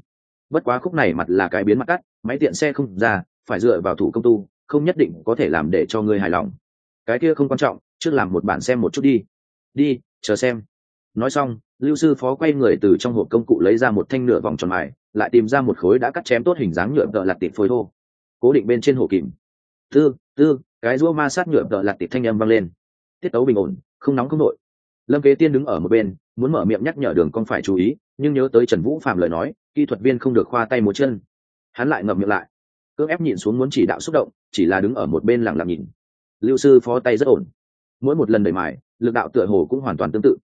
Bất quá khúc này mặt là cái biến mặt cắt, máy tiện xe không ra, phải dựa vào thủ công tu, không nhất định có thể làm để cho ngươi hài lòng. Cái kia không quan trọng, trước làm một bản xem một chút đi. Đi, chờ xem. Nói xong lưu sư phó quay người từ trong hộp công cụ lấy ra một thanh nửa vòng tròn mài, lại tìm ra một khối đã cắt chém tốt hình dáng nhựa tợ lặt tịt phôi thô. Cố định bên trên hổ kìm. Tư tư, cái rũa ma sát nhựa tợ lặt tịt thanh âm vang lên. Tiết tấu bình ổn, không nóng không nội. Lâm kế tiên đứng ở một bên, muốn mở miệng nhắc nhở đường con phải chú ý, nhưng nhớ tới trần vũ phạm lời nói, kỹ thuật viên không được khoa tay một chân. Hắn lại ngậm miệng lại. Cưỡng ép nhịn xuống muốn chỉ đạo xúc động, chỉ là đứng ở một bên lẳng lặng nhìn. Lưu sư phó tay rất ổn. Mỗi một lần đẩy mài, lực đạo tựa hồ cũng hoàn toàn tương tự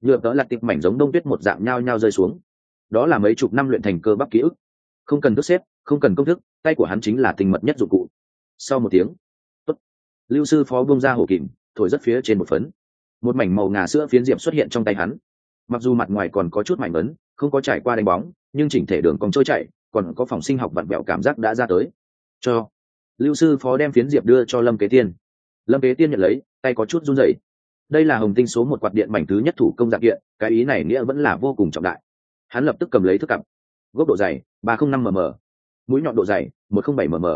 nhựa tớ là tịp mảnh giống đông tuyết một dạng nhao nhao rơi xuống. Đó là mấy chục năm luyện thành cơ bắp ký ức. Không cần thức xếp, không cần công thức, tay của hắn chính là tình mật nhất dụng cụ. Sau một tiếng, tốt. Lưu sư phó bông ra hổ kìm, thổi rất phía trên một phấn. Một mảnh màu ngà sữa phiến diệp xuất hiện trong tay hắn. Mặc dù mặt ngoài còn có chút mảnh ấn, không có trải qua đánh bóng, nhưng chỉnh thể đường còn trôi chạy còn có phòng sinh học vặn vẹo cảm giác đã ra tới. Cho. Lưu sư phó đem phiến diệp đưa cho lâm kế tiên. Lâm kế tiên nhận lấy, tay có chút run rẩy đây là hồng tinh số một quạt điện mảnh thứ nhất thủ công dạng kiện, cái ý này nghĩa vẫn là vô cùng trọng đại. Hắn lập tức cầm lấy thức cặp. Gốc độ dày, ba không năm mm mũi nhọn độ dày, một không bảy mm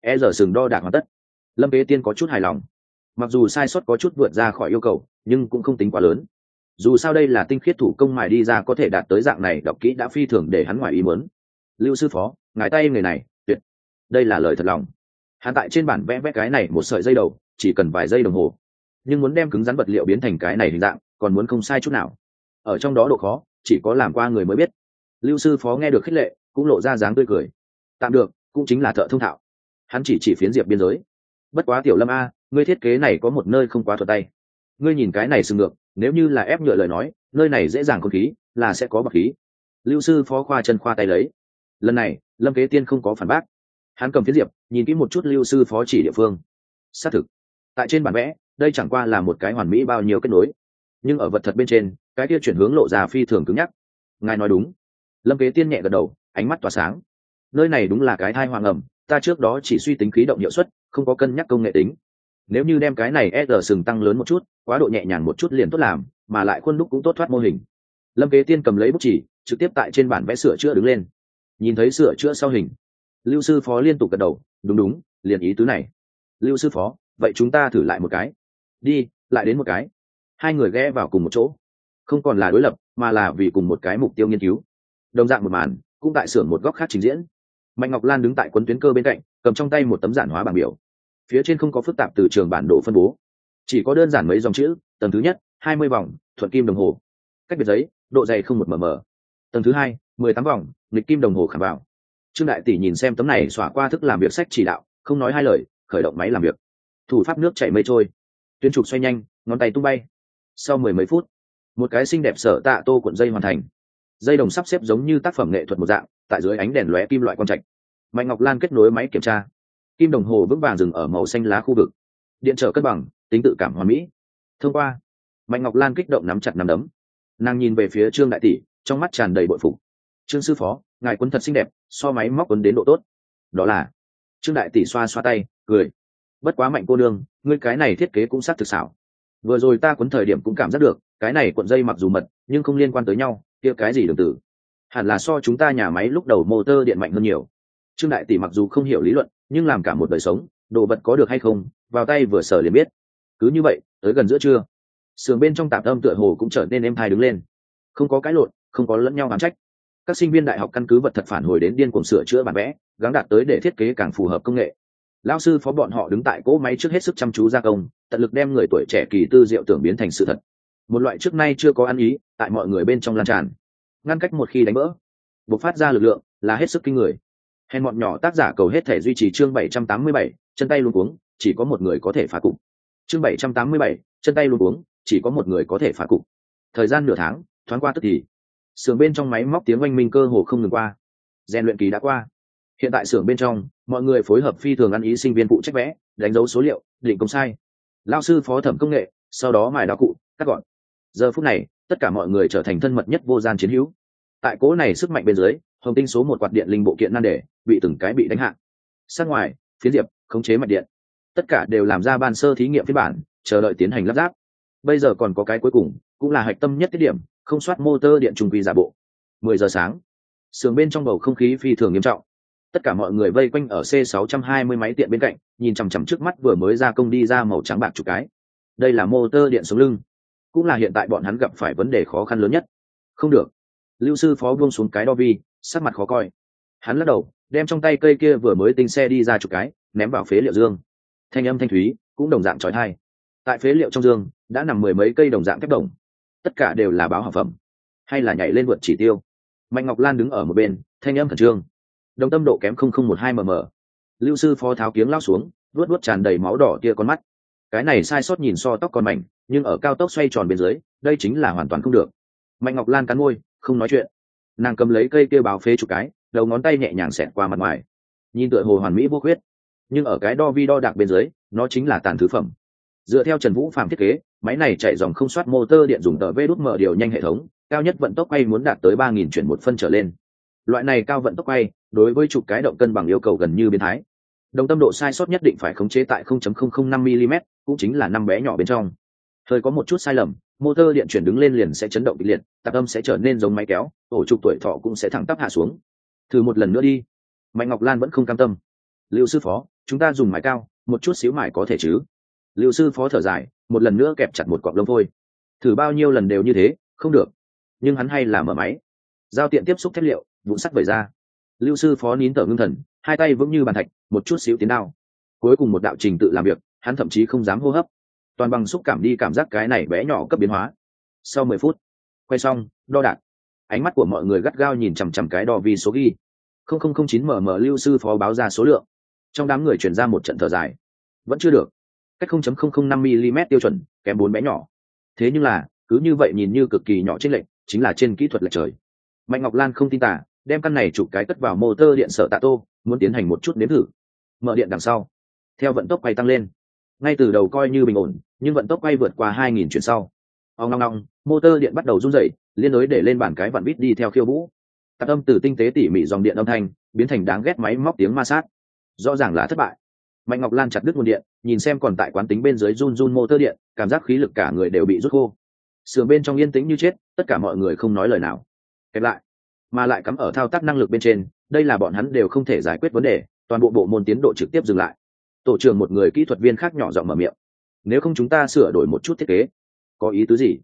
e giờ sừng đo đạc hoàn tất. Lâm kế tiên có chút hài lòng. Mặc dù sai sót có chút vượt ra khỏi yêu cầu, nhưng cũng không tính quá lớn. Dù sao đây là tinh khiết thủ công mài đi ra có thể đạt tới dạng này, đọc kỹ đã phi thường để hắn ngoài ý muốn. Lưu sư phó, ngài tay người này, tuyệt. Đây là lời thật lòng. Hắn tại trên bản vẽ vẽ cái này một sợi dây đầu, chỉ cần vài giây đồng hồ nhưng muốn đem cứng rắn vật liệu biến thành cái này hình dạng, còn muốn không sai chút nào. Ở trong đó độ khó, chỉ có làm qua người mới biết. Lưu sư phó nghe được khích lệ, cũng lộ ra dáng tươi cười. Tạm được, cũng chính là thợ thông thạo. Hắn chỉ chỉ phiến diệp biên giới. Bất quá tiểu lâm a, ngươi thiết kế này có một nơi không quá thuật tay. Ngươi nhìn cái này sừng ngược, nếu như là ép nhựa lời nói, nơi này dễ dàng con khí, là sẽ có bậc khí. Lưu sư phó khoa chân khoa tay lấy. Lần này, lâm kế tiên không có phản bác. Hắn cầm phiến diệp, nhìn kỹ một chút lưu sư phó chỉ địa phương. Xác thực. Tại trên bản vẽ đây chẳng qua là một cái hoàn mỹ bao nhiêu kết nối. Nhưng ở vật thật bên trên, cái kia chuyển hướng lộ ra phi thường cứng nhắc. Ngài nói đúng. Lâm kế tiên nhẹ gật đầu, ánh mắt tỏa sáng. Nơi này đúng là cái thai hoàng ẩm, ta trước đó chỉ suy tính khí động hiệu suất, không có cân nhắc công nghệ tính. Nếu như đem cái này e r sừng tăng lớn một chút, quá độ nhẹ nhàng một chút liền tốt làm, mà lại khuôn đúc cũng tốt thoát mô hình. Lâm kế tiên cầm lấy bút chỉ, trực tiếp tại trên bản vẽ sửa chữa đứng lên. Nhìn thấy sửa chữa sau hình. Lưu sư phó liên tục gật đầu, đúng đúng, liền ý tứ này. Lưu sư phó, vậy chúng ta thử lại một cái đi, lại đến một cái. Hai người ghé vào cùng một chỗ. Không còn là đối lập, mà là vì cùng một cái mục tiêu nghiên cứu. Đồng dạng một màn, cũng tại xưởng một góc khác trình diễn. Mạnh ngọc lan đứng tại quấn tuyến cơ bên cạnh, cầm trong tay một tấm giản hóa bảng biểu. Phía trên không có phức tạp từ trường bản đồ phân bố. Chỉ có đơn giản mấy dòng chữ, tầng thứ nhất, hai mươi vòng, thuận kim đồng hồ. Cách biệt giấy, độ dày không một mm tầng thứ hai, mười tám vòng, nghịch kim đồng hồ khảm vào. Trương đại tỷ nhìn xem tấm này xỏa qua thức làm việc sách chỉ đạo, không nói hai lời, khởi động máy làm việc. Thủ pháp nước chảy mây trôi tuyến trục xoay nhanh, ngón tay tung bay. Sau mười mấy phút, một cái xinh đẹp sở tạ tô cuộn dây hoàn thành. Dây đồng sắp xếp giống như tác phẩm nghệ thuật một dạng, tại dưới ánh đèn lóe kim loại quang trạch. Mạnh ngọc lan kết nối máy kiểm tra. Kim đồng hồ vững vàng dừng ở màu xanh lá khu vực. Điện trở cân bằng, tính tự cảm hoàn mỹ. Thông qua, mạnh ngọc lan kích động nắm chặt nắm đấm. Nàng nhìn về phía trương đại tỷ, trong mắt tràn đầy bội phục. Trương sư phó, ngài quân thật xinh đẹp, so máy móc quân đến độ tốt. Đó là. Trương đại tỷ xoa xoa tay, cười. Bất quá mạnh cô nương ngươi cái này thiết kế cũng xác thực xảo. Vừa rồi ta cuốn thời điểm cũng cảm giác được, cái này cuộn dây mặc dù mật, nhưng không liên quan tới nhau, kia cái gì đường tử hẳn là so chúng ta nhà máy lúc đầu motor điện mạnh hơn nhiều. Trương đại tỷ mặc dù không hiểu lý luận, nhưng làm cả một đời sống, đồ vật có được hay không, vào tay vừa sở liền biết. Cứ như vậy, tới gần giữa trưa, sườn bên trong tạp âm tựa hồ cũng trở nên êm thai đứng lên. Không có cái lộn, không có lẫn nhau ám trách. Các sinh viên đại học căn cứ vật thật phản hồi đến điên cuồng sửa chữa bản vẽ, gắng đạt tới để thiết kế càng phù hợp công nghệ lao sư phó bọn họ đứng tại cỗ máy trước hết sức chăm chú gia công tận lực đem người tuổi trẻ kỳ tư diệu tưởng biến thành sự thật. Một loại trước nay chưa có ăn ý tại mọi người bên trong lan tràn. Ngăn cách một khi đánh vỡ bộc phát ra lực lượng là hết sức kinh người. Hèn bọn nhỏ tác giả cầu hết thể duy trì chương 787, chân tay luôn uống chỉ có một người có thể phá cục. Chương 787, chân tay luôn uống chỉ có một người có thể phá cục. Thời gian nửa tháng thoáng qua tức thì sườn bên trong máy móc tiếng oanh minh cơ hồ không ngừng qua. Rèn luyện kỳ đã qua hiện tại xưởng bên trong, mọi người phối hợp phi thường ăn ý sinh viên phụ trách vẽ, đánh dấu số liệu, định công sai. Lao sư phó thẩm công nghệ, sau đó mài đá cụ, cắt gọn. Giờ phút này, tất cả mọi người trở thành thân mật nhất vô gian chiến hữu. Tại cố này sức mạnh bên dưới, hồng tinh số một quạt điện linh bộ kiện nan đề, bị từng cái bị đánh hạ. Sát ngoài, phiến diệp, khống chế mạch điện. Tất cả đều làm ra ban sơ thí nghiệm phiên bản, chờ đợi tiến hành lắp ráp. Bây giờ còn có cái cuối cùng, cũng là hạch tâm nhất tiết điểm, không soát motor điện trung quy giả bộ. Mười giờ sáng sườn bên trong bầu không khí phi thường nghiêm trọng tất cả mọi người vây quanh ở c 620 máy tiện bên cạnh, nhìn chằm chằm trước mắt vừa mới ra công đi ra màu trắng bạc chục cái. Đây là motor điện sống lưng. Cũng là hiện tại bọn hắn gặp phải vấn đề khó khăn lớn nhất. Không được. Lưu sư phó buông xuống cái đo vi, sắc mặt khó coi. Hắn lắc đầu, đem trong tay cây kia vừa mới tinh xe đi ra chục cái, ném vào phế liệu dương. Thanh âm thanh thúy, cũng đồng dạng trói thai. Tại phế liệu trong dương, đã nằm mười mấy cây đồng dạng thép đồng. Tất cả đều là báo học phẩm, hay là nhảy lên vượt chỉ tiêu. Mạnh ngọc lan đứng ở một bên, thanh âm khẩn trương đồng tâm độ kém không không một hai mm lưu sư phó tháo kiếng lao xuống luốt luốt tràn đầy máu đỏ tia con mắt. Cái này sai sót nhìn so tóc còn mảnh, nhưng ở cao tốc xoay tròn bên dưới, đây chính là hoàn toàn không được. Mạnh ngọc lan cắn môi, không nói chuyện. Nàng cầm lấy cây kia báo phế chục cái, đầu ngón tay nhẹ nhàng xẹt qua mặt ngoài. Nhìn tựa hồ hoàn mỹ vô khuyết. Nhưng ở cái đo vi đo đạc bên dưới, nó chính là tàn thứ phẩm. Dựa theo trần vũ phạm thiết kế, máy này chạy dòng không soát motor điện dùng tờ vê đút mở điều nhanh hệ thống, cao nhất vận tốc quay muốn đạt tới ba nghìn chuyển một phân trở lên. Loại này cao vận tốc quay đối với chục cái động cân bằng yêu cầu gần như biến thái. Đồng tâm độ sai sót nhất định phải khống chế tại 0.005 mm cũng chính là năm bé nhỏ bên trong. Hơi có một chút sai lầm, motor điện chuyển đứng lên liền sẽ chấn động kịch liệt, tạp âm sẽ trở nên giống máy kéo, ổ trục tuổi thọ cũng sẽ thẳng tắp hạ xuống. Thử một lần nữa đi. Mạnh ngọc lan vẫn không cam tâm. Liệu sư phó, chúng ta dùng mái cao, một chút xíu mải có thể chứ? Liệu sư phó thở dài, một lần nữa kẹp chặt một cọng lông thôi thử bao nhiêu lần đều như thế, không được. Nhưng hắn hay là mở máy. Giao tiện tiếp xúc thép liệu, vụn sắt vẩy ra lưu sư phó nín thở ngưng thần, hai tay vững như bàn thạch, một chút xíu tiến đao. Cuối cùng một đạo trình tự làm việc, hắn thậm chí không dám hô hấp. Toàn bằng xúc cảm đi cảm giác cái này bé nhỏ cấp biến hóa. Sau mười phút, quay xong, đo đạc. Ánh mắt của mọi người gắt gao nhìn chằm chằm cái đo vi số ghi. Không không không chín mở mở lưu sư phó báo ra số lượng. Trong đám người chuyển ra một trận thở dài. Vẫn chưa được. Cách không chấm không không năm mm tiêu chuẩn, kém bốn bé nhỏ. Thế nhưng là, cứ như vậy nhìn như cực kỳ nhỏ trên lệnh chính là trên kỹ thuật lệch trời. Mạnh ngọc lan không tin tả đem căn này chụp cái cất vào motor điện sở tạ tô, muốn tiến hành một chút nếm thử. Mở điện đằng sau. Theo vận tốc quay tăng lên. Ngay từ đầu coi như bình ổn, nhưng vận tốc quay vượt qua 2.000 chuyển sau. Ông ngong ngong motor điện bắt đầu rung rẩy, liên đối để lên bản cái vặn vít đi theo khiêu vũ. Tạc âm từ tinh tế tỉ mỉ dòng điện âm thanh, biến thành đáng ghét máy móc tiếng ma sát. Rõ ràng là thất bại. Mạnh ngọc lan chặt đứt nguồn điện, nhìn xem còn tại quán tính bên dưới run run motor điện, cảm giác khí lực cả người đều bị rút khô. Sườn bên trong yên tĩnh như chết, tất cả mọi người không nói lời nào. Kẹp lại mà lại cắm ở thao tác năng lực bên trên, đây là bọn hắn đều không thể giải quyết vấn đề, toàn bộ bộ môn tiến độ trực tiếp dừng lại. Tổ trưởng một người kỹ thuật viên khác nhỏ giọng mở miệng. Nếu không chúng ta sửa đổi một chút thiết kế. Có ý tứ gì?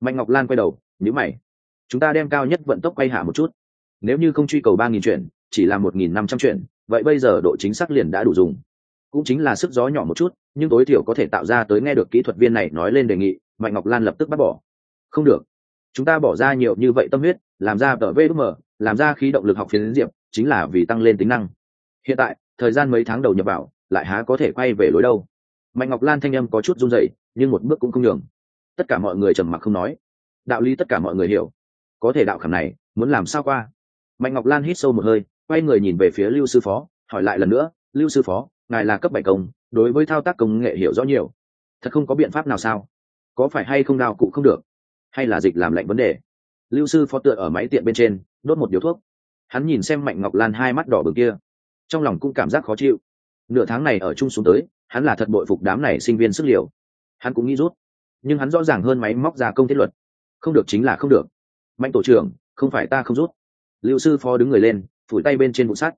Mạnh ngọc lan quay đầu nhữ mày. Chúng ta đem cao nhất vận tốc quay hạ một chút. Nếu như không truy cầu ba nghìn chuyển, chỉ là một nghìn năm trăm chuyển, vậy bây giờ độ chính xác liền đã đủ dùng. Cũng chính là sức gió nhỏ một chút, nhưng tối thiểu có thể tạo ra tới nghe được kỹ thuật viên này nói lên đề nghị, mạnh ngọc lan lập tức bắt bỏ. Không được. Chúng ta bỏ ra nhiều như vậy tâm huyết làm ra tờ vm làm ra khí động lực học phiến diệp, chính là vì tăng lên tính năng. Hiện tại, thời gian mấy tháng đầu nhập vào, lại há có thể quay về lối đâu. Mạnh ngọc lan thanh âm có chút run rẩy, nhưng một bước cũng không nhường. Tất cả mọi người trầm mặc không nói. Đạo lý tất cả mọi người hiểu. Có thể đạo khảm này, muốn làm sao qua? Mạnh ngọc lan hít sâu một hơi, quay người nhìn về phía lưu sư phó, hỏi lại lần nữa, lưu sư phó, ngài là cấp bảy công, đối với thao tác công nghệ hiểu rõ nhiều. Thật không có biện pháp nào sao? Có phải hay không đào cụ không được? Hay là dịch làm lạnh vấn đề? Lưu sư phó tựa ở máy tiện bên trên, đốt một điếu thuốc. Hắn nhìn xem mạnh ngọc lan hai mắt đỏ bừng kia. Trong lòng cũng cảm giác khó chịu. Nửa tháng này ở chung xuống tới, hắn là thật bội phục đám này sinh viên sức liều. Hắn cũng nghĩ rút. Nhưng hắn rõ ràng hơn máy móc ra công thiết luật. Không được chính là không được. Mạnh tổ trưởng, không phải ta không rút. Lưu sư phó đứng người lên, phủi tay bên trên vụ sắt.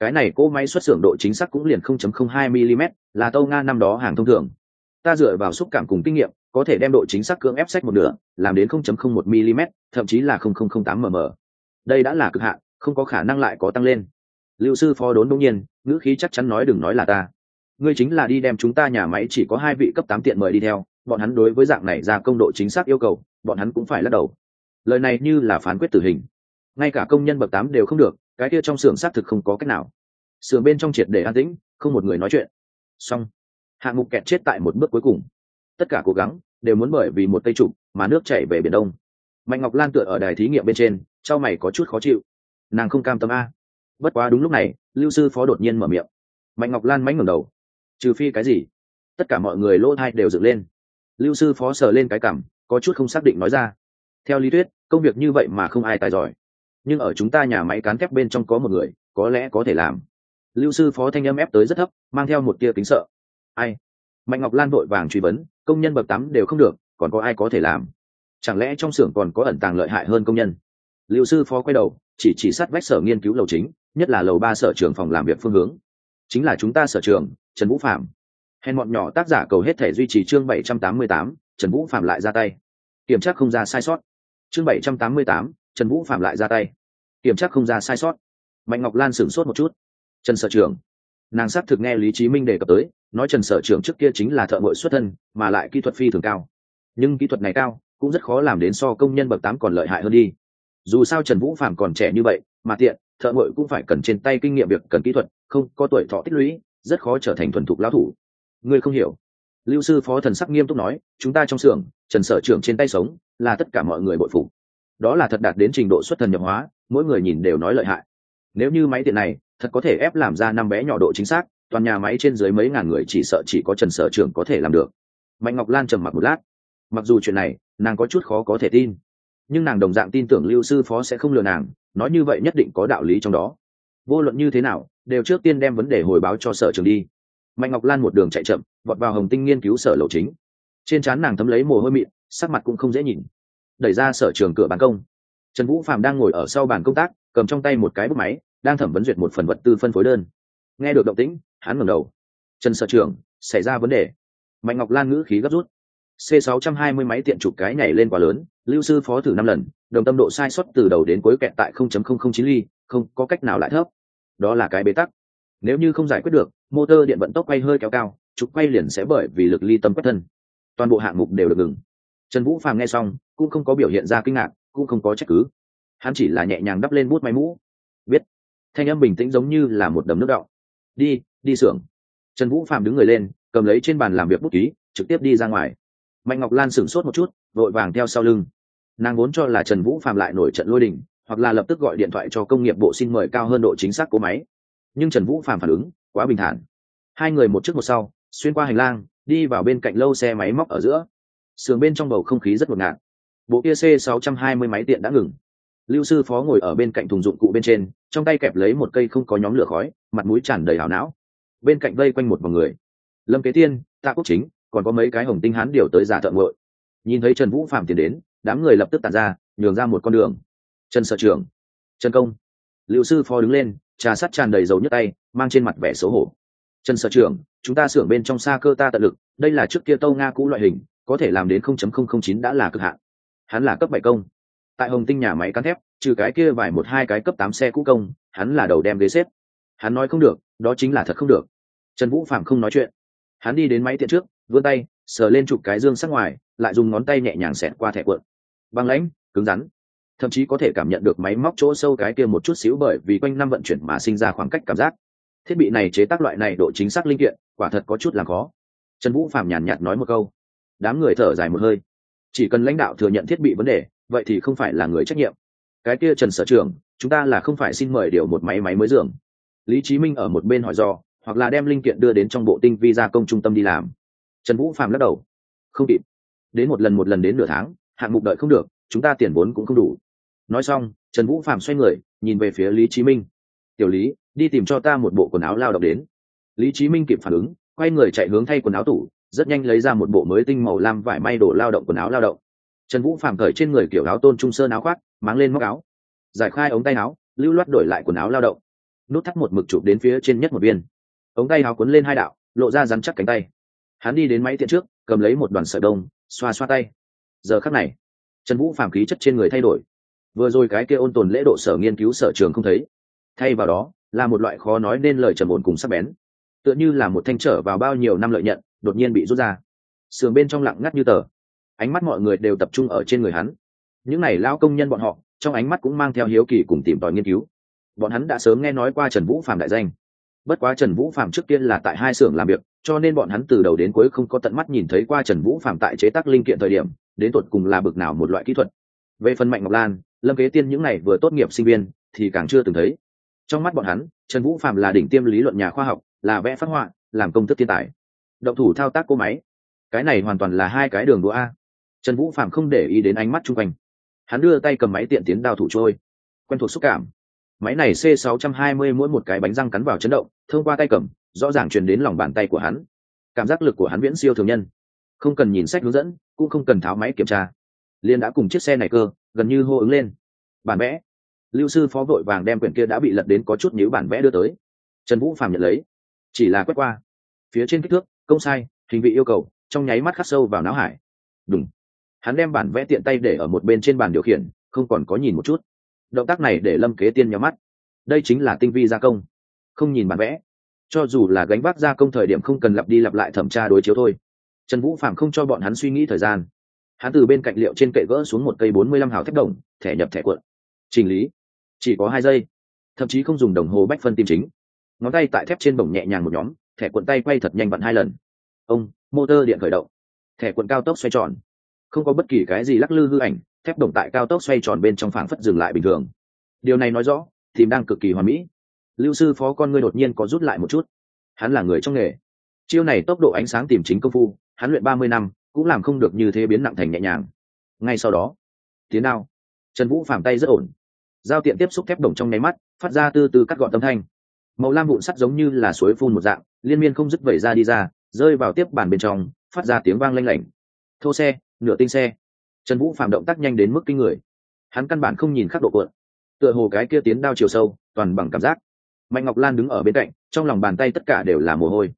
Cái này cỗ máy xuất xưởng độ chính xác cũng liền 0.02 mm là tâu nga năm đó hàng thông thường. Ta dựa vào xúc cảm cùng kinh nghiệm, có thể đem độ chính xác cưỡng ép sách một nửa, làm đến 0.01 mm thậm chí là 0008 mm. đây đã là cực hạn, không có khả năng lại có tăng lên. Lưu sư phó đốn đông nhiên, ngữ khí chắc chắn nói đừng nói là ta. Ngươi chính là đi đem chúng ta nhà máy chỉ có hai vị cấp tám tiện mời đi theo, bọn hắn đối với dạng này ra công độ chính xác yêu cầu, bọn hắn cũng phải lắc đầu. Lời này như là phán quyết tử hình. Ngay cả công nhân bậc tám đều không được, cái kia trong xưởng xác thực không có cách nào. Xưởng bên trong triệt để an tĩnh, không một người nói chuyện. Xong. Hạng mục kẹt chết tại một bước cuối cùng. Tất cả cố gắng đều muốn bởi vì một cây trụ mà nước chảy về biển đông mạnh ngọc lan tựa ở đài thí nghiệm bên trên, trao mày có chút khó chịu. Nàng không cam tâm a. Bất quá đúng lúc này, lưu sư phó đột nhiên mở miệng. Mạnh ngọc lan mánh ngẩng đầu. Trừ phi cái gì? Tất cả mọi người lỗ thai đều dựng lên. Lưu sư phó sờ lên cái cảm có chút không xác định nói ra. Theo lý thuyết, công việc như vậy mà không ai tài giỏi. Nhưng ở chúng ta nhà máy cán thép bên trong có một người, có lẽ có thể làm. Lưu sư phó thanh âm ép tới rất thấp, mang theo một tia kính sợ. Ai? Mạnh ngọc lan vội vàng truy vấn, công nhân bậc tám đều không được, còn có ai có thể làm? Chẳng lẽ trong xưởng còn có ẩn tàng lợi hại hơn công nhân? Lưu sư phó quay đầu, chỉ chỉ sát vách sở nghiên cứu lầu chính, nhất là lầu ba sở trường phòng làm việc phương hướng. Chính là chúng ta sở trường, trần vũ phạm hèn bọn nhỏ tác giả cầu hết thể duy trì chương bảy trăm tám mươi tám, trần vũ phạm lại ra tay. Kiểm tra không ra sai sót. Chương bảy trăm tám mươi tám, trần vũ phạm lại ra tay. Kiểm tra không ra sai sót. Mạnh ngọc lan sửng sốt một chút. Trần sở trường. Nàng xác thực nghe lý trí minh đề cập tới, nói trần sở trường trước kia chính là thợ ngội xuất thân, mà lại kỹ thuật phi thường cao. Nhưng kỹ thuật này cao cũng rất khó làm đến so công nhân bậc tám còn lợi hại hơn đi. Dù sao trần vũ phạm còn trẻ như vậy, mà tiện, thợ ngội cũng phải cần trên tay kinh nghiệm việc, cần kỹ thuật, không có tuổi thọ tích lũy, rất khó trở thành thuần thục lão thủ. Ngươi không hiểu. Lưu sư phó thần sắc nghiêm túc nói, chúng ta trong xưởng, trần sở trưởng trên tay sống, là tất cả mọi người bội phục. Đó là thật đạt đến trình độ xuất thần nhập hóa, mỗi người nhìn đều nói lợi hại. Nếu như máy tiện này, thật có thể ép làm ra năm bé nhỏ độ chính xác, toàn nhà máy trên dưới mấy ngàn người chỉ sợ chỉ có trần sở trưởng có thể làm được. Mạnh ngọc lan trầm mặc một lát mặc dù chuyện này, nàng có chút khó có thể tin. Nhưng nàng đồng dạng tin tưởng lưu sư phó sẽ không lừa nàng, nói như vậy nhất định có đạo lý trong đó. Vô luận như thế nào, đều trước tiên đem vấn đề hồi báo cho sở trường đi. Mạnh ngọc lan một đường chạy chậm, vọt vào hồng tinh nghiên cứu sở lộ chính. Trên trán nàng thấm lấy mồ hôi mịn, sắc mặt cũng không dễ nhìn. Đẩy ra sở trường cửa ban công. Trần vũ phạm đang ngồi ở sau bàn công tác, cầm trong tay một cái bút máy, đang thẩm vấn duyệt một phần vật tư phân phối đơn. Nghe được động tĩnh, hắn ngẩng đầu. Trần sở trường xảy ra vấn đề. Mạnh ngọc lan ngữ khí gấp rút c 620 máy tiện chụp cái nhảy lên quá lớn, lưu sư phó thử năm lần, đồng tâm độ sai suất từ đầu đến cuối kẹt tại 0.009 ly, không có cách nào lại thấp. Đó là cái bế tắc. Nếu như không giải quyết được, motor điện vận tốc quay hơi kéo cao trục quay liền sẽ bởi vì lực ly tâm quét thân. Toàn bộ hạng mục đều được ngừng. Trần vũ phàm nghe xong, cũng không có biểu hiện ra kinh ngạc, cũng không có trách cứ. Hắn chỉ là nhẹ nhàng đắp lên bút máy mũ. Biết. Thanh âm bình tĩnh giống như là một đầm nước đọng. Đi đi xưởng. Trần vũ Phàm đứng người lên, cầm lấy trên bàn làm việc bút ký, trực tiếp đi ra ngoài mạnh ngọc lan sửng sốt một chút, vội vàng theo sau lưng. Nàng vốn cho là trần vũ phạm lại nổi trận lôi đình, hoặc là lập tức gọi điện thoại cho công nghiệp bộ xin mời cao hơn độ chính xác của máy. Nhưng trần vũ phạm phản ứng quá bình thản. Hai người một trước một sau, xuyên qua hành lang, đi vào bên cạnh lâu xe máy móc ở giữa. Sườn bên trong bầu không khí rất ngột ngạt. Bộ kia c 620 máy tiện đã ngừng. Lưu sư phó ngồi ở bên cạnh thùng dụng cụ bên trên, trong tay kẹp lấy một cây không có nhóm lửa khói, mặt mũi tràn đầy hảo não. Bên cạnh vây quanh một vòng người. Lâm kế tiên, tạ quốc chính còn có mấy cái hồng tinh hán điều tới giả thợ ngội nhìn thấy trần vũ phạm tiến đến, đám người lập tức tàn ra, nhường ra một con đường. Trần sở trưởng, trần công. Liệu sư phó đứng lên, trà sắt tràn đầy dầu nhức tay, mang trên mặt vẻ xấu hổ. Trần sở trưởng, chúng ta xưởng bên trong xa cơ ta tận lực, đây là trước kia tâu nga cũ loại hình, có thể làm đến 0.009 đã là cực hạn. Hắn là cấp bảy công. Tại hồng tinh nhà máy cán thép, trừ cái kia vài một hai cái cấp tám xe cũ công, hắn là đầu đem ghế xếp. Hắn nói không được, đó chính là thật không được. Trần vũ phạm không nói chuyện. Hắn đi đến máy tiện trước vươn tay, sờ lên chụp cái dương sắc ngoài, lại dùng ngón tay nhẹ nhàng xẹt qua thẻ cuộn. Băng lãnh, cứng rắn. Thậm chí có thể cảm nhận được máy móc chỗ sâu cái kia một chút xíu bởi vì quanh năm vận chuyển mà sinh ra khoảng cách cảm giác. Thiết bị này chế tác loại này độ chính xác linh kiện, quả thật có chút là khó. Trần vũ phạm nhàn nhạt nói một câu. Đám người thở dài một hơi. Chỉ cần lãnh đạo thừa nhận thiết bị vấn đề, vậy thì không phải là người trách nhiệm. Cái kia trần sở trường, chúng ta là không phải xin mời điều một máy máy mới dường. Lý trí minh ở một bên hỏi do, hoặc là đem linh kiện đưa đến trong bộ tinh vi gia công trung tâm đi làm trần vũ phạm lắc đầu. Không kịp. Đến một lần một lần đến nửa tháng, hạng mục đợi không được, chúng ta tiền vốn cũng không đủ. Nói xong, trần vũ phạm xoay người, nhìn về phía lý trí minh. Tiểu lý, đi tìm cho ta một bộ quần áo lao động đến. Lý trí minh kịp phản ứng, quay người chạy hướng thay quần áo tủ, rất nhanh lấy ra một bộ mới tinh màu lam vải may đổ lao động quần áo lao động. Trần vũ phạm cởi trên người kiểu áo tôn trung sơn áo khoác, mang lên móc áo. Giải khai ống tay áo, lưu loát đổi lại quần áo lao động. Nút thắt một mực chụp đến phía trên nhất một viên. Ống tay áo cuốn lên hai đạo, lộ ra rắn chắc cánh tay hắn đi đến máy tiện trước, cầm lấy một đoàn sợi đông xoa xoa tay. Giờ khắc này, trần vũ phàm khí chất trên người thay đổi. Vừa rồi cái kia ôn tồn lễ độ sở nghiên cứu sở trường không thấy. Thay vào đó, là một loại khó nói nên lời trầm ổn cùng sắc bén. Tựa như là một thanh trở vào bao nhiêu năm lợi nhận, đột nhiên bị rút ra. Sườn bên trong lặng ngắt như tờ. Ánh mắt mọi người đều tập trung ở trên người hắn. Những n à y lao công nhân bọn họ, trong ánh mắt cũng mang theo hiếu kỳ cùng tìm tòi nghiên cứu. Bọn hắn đã sớm nghe nói qua trần vũ phạm đại danh bất quá trần vũ phạm trước tiên là tại hai xưởng làm việc, cho nên bọn hắn từ đầu đến cuối không có tận mắt nhìn thấy qua trần vũ phạm tại chế tác linh kiện thời điểm, đến tột cùng là bực nào một loại kỹ thuật. Về phần mạnh ngọc lan, lâm kế tiên những n à y vừa tốt nghiệp sinh viên, thì càng chưa từng thấy. Trong mắt bọn hắn, trần vũ phạm là đỉnh tiêm lý luận nhà khoa học, là vẽ phát họa, làm công thức thiên tài. Động thủ thao tác cô máy. Cái này hoàn toàn là hai cái đường đũa a. Trần vũ phạm không để ý đến ánh mắt chung quanh. Hắn đưa tay cầm máy tiện tiến đao thủ trôi. Quen thuộc xúc cảm máy này c 620 mỗi một cái bánh răng cắn vào chấn động, thông qua tay cầm, rõ ràng truyền đến lòng bàn tay của hắn. Cảm giác lực của hắn viễn siêu thường nhân. Không cần nhìn sách hướng dẫn, cũng không cần tháo máy kiểm tra. Liên đã cùng chiếc xe này cơ, gần như hô ứng lên. Bản vẽ. Lưu sư phó vội vàng đem quyển kia đã bị lật đến có chút nhíu bản vẽ đưa tới. Trần vũ phạm nhận lấy. Chỉ là quét qua. Phía trên kích thước, công sai, hình vị yêu cầu, trong nháy mắt khắc sâu vào não hải. Đúng hắn đem bản vẽ tiện tay để ở một bên trên bàn điều khiển, không còn có nhìn một chút động tác này để lâm kế tiên nhắm mắt. Đây chính là tinh vi gia công. Không nhìn bản vẽ. Cho dù là gánh vác gia công thời điểm không cần lặp đi lặp lại thẩm tra đối chiếu thôi. Trần vũ phạm không cho bọn hắn suy nghĩ thời gian. Hắn từ bên cạnh liệu trên kệ gỡ xuống một cây bốn mươi lăm hào thép đồng, thẻ nhập thẻ cuộn. Chỉnh lý. Chỉ có hai giây. Thậm chí không dùng đồng hồ bách phân tim chính. Ngón tay tại thép trên bổng nhẹ nhàng một nhóm, thẻ cuộn tay quay thật nhanh vặn hai lần. Ông, motor điện khởi động. Thẻ cuộn cao tốc xoay tròn. Không có bất kỳ cái gì lắc lư hư ảnh thép đồng tại cao tốc xoay tròn bên trong phảng phất dừng lại bình thường. Điều này nói rõ, tìm đang cực kỳ hoàn mỹ. Lưu sư phó con ngươi đột nhiên có rút lại một chút. Hắn là người trong nghề. Chiêu này tốc độ ánh sáng tìm chính công phu, hắn luyện ba mươi năm, cũng làm không được như thế biến nặng thành nhẹ nhàng. Ngay sau đó, tiến nào? trần vũ phàm tay rất ổn. Giao tiện tiếp xúc thép đồng trong nháy mắt, phát ra từ từ cắt gọn tâm thanh. Màu lam vụn sắt giống như là suối phun một dạng, liên miên không dứt vẩy ra đi ra, rơi vào tiếp bàn bên trong, phát ra tiếng vang lanh lảnh. Thô xe, nửa tinh xe trần vũ phạm động tác nhanh đến mức kinh người. Hắn căn bản không nhìn khắc độ cuộn. Tựa hồ cái kia tiến đao chiều sâu, toàn bằng cảm giác. Mạnh ngọc lan đứng ở bên cạnh, trong lòng bàn tay tất cả đều là mồ hôi.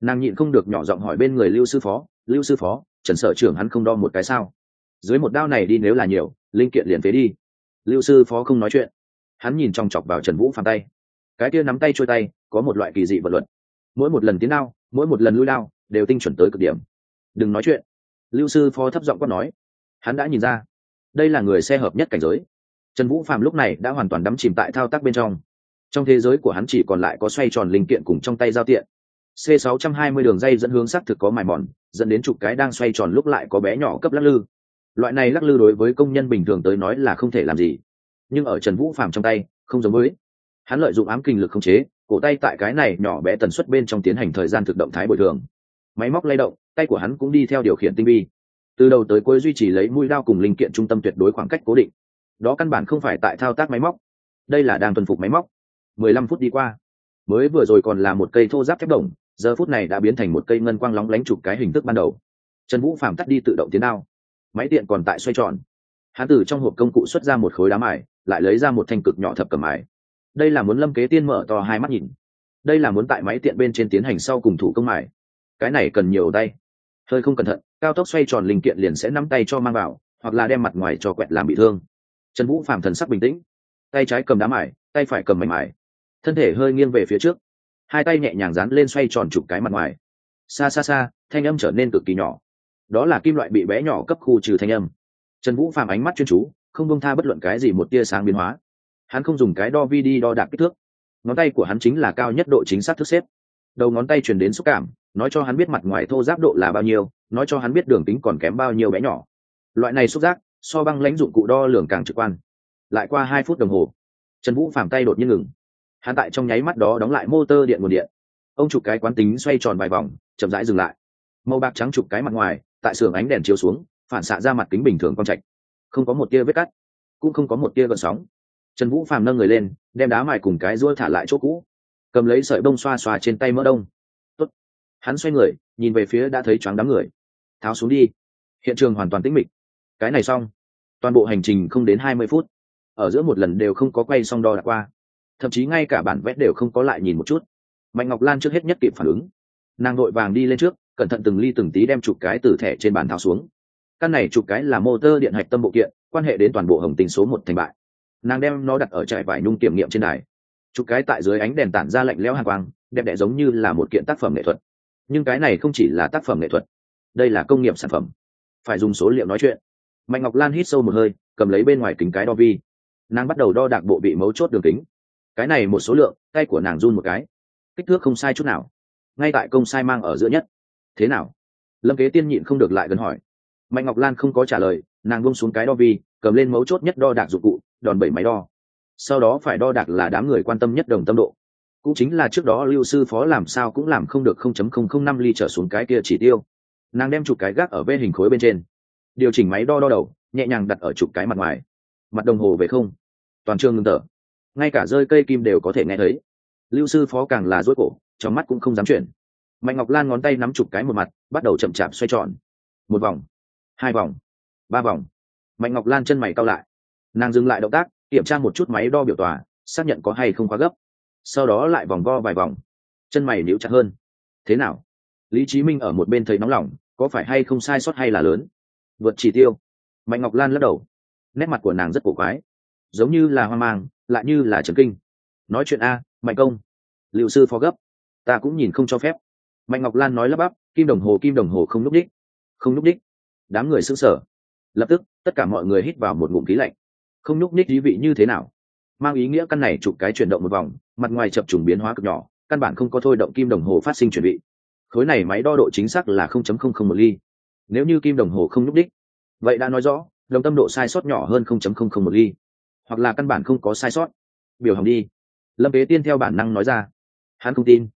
Nàng nhịn không được nhỏ giọng hỏi bên người lưu sư phó, lưu sư phó, trần sở trưởng hắn không đo một cái sao? Dưới một đao này đi nếu là nhiều, linh kiện liền phế đi. Lưu sư phó không nói chuyện. Hắn nhìn trong chọc vào trần vũ phàm tay. Cái kia nắm tay trôi tay, có một loại kỳ dị vật luật. Mỗi một lần tiến đao, mỗi một lần lui đao, đều tinh chuẩn tới cực điểm. Đừng nói chuyện. Lưu sư phó thấp giọng quát nói hắn đã nhìn ra. Đây là người xe hợp nhất cảnh giới. Trần vũ phạm lúc này đã hoàn toàn đắm chìm tại thao tác bên trong. Trong thế giới của hắn chỉ còn lại có xoay tròn linh kiện cùng trong tay giao tiện. C 620 đường dây dẫn hướng xác thực có mài mòn, dẫn đến chục cái đang xoay tròn lúc lại có bé nhỏ cấp lắc lư. Loại này lắc lư đối với công nhân bình thường tới nói là không thể làm gì. Nhưng ở trần vũ phạm trong tay, không giống với. Hắn lợi dụng ám kinh lực không chế, cổ tay tại cái này nhỏ bé tần suất bên trong tiến hành thời gian thực động thái bồi thường. Máy móc lay động, tay của hắn cũng đi theo điều khiển tinh vi từ đầu tới cuối duy trì lấy mũi đao cùng linh kiện trung tâm tuyệt đối khoảng cách cố định. Đó căn bản không phải tại thao tác máy móc. Đây là đang tuần phục máy móc. Mười lăm phút đi qua. Mới vừa rồi còn là một cây thô giáp thép đồng, giờ phút này đã biến thành một cây ngân quang lóng lánh chụp cái hình thức ban đầu. Trần vũ phàm tắt đi tự động tiến đao. Máy tiện còn tại xoay tròn. Hán từ trong hộp công cụ xuất ra một khối đá mài, lại lấy ra một thanh cực nhỏ thập cầm mài. Đây là muốn lâm kế tiên mở to hai mắt nhìn. Đây là muốn tại máy tiện bên trên tiến hành sau cùng thủ công mài. Cái này cần nhiều tay hơi không cẩn thận, cao tốc xoay tròn linh kiện liền sẽ nắm tay cho mang vào, hoặc là đem mặt ngoài cho quẹt làm bị thương. Trần vũ phạm thần sắc bình tĩnh. Tay trái cầm đá mải tay phải cầm mảnh mải thân thể hơi nghiêng về phía trước. Hai tay nhẹ nhàng dán lên xoay tròn chụp cái mặt ngoài. Xa xa xa, thanh âm trở nên cực kỳ nhỏ. Đó là kim loại bị bé nhỏ cấp khu trừ thanh âm. Trần vũ phạm ánh mắt chuyên chú, không bông tha bất luận cái gì một tia sáng biến hóa. Hắn không dùng cái đo vi đi đo đạc kích thước. Ngón tay của hắn chính là cao nhất độ chính xác thức xếp. Đầu ngón tay truyền đến xúc cảm nói cho hắn biết mặt ngoài thô giáp độ là bao nhiêu, nói cho hắn biết đường tính còn kém bao nhiêu bé nhỏ. Loại này xúc giác, so băng lãnh dụng cụ đo lường càng trực quan. Lại qua hai phút đồng hồ, trần vũ phàm tay đột nhiên ngừng. Hắn tại trong nháy mắt đó đóng lại motor điện nguồn điện. Ông chụp cái quán tính xoay tròn vài vòng, chậm rãi dừng lại. Màu bạc trắng chụp cái mặt ngoài, tại xưởng ánh đèn chiếu xuống, phản xạ ra mặt kính bình thường con trạch. Không có một tia vết cắt, cũng không có một tia gợn sóng. Trần vũ phàm nâng người lên, đem đá mài cùng cái ruôi thả lại chỗ cũ. Cầm lấy sợi bông xoa xoa trên tay mỡ đông hắn xoay người, nhìn về phía đã thấy choáng đám người. Tháo xuống đi. Hiện trường hoàn toàn tĩnh mịch. Cái này xong. Toàn bộ hành trình không đến hai mươi phút. Ở giữa một lần đều không có quay xong đo đạc qua. Thậm chí ngay cả bản vẽ đều không có lại nhìn một chút. Mạnh ngọc lan trước hết nhất kịp phản ứng. Nàng vội vàng đi lên trước, cẩn thận từng ly từng tí đem chụp cái từ thẻ trên bàn tháo xuống. Căn này chụp cái là motor điện hạch tâm bộ kiện, quan hệ đến toàn bộ hồng tình số một thành bại. Nàng đem nó đặt ở trại vải nhung kiểm nghiệm trên đài. Chụp cái tại dưới ánh đèn tản ra lạnh lẽo hàng quang, đẹp đẽ giống như là một kiện tác phẩm nghệ thuật nhưng cái này không chỉ là tác phẩm nghệ thuật, đây là công nghiệp sản phẩm. Phải dùng số liệu nói chuyện. Mạnh ngọc lan hít sâu một hơi, cầm lấy bên ngoài kính cái đo vi. Nàng bắt đầu đo đạc bộ bị mấu chốt đường kính. Cái này một số lượng, tay của nàng run một cái. Kích thước không sai chút nào. Ngay tại công sai mang ở giữa nhất. Thế nào? Lâm kế tiên nhịn không được lại gần hỏi. Mạnh ngọc lan không có trả lời, nàng bông xuống cái đo vi, cầm lên mấu chốt nhất đo đạc dụng cụ, đòn bẩy máy đo. Sau đó phải đo đạc là đám người quan tâm nhất đồng tâm độ cũng chính là trước đó lưu sư phó làm sao cũng làm không được không chấm không không năm ly trở xuống cái kia chỉ tiêu. Nàng đem chụp cái gác ở bên hình khối bên trên. Điều chỉnh máy đo đo đầu, nhẹ nhàng đặt ở chụp cái mặt ngoài. Mặt đồng hồ về không. Toàn trường ngừng thở. Ngay cả rơi cây kim đều có thể nghe thấy. Lưu sư phó càng là rối cổ, trong mắt cũng không dám chuyển. Mạnh ngọc lan ngón tay nắm chụp cái một mặt, bắt đầu chậm chạp xoay tròn. Một vòng, hai vòng, ba vòng. Mạnh ngọc lan chân mày cao lại. Nàng dừng lại động tác, kiểm tra một chút máy đo biểu tòa, xác nhận có hay không quá gấp sau đó lại vòng vo vài vòng. Chân mày níu chặt hơn. Thế nào? Lý trí minh ở một bên thấy nóng lòng, có phải hay không sai sót hay là lớn? Vượt chỉ tiêu. Mạnh ngọc lan lắc đầu. Nét mặt của nàng rất cổ quái. Giống như là hoang mang, lại như là trần kinh. Nói chuyện a, mạnh công. Liệu sư phó gấp. Ta cũng nhìn không cho phép. Mạnh ngọc lan nói lắp bắp, kim đồng hồ, kim đồng hồ không núp đích. Không núp đích. Đám người s ư n g sở lập tức, tất cả mọi người hít vào một ngụm khí lạnh. Không núp đích ý vị như thế nào? Mang ý nghĩa căn này chụp cái chuyển động một vòng mặt ngoài chập trùng biến hóa cực nhỏ, căn bản không có thôi động kim đồng hồ phát sinh chuẩn bị khối này máy đo độ chính xác là không chấm không không một ly. Nếu như kim đồng hồ không nhúc đích, vậy đã nói rõ, đồng tâm độ sai sót nhỏ hơn không chấm không không một ly. Hoặc là căn bản không có sai sót. Biểu hỏng đi. Lâm kế tiên theo bản năng nói ra. Hắn không tin.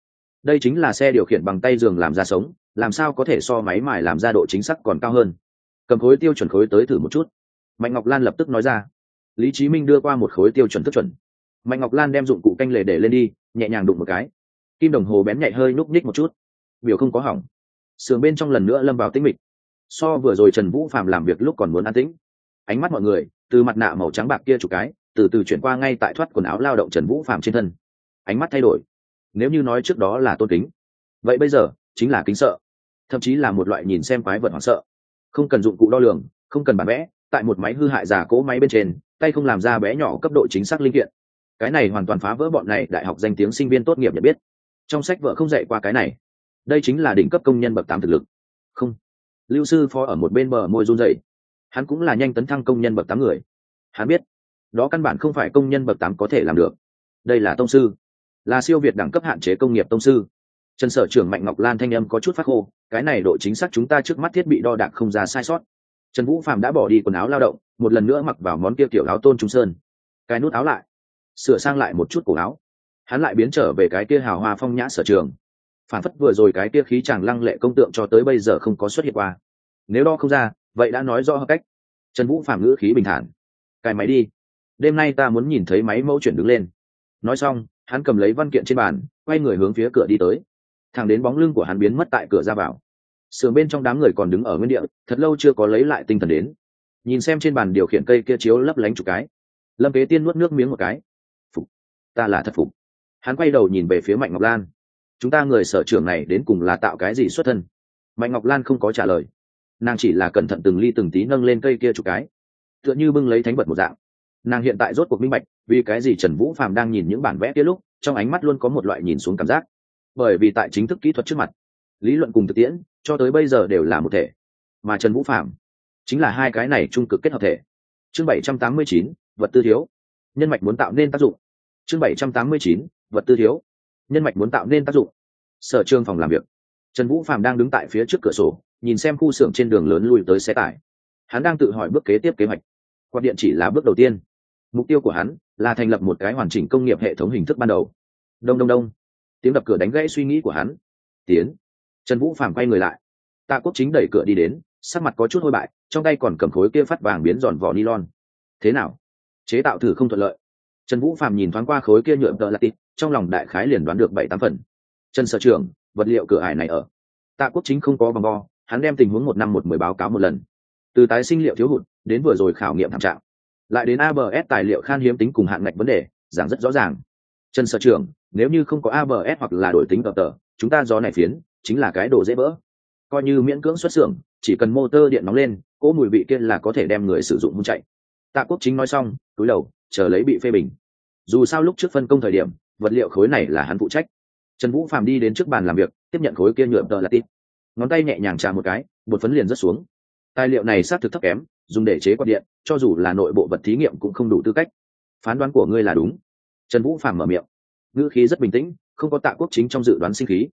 Đây chính là xe điều khiển bằng tay giường làm ra sống, làm sao có thể so máy mài làm ra độ chính xác còn cao hơn. Cầm khối tiêu chuẩn khối tới thử một chút. Mạnh ngọc lan lập tức nói ra. Lý trí minh đưa qua một khối tiêu chuẩn tức chuẩn mạnh ngọc lan đem dụng cụ canh lề để lên đi, nhẹ nhàng đụng một cái. Kim đồng hồ bén nhạy hơi núp ních một chút. Biểu không có hỏng. Sườn bên trong lần nữa lâm vào tĩnh mịch. So vừa rồi trần vũ phạm làm việc lúc còn muốn an tĩnh. Ánh mắt mọi người, từ mặt nạ màu trắng bạc kia chụp cái, từ từ chuyển qua ngay tại thoát quần áo lao động trần vũ phạm trên thân. Ánh mắt thay đổi. Nếu như nói trước đó là tôn kính, vậy bây giờ chính là kính sợ. Thậm chí là một loại nhìn xem quái vật hoảng sợ. Không cần dụng cụ đo lường, không cần bản vẽ, tại một máy hư hại giả cỗ máy bên trên, tay không làm ra bé nhỏ cấp độ chính xác linh kiện cái này hoàn toàn phá vỡ bọn này đại học danh tiếng sinh viên tốt nghiệp nhận biết. Trong sách vợ không dạy qua cái này. Đây chính là đỉnh cấp công nhân bậc tám thực lực. Không. Lưu sư phó ở một bên bờ môi run dậy hắn cũng là nhanh tấn thăng công nhân bậc tám người. Hắn biết, đó căn bản không phải công nhân bậc tám có thể làm được. Đây là tông sư. Là siêu việt đẳng cấp hạn chế công nghiệp tông sư. Trần sở trưởng mạnh ngọc lan thanh âm có chút phát khô, cái này độ chính xác chúng ta trước mắt thiết bị đo đạc không ra sai sót. Trần vũ phạm đã bỏ đi quần áo lao động, một lần nữa mặc vào món kia kiểu áo tôn trung sơn. Cái nút áo lại sửa sang lại một chút cổ áo. Hắn lại biến trở về cái kia hào hoa phong nhã sở trường. Phản phất vừa rồi cái kia khí chàng lăng lệ công tượng cho tới bây giờ không có xuất hiện qua. Nếu đo không ra, vậy đã nói rõ hợp cách. Trần vũ phạm ngữ khí bình thản. Cài máy đi. Đêm nay ta muốn nhìn thấy máy mẫu chuyển đứng lên. Nói xong, hắn cầm lấy văn kiện trên bàn, quay người hướng phía cửa đi tới. Thẳng đến bóng lưng của hắn biến mất tại cửa ra vào. Sườn bên trong đám người còn đứng ở nguyên địa, thật lâu chưa có lấy lại tinh thần đến. Nhìn xem trên bàn điều khiển cây kia chiếu lấp lánh chục cái. Lâm kế tiên nuốt nước miếng một cái ta là thật phục. Hắn quay đầu nhìn về phía mạnh ngọc lan. Chúng ta người sở trưởng này đến cùng là tạo cái gì xuất thân? Mạnh ngọc lan không có trả lời. Nàng chỉ là cẩn thận từng ly từng tí nâng lên cây kia chục cái. Tựa như bưng lấy thánh vật một dạng. Nàng hiện tại rốt cuộc minh bạch, vì cái gì trần vũ phàm đang nhìn những bản vẽ kia lúc, trong ánh mắt luôn có một loại nhìn xuống cảm giác. Bởi vì tại chính thức kỹ thuật trước mặt, lý luận cùng thực tiễn, cho tới bây giờ đều là một thể. Mà trần vũ phạm chính là hai cái này trung cực kết hợp thể. Chương bảy trăm tám mươi chín, vật tư thiếu. Nhân mạch muốn tạo nên tác dụng chương bảy trăm tám mươi chín, vật tư thiếu. Nhân mạch muốn tạo nên tác dụng. Sở trường phòng làm việc. Trần vũ phạm đang đứng tại phía trước cửa sổ, nhìn xem khu xưởng trên đường lớn lui tới xe tải. Hắn đang tự hỏi bước kế tiếp kế hoạch. Quạt điện chỉ là bước đầu tiên. Mục tiêu của hắn là thành lập một cái hoàn chỉnh công nghiệp hệ thống hình thức ban đầu. Đông đông đông. Tiếng đập cửa đánh gãy suy nghĩ của hắn. Tiến. Trần vũ phàm quay người lại. Tạ quốc chính đẩy cửa đi đến, sắc mặt có chút hôi bại, trong tay còn cầm khối kia phát vàng biến giòn vỏ nylon. Thế nào? Chế tạo thử không thuận lợi trần vũ Phạm nhìn thoáng qua khối kia nhựa tợ lạc tít trong lòng đại khái liền đoán được bảy tám phần. Trần sở trưởng vật liệu cửa ải này ở. Tạ quốc chính không có vòng vo, hắn đem tình huống một năm một mười báo cáo một lần. Từ tái sinh liệu thiếu hụt, đến vừa rồi khảo nghiệm thảm trạng. Lại đến abs tài liệu khan hiếm tính cùng hạn ngạch vấn đề, giảng rất rõ ràng. Trần sở trưởng nếu như không có abs hoặc là đổi tính ở tờ, chúng ta gió này phiến, chính là cái đồ dễ vỡ. Coi như miễn cưỡng xuất xưởng, chỉ cần motor điện nóng lên, cỗ mùi vị kia là có thể đem người sử dụng chạy. Tạ quốc chính nói xong, túi đầu chờ lấy bị phê bình. Dù sao lúc trước phân công thời điểm, vật liệu khối này là hắn phụ trách. Trần vũ phàm đi đến trước bàn làm việc, tiếp nhận khối kia nhựa tờ là tít. Ngón tay nhẹ nhàng trà một cái một phấn liền rớt xuống. Tài liệu này xác thực thấp kém, dùng để chế quạt điện, cho dù là nội bộ vật thí nghiệm cũng không đủ tư cách. Phán đoán của ngươi là đúng. Trần vũ phàm mở miệng. Ngữ khí rất bình tĩnh, không có tạ quốc chính trong dự đoán sinh khí.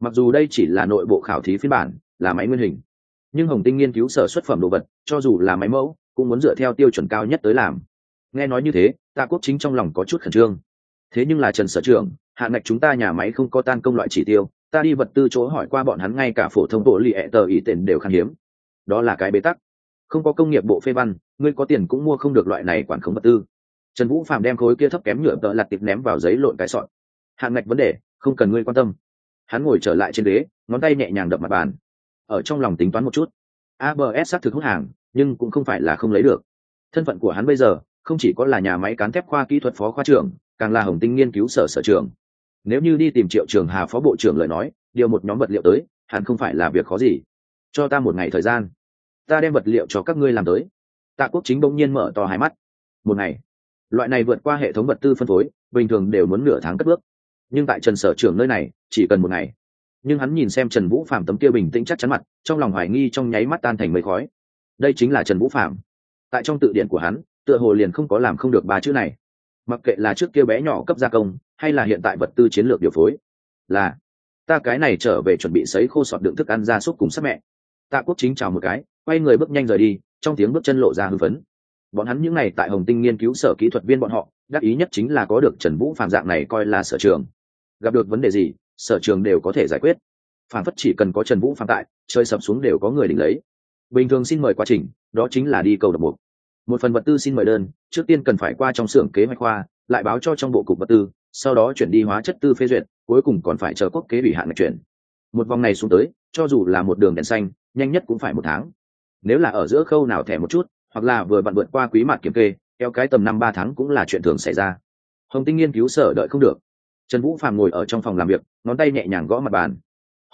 Mặc dù đây chỉ là nội bộ khảo thí phiên bản, là máy nguyên hình, nhưng hồng tinh nghiên cứu sở xuất phẩm đồ vật, cho dù là máy mẫu, cũng muốn dựa theo tiêu chuẩn cao nhất tới làm nghe nói như thế, tạ quốc chính trong lòng có chút khẩn trương. Thế nhưng là trần sở trưởng hạn ngạch chúng ta nhà máy không có tan công loại chỉ tiêu, ta đi vật tư chỗ hỏi qua bọn hắn ngay cả phổ thông bộ lì ẹ tờ ý tiền đều khan hiếm. Đó là cái bế tắc. Không có công nghiệp bộ phê văn, ngươi có tiền cũng mua không được loại này quản khống vật tư. Trần vũ phạm đem khối kia thấp kém nhựa tợ lặt tiệp ném vào giấy lộn cái sọn hạn ngạch vấn đề, không cần ngươi quan tâm. Hắn ngồi trở lại trên ghế, ngón tay nhẹ nhàng đập mặt bàn. Ở trong lòng tính toán một chút. Abs xác thực hút hàng, nhưng cũng không phải là không lấy được. Thân phận của hắn bây giờ không chỉ có là nhà máy cán thép khoa kỹ thuật phó khoa trưởng, càng là hồng tinh nghiên cứu sở sở trường. Nếu như đi tìm triệu trường hà phó bộ trưởng lời nói, điều một nhóm vật liệu tới, hẳn không phải là việc khó gì. Cho ta một ngày thời gian. Ta đem vật liệu cho các ngươi làm tới. Tạ quốc chính bỗng nhiên mở to hai mắt. Một ngày. Loại này vượt qua hệ thống vật tư phân phối, bình thường đều muốn nửa tháng cất bước. Nhưng tại trần sở trưởng nơi này, chỉ cần một ngày. Nhưng hắn nhìn xem trần vũ phạm tấm kia bình tĩnh chắc chắn mặt, trong lòng hoài nghi trong nháy mắt tan thành mây khói. Đây chính là trần vũ phạm tại trong tự điển của hắn tựa hồ liền không có làm không được ba chữ này. Mặc kệ là trước kia bé nhỏ cấp gia công, hay là hiện tại vật tư chiến lược điều phối, là, ta cái này trở về chuẩn bị sấy khô sọt đựng thức ăn ra súc cùng sắc mẹ. Tạ quốc chính chào một cái, quay người bước nhanh rời đi, trong tiếng bước chân lộ ra hưng phấn. Bọn hắn những n à y tại hồng tinh nghiên cứu sở kỹ thuật viên bọn họ, đắc ý nhất chính là có được trần vũ phạm dạng này coi là sở trường. Gặp được vấn đề gì, sở trường đều có thể giải quyết. Phản phất chỉ cần có trần vũ phạm tại chơi sập xuống đều có người đỉnh lấy. Bình thường xin mời quá trình, đó chính là đi cầu đập buộc một phần vật tư xin mời đơn, trước tiên cần phải qua trong xưởng kế hoạch khoa, lại báo cho trong bộ cục vật tư, sau đó chuyển đi hóa chất tư phê duyệt, cuối cùng còn phải chờ quốc kế ủy hạn ngạch chuyển. Một vòng này xuống tới, cho dù là một đường đèn xanh, nhanh nhất cũng phải một tháng. Nếu là ở giữa khâu nào thẻ một chút, hoặc là vừa bận vượt qua quý mặt kiểm kê theo cái tầm năm ba tháng cũng là chuyện thường xảy ra. Hồng tinh nghiên cứu sở đợi không được. Trần vũ phàm ngồi ở trong phòng làm việc, ngón tay nhẹ nhàng gõ mặt bàn.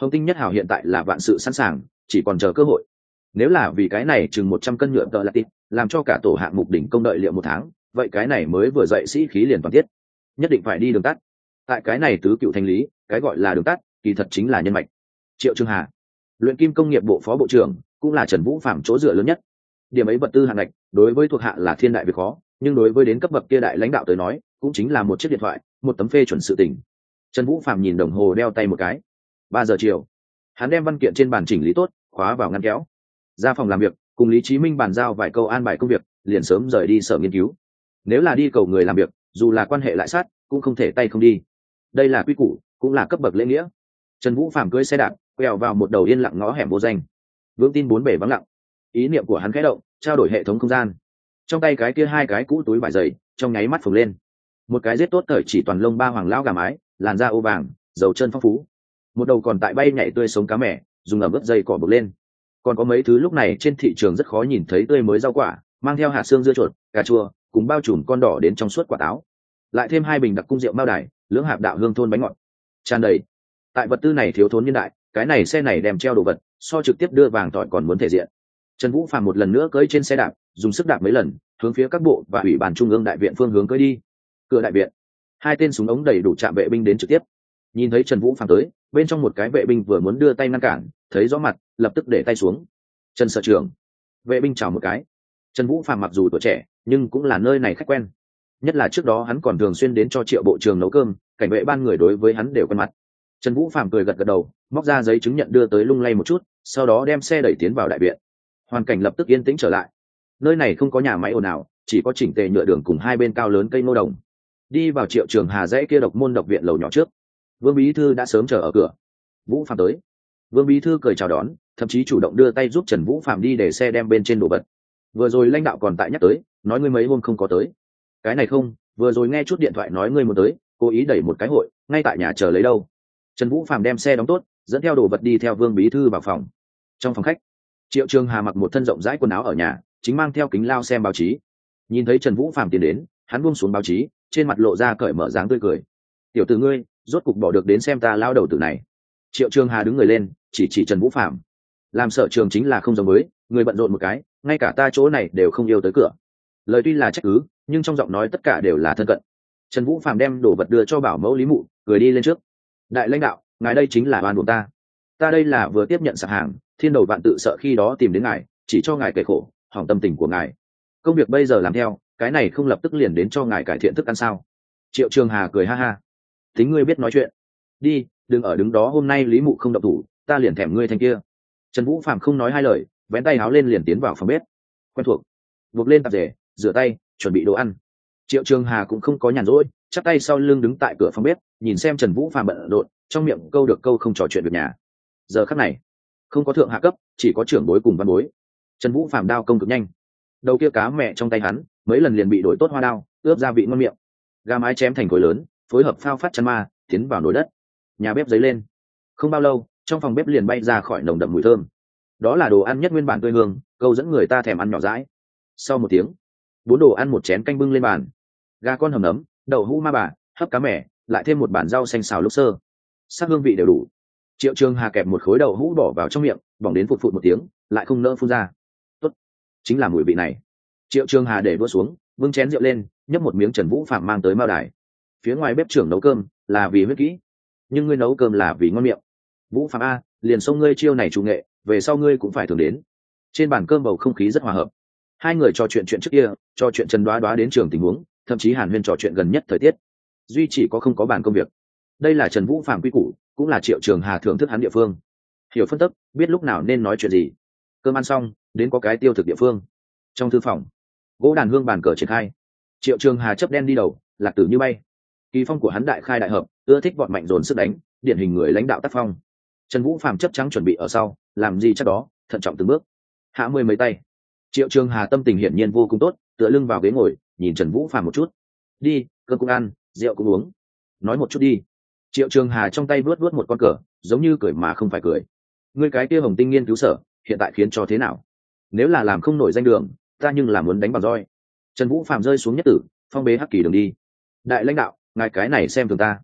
Hồng tinh nhất hảo hiện tại là vạn sự sẵn sàng, chỉ còn chờ cơ hội. Nếu là vì cái này chừng một trăm cân nhựa tợ là tít làm cho cả tổ hạng mục đỉnh công đợi liệu một tháng, vậy cái này mới vừa dậy sĩ khí liền toàn tiết. Nhất định phải đi đường tắt. Tại cái này tứ cựu thanh lý, cái gọi là đường tắt, kỳ thật chính là nhân mạch. Triệu trương hà, luyện kim công nghiệp bộ phó bộ trưởng, cũng là trần vũ phạm chỗ dựa lớn nhất. Điểm ấy vật tư hạng ngạch, đối với thuộc hạ là thiên đại việc khó, nhưng đối với đến cấp bậc kia đại lãnh đạo tới nói, cũng chính là một chiếc điện thoại, một tấm phê chuẩn sự tình. Trần vũ phạm nhìn đồng hồ đeo tay một cái. Ba giờ chiều, hắn đem văn kiện trên bàn chỉnh lý tốt, khóa vào ngăn kéo. Ra phòng làm việc cùng lý trí minh bàn giao vài câu an bài công việc, liền sớm rời đi sở nghiên cứu. Nếu là đi cầu người làm việc, dù là quan hệ lại sát, cũng không thể tay không đi. Đây là quy củ, cũng là cấp bậc lễ nghĩa. Trần vũ phạm cưới xe đạp, quẹo vào một đầu yên lặng ngõ hẻm vô danh. Vững tin bốn bể vắng lặng. Ý niệm của hắn khẽ động, trao đổi hệ thống không gian. Trong tay cái kia hai cái cũ túi vải dày, trong nháy mắt phồng lên. Một cái rết tốt thời chỉ toàn lông ba hoàng lão gà mái, làn da ô vàng, dầu chân phong phú. Một đầu còn tại bay nhảy tươi sống cá mẻ dùng ở bước dây cỏ bực lên còn có mấy thứ lúc này trên thị trường rất khó nhìn thấy tươi mới rau quả, mang theo hạt xương dưa chuột, cà chua, cùng bao trùm con đỏ đến trong suốt quả táo. Lại thêm hai bình đặc cung rượu mao đài, lưỡng hạp đạo hương thôn bánh ngọt. Tràn đầy. Tại vật tư này thiếu thốn nhân đại, cái này xe này đem treo đồ vật, so trực tiếp đưa vàng tỏi còn muốn thể diện. Trần vũ phàm một lần nữa cưỡi trên xe đạp, dùng sức đạp mấy lần, hướng phía các bộ và ủy ban trung ương đại viện phương hướng cưỡi đi. Cửa đại viện. Hai tên súng ống đầy đủ trạm vệ binh đến trực tiếp nhìn thấy trần vũ phàm tới, bên trong một cái vệ binh vừa muốn đưa tay ngăn cản, thấy rõ mặt, lập tức để tay xuống. Trần sở trưởng. Vệ binh chào một cái. Trần vũ phàm mặc dù tuổi trẻ, nhưng cũng là nơi này khách quen. Nhất là trước đó hắn còn thường xuyên đến cho triệu bộ trường nấu cơm, cảnh vệ ban người đối với hắn đều quen mặt. Trần vũ phàm cười gật gật đầu, móc ra giấy chứng nhận đưa tới lung lay một chút, sau đó đem xe đẩy tiến vào đại viện. Hoàn cảnh lập tức yên tĩnh trở lại. Nơi này không có nhà máy ồn ào, chỉ có chỉnh tề nhựa đường cùng hai bên cao lớn cây ngô đồng. Đi vào triệu trường hà dãy kia độc môn độc viện lầu nhỏ trước vương bí thư đã sớm chờ ở cửa. Vũ phạm tới. Vương bí thư cười chào đón, thậm chí chủ động đưa tay giúp trần vũ phạm đi để xe đem bên trên đồ vật. Vừa rồi lãnh đạo còn tại nhắc tới, nói ngươi mấy hôm không có tới. Cái này không, vừa rồi nghe chút điện thoại nói ngươi muốn tới, cố ý đẩy một cái hội, ngay tại nhà chờ lấy đâu. Trần vũ phạm đem xe đóng tốt, dẫn theo đồ vật đi theo vương bí thư vào phòng. Trong phòng khách, triệu trường hà mặc một thân rộng rãi quần áo ở nhà, chính mang theo kính lao xem báo chí. Nhìn thấy trần vũ phạm tiến đến, hắn buông xuống báo chí, trên mặt lộ ra cởi mở dáng tươi cười. Tiểu t ử ngươi rốt cục bỏ được đến xem ta lao đầu tử này. Triệu trường hà đứng người lên, chỉ chỉ trần vũ phạm làm sợ trường chính là không giống với, người bận rộn một cái, ngay cả ta chỗ này đều không yêu tới cửa. Lời tuy là trách cứ, nhưng trong giọng nói tất cả đều là thân cận. Trần vũ phạm đem đồ vật đưa cho bảo mẫu lý mụ, cười đi lên trước. Đại lãnh đạo, ngài đây chính là oan buộc ta. Ta đây là vừa tiếp nhận sạp hàng, thiên đầu vạn tự sợ khi đó tìm đến ngài, chỉ cho ngài kể khổ, hỏng tâm tình của ngài. Công việc bây giờ làm theo, cái này không lập tức liền đến cho ngài cải thiện thức ăn sao? Triệu trường hà cười ha ha tính ngươi biết nói chuyện. Đi, đừng ở đứng đó, hôm nay lý mụ không độc thủ, ta liền thèm ngươi thanh kia. Trần vũ phạm không nói hai lời, vén tay áo lên liền tiến vào phòng bếp. Quen thuộc. Buộc lên tạp rể rửa tay, chuẩn bị đồ ăn. Triệu trường hà cũng không có nhàn rỗi chắc tay sau lưng đứng tại cửa phòng bếp, nhìn xem trần vũ phạm bận rộn, trong miệng câu được câu không trò chuyện được nhà. Giờ khắc này, không có thượng hạ cấp, chỉ có trưởng bối cùng văn bối. Trần vũ phạm đao công cực nhanh. Đầu kia cá mẹ trong tay hắn, mấy lần liền bị đổi tốt hoa đao, ướp gia vị ngon miệng. Gà mái chém thành khối lớn phối hợp phao phát chăn ma, tiến vào nồi đất. Nhà bếp dấy lên. Không bao lâu, trong phòng bếp liền bay ra khỏi nồng đậm mùi thơm. Đó là đồ ăn nhất nguyên bản tươi hương, câu dẫn người ta thèm ăn nhỏ rãi sau một tiếng, bốn đồ ăn một chén canh bưng lên bàn. Gà con hầm nấm, đậu hũ ma bà, hấp cá mẻ lại thêm một bản rau xanh xào lúc sơ. Sắc hương vị đều đủ. Triệu trường hà kẹp một khối đậu hũ bỏ vào trong miệng, bỏng đến phụt phụt một tiếng, lại không nỡ phun ra. Tốt. Chính là mùi vị này. Triệu trường hà để đua xuống, bưng chén rượu lên, nhấp một miếng trần vũ phạm mang tới mao đài phía ngoài bếp trưởng nấu cơm là vì huyết kỹ, nhưng ngươi nấu cơm là vì ngon miệng. Vũ phạm a, liền xông ngươi chiêu này chủ nghệ, về sau ngươi cũng phải thường đến. Trên bàn cơm bầu không khí rất hòa hợp. Hai người trò chuyện chuyện trước kia, trò chuyện trần đoá đoá đến trường tình huống, thậm chí hàn huyên trò chuyện gần nhất thời tiết. Duy chỉ có không có bàn công việc. Đây là trần vũ phạm quy củ, cũng là triệu trường hà thưởng thức hắn địa phương. Hiểu phân tích, biết lúc nào nên nói chuyện gì. Cơm ăn xong, đến có cái tiêu thực địa phương. Trong thư phòng, gỗ đàn hương bàn cờ triển khai. Triệu trường hà chấp đen đi đầu, lạc tử như bay kỳ phong của hắn đại khai đại hợp, ưa thích bọn mạnh dồn sức đánh, điển hình người lãnh đạo tác phong. Trần vũ Phàm chấp trắng chuẩn bị ở sau, làm gì chắc đó, thận trọng từng bước. Hạ mười mấy tay. Triệu trường hà tâm tình hiển nhiên vô cùng tốt, tựa lưng vào ghế ngồi, nhìn trần vũ Phàm một chút. Đi, cơm cũng ăn, rượu cũng uống. Nói một chút đi. Triệu trường hà trong tay vớt vớt một con cờ, giống như cười mà không phải cười. Ngươi cái kia hồng tinh nghiên cứu sở, hiện tại khiến cho thế nào? Nếu là làm không nổi danh đường, ta nhưng là muốn đánh bằng roi. Trần vũ phạm rơi xuống nhất tử, phong bế hắc kỳ đường đi. Đại lãnh đạo ngài cái này xem thường ta.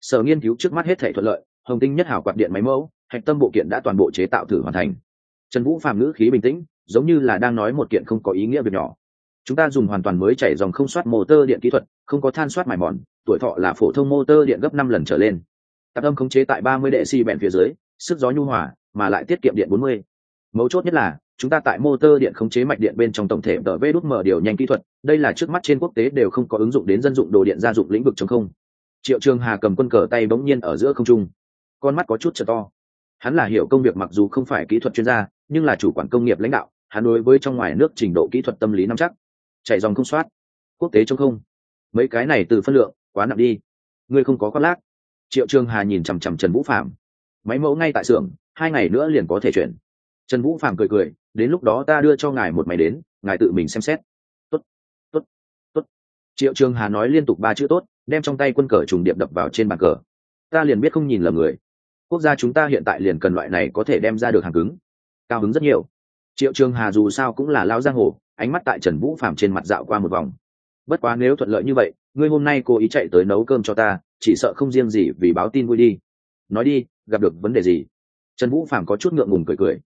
Sở nghiên cứu trước mắt hết thể thuận lợi, hồng tinh nhất hảo quạt điện máy mẫu, hạch tâm bộ kiện đã toàn bộ chế tạo thử hoàn thành. Trần vũ phạm ngữ khí bình tĩnh, giống như là đang nói một kiện không có ý nghĩa việc nhỏ. Chúng ta dùng hoàn toàn mới chảy dòng không soát motor điện kỹ thuật, không có than soát mài mòn, tuổi thọ là phổ thông motor điện gấp năm lần trở lên. Tạp âm khống chế tại ba mươi đệ si bẹn phía dưới, sức gió nhu hòa, mà lại tiết kiệm điện bốn mươi mấu chốt nhất là, chúng ta tại motor điện khống chế mạch điện bên trong tổng thể tờ vê đút mở điều nhanh kỹ thuật, đây là trước mắt trên quốc tế đều không có ứng dụng đến dân dụng đồ điện gia dụng lĩnh vực chống không. Triệu trường hà cầm quân cờ tay bỗng nhiên ở giữa không trung. Con mắt có chút trở to. Hắn là hiểu công việc mặc dù không phải kỹ thuật chuyên gia, nhưng là chủ quản công nghiệp lãnh đạo, hắn đối với trong ngoài nước trình độ kỹ thuật tâm lý nắm chắc. Chạy dòng không soát. Quốc tế chống không. Mấy cái này từ phân lượng, quá nặng đi. Ngươi không có con lác. Triệu trường hà nhìn chằm chằm trần vũ phạm máy mẫu ngay tại xưởng, hai ngày nữa liền có thể chuyển trần vũ phạm cười cười, đến lúc đó ta đưa cho ngài một máy đến, ngài tự mình xem xét. Tốt tốt tốt. Triệu trường hà nói liên tục ba chữ tốt, đem trong tay quân cờ trùng điệp đập vào trên bàn cờ. Ta liền biết không nhìn lầm người. Quốc gia chúng ta hiện tại liền cần loại này có thể đem ra được hàng cứng. Cao hứng rất nhiều. Triệu trường hà dù sao cũng là lao giang hồ, ánh mắt tại trần vũ phạm trên mặt dạo qua một vòng. Bất quá nếu thuận lợi như vậy, ngươi hôm nay cố ý chạy tới nấu cơm cho ta, chỉ sợ không riêng gì vì báo tin vui đi. Nói đi, gặp được vấn đề gì? Trần vũ phạm có chút ngượng ngùng cười cười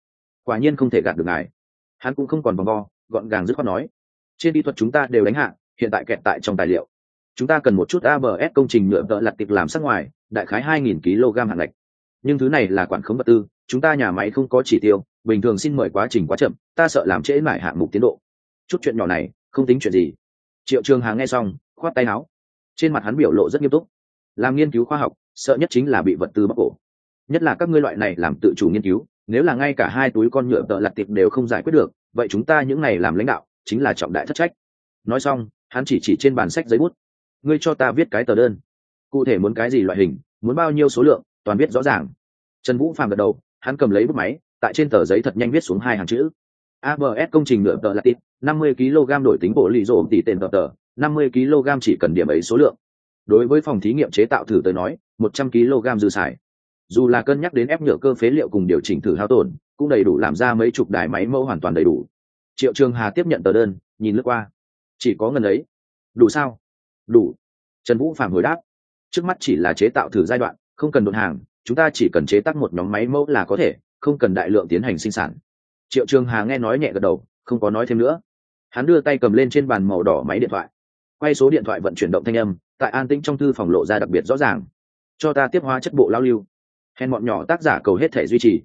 quả nhiên không thể gạt được ngài. Hắn cũng không còn vòng vo, gọn gàng dứt khoát nói, trên kỹ thuật chúng ta đều đánh hạ, hiện tại kẹt tại trong tài liệu. Chúng ta cần một chút abs công trình nhựa vợ lặt tịch làm sắc ngoài, đại khái hai nghìn kg hàng lạch. nhưng thứ này là quản khống vật tư, chúng ta nhà máy không có chỉ tiêu, bình thường xin mời quá trình quá chậm, ta sợ làm trễ mải hạng mục tiến độ. Chút chuyện nhỏ này, không tính chuyện gì. Triệu trường hàng nghe xong, khoát tay áo. Trên mặt hắn biểu lộ rất nghiêm túc. Làm nghiên cứu khoa học, sợ nhất chính là bị vật tư bóc cổ. Nhất là các ngươi loại này làm tự chủ nghiên cứu nếu là ngay cả hai túi con nhựa tợ lặt tiệp đều không giải quyết được, vậy chúng ta những ngày làm lãnh đạo, chính là trọng đại thất trách. Nói xong, hắn chỉ chỉ trên bàn sách giấy bút. Ngươi cho ta viết cái tờ đơn. Cụ thể muốn cái gì loại hình, muốn bao nhiêu số lượng, toàn viết rõ ràng. Trần vũ phàm gật đầu, hắn cầm lấy bút máy, tại trên tờ giấy thật nhanh viết xuống hai hàng chữ. Abs công trình nhựa tợ lặt tiệp, năm mươi kg đổi tính bộ lì rổ tỷ tên tờ tờ, năm mươi kg chỉ cần điểm ấy số lượng. Đối với phòng thí nghiệm chế tạo thử tới nói, một trăm kg dư xài dù là cân nhắc đến ép nhựa cơ phế liệu cùng điều chỉnh thử hao tổn, cũng đầy đủ làm ra mấy chục đài máy mẫu hoàn toàn đầy đủ. Triệu trường hà tiếp nhận tờ đơn, nhìn lướt qua. Chỉ có ngần ấy. Đủ sao? Đủ. Trần vũ phạm hồi đáp. Trước mắt chỉ là chế tạo thử giai đoạn, không cần đột hàng, chúng ta chỉ cần chế tác một nhóm máy mẫu là có thể, không cần đại lượng tiến hành sinh sản. Triệu trường hà nghe nói nhẹ gật đầu, không có nói thêm nữa. Hắn đưa tay cầm lên trên bàn màu đỏ máy điện thoại. Quay số điện thoại vận chuyển động thanh âm, tại an tĩnh trong thư phòng lộ ra đặc biệt rõ ràng. Cho ta tiếp hóa chất bộ lao lưu hèn bọn nhỏ tác giả cầu hết thể duy trì.